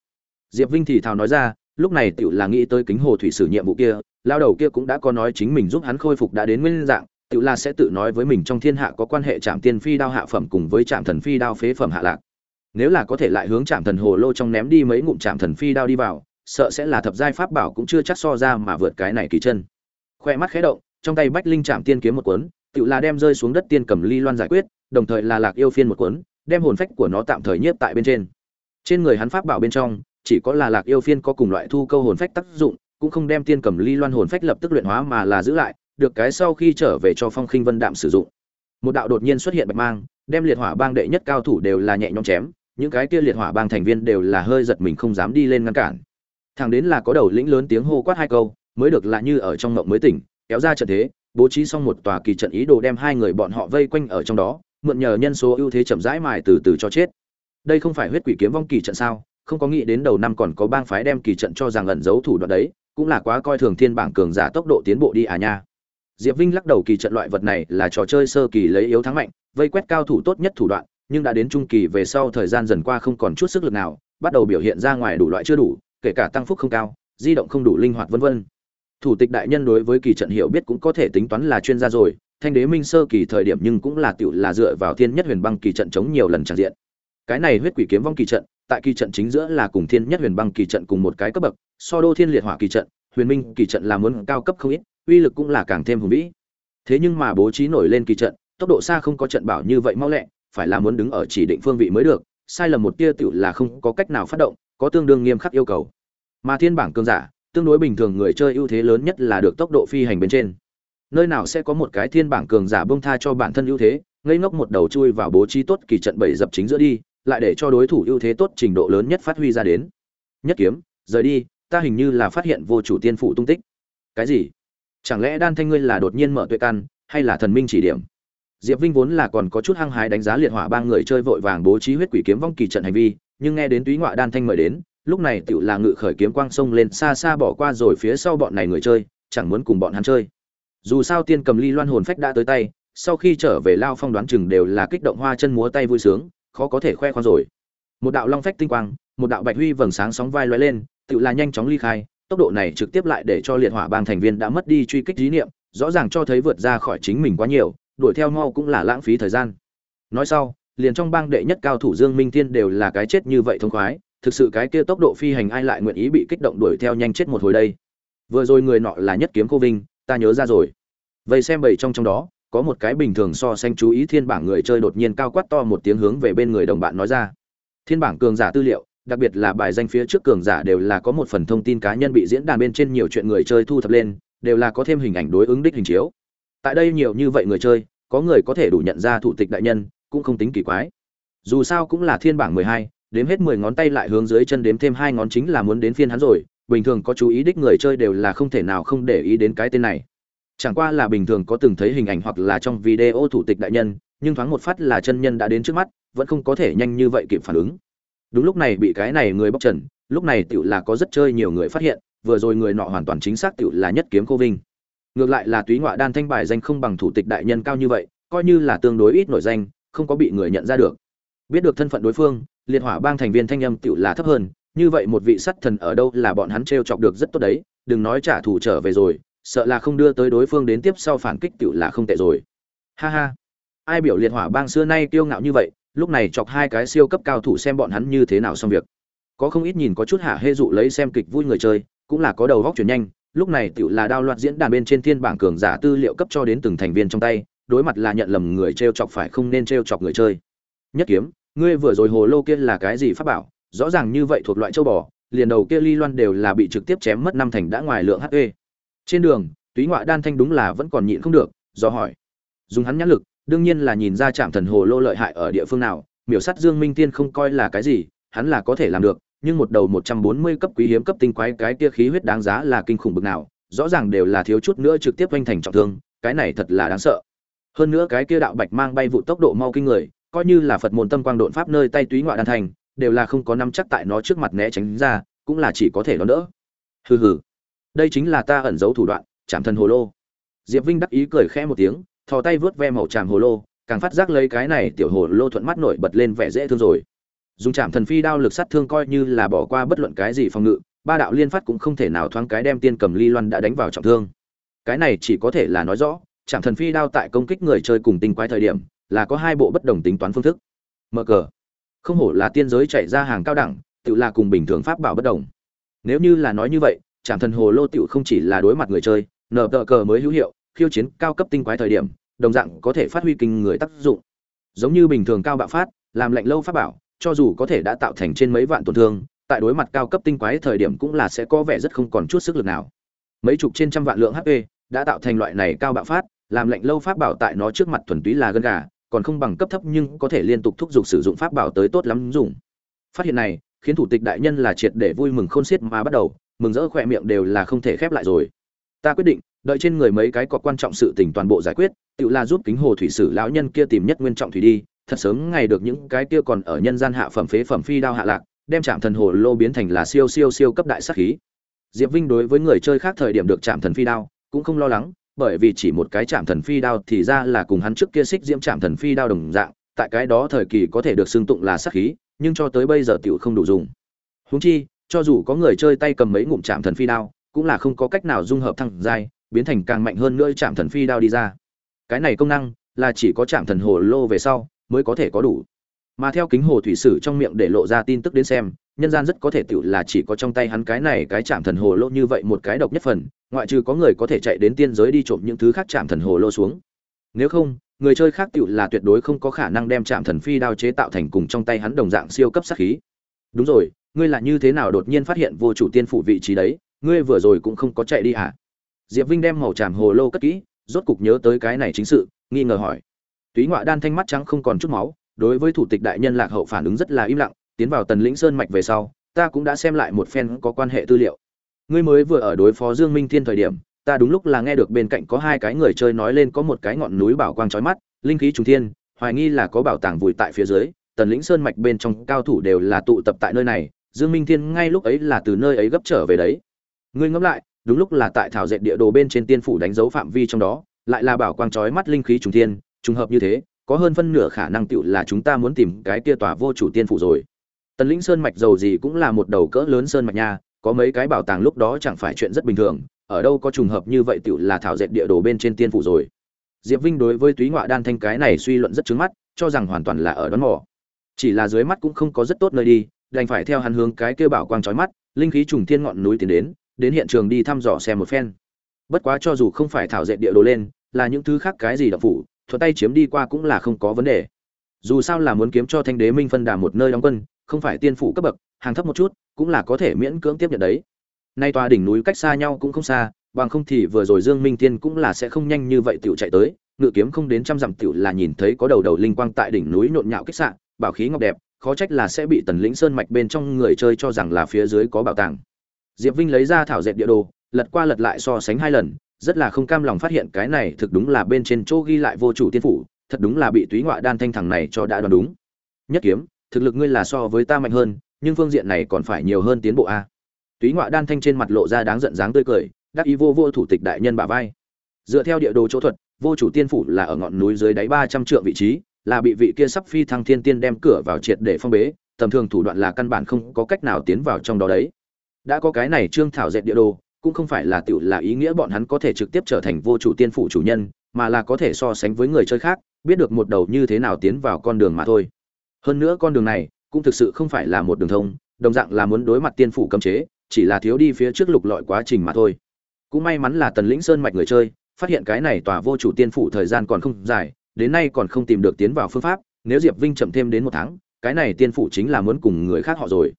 diệp vinh thì thào nói ra, lúc này tiểu là nghĩ tới kính hồ thủy sử nhiệm vụ kia, lao đầu kia cũng đã có nói chính mình giúp hắn khôi phục đã đến nguyên dạng, tiểu là sẽ tự nói với mình trong thiên hạ có quan hệ trạm tiên phi đao hạ phẩm cùng với trạm thần phi đao phế phẩm hạ lạc. Nếu là có thể lại hướng trạm thần hồ lô trong ném đi mấy ngụm trạm thần phi đao đi vào, sợ sẽ là thập giai pháp bảo cũng chưa chắc so ra mà vượt cái này kỳ chân. Khoe mắt khẽ động, trong tay bách linh trạm tiên kiếm một cuốn tự là đem rơi xuống đất tiên cầm ly loan giải quyết, đồng thời là lạc yêu phiên một cuốn, đem hồn phách của nó tạm thời nhiếp tại bên trên. Trên người hắn pháp bảo bên trong chỉ có là lạc yêu phiên có cùng loại thu câu hồn phách tác dụng, cũng không đem tiên cầm ly loan hồn phách lập tức luyện hóa mà là giữ lại, được cái sau khi trở về cho phong khinh vân đạm sử dụng. Một đạo đột nhiên xuất hiện bạch mang, đem liệt hỏa bang đệ nhất cao thủ đều là nhẹ nhõm chém, những cái kia liệt hỏa bang thành viên đều là hơi giật mình không dám đi lên ngăn cản. Thằng đến là có đầu lĩnh lớn tiếng hô quát hai câu, mới được lạ như ở trong ngộng mới tỉnh, kéo ra trận thế, bố trí xong một tòa kỳ trận ý đồ đem hai người bọn họ vây quanh ở trong đó, mượn nhờ nhân số ưu thế chậm rãi mài từ từ cho chết. Đây không phải huyết quỷ kiếm vong kỳ trận sao? Không có nghĩ đến đầu năm còn có bang phái đem kỳ trận cho rằng ẩn giấu thủ đoạn đấy, cũng là quá coi thường thiên bảng cường giả tốc độ tiến bộ đi à nha. Diệp vinh lắc đầu kỳ trận loại vật này là trò chơi sơ kỳ lấy yếu thắng mạnh, vây quét cao thủ tốt nhất thủ đoạn, nhưng đã đến trung kỳ về sau thời gian dần qua không còn chút sức lực nào, bắt đầu biểu hiện ra ngoài đủ loại chưa đủ, kể cả tăng phúc không cao, di động không đủ linh hoạt vân vân. Thủ tịch đại nhân đối với kỳ trận hiểu biết cũng có thể tính toán là chuyên gia rồi, thanh đế minh sơ kỳ thời điểm nhưng cũng là tiểu là dựa vào thiên nhất huyền băng kỳ trận chống nhiều lần tràn diện. Cái này huyết quỷ kiếm vong kỳ trận tại kỳ trận chính giữa là cùng thiên nhất huyền băng kỳ trận cùng một cái cấp bậc, so đô thiên liệt hỏa kỳ trận, huyền minh kỳ trận là muốn cao cấp không ít, uy lực cũng là càng thêm hùng vĩ. Thế nhưng mà bố trí nổi lên kỳ trận, tốc độ xa không có trận bảo như vậy mau lẹ, phải là muốn đứng ở chỉ định phương vị mới được, sai lầm một tia tiểu là không có cách nào phát động, có tương đương nghiêm khắc yêu cầu. Mà thiên bảng cương giả, tương đối bình thường người chơi ưu thế lớn nhất là được tốc độ phi hành bên trên. Nơi nào sẽ có một cái thiên bảng cường giả bông tha cho bản thân ưu thế, ngây ngốc một đầu chui vào bố trí tốt kỳ trận bảy dập chính giữa đi lại để cho đối thủ ưu thế tốt trình độ lớn nhất phát huy ra đến. Nhất kiếm, rời đi, ta hình như là phát hiện vô chủ tiên phụ tung tích. Cái gì? Chẳng lẽ đan thanh ngươi là đột nhiên mở tuệ căn, hay là thần minh chỉ điểm? Diệp vinh vốn là còn có chút hăng hái đánh giá liệt hỏa ba người chơi vội vàng bố trí huyết quỷ kiếm vong kỳ trận hành vi, nhưng nghe đến túy ngoại đan thanh mời đến, lúc này tựu là ngự khởi kiếm quang sông lên xa xa bỏ qua rồi phía sau bọn này người chơi, chẳng muốn cùng bọn hắn chơi. Dù sao tiên cầm ly loan hồn phách đã tới tay, sau khi trở về lao phong đoán chừng đều là kích động hoa chân múa tay vui sướng khó có thể khoe khoang rồi. Một đạo long phách tinh quang, một đạo bạch huy vầng sáng sóng vai lóe lên tựa là nhanh chóng ly khai, tốc độ này trực tiếp lại để cho liệt hỏa bang thành viên đã mất đi truy kích dí niệm, rõ ràng cho thấy vượt ra khỏi chính mình quá nhiều, đuổi theo mau cũng là lãng phí thời gian. Nói sau, liền trong bang đệ nhất cao thủ dương minh tiên đều là cái chết như vậy thông khoái, thực sự cái kia tốc độ phi hành ai lại nguyện ý bị kích động đuổi theo nhanh chết một hồi đây? Vừa rồi người nọ là nhất kiếm cô vinh, ta nhớ ra rồi. Vậy xem bảy trong trong đó có một cái bình thường so sánh chú ý thiên bảng người chơi đột nhiên cao quát to một tiếng hướng về bên người đồng bạn nói ra. Thiên bảng cường giả tư liệu, đặc biệt là bài danh phía trước cường giả đều là có một phần thông tin cá nhân bị diễn đàn bên trên nhiều chuyện người chơi thu thập lên, đều là có thêm hình ảnh đối ứng đích hình chiếu. Tại đây nhiều như vậy người chơi, có người có thể đủ nhận ra thủ tịch đại nhân, cũng không tính kỳ quái. Dù sao cũng là thiên bảng mười hai, đếm hết mười ngón tay lại hướng dưới chân đếm thêm hai ngón chính là muốn đến phiên hắn rồi, bình thường có chú ý đích người chơi đều là không thể nào không để ý đến cái tên này chẳng qua là bình thường có từng thấy hình ảnh hoặc là trong video thủ tịch đại nhân, nhưng thoáng một phát là chân nhân đã đến trước mắt, vẫn không có thể nhanh như vậy kịp phản ứng. Đúng lúc này bị cái này người bóc trần, lúc này tựu là có rất chơi nhiều người phát hiện, vừa rồi người nọ hoàn toàn chính xác tựu là nhất kiếm cô vinh. Ngược lại là túy ngoại đan thanh bài danh không bằng thủ tịch đại nhân cao như vậy, coi như là tương đối ít nổi danh, không có bị người nhận ra được. Biết được thân phận đối phương, liệt hỏa bang thành viên thanh âm tựu là thấp hơn, như vậy một vị sắt thần ở đâu là bọn hắn t chọc được rất tốt đấy, đừng nói trả thù trở về rồi sợ là không đưa tới đối phương đến tiếp sau phản kích tựu là không tệ rồi. Ha ha. Ai biểu liệt hỏa bang xưa nay kiêu ngạo như vậy, lúc này chọc hai cái siêu cấp cao thủ xem bọn hắn như thế nào xong việc. Có không ít nhìn có chút hạ hê dụ lấy xem kịch vui người chơi, cũng là có đầu góc chuyển nhanh, lúc này tựu là đao loạt diễn đàn bên trên thiên bảng cường giả tư liệu cấp cho đến từng thành viên trong tay, đối mặt là nhận lầm người t chọc phải không nên t chọc người chơi. Nhất kiếm, ngươi vừa rồi hồ lô kia là cái gì pháp bảo? Rõ ràng như vậy thuộc loại châu bò, liền đầu kia ly loan đều là bị trực tiếp chém mất năm thành đã ngoài lượng hp trên đường, túy ngoại đan thanh đúng là vẫn còn nhịn không được, do hỏi. Dùng hắn nhãn lực, đương nhiên là nhìn ra trạm thần hồ lô lợi hại ở địa phương nào, miểu sắt dương minh tiên không coi là cái gì, hắn là có thể làm được, nhưng một đầu 140 cấp quý hiếm cấp tinh quái cái kia khí huyết đáng giá là kinh khủng bực nào, rõ ràng đều là thiếu chút nữa trực tiếp quanh thành trọng thương, cái này thật là đáng sợ. Hơn nữa cái kia đạo bạch mang bay vụ tốc độ mau kinh người, coi như là phật môn tâm quang độn pháp nơi tay túy ngoại đan thành, đều là không có nắm chắc tại nó trước mặt né tránh ra, cũng là chỉ có thể đón đỡ. Hừ hừ đây chính là ta ẩn giấu thủ đoạn chạm thần hồ lô. Diệp vinh đắc ý cười khẽ một tiếng, thò tay vớt ve màu tràm hồ lô, càng phát giác lấy cái này tiểu hồ lô thuận mắt nổi bật lên vẻ dễ thương rồi. Dùng chạm thần phi đao lực sát thương coi như là bỏ qua bất luận cái gì phòng ngự, ba đạo liên phát cũng không thể nào thoáng cái đem tiên cầm ly loan đã đánh vào trọng thương. Cái này chỉ có thể là nói rõ chạm thần phi đao tại công kích người chơi cùng tinh quái thời điểm, là có hai bộ bất đồng tính toán phương thức. Mở cờ. Không hổ là tiên giới chạy ra hàng cao đẳng, tự là cùng bình thường pháp bảo bất đồng. Nếu như là nói như vậy chạm thần hồ lô tiểu không chỉ là đối mặt người chơi, nở tờ cờ mới hữu hiệu, khiêu chiến cao cấp tinh quái thời điểm, đồng dạng có thể phát huy kinh người tác dụng. Giống như bình thường cao bạo phát, làm lạnh lâu pháp bảo, cho dù có thể đã tạo thành trên mấy vạn tổn thương, tại đối mặt cao cấp tinh quái thời điểm cũng là sẽ có vẻ rất không còn chút sức lực nào. Mấy chục trên trăm vạn lượng hp đã tạo thành loại này cao bạo phát, làm lạnh lâu pháp bảo tại nó trước mặt thuần túy là gân gà, còn không bằng cấp thấp nhưng có thể liên tục thúc giục sử dụng pháp bảo tới tốt lắm dùng. Phát hiện này, khiến thủ tịch đại nhân là triệt để vui mừng khôn xiết mà bắt đầu mừng rỡ khỏe miệng đều là không thể khép lại rồi. Ta quyết định, đợi trên người mấy cái có quan trọng sự tình toàn bộ giải quyết, tự là giúp kính hồ thủy sử lão nhân kia tìm nhất nguyên trọng thủy đi, thật sớm ngày được những cái kia còn ở nhân gian hạ phẩm phế phẩm phi đao hạ lạc, đem chạm thần hồ lô biến thành là siêu siêu siêu cấp đại sát khí. Diệp vinh đối với người chơi khác thời điểm được chạm thần phi đao, cũng không lo lắng, bởi vì chỉ một cái chạm thần phi đao thì ra là cùng hắn trước kia xích diễm chạm thần phi đao đồng dạng, tại cái đó thời kỳ có thể được xưng tụng là sát khí, nhưng cho tới bây giờ tiểu không đủ dùng. Húng chi cho dù có người chơi tay cầm mấy ngụm chạm thần phi đao, cũng là không có cách nào dung hợp thăng giai, biến thành càng mạnh hơn nữa chạm thần phi đao đi ra. Cái này công năng là chỉ có chạm thần hồ lô về sau mới có thể có đủ. Mà theo kính hồ thủy sử trong miệng để lộ ra tin tức đến xem, nhân gian rất có thể tự là chỉ có trong tay hắn cái này cái chạm thần hồ lô như vậy một cái độc nhất phần, ngoại trừ có người có thể chạy đến tiên giới đi trộm những thứ khác chạm thần hồ lô xuống. Nếu không, người chơi khác tự là tuyệt đối không có khả năng đem chạm thần phi đao chế tạo thành cùng trong tay hắn đồng dạng siêu cấp sát khí. Đúng rồi ngươi là như thế nào đột nhiên phát hiện vô chủ tiên phủ vị trí đấy? Ngươi vừa rồi cũng không có chạy đi hả? Diệp vinh đem màu tràm hồ lô cất kỹ, rốt cục nhớ tới cái này chính sự, nghi ngờ hỏi. Túy ngoại đan thanh mắt trắng không còn chút máu, đối với thủ tịch đại nhân lạc hậu phản ứng rất là im lặng, tiến vào tần lĩnh sơn mạch về sau, ta cũng đã xem lại một phen có quan hệ tư liệu. Ngươi mới vừa ở đối phó dương minh thiên thời điểm, ta đúng lúc là nghe được bên cạnh có hai cái người chơi nói lên có một cái ngọn núi bảo quang chói mắt, linh khí trùng thiên, hoài nghi là có bảo tàng vùi tại phía dưới, tần lĩnh sơn mạch bên trong cao thủ đều là tụ tập tại nơi này dương minh thiên ngay lúc ấy là từ nơi ấy gấp trở về đấy. Ngươi ngẫm lại, đúng lúc là tại thảo dệt địa đồ bên trên tiên phủ đánh dấu phạm vi trong đó, lại là bảo quang chói mắt linh khí trùng thiên, trùng hợp như thế, có hơn phân nửa khả năng tựu là chúng ta muốn tìm cái kia tòa vô chủ tiên phủ rồi. Tần lĩnh sơn mạch dầu gì cũng là một đầu cỡ lớn sơn mạch nha, có mấy cái bảo tàng lúc đó chẳng phải chuyện rất bình thường, ở đâu có trùng hợp như vậy tựu là thảo dệt địa đồ bên trên tiên phủ rồi. Diệp vinh đối với túy ngoại đan thanh cái này suy luận rất trứng mắt, cho rằng hoàn toàn là ở đón mỏ chỉ là dưới mắt cũng không có rất tốt nơi đi đành phải theo hắn hướng cái kia bảo quang chói mắt linh khí trùng thiên ngọn núi tiến đến đến hiện trường đi thăm dò xem một phen. Bất quá cho dù không phải thảo dệt địa đồ lên là những thứ khác cái gì đập phủ thuận tay chiếm đi qua cũng là không có vấn đề. Dù sao là muốn kiếm cho thanh đế minh phân đà một nơi đóng quân không phải tiên phủ cấp bậc hàng thấp một chút cũng là có thể miễn cưỡng tiếp nhận đấy. Nay tòa đỉnh núi cách xa nhau cũng không xa bằng không thì vừa rồi dương minh tiên cũng là sẽ không nhanh như vậy tiểu chạy tới ngự kiếm không đến trăm dặm tiểu là nhìn thấy có đầu đầu linh quang tại đỉnh núi nhộn nhạo kích sạng, bảo khí ngọc đẹp khó trách là sẽ bị tần lĩnh sơn mạch bên trong người chơi cho rằng là phía dưới có bảo tàng. Diệp vinh lấy ra thảo dệt địa đồ, lật qua lật lại so sánh hai lần, rất là không cam lòng phát hiện cái này thực đúng là bên trên chỗ ghi lại vô chủ tiên phủ, thật đúng là bị túy ngoại đan thanh thẳng này cho đã đoán đúng. Nhất kiếm, thực lực ngươi là so với ta mạnh hơn, nhưng phương diện này còn phải nhiều hơn tiến bộ a. Túy ngoại đan thanh trên mặt lộ ra đáng giận dáng tươi cười, đắc ý vô vô thủ tịch đại nhân bà vai. Dựa theo địa đồ chỗ thuật, vô chủ tiên phủ là ở ngọn núi dưới đáy ba trăm trượng vị trí là bị vị kia sắp phi thăng thiên tiên đem cửa vào triệt để phong bế, tầm thường thủ đoạn là căn bản không có cách nào tiến vào trong đó đấy. Đã có cái này trương thảo dệt địa đồ, cũng không phải là tiểu là ý nghĩa bọn hắn có thể trực tiếp trở thành vô chủ tiên phủ chủ nhân, mà là có thể so sánh với người chơi khác, biết được một đầu như thế nào tiến vào con đường mà thôi. Hơn nữa con đường này cũng thực sự không phải là một đường thông, đồng dạng là muốn đối mặt tiên phủ cấm chế, chỉ là thiếu đi phía trước lục lọi quá trình mà thôi. Cũng may mắn là tần lĩnh sơn mạch người chơi, phát hiện cái này tòa vô chủ tiên phủ thời gian còn không dài đến nay còn không tìm được tiến vào phương pháp, nếu diệp vinh chậm thêm đến một tháng, cái này tiên phủ chính là muốn cùng người khác họ rồi.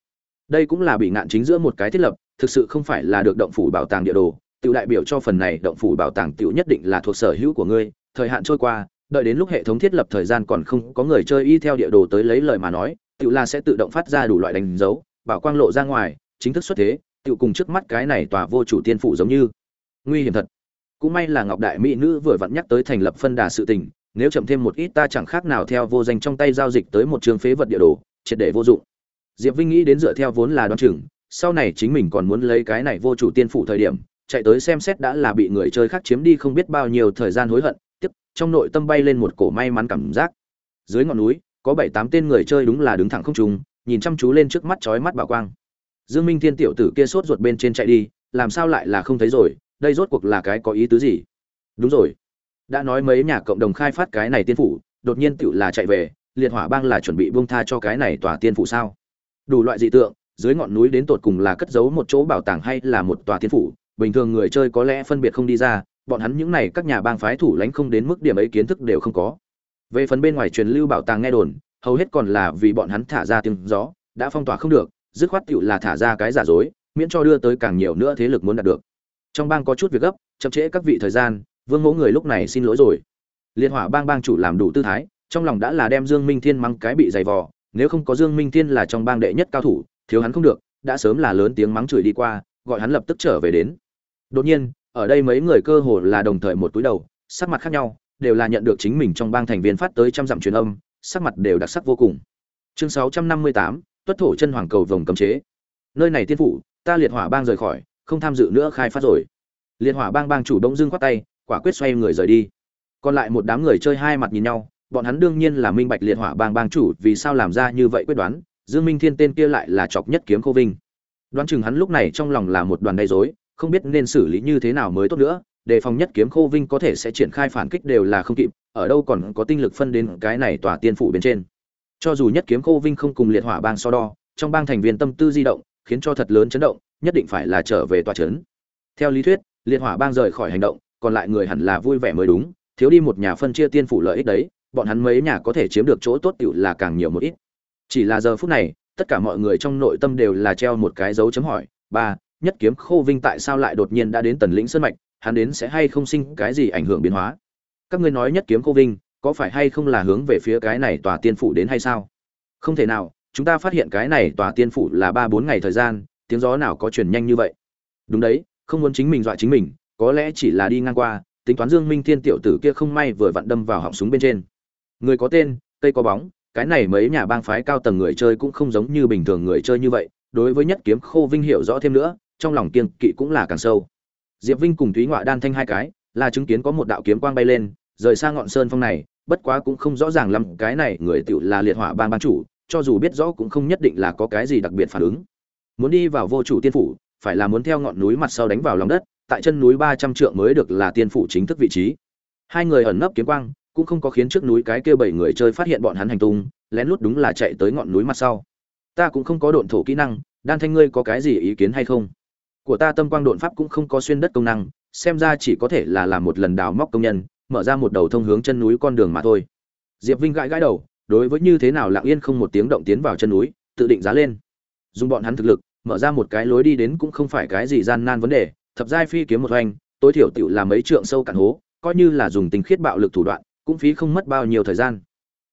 Đây cũng là bị ngạn chính giữa một cái thiết lập, thực sự không phải là được động phủ bảo tàng địa đồ tự đại biểu cho phần này động phủ bảo tàng tự nhất định là thuộc sở hữu của ngươi, thời hạn trôi qua, đợi đến lúc hệ thống thiết lập thời gian còn không có người chơi y theo địa đồ tới lấy lời mà nói tự là sẽ tự động phát ra đủ loại đánh dấu, bảo quang lộ ra ngoài, chính thức xuất thế tự cùng trước mắt cái này tòa vô chủ tiên phủ giống như. Nguy hiểm thật. Cũng may là ngọc đại mỹ nữ vừa vặn nhắc tới thành lập phân đà sự tình nếu chậm thêm một ít ta chẳng khác nào theo vô danh trong tay giao dịch tới một trường phế vật địa đồ, triệt để vô dụng. Diệp vinh nghĩ đến dựa theo vốn là đoán chừng, sau này chính mình còn muốn lấy cái này vô chủ tiên phủ thời điểm, chạy tới xem xét đã là bị người chơi khác chiếm đi không biết bao nhiêu thời gian hối hận, tiếp, trong nội tâm bay lên một cổ may mắn cảm giác. Dưới ngọn núi, có bảy tám tên người chơi đúng là đứng thẳng không trùng nhìn chăm chú lên trước mắt chói mắt bảo quang. Dương minh thiên tiểu tử kia sốt ruột bên trên chạy đi, làm sao lại là không thấy rồi, đây rốt cuộc là cái có ý tứ gì? Đúng rồi đã nói mấy nhà cộng đồng khai phát cái này tiên phủ, đột nhiên tựu là chạy về, liệt hỏa bang là chuẩn bị buông tha cho cái này tòa tiên phủ sao? Đủ loại dị tượng, dưới ngọn núi đến tột cùng là cất giấu một chỗ bảo tàng hay là một tòa tiên phủ? Bình thường người chơi có lẽ phân biệt không đi ra, bọn hắn những này các nhà bang phái thủ lãnh không đến mức điểm ấy kiến thức đều không có. Về phần bên ngoài truyền lưu bảo tàng nghe đồn, hầu hết còn là vì bọn hắn thả ra tiếng gió, đã phong tỏa không được, dứt khoát tựu là thả ra cái giả dối, miễn cho đưa tới càng nhiều nữa thế lực muốn đạt được. Trong bang có chút việc gấp, chậm trễ các vị thời gian vương mẫu người lúc này xin lỗi rồi. Liên hỏa bang bang chủ làm đủ tư thái trong lòng đã là đem dương minh thiên mắng cái bị dày vò nếu không có dương minh thiên là trong bang đệ nhất cao thủ thiếu hắn không được đã sớm là lớn tiếng mắng chửi đi qua gọi hắn lập tức trở về đến. Đột nhiên ở đây mấy người cơ hồ là đồng thời một túi đầu sắc mặt khác nhau đều là nhận được chính mình trong bang thành viên phát tới trăm dặm truyền âm sắc mặt đều đặc sắc vô cùng. Chương 658, tuất thổ chân hoàng cầu vòng cấm chế. Nơi này tiên phủ ta liệt hỏa bang rời khỏi không tham dự nữa khai phát rồi. Liệt hỏa bang bang chủ đông dương khoát tay quả quyết xoay người rời đi. Còn lại một đám người chơi hai mặt nhìn nhau, bọn hắn đương nhiên là minh bạch liệt hỏa bang bang chủ vì sao làm ra như vậy quyết đoán, dương minh thiên tên kia lại là chọc nhất kiếm khô vinh. Đoán chừng hắn lúc này trong lòng là một đoàn gây rối, không biết nên xử lý như thế nào mới tốt nữa, đề phòng nhất kiếm khô vinh có thể sẽ triển khai phản kích đều là không kịp, ở đâu còn có tinh lực phân đến cái này tòa tiên phủ bên trên. Cho dù nhất kiếm khô vinh không cùng liệt hỏa bang so đo, trong bang thành viên tâm tư di động, khiến cho thật lớn chấn động, nhất định phải là trở về tòa trấn theo lý thuyết, liệt hỏa bang rời khỏi hành động còn lại người hẳn là vui vẻ mới đúng, thiếu đi một nhà phân chia tiên phủ lợi ích đấy, bọn hắn mấy nhà có thể chiếm được chỗ tốt tựu là càng nhiều một ít. Chỉ là giờ phút này, tất cả mọi người trong nội tâm đều là treo một cái dấu chấm hỏi, ba, nhất kiếm khô vinh tại sao lại đột nhiên đã đến tần lĩnh sơn mạch, hắn đến sẽ hay không sinh cái gì ảnh hưởng biến hóa? Các ngươi nói nhất kiếm khô vinh, có phải hay không là hướng về phía cái này tòa tiên phủ đến hay sao? Không thể nào, chúng ta phát hiện cái này tòa tiên phủ là ba bốn ngày thời gian, tiếng gió nào có truyền nhanh như vậy? Đúng đấy, không muốn chính mình dọa chính mình có lẽ chỉ là đi ngang qua, tính toán dương minh thiên tiểu tử kia không may vừa vặn đâm vào họng súng bên trên. Người có tên, cây có bóng, cái này mấy nhà bang phái cao tầng người chơi cũng không giống như bình thường người chơi như vậy, đối với nhất kiếm khô vinh hiểu rõ thêm nữa, trong lòng kiên kỵ cũng là càng sâu. Diệp vinh cùng thúy ngoại đan thanh hai cái, là chứng kiến có một đạo kiếm quang bay lên, rời xa ngọn sơn phong này, bất quá cũng không rõ ràng lắm, cái này người tựu là liệt hỏa bang ban chủ, cho dù biết rõ cũng không nhất định là có cái gì đặc biệt phản ứng. Muốn đi vào vô chủ tiên phủ, phải là muốn theo ngọn núi mặt sau đánh vào lòng đất tại chân núi ba trăm trượng mới được là tiên phủ chính thức vị trí. Hai người ẩn nấp kiếm quang, cũng không có khiến trước núi cái kia bảy người chơi phát hiện bọn hắn hành tung, lén lút đúng là chạy tới ngọn núi mặt sau. Ta cũng không có độn thổ kỹ năng, đan thanh ngươi có cái gì ý kiến hay không? Của ta tâm quang độn pháp cũng không có xuyên đất công năng, xem ra chỉ có thể là làm một lần đào móc công nhân, mở ra một đầu thông hướng chân núi con đường mà thôi. Diệp vinh gãi gãi đầu, đối với như thế nào lặng yên không một tiếng động tiến vào chân núi, tự định giá lên. Dùng bọn hắn thực lực, mở ra một cái lối đi đến cũng không phải cái gì gian nan vấn đề thập giai phi kiếm một hoành, tối thiểu tiểu là mấy trượng sâu cạn hố, coi như là dùng tình khiết bạo lực thủ đoạn, cũng phí không mất bao nhiêu thời gian.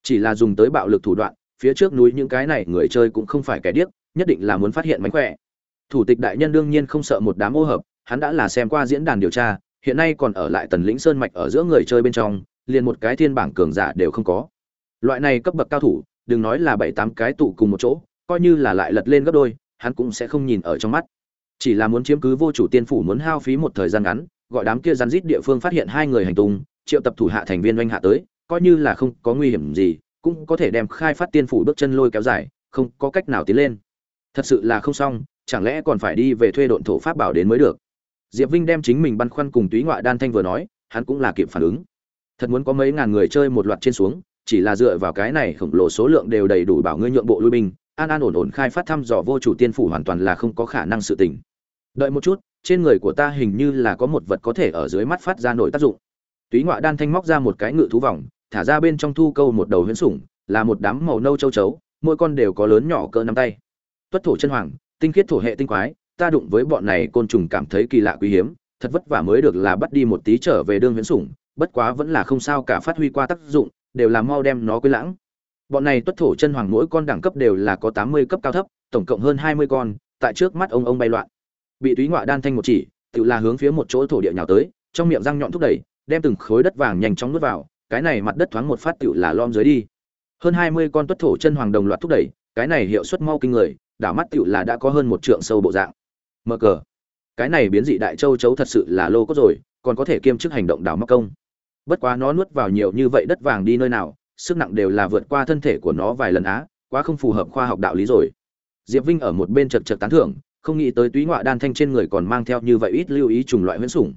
Chỉ là dùng tới bạo lực thủ đoạn, phía trước núi những cái này người chơi cũng không phải kẻ điếc, nhất định là muốn phát hiện mánh khỏe. Thủ tịch đại nhân đương nhiên không sợ một đám ô hợp, hắn đã là xem qua diễn đàn điều tra, hiện nay còn ở lại tần lĩnh sơn mạch ở giữa người chơi bên trong, liền một cái thiên bảng cường giả đều không có. Loại này cấp bậc cao thủ, đừng nói là bảy tám cái tụ cùng một chỗ, coi như là lại lật lên gấp đôi, hắn cũng sẽ không nhìn ở trong mắt chỉ là muốn chiếm cứ vô chủ tiên phủ muốn hao phí một thời gian ngắn, gọi đám kia rắn rít địa phương phát hiện hai người hành tung, triệu tập thủ hạ thành viên oanh hạ tới, coi như là không có nguy hiểm gì, cũng có thể đem khai phát tiên phủ bước chân lôi kéo dài, không có cách nào tiến lên. Thật sự là không xong, chẳng lẽ còn phải đi về thuê độn thổ pháp bảo đến mới được? Diệp vinh đem chính mình băn khoăn cùng túy ngoại đan thanh vừa nói, hắn cũng là kịp phản ứng. Thật muốn có mấy ngàn người chơi một loạt trên xuống, chỉ là dựa vào cái này khổng lồ số lượng đều đầy đủ bảo ngươi nhượng bộ lui binh, an an ổn ổn khai phát thăm dò vô chủ tiên phủ hoàn toàn là không có khả năng sự tình đợi một chút, trên người của ta hình như là có một vật có thể ở dưới mắt phát ra nổi tác dụng. Túy ngoại đan thanh móc ra một cái ngự thú vòng, thả ra bên trong thu câu một đầu huyễn sủng, là một đám màu nâu châu chấu, mỗi con đều có lớn nhỏ cỡ nắm tay. Tuất thổ chân hoàng, tinh khiết thổ hệ tinh quái, ta đụng với bọn này côn trùng cảm thấy kỳ lạ quý hiếm, thật vất vả mới được là bắt đi một tí trở về đương huyễn sủng, bất quá vẫn là không sao cả phát huy qua tác dụng, đều là mau đem nó quên lãng. Bọn này tuất thổ chân hoàng mỗi con đẳng cấp đều là có tám mươi cấp cao thấp, tổng cộng hơn hai mươi con, tại trước mắt ông ông bay loạn bị túy ngoại đan thanh một chỉ, tự là hướng phía một chỗ thổ địa nhào tới, trong miệng răng nhọn thúc đẩy, đem từng khối đất vàng nhanh chóng nuốt vào, cái này mặt đất thoáng một phát tự là lom dưới đi. Hơn hai mươi con tuất thổ chân hoàng đồng loạt thúc đẩy, cái này hiệu suất mau kinh người, đảo mắt tự là đã có hơn một trượng sâu bộ dạng. Mờ cờ. Cái này biến dị đại châu chấu thật sự là lô cốt rồi, còn có thể kiêm chức hành động đảo mắc công. Bất quá nó nuốt vào nhiều như vậy đất vàng đi nơi nào, sức nặng đều là vượt qua thân thể của nó vài lần á, quá không phù hợp khoa học đạo lý rồi. Diệp vinh ở một bên chật chật tán thưởng không nghĩ tới túy ngoại đan thanh trên người còn mang theo như vậy ít lưu ý trùng loại huyễn sủng.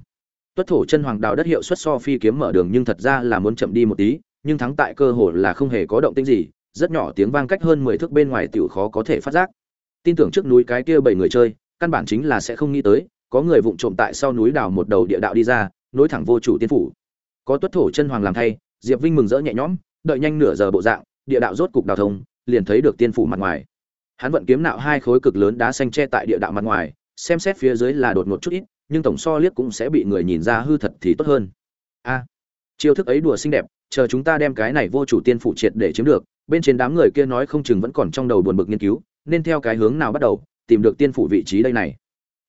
Tuất thổ chân hoàng đào đất hiệu suất so phi kiếm mở đường nhưng thật ra là muốn chậm đi một tí, nhưng thắng tại cơ hồ là không hề có động tĩnh gì, rất nhỏ tiếng vang cách hơn mười thước bên ngoài tiểu khó có thể phát giác. Tin tưởng trước núi cái kia bảy người chơi, căn bản chính là sẽ không nghĩ tới, có người vụng trộm tại sau núi đào một đầu địa đạo đi ra, nối thẳng vô chủ tiên phủ. Có tuất thổ chân hoàng làm thay, diệp vinh mừng rỡ nhẹ nhõm, đợi nhanh nửa giờ bộ dạng, địa đạo rốt cục đào thông, liền thấy được tiên phủ mặt ngoài hắn vận kiếm nạo hai khối cực lớn đá xanh che tại địa đạo mặt ngoài, xem xét phía dưới là đột ngột chút ít, nhưng tổng so liếc cũng sẽ bị người nhìn ra hư thật thì tốt hơn. A, chiêu thức ấy đùa xinh đẹp, chờ chúng ta đem cái này vô chủ tiên phủ triệt để chiếm được, bên trên đám người kia nói không chừng vẫn còn trong đầu buồn bực nghiên cứu, nên theo cái hướng nào bắt đầu, tìm được tiên phủ vị trí đây này.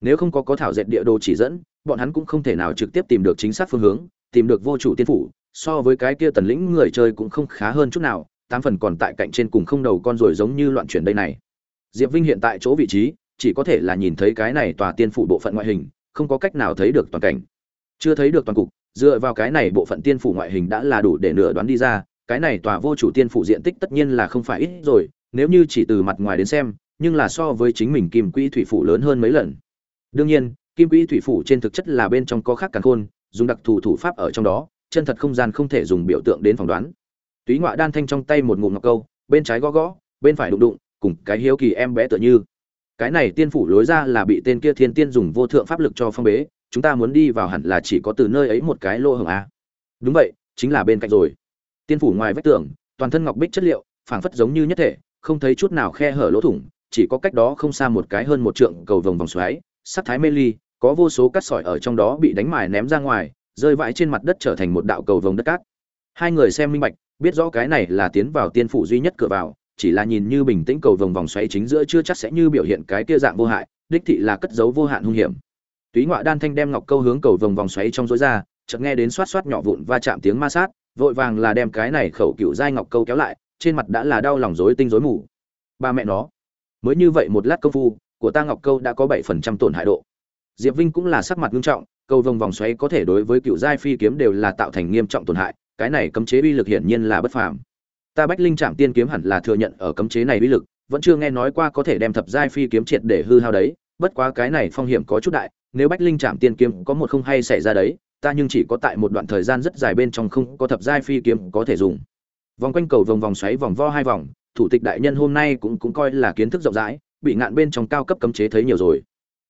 Nếu không có có thảo dệt địa đồ chỉ dẫn, bọn hắn cũng không thể nào trực tiếp tìm được chính xác phương hướng, tìm được vô chủ tiên phủ so với cái kia tần lĩnh người chơi cũng không khá hơn chút nào, tám phần còn tại cạnh trên cùng không đầu con rồi giống như loạn chuyển đây này diệp vinh hiện tại chỗ vị trí, chỉ có thể là nhìn thấy cái này tòa tiên phủ bộ phận ngoại hình, không có cách nào thấy được toàn cảnh. Chưa thấy được toàn cục, dựa vào cái này bộ phận tiên phủ ngoại hình đã là đủ để nửa đoán đi ra, cái này tòa vô chủ tiên phủ diện tích tất nhiên là không phải ít rồi, nếu như chỉ từ mặt ngoài đến xem, nhưng là so với chính mình kim quỹ thủy phủ lớn hơn mấy lần. Đương nhiên, kim quỹ thủy phủ trên thực chất là bên trong có khác càng khôn, dùng đặc thù thủ pháp ở trong đó, chân thật không gian không thể dùng biểu tượng đến phỏng đoán. Túy ngoại đan thanh trong tay một ngụm ngọc câu, bên trái gõ gõ, bên phải đụng đụng cùng cái hiếu kỳ em bé tựa như. Cái này tiên phủ lối ra là bị tên kia thiên tiên dùng vô thượng pháp lực cho phong bế, chúng ta muốn đi vào hẳn là chỉ có từ nơi ấy một cái lỗ hồng a. Đúng vậy, chính là bên cạnh rồi. Tiên phủ ngoài vách tường, toàn thân ngọc bích chất liệu, phảng phất giống như nhất thể, không thấy chút nào khe hở lỗ thủng, chỉ có cách đó không xa một cái hơn một trượng cầu vồng vòng xoáy, sắc thái mê ly, có vô số cát sỏi ở trong đó bị đánh mài ném ra ngoài, rơi vãi trên mặt đất trở thành một đạo cầu vồng đất cát. Hai người xem minh bạch, biết rõ cái này là tiến vào tiên phủ duy nhất cửa vào chỉ là nhìn như bình tĩnh cầu vồng vòng xoáy chính giữa chưa chắc sẽ như biểu hiện cái kia dạng vô hại, đích thị là cất giấu vô hạn hung hiểm. Túy ngoại đan thanh đem ngọc câu hướng cầu vồng vòng xoáy trong rối ra, chợt nghe đến xoát xoát nhỏ vụn va chạm tiếng ma sát, vội vàng là đem cái này khẩu cựu giai ngọc câu kéo lại, trên mặt đã là đau lòng rối tinh rối mù. Ba mẹ nó, mới như vậy một lát công phu, của ta ngọc câu đã có bảy phần trăm tổn hại độ. Diệp vinh cũng là sắc mặt nghiêm trọng, cầu vồng vòng xoáy có thể đối với cựu giai phi kiếm đều là tạo thành nghiêm trọng tổn hại, cái này cấm chế uy lực hiển nhiên là bất phàm ta bách linh trạm tiên kiếm hẳn là thừa nhận ở cấm chế này uy lực, vẫn chưa nghe nói qua có thể đem thập giai phi kiếm triệt để hư hao đấy, bất quá cái này phong hiểm có chút đại, nếu bách linh trạm tiên kiếm có một không hay xảy ra đấy, ta nhưng chỉ có tại một đoạn thời gian rất dài bên trong không có thập giai phi kiếm có thể dùng. Vòng quanh cầu vòng vòng xoáy vòng vo hai vòng, thủ tịch đại nhân hôm nay cũng cũng coi là kiến thức rộng rãi, bị ngạn bên trong cao cấp cấm chế thấy nhiều rồi.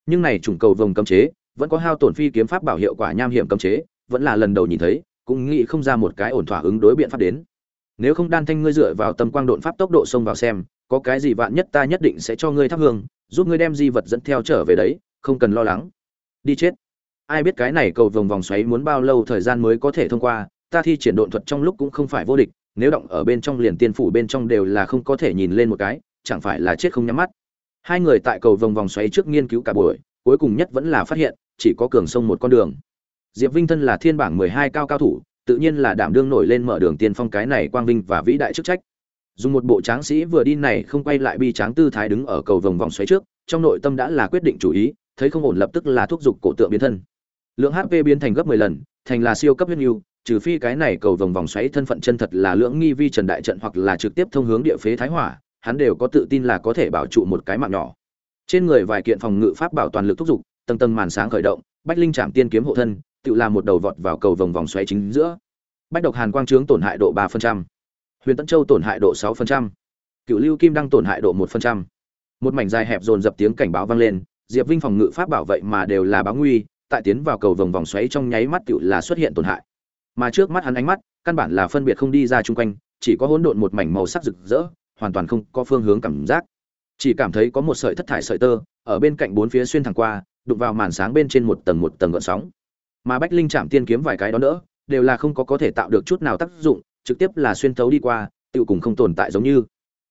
Nhưng này trùng cầu vòng cấm chế, vẫn có hao tổn phi kiếm pháp bảo hiệu quả nham hiểm cấm chế, vẫn là lần đầu nhìn thấy, cũng nghĩ không ra một cái ổn thỏa ứng đối biện pháp đến nếu không đan thanh ngươi dựa vào tâm quang độn pháp tốc độ xông vào xem, có cái gì vạn nhất ta nhất định sẽ cho ngươi thắp hương, giúp ngươi đem di vật dẫn theo trở về đấy, không cần lo lắng. Đi chết. Ai biết cái này cầu vòng vòng xoáy muốn bao lâu thời gian mới có thể thông qua, ta thi triển độn thuật trong lúc cũng không phải vô địch, nếu động ở bên trong liền tiên phủ bên trong đều là không có thể nhìn lên một cái, chẳng phải là chết không nhắm mắt. Hai người tại cầu vòng vòng xoáy trước nghiên cứu cả buổi, cuối cùng nhất vẫn là phát hiện, chỉ có cường sông một con đường. Diệp vinh thân là thiên bảng mười hai cao cao thủ tự nhiên là đảm đương nổi lên mở đường tiên phong cái này quang vinh và vĩ đại chức trách. Dùng một bộ tráng sĩ vừa đi này không quay lại bi tráng tư thái đứng ở cầu vòng vòng xoáy trước, trong nội tâm đã là quyết định chủ ý, thấy không ổn lập tức là thúc giục cổ tượng biến thân. Lượng hp biến thành gấp mười lần, thành là siêu cấp huyết nhu trừ phi cái này cầu vòng vòng xoáy thân phận chân thật là lưỡng nghi vi trần đại trận hoặc là trực tiếp thông hướng địa phế thái hỏa, hắn đều có tự tin là có thể bảo trụ một cái mạng nhỏ. Trên người vài kiện phòng ngự pháp bảo toàn lực thúc giục, tầng tầng màn sáng khởi động, bách linh chạm tiên kiếm hộ thân tự làm một đầu vọt vào cầu vòng vòng xoáy chính giữa. Bách độc hàn quang trướng tổn hại độ ba phần huyền tấn châu tổn hại độ sáu phần cựu lưu kim đăng tổn hại độ một phần một mảnh dài hẹp dồn dập tiếng cảnh báo vang lên, diệp vinh phòng ngự pháp bảo vệ mà đều là báo nguy, tại tiến vào cầu vòng vòng xoáy trong nháy mắt tự là xuất hiện tổn hại. Mà trước mắt hắn ánh mắt, căn bản là phân biệt không đi ra chung quanh, chỉ có hỗn độn một mảnh màu sắc rực rỡ, hoàn toàn không có phương hướng cảm giác. Chỉ cảm thấy có một sợi thất thải sợi tơ, ở bên cạnh bốn phía xuyên thẳng qua, đụng vào màn sáng bên trên một tầng một tầng gợn sóng mà bách linh chạm tiên kiếm vài cái đó nữa đều là không có có thể tạo được chút nào tác dụng trực tiếp là xuyên thấu đi qua tự cùng không tồn tại giống như.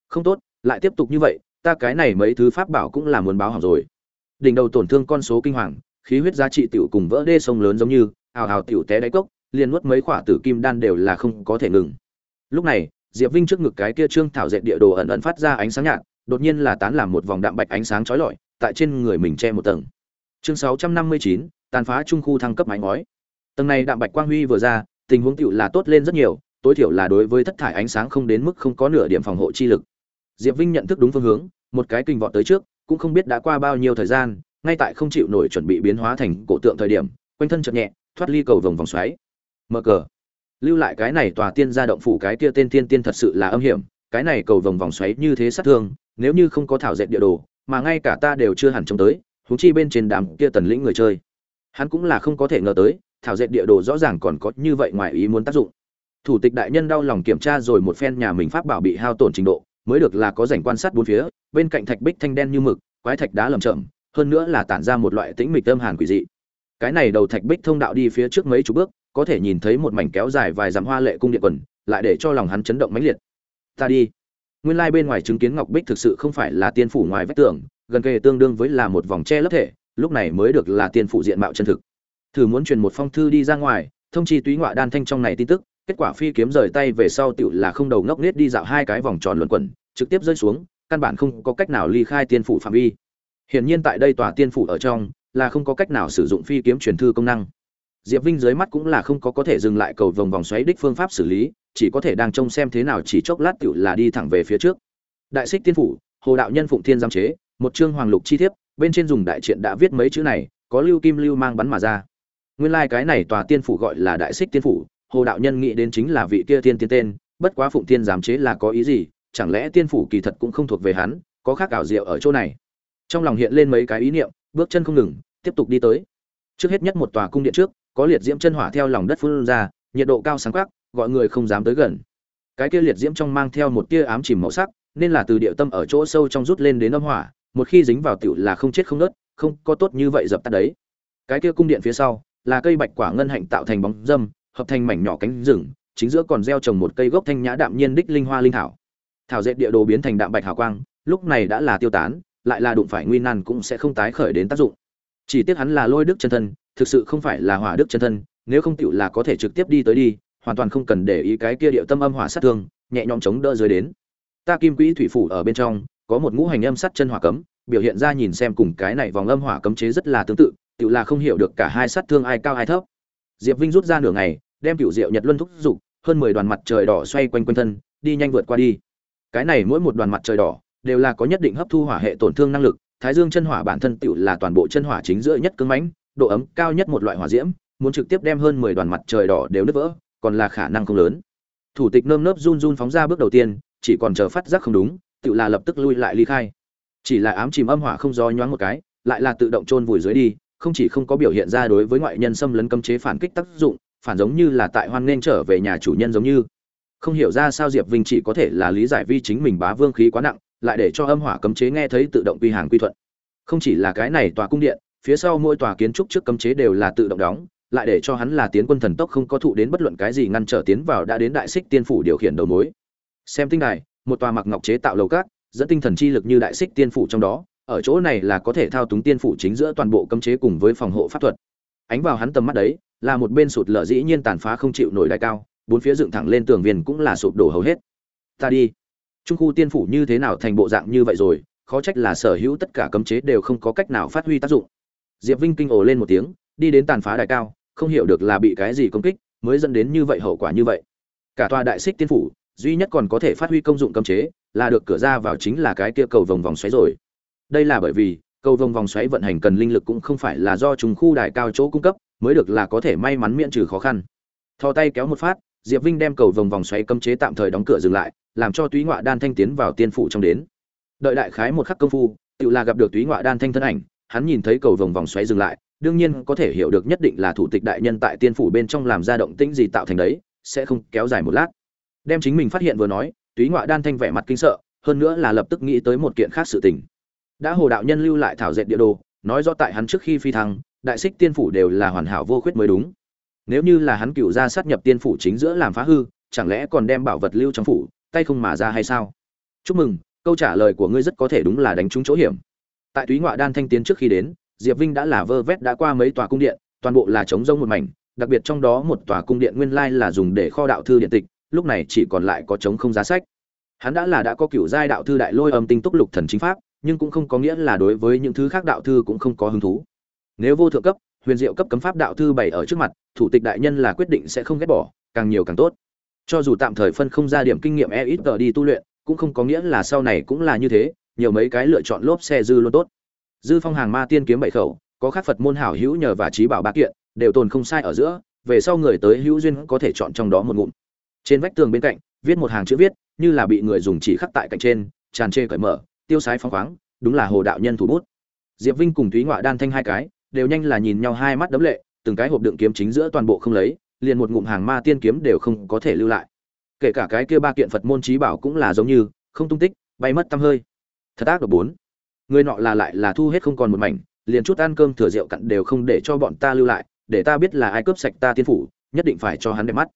Không tốt lại tiếp tục như vậy ta cái này mấy thứ pháp bảo cũng là muốn báo hỏng rồi. Đỉnh đầu tổn thương con số kinh hoàng khí huyết giá trị tiểu cùng vỡ đê sông lớn giống như ào ào tiểu té đáy cốc liền nuốt mấy khỏa tử kim đan đều là không có thể ngừng. Lúc này diệp vinh trước ngực cái kia trương thảo dệt địa đồ ẩn ẩn phát ra ánh sáng nhạt đột nhiên là tán làm một vòng đạm bạch ánh sáng chói lọi tại trên người mình che một tầng. Chương 659, tàn phá trung khu thăng cấp mái ngói. Tầng này đạm bạch quang huy vừa ra, tình huống tựu là tốt lên rất nhiều, tối thiểu là đối với thất thải ánh sáng không đến mức không có nửa điểm phòng hộ chi lực. Diệp vinh nhận thức đúng phương hướng, một cái kinh vọt tới trước, cũng không biết đã qua bao nhiêu thời gian, ngay tại không chịu nổi chuẩn bị biến hóa thành cổ tượng thời điểm, quanh thân chợt nhẹ, thoát ly cầu vòng vòng xoáy. Mở cờ. Lưu lại cái này tòa tiên gia động phủ cái kia tên tiên tiên thật sự là âm hiểm, cái này cầu vòng vòng xoáy như thế sát thương, nếu như không có thảo dệt địa đồ, mà ngay cả ta đều chưa hẳn trông tới húng chi bên trên đám kia tần lĩnh người chơi hắn cũng là không có thể ngờ tới, thảo dệt địa đồ rõ ràng còn có như vậy ngoài ý muốn tác dụng. Thủ tịch đại nhân đau lòng kiểm tra rồi một phen nhà mình pháp bảo bị hao tổn trình độ, mới được là có rảnh quan sát bốn phía, bên cạnh thạch bích thanh đen như mực, quái thạch đá lầm chậm hơn nữa là tản ra một loại tĩnh mịch âm hàn quỷ dị. Cái này đầu thạch bích thông đạo đi phía trước mấy chục bước, có thể nhìn thấy một mảnh kéo dài vài dặm hoa lệ cung điện quần, lại để cho lòng hắn chấn động mãnh liệt. Ta đi. Nguyên lai bên ngoài chứng kiến ngọc bích thực sự không phải là tiên phủ ngoài vách tường, gần kề tương đương với là một vòng tre lấp thể lúc này mới được là tiên phủ diện mạo chân thực. Thử muốn truyền một phong thư đi ra ngoài, thông chi túy ngoại đan thanh trong này tin tức, kết quả phi kiếm rời tay về sau tựu là không đầu ngốc nết đi dạo hai cái vòng tròn luẩn quẩn, trực tiếp rơi xuống, căn bản không có cách nào ly khai tiên phủ phạm vi. Hiển nhiên tại đây tòa tiên phủ ở trong, là không có cách nào sử dụng phi kiếm truyền thư công năng. Diệp vinh dưới mắt cũng là không có có thể dừng lại cầu vòng vòng xoáy đích phương pháp xử lý, chỉ có thể đang trông xem thế nào chỉ chốc lát tựu là đi thẳng về phía trước. Đại xích tiên phủ, hồ đạo nhân phụng thiên giám chế, một chương hoàng lục chi thiếp bên trên dùng đại triện đã viết mấy chữ này, có lưu kim lưu mang bắn mà ra. Nguyên lai cái này tòa tiên phủ gọi là đại xích tiên phủ, hồ đạo nhân nghĩ đến chính là vị kia tiên tiên tên, bất quá phụng tiên giám chế là có ý gì, chẳng lẽ tiên phủ kỳ thật cũng không thuộc về hắn, có khác ảo diệu ở chỗ này? Trong lòng hiện lên mấy cái ý niệm, bước chân không ngừng, tiếp tục đi tới. Trước hết nhất một tòa cung điện trước, có liệt diễm chân hỏa theo lòng đất phun ra, nhiệt độ cao sáng quắc, gọi người không dám tới gần. Cái kia liệt diễm trong mang theo một tia ám chìm màu sắc, nên là từ địa tâm ở chỗ sâu trong rút lên đến âm hỏa một khi dính vào tiểu là không chết không nớt, không có tốt như vậy dập tắt đấy. Cái kia cung điện phía sau là cây bạch quả ngân hạnh tạo thành bóng dâm, hợp thành mảnh nhỏ cánh rừng, chính giữa còn gieo trồng một cây gốc thanh nhã đạm nhiên đích linh hoa linh thảo. Thảo dệt địa đồ biến thành đạm bạch hào quang, lúc này đã là tiêu tán, lại là đụng phải nguy nan cũng sẽ không tái khởi đến tác dụng. Chỉ tiếc hắn là lôi đức chân thân, thực sự không phải là hỏa đức chân thân, nếu không tựu là có thể trực tiếp đi tới đi, hoàn toàn không cần để ý cái kia điệu tâm âm hỏa sát thương, nhẹ nhõm chống đỡ dưới đến. Ta kim quỹ thủy phủ ở bên trong có một ngũ hành âm sắt chân hỏa cấm, biểu hiện ra nhìn xem cùng cái này vòng âm hỏa cấm chế rất là tương tự tựa là không hiểu được cả hai sát thương ai cao ai thấp. Diệp vinh rút ra nửa ngày, đem cựu diệu nhật luân thúc giục hơn mười đoàn mặt trời đỏ xoay quanh quanh thân, đi nhanh vượt qua đi. Cái này mỗi một đoàn mặt trời đỏ, đều là có nhất định hấp thu hỏa hệ tổn thương năng lực, thái dương chân hỏa bản thân tựu là toàn bộ chân hỏa chính giữa nhất cứng mãnh, độ ấm cao nhất một loại hỏa diễm, muốn trực tiếp đem hơn mười đoàn mặt trời đỏ đều nứt vỡ, còn là khả năng không lớn. Thủ tịch nơm nớp run run phóng ra bước đầu tiên, chỉ còn chờ phát giác không đúng tự là lập tức lui lại ly khai. Chỉ là ám chìm âm hỏa không do nhoáng một cái, lại là tự động chôn vùi dưới đi, không chỉ không có biểu hiện ra đối với ngoại nhân xâm lấn cấm chế phản kích tác dụng, phản giống như là tại hoan nên trở về nhà chủ nhân giống như. Không hiểu ra sao diệp vinh chỉ có thể là lý giải vi chính mình bá vương khí quá nặng, lại để cho âm hỏa cấm chế nghe thấy tự động quy hàng quy thuận. Không chỉ là cái này tòa cung điện, phía sau mỗi tòa kiến trúc trước cấm chế đều là tự động đóng, lại để cho hắn là tiến quân thần tốc không có thụ đến bất luận cái gì ngăn trở tiến vào đã đến đại xích tiên phủ điều khiển đầu mối. Xem tinh này một tòa mặc ngọc chế tạo lầu cát, dẫn tinh thần chi lực như đại xích tiên phủ trong đó, ở chỗ này là có thể thao túng tiên phủ chính giữa toàn bộ cấm chế cùng với phòng hộ pháp thuật. Ánh vào hắn tầm mắt đấy, là một bên sụt lở dĩ nhiên tàn phá không chịu nổi đại cao, bốn phía dựng thẳng lên tường viền cũng là sụp đổ hầu hết. Ta đi. Trung khu tiên phủ như thế nào thành bộ dạng như vậy rồi, khó trách là sở hữu tất cả cấm chế đều không có cách nào phát huy tác dụng. Diệp vinh kinh ồ lên một tiếng, đi đến tàn phá đại cao, không hiểu được là bị cái gì công kích, mới dẫn đến như vậy hậu quả như vậy. Cả tòa đại xích tiên phủ duy nhất còn có thể phát huy công dụng cấm chế là được cửa ra vào chính là cái kia cầu vòng vòng xoáy rồi. Đây là bởi vì, cầu vòng vòng xoáy vận hành cần linh lực cũng không phải là do trùng khu đài cao chỗ cung cấp, mới được là có thể may mắn miễn trừ khó khăn. Thò tay kéo một phát, diệp vinh đem cầu vòng vòng xoáy cấm chế tạm thời đóng cửa dừng lại, làm cho túy ngọa đan thanh tiến vào tiên phủ trong đến. Đợi đại khái một khắc công phu, tự là gặp được túy ngọa đan thanh thân ảnh, hắn nhìn thấy cầu vòng vòng xoáy dừng lại, đương nhiên có thể hiểu được nhất định là thủ tịch đại nhân tại tiên phủ bên trong làm ra động tĩnh gì tạo thành đấy, sẽ không kéo dài một lát đem chính mình phát hiện vừa nói, túy ngoại đan thanh vẻ mặt kinh sợ, hơn nữa là lập tức nghĩ tới một kiện khác sự tình. Đã hồ đạo nhân lưu lại thảo dệt địa đồ, nói rõ tại hắn trước khi phi thăng, đại xích tiên phủ đều là hoàn hảo vô khuyết mới đúng. Nếu như là hắn cựu ra sát nhập tiên phủ chính giữa làm phá hư, chẳng lẽ còn đem bảo vật lưu trong phủ, tay không mà ra hay sao? Chúc mừng, câu trả lời của ngươi rất có thể đúng là đánh trúng chỗ hiểm. Tại túy ngoại đan thanh tiến trước khi đến, diệp vinh đã là vơ vét đã qua mấy tòa cung điện, toàn bộ là trống rông một mảnh, đặc biệt trong đó một tòa cung điện nguyên lai là dùng để kho đạo thư điện tịch lúc này chỉ còn lại có trống không giá sách. Hắn đã là đã có cựu giai đạo thư đại lôi âm tinh túc lục thần chính pháp, nhưng cũng không có nghĩa là đối với những thứ khác đạo thư cũng không có hứng thú. Nếu vô thượng cấp, huyền diệu cấp cấm pháp đạo thư bày ở trước mặt, thủ tịch đại nhân là quyết định sẽ không ghét bỏ, càng nhiều càng tốt. Cho dù tạm thời phân không ra điểm kinh nghiệm e ít tờ đi tu luyện, cũng không có nghĩa là sau này cũng là như thế, nhiều mấy cái lựa chọn lốp xe dư luôn tốt. Dư phong hàng ma tiên kiếm bảy khẩu, có khắc phật môn hảo hữu nhờ và trí bảo ba kiện, đều tồn không sai ở giữa, về sau người tới hữu duyên có thể chọn trong đó một ngụm trên vách tường bên cạnh, viết một hàng chữ viết, như là bị người dùng chỉ khắc tại cạnh trên, tràn trê cởi mở, tiêu sái phóng khoáng, đúng là hồ đạo nhân thủ bút. Diệp vinh cùng thúy ngoại đan thanh hai cái, đều nhanh là nhìn nhau hai mắt đấm lệ, từng cái hộp đựng kiếm chính giữa toàn bộ không lấy, liền một ngụm hàng ma tiên kiếm đều không có thể lưu lại. Kể cả cái kia ba kiện phật môn trí bảo cũng là giống như, không tung tích, bay mất tăm hơi. Thật ác độc bốn. Người nọ là lại là thu hết không còn một mảnh, liền chút ăn cơm thừa rượu cặn đều không để cho bọn ta lưu lại, để ta biết là ai cướp sạch ta tiên phủ, nhất định phải cho hắn đẹp mắt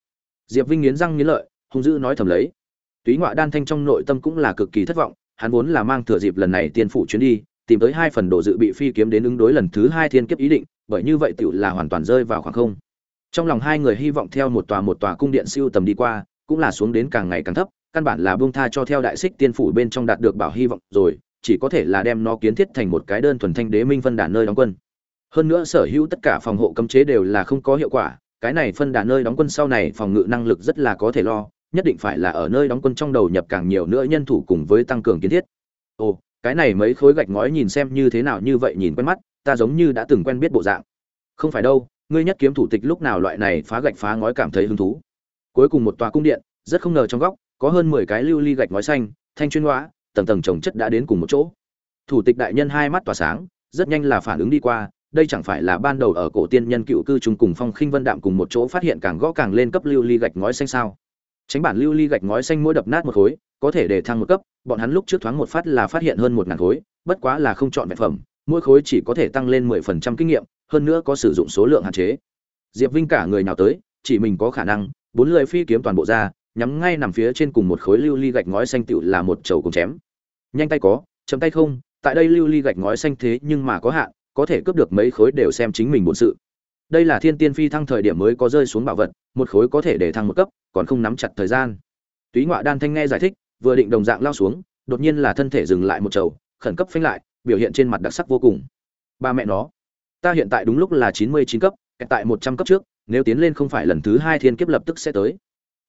diệp vinh nghiến răng nghiến lợi, hung dữ nói thầm lấy. Túy ngoại đan thanh trong nội tâm cũng là cực kỳ thất vọng, hắn vốn là mang thừa dịp lần này tiên phủ chuyến đi, tìm tới hai phần đồ dự bị phi kiếm đến ứng đối lần thứ hai thiên kiếp ý định, bởi như vậy tựu là hoàn toàn rơi vào khoảng không. Trong lòng hai người hy vọng theo một tòa một tòa cung điện siêu tầm đi qua, cũng là xuống đến càng ngày càng thấp, căn bản là buông tha cho theo đại xích tiên phủ bên trong đạt được bảo hy vọng rồi, chỉ có thể là đem nó kiến thiết thành một cái đơn thuần thanh đế minh phân đàn nơi đóng quân. Hơn nữa sở hữu tất cả phòng hộ cấm chế đều là không có hiệu quả cái này phân đàn nơi đóng quân sau này phòng ngự năng lực rất là có thể lo, nhất định phải là ở nơi đóng quân trong đầu nhập càng nhiều nữa nhân thủ cùng với tăng cường kiến thiết. Ồ, cái này mấy khối gạch ngói nhìn xem như thế nào như vậy nhìn quen mắt, ta giống như đã từng quen biết bộ dạng. Không phải đâu, ngươi nhất kiếm thủ tịch lúc nào loại này phá gạch phá ngói cảm thấy hứng thú. Cuối cùng một tòa cung điện, rất không ngờ trong góc, có hơn mười cái lưu ly gạch ngói xanh, thanh chuyên hóa, tầng tầng trồng chất đã đến cùng một chỗ. Thủ tịch đại nhân hai mắt tỏa sáng, rất nhanh là phản ứng đi qua đây chẳng phải là ban đầu ở cổ tiên nhân cựu cư trùng cùng phong khinh vân đạm cùng một chỗ phát hiện càng gõ càng lên cấp lưu ly gạch ngói xanh sao? Tránh bản lưu ly gạch ngói xanh mỗi đập nát một khối, có thể để thăng một cấp, bọn hắn lúc trước thoáng một phát là phát hiện hơn một ngàn khối, bất quá là không chọn vẹn phẩm, mỗi khối chỉ có thể tăng lên mười phần trăm kinh nghiệm, hơn nữa có sử dụng số lượng hạn chế. Diệp vinh cả người nào tới, chỉ mình có khả năng, bốn lưỡi phi kiếm toàn bộ ra, nhắm ngay nằm phía trên cùng một khối lưu ly gạch ngói xanh tựu là một chầu cùng chém. Nhanh tay có chấm tay không, tại đây lưu ly gạch ngói xanh thế nhưng mà có hạn có thể cướp được mấy khối đều xem chính mình bổn sự. Đây là thiên tiên phi thăng thời điểm mới có rơi xuống bảo vật, một khối có thể để thăng một cấp, còn không nắm chặt thời gian. Túy ngoại đan thanh nghe giải thích, vừa định đồng dạng lao xuống, đột nhiên là thân thể dừng lại một chầu khẩn cấp phanh lại, biểu hiện trên mặt đặc sắc vô cùng. Ba mẹ nó, ta hiện tại đúng lúc là chín mươi chín cấp tại một trăm cấp trước, nếu tiến lên không phải lần thứ hai thiên kiếp lập tức sẽ tới.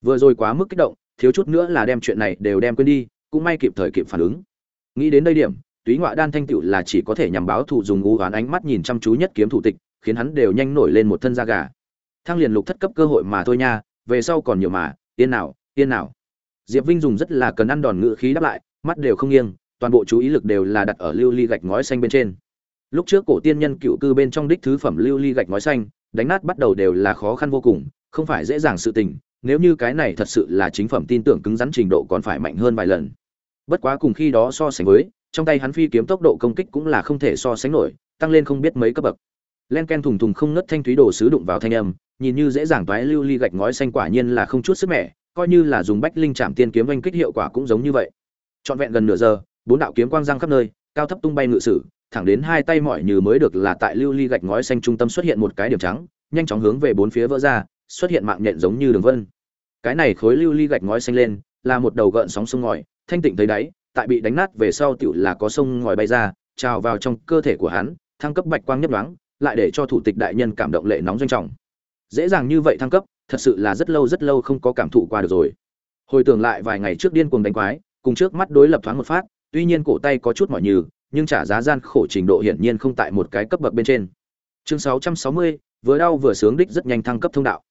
Vừa rồi quá mức kích động, thiếu chút nữa là đem chuyện này đều đem quên đi, cũng may kịp thời kịp phản ứng. Nghĩ đến đây điểm túy ngoại đan thanh tựu là chỉ có thể nhằm báo thù dùng u oán ánh mắt nhìn chăm chú nhất kiếm thủ tịch, khiến hắn đều nhanh nổi lên một thân da gà. Thăng liền lục thất cấp cơ hội mà thôi nha, về sau còn nhiều mà, yên nào yên nào. Diệp vinh dùng rất là cần ăn đòn ngự khí đáp lại, mắt đều không nghiêng, toàn bộ chú ý lực đều là đặt ở lưu ly gạch ngói xanh bên trên. Lúc trước cổ tiên nhân cựu cư bên trong đích thứ phẩm lưu ly gạch ngói xanh, đánh nát bắt đầu đều là khó khăn vô cùng, không phải dễ dàng sự tình, nếu như cái này thật sự là chính phẩm tin tưởng cứng rắn trình độ còn phải mạnh hơn vài lần. Bất quá cùng khi đó so sánh với trong tay hắn phi kiếm tốc độ công kích cũng là không thể so sánh nổi, tăng lên không biết mấy cấp bậc. Len ken thùng thùng không ngất thanh thúy đồ sứ đụng vào thanh âm, nhìn như dễ dàng toái lưu ly gạch ngói xanh quả nhiên là không chút sức mẻ, coi như là dùng bách linh chạm tiên kiếm oanh kích hiệu quả cũng giống như vậy. Trọn vẹn gần nửa giờ, bốn đạo kiếm quang răng khắp nơi, cao thấp tung bay ngự sử, thẳng đến hai tay mỏi như mới được là tại lưu ly gạch ngói xanh trung tâm xuất hiện một cái điểm trắng, nhanh chóng hướng về bốn phía vỡ ra, xuất hiện mạng nhện giống như đường vân. Cái này khối lưu ly gạch ngói xanh lên, là một đầu gợn sóng sông ngòi, thanh tịnh thấy đáy tại bị đánh nát về sau tiểu là có sông ngòi bay ra trào vào trong cơ thể của hắn thăng cấp bạch quang nhấp nhoáng, lại để cho thủ tịch đại nhân cảm động lệ nóng doanh trọng. Dễ dàng như vậy thăng cấp thật sự là rất lâu rất lâu không có cảm thụ qua được rồi. Hồi tưởng lại vài ngày trước điên cuồng đánh quái cùng trước mắt đối lập thoáng một phát tuy nhiên cổ tay có chút mỏi nhừ nhưng trả giá gian khổ trình độ hiển nhiên không tại một cái cấp bậc bên trên. Chương 660, vừa đau vừa sướng đích rất nhanh thăng cấp thông đạo.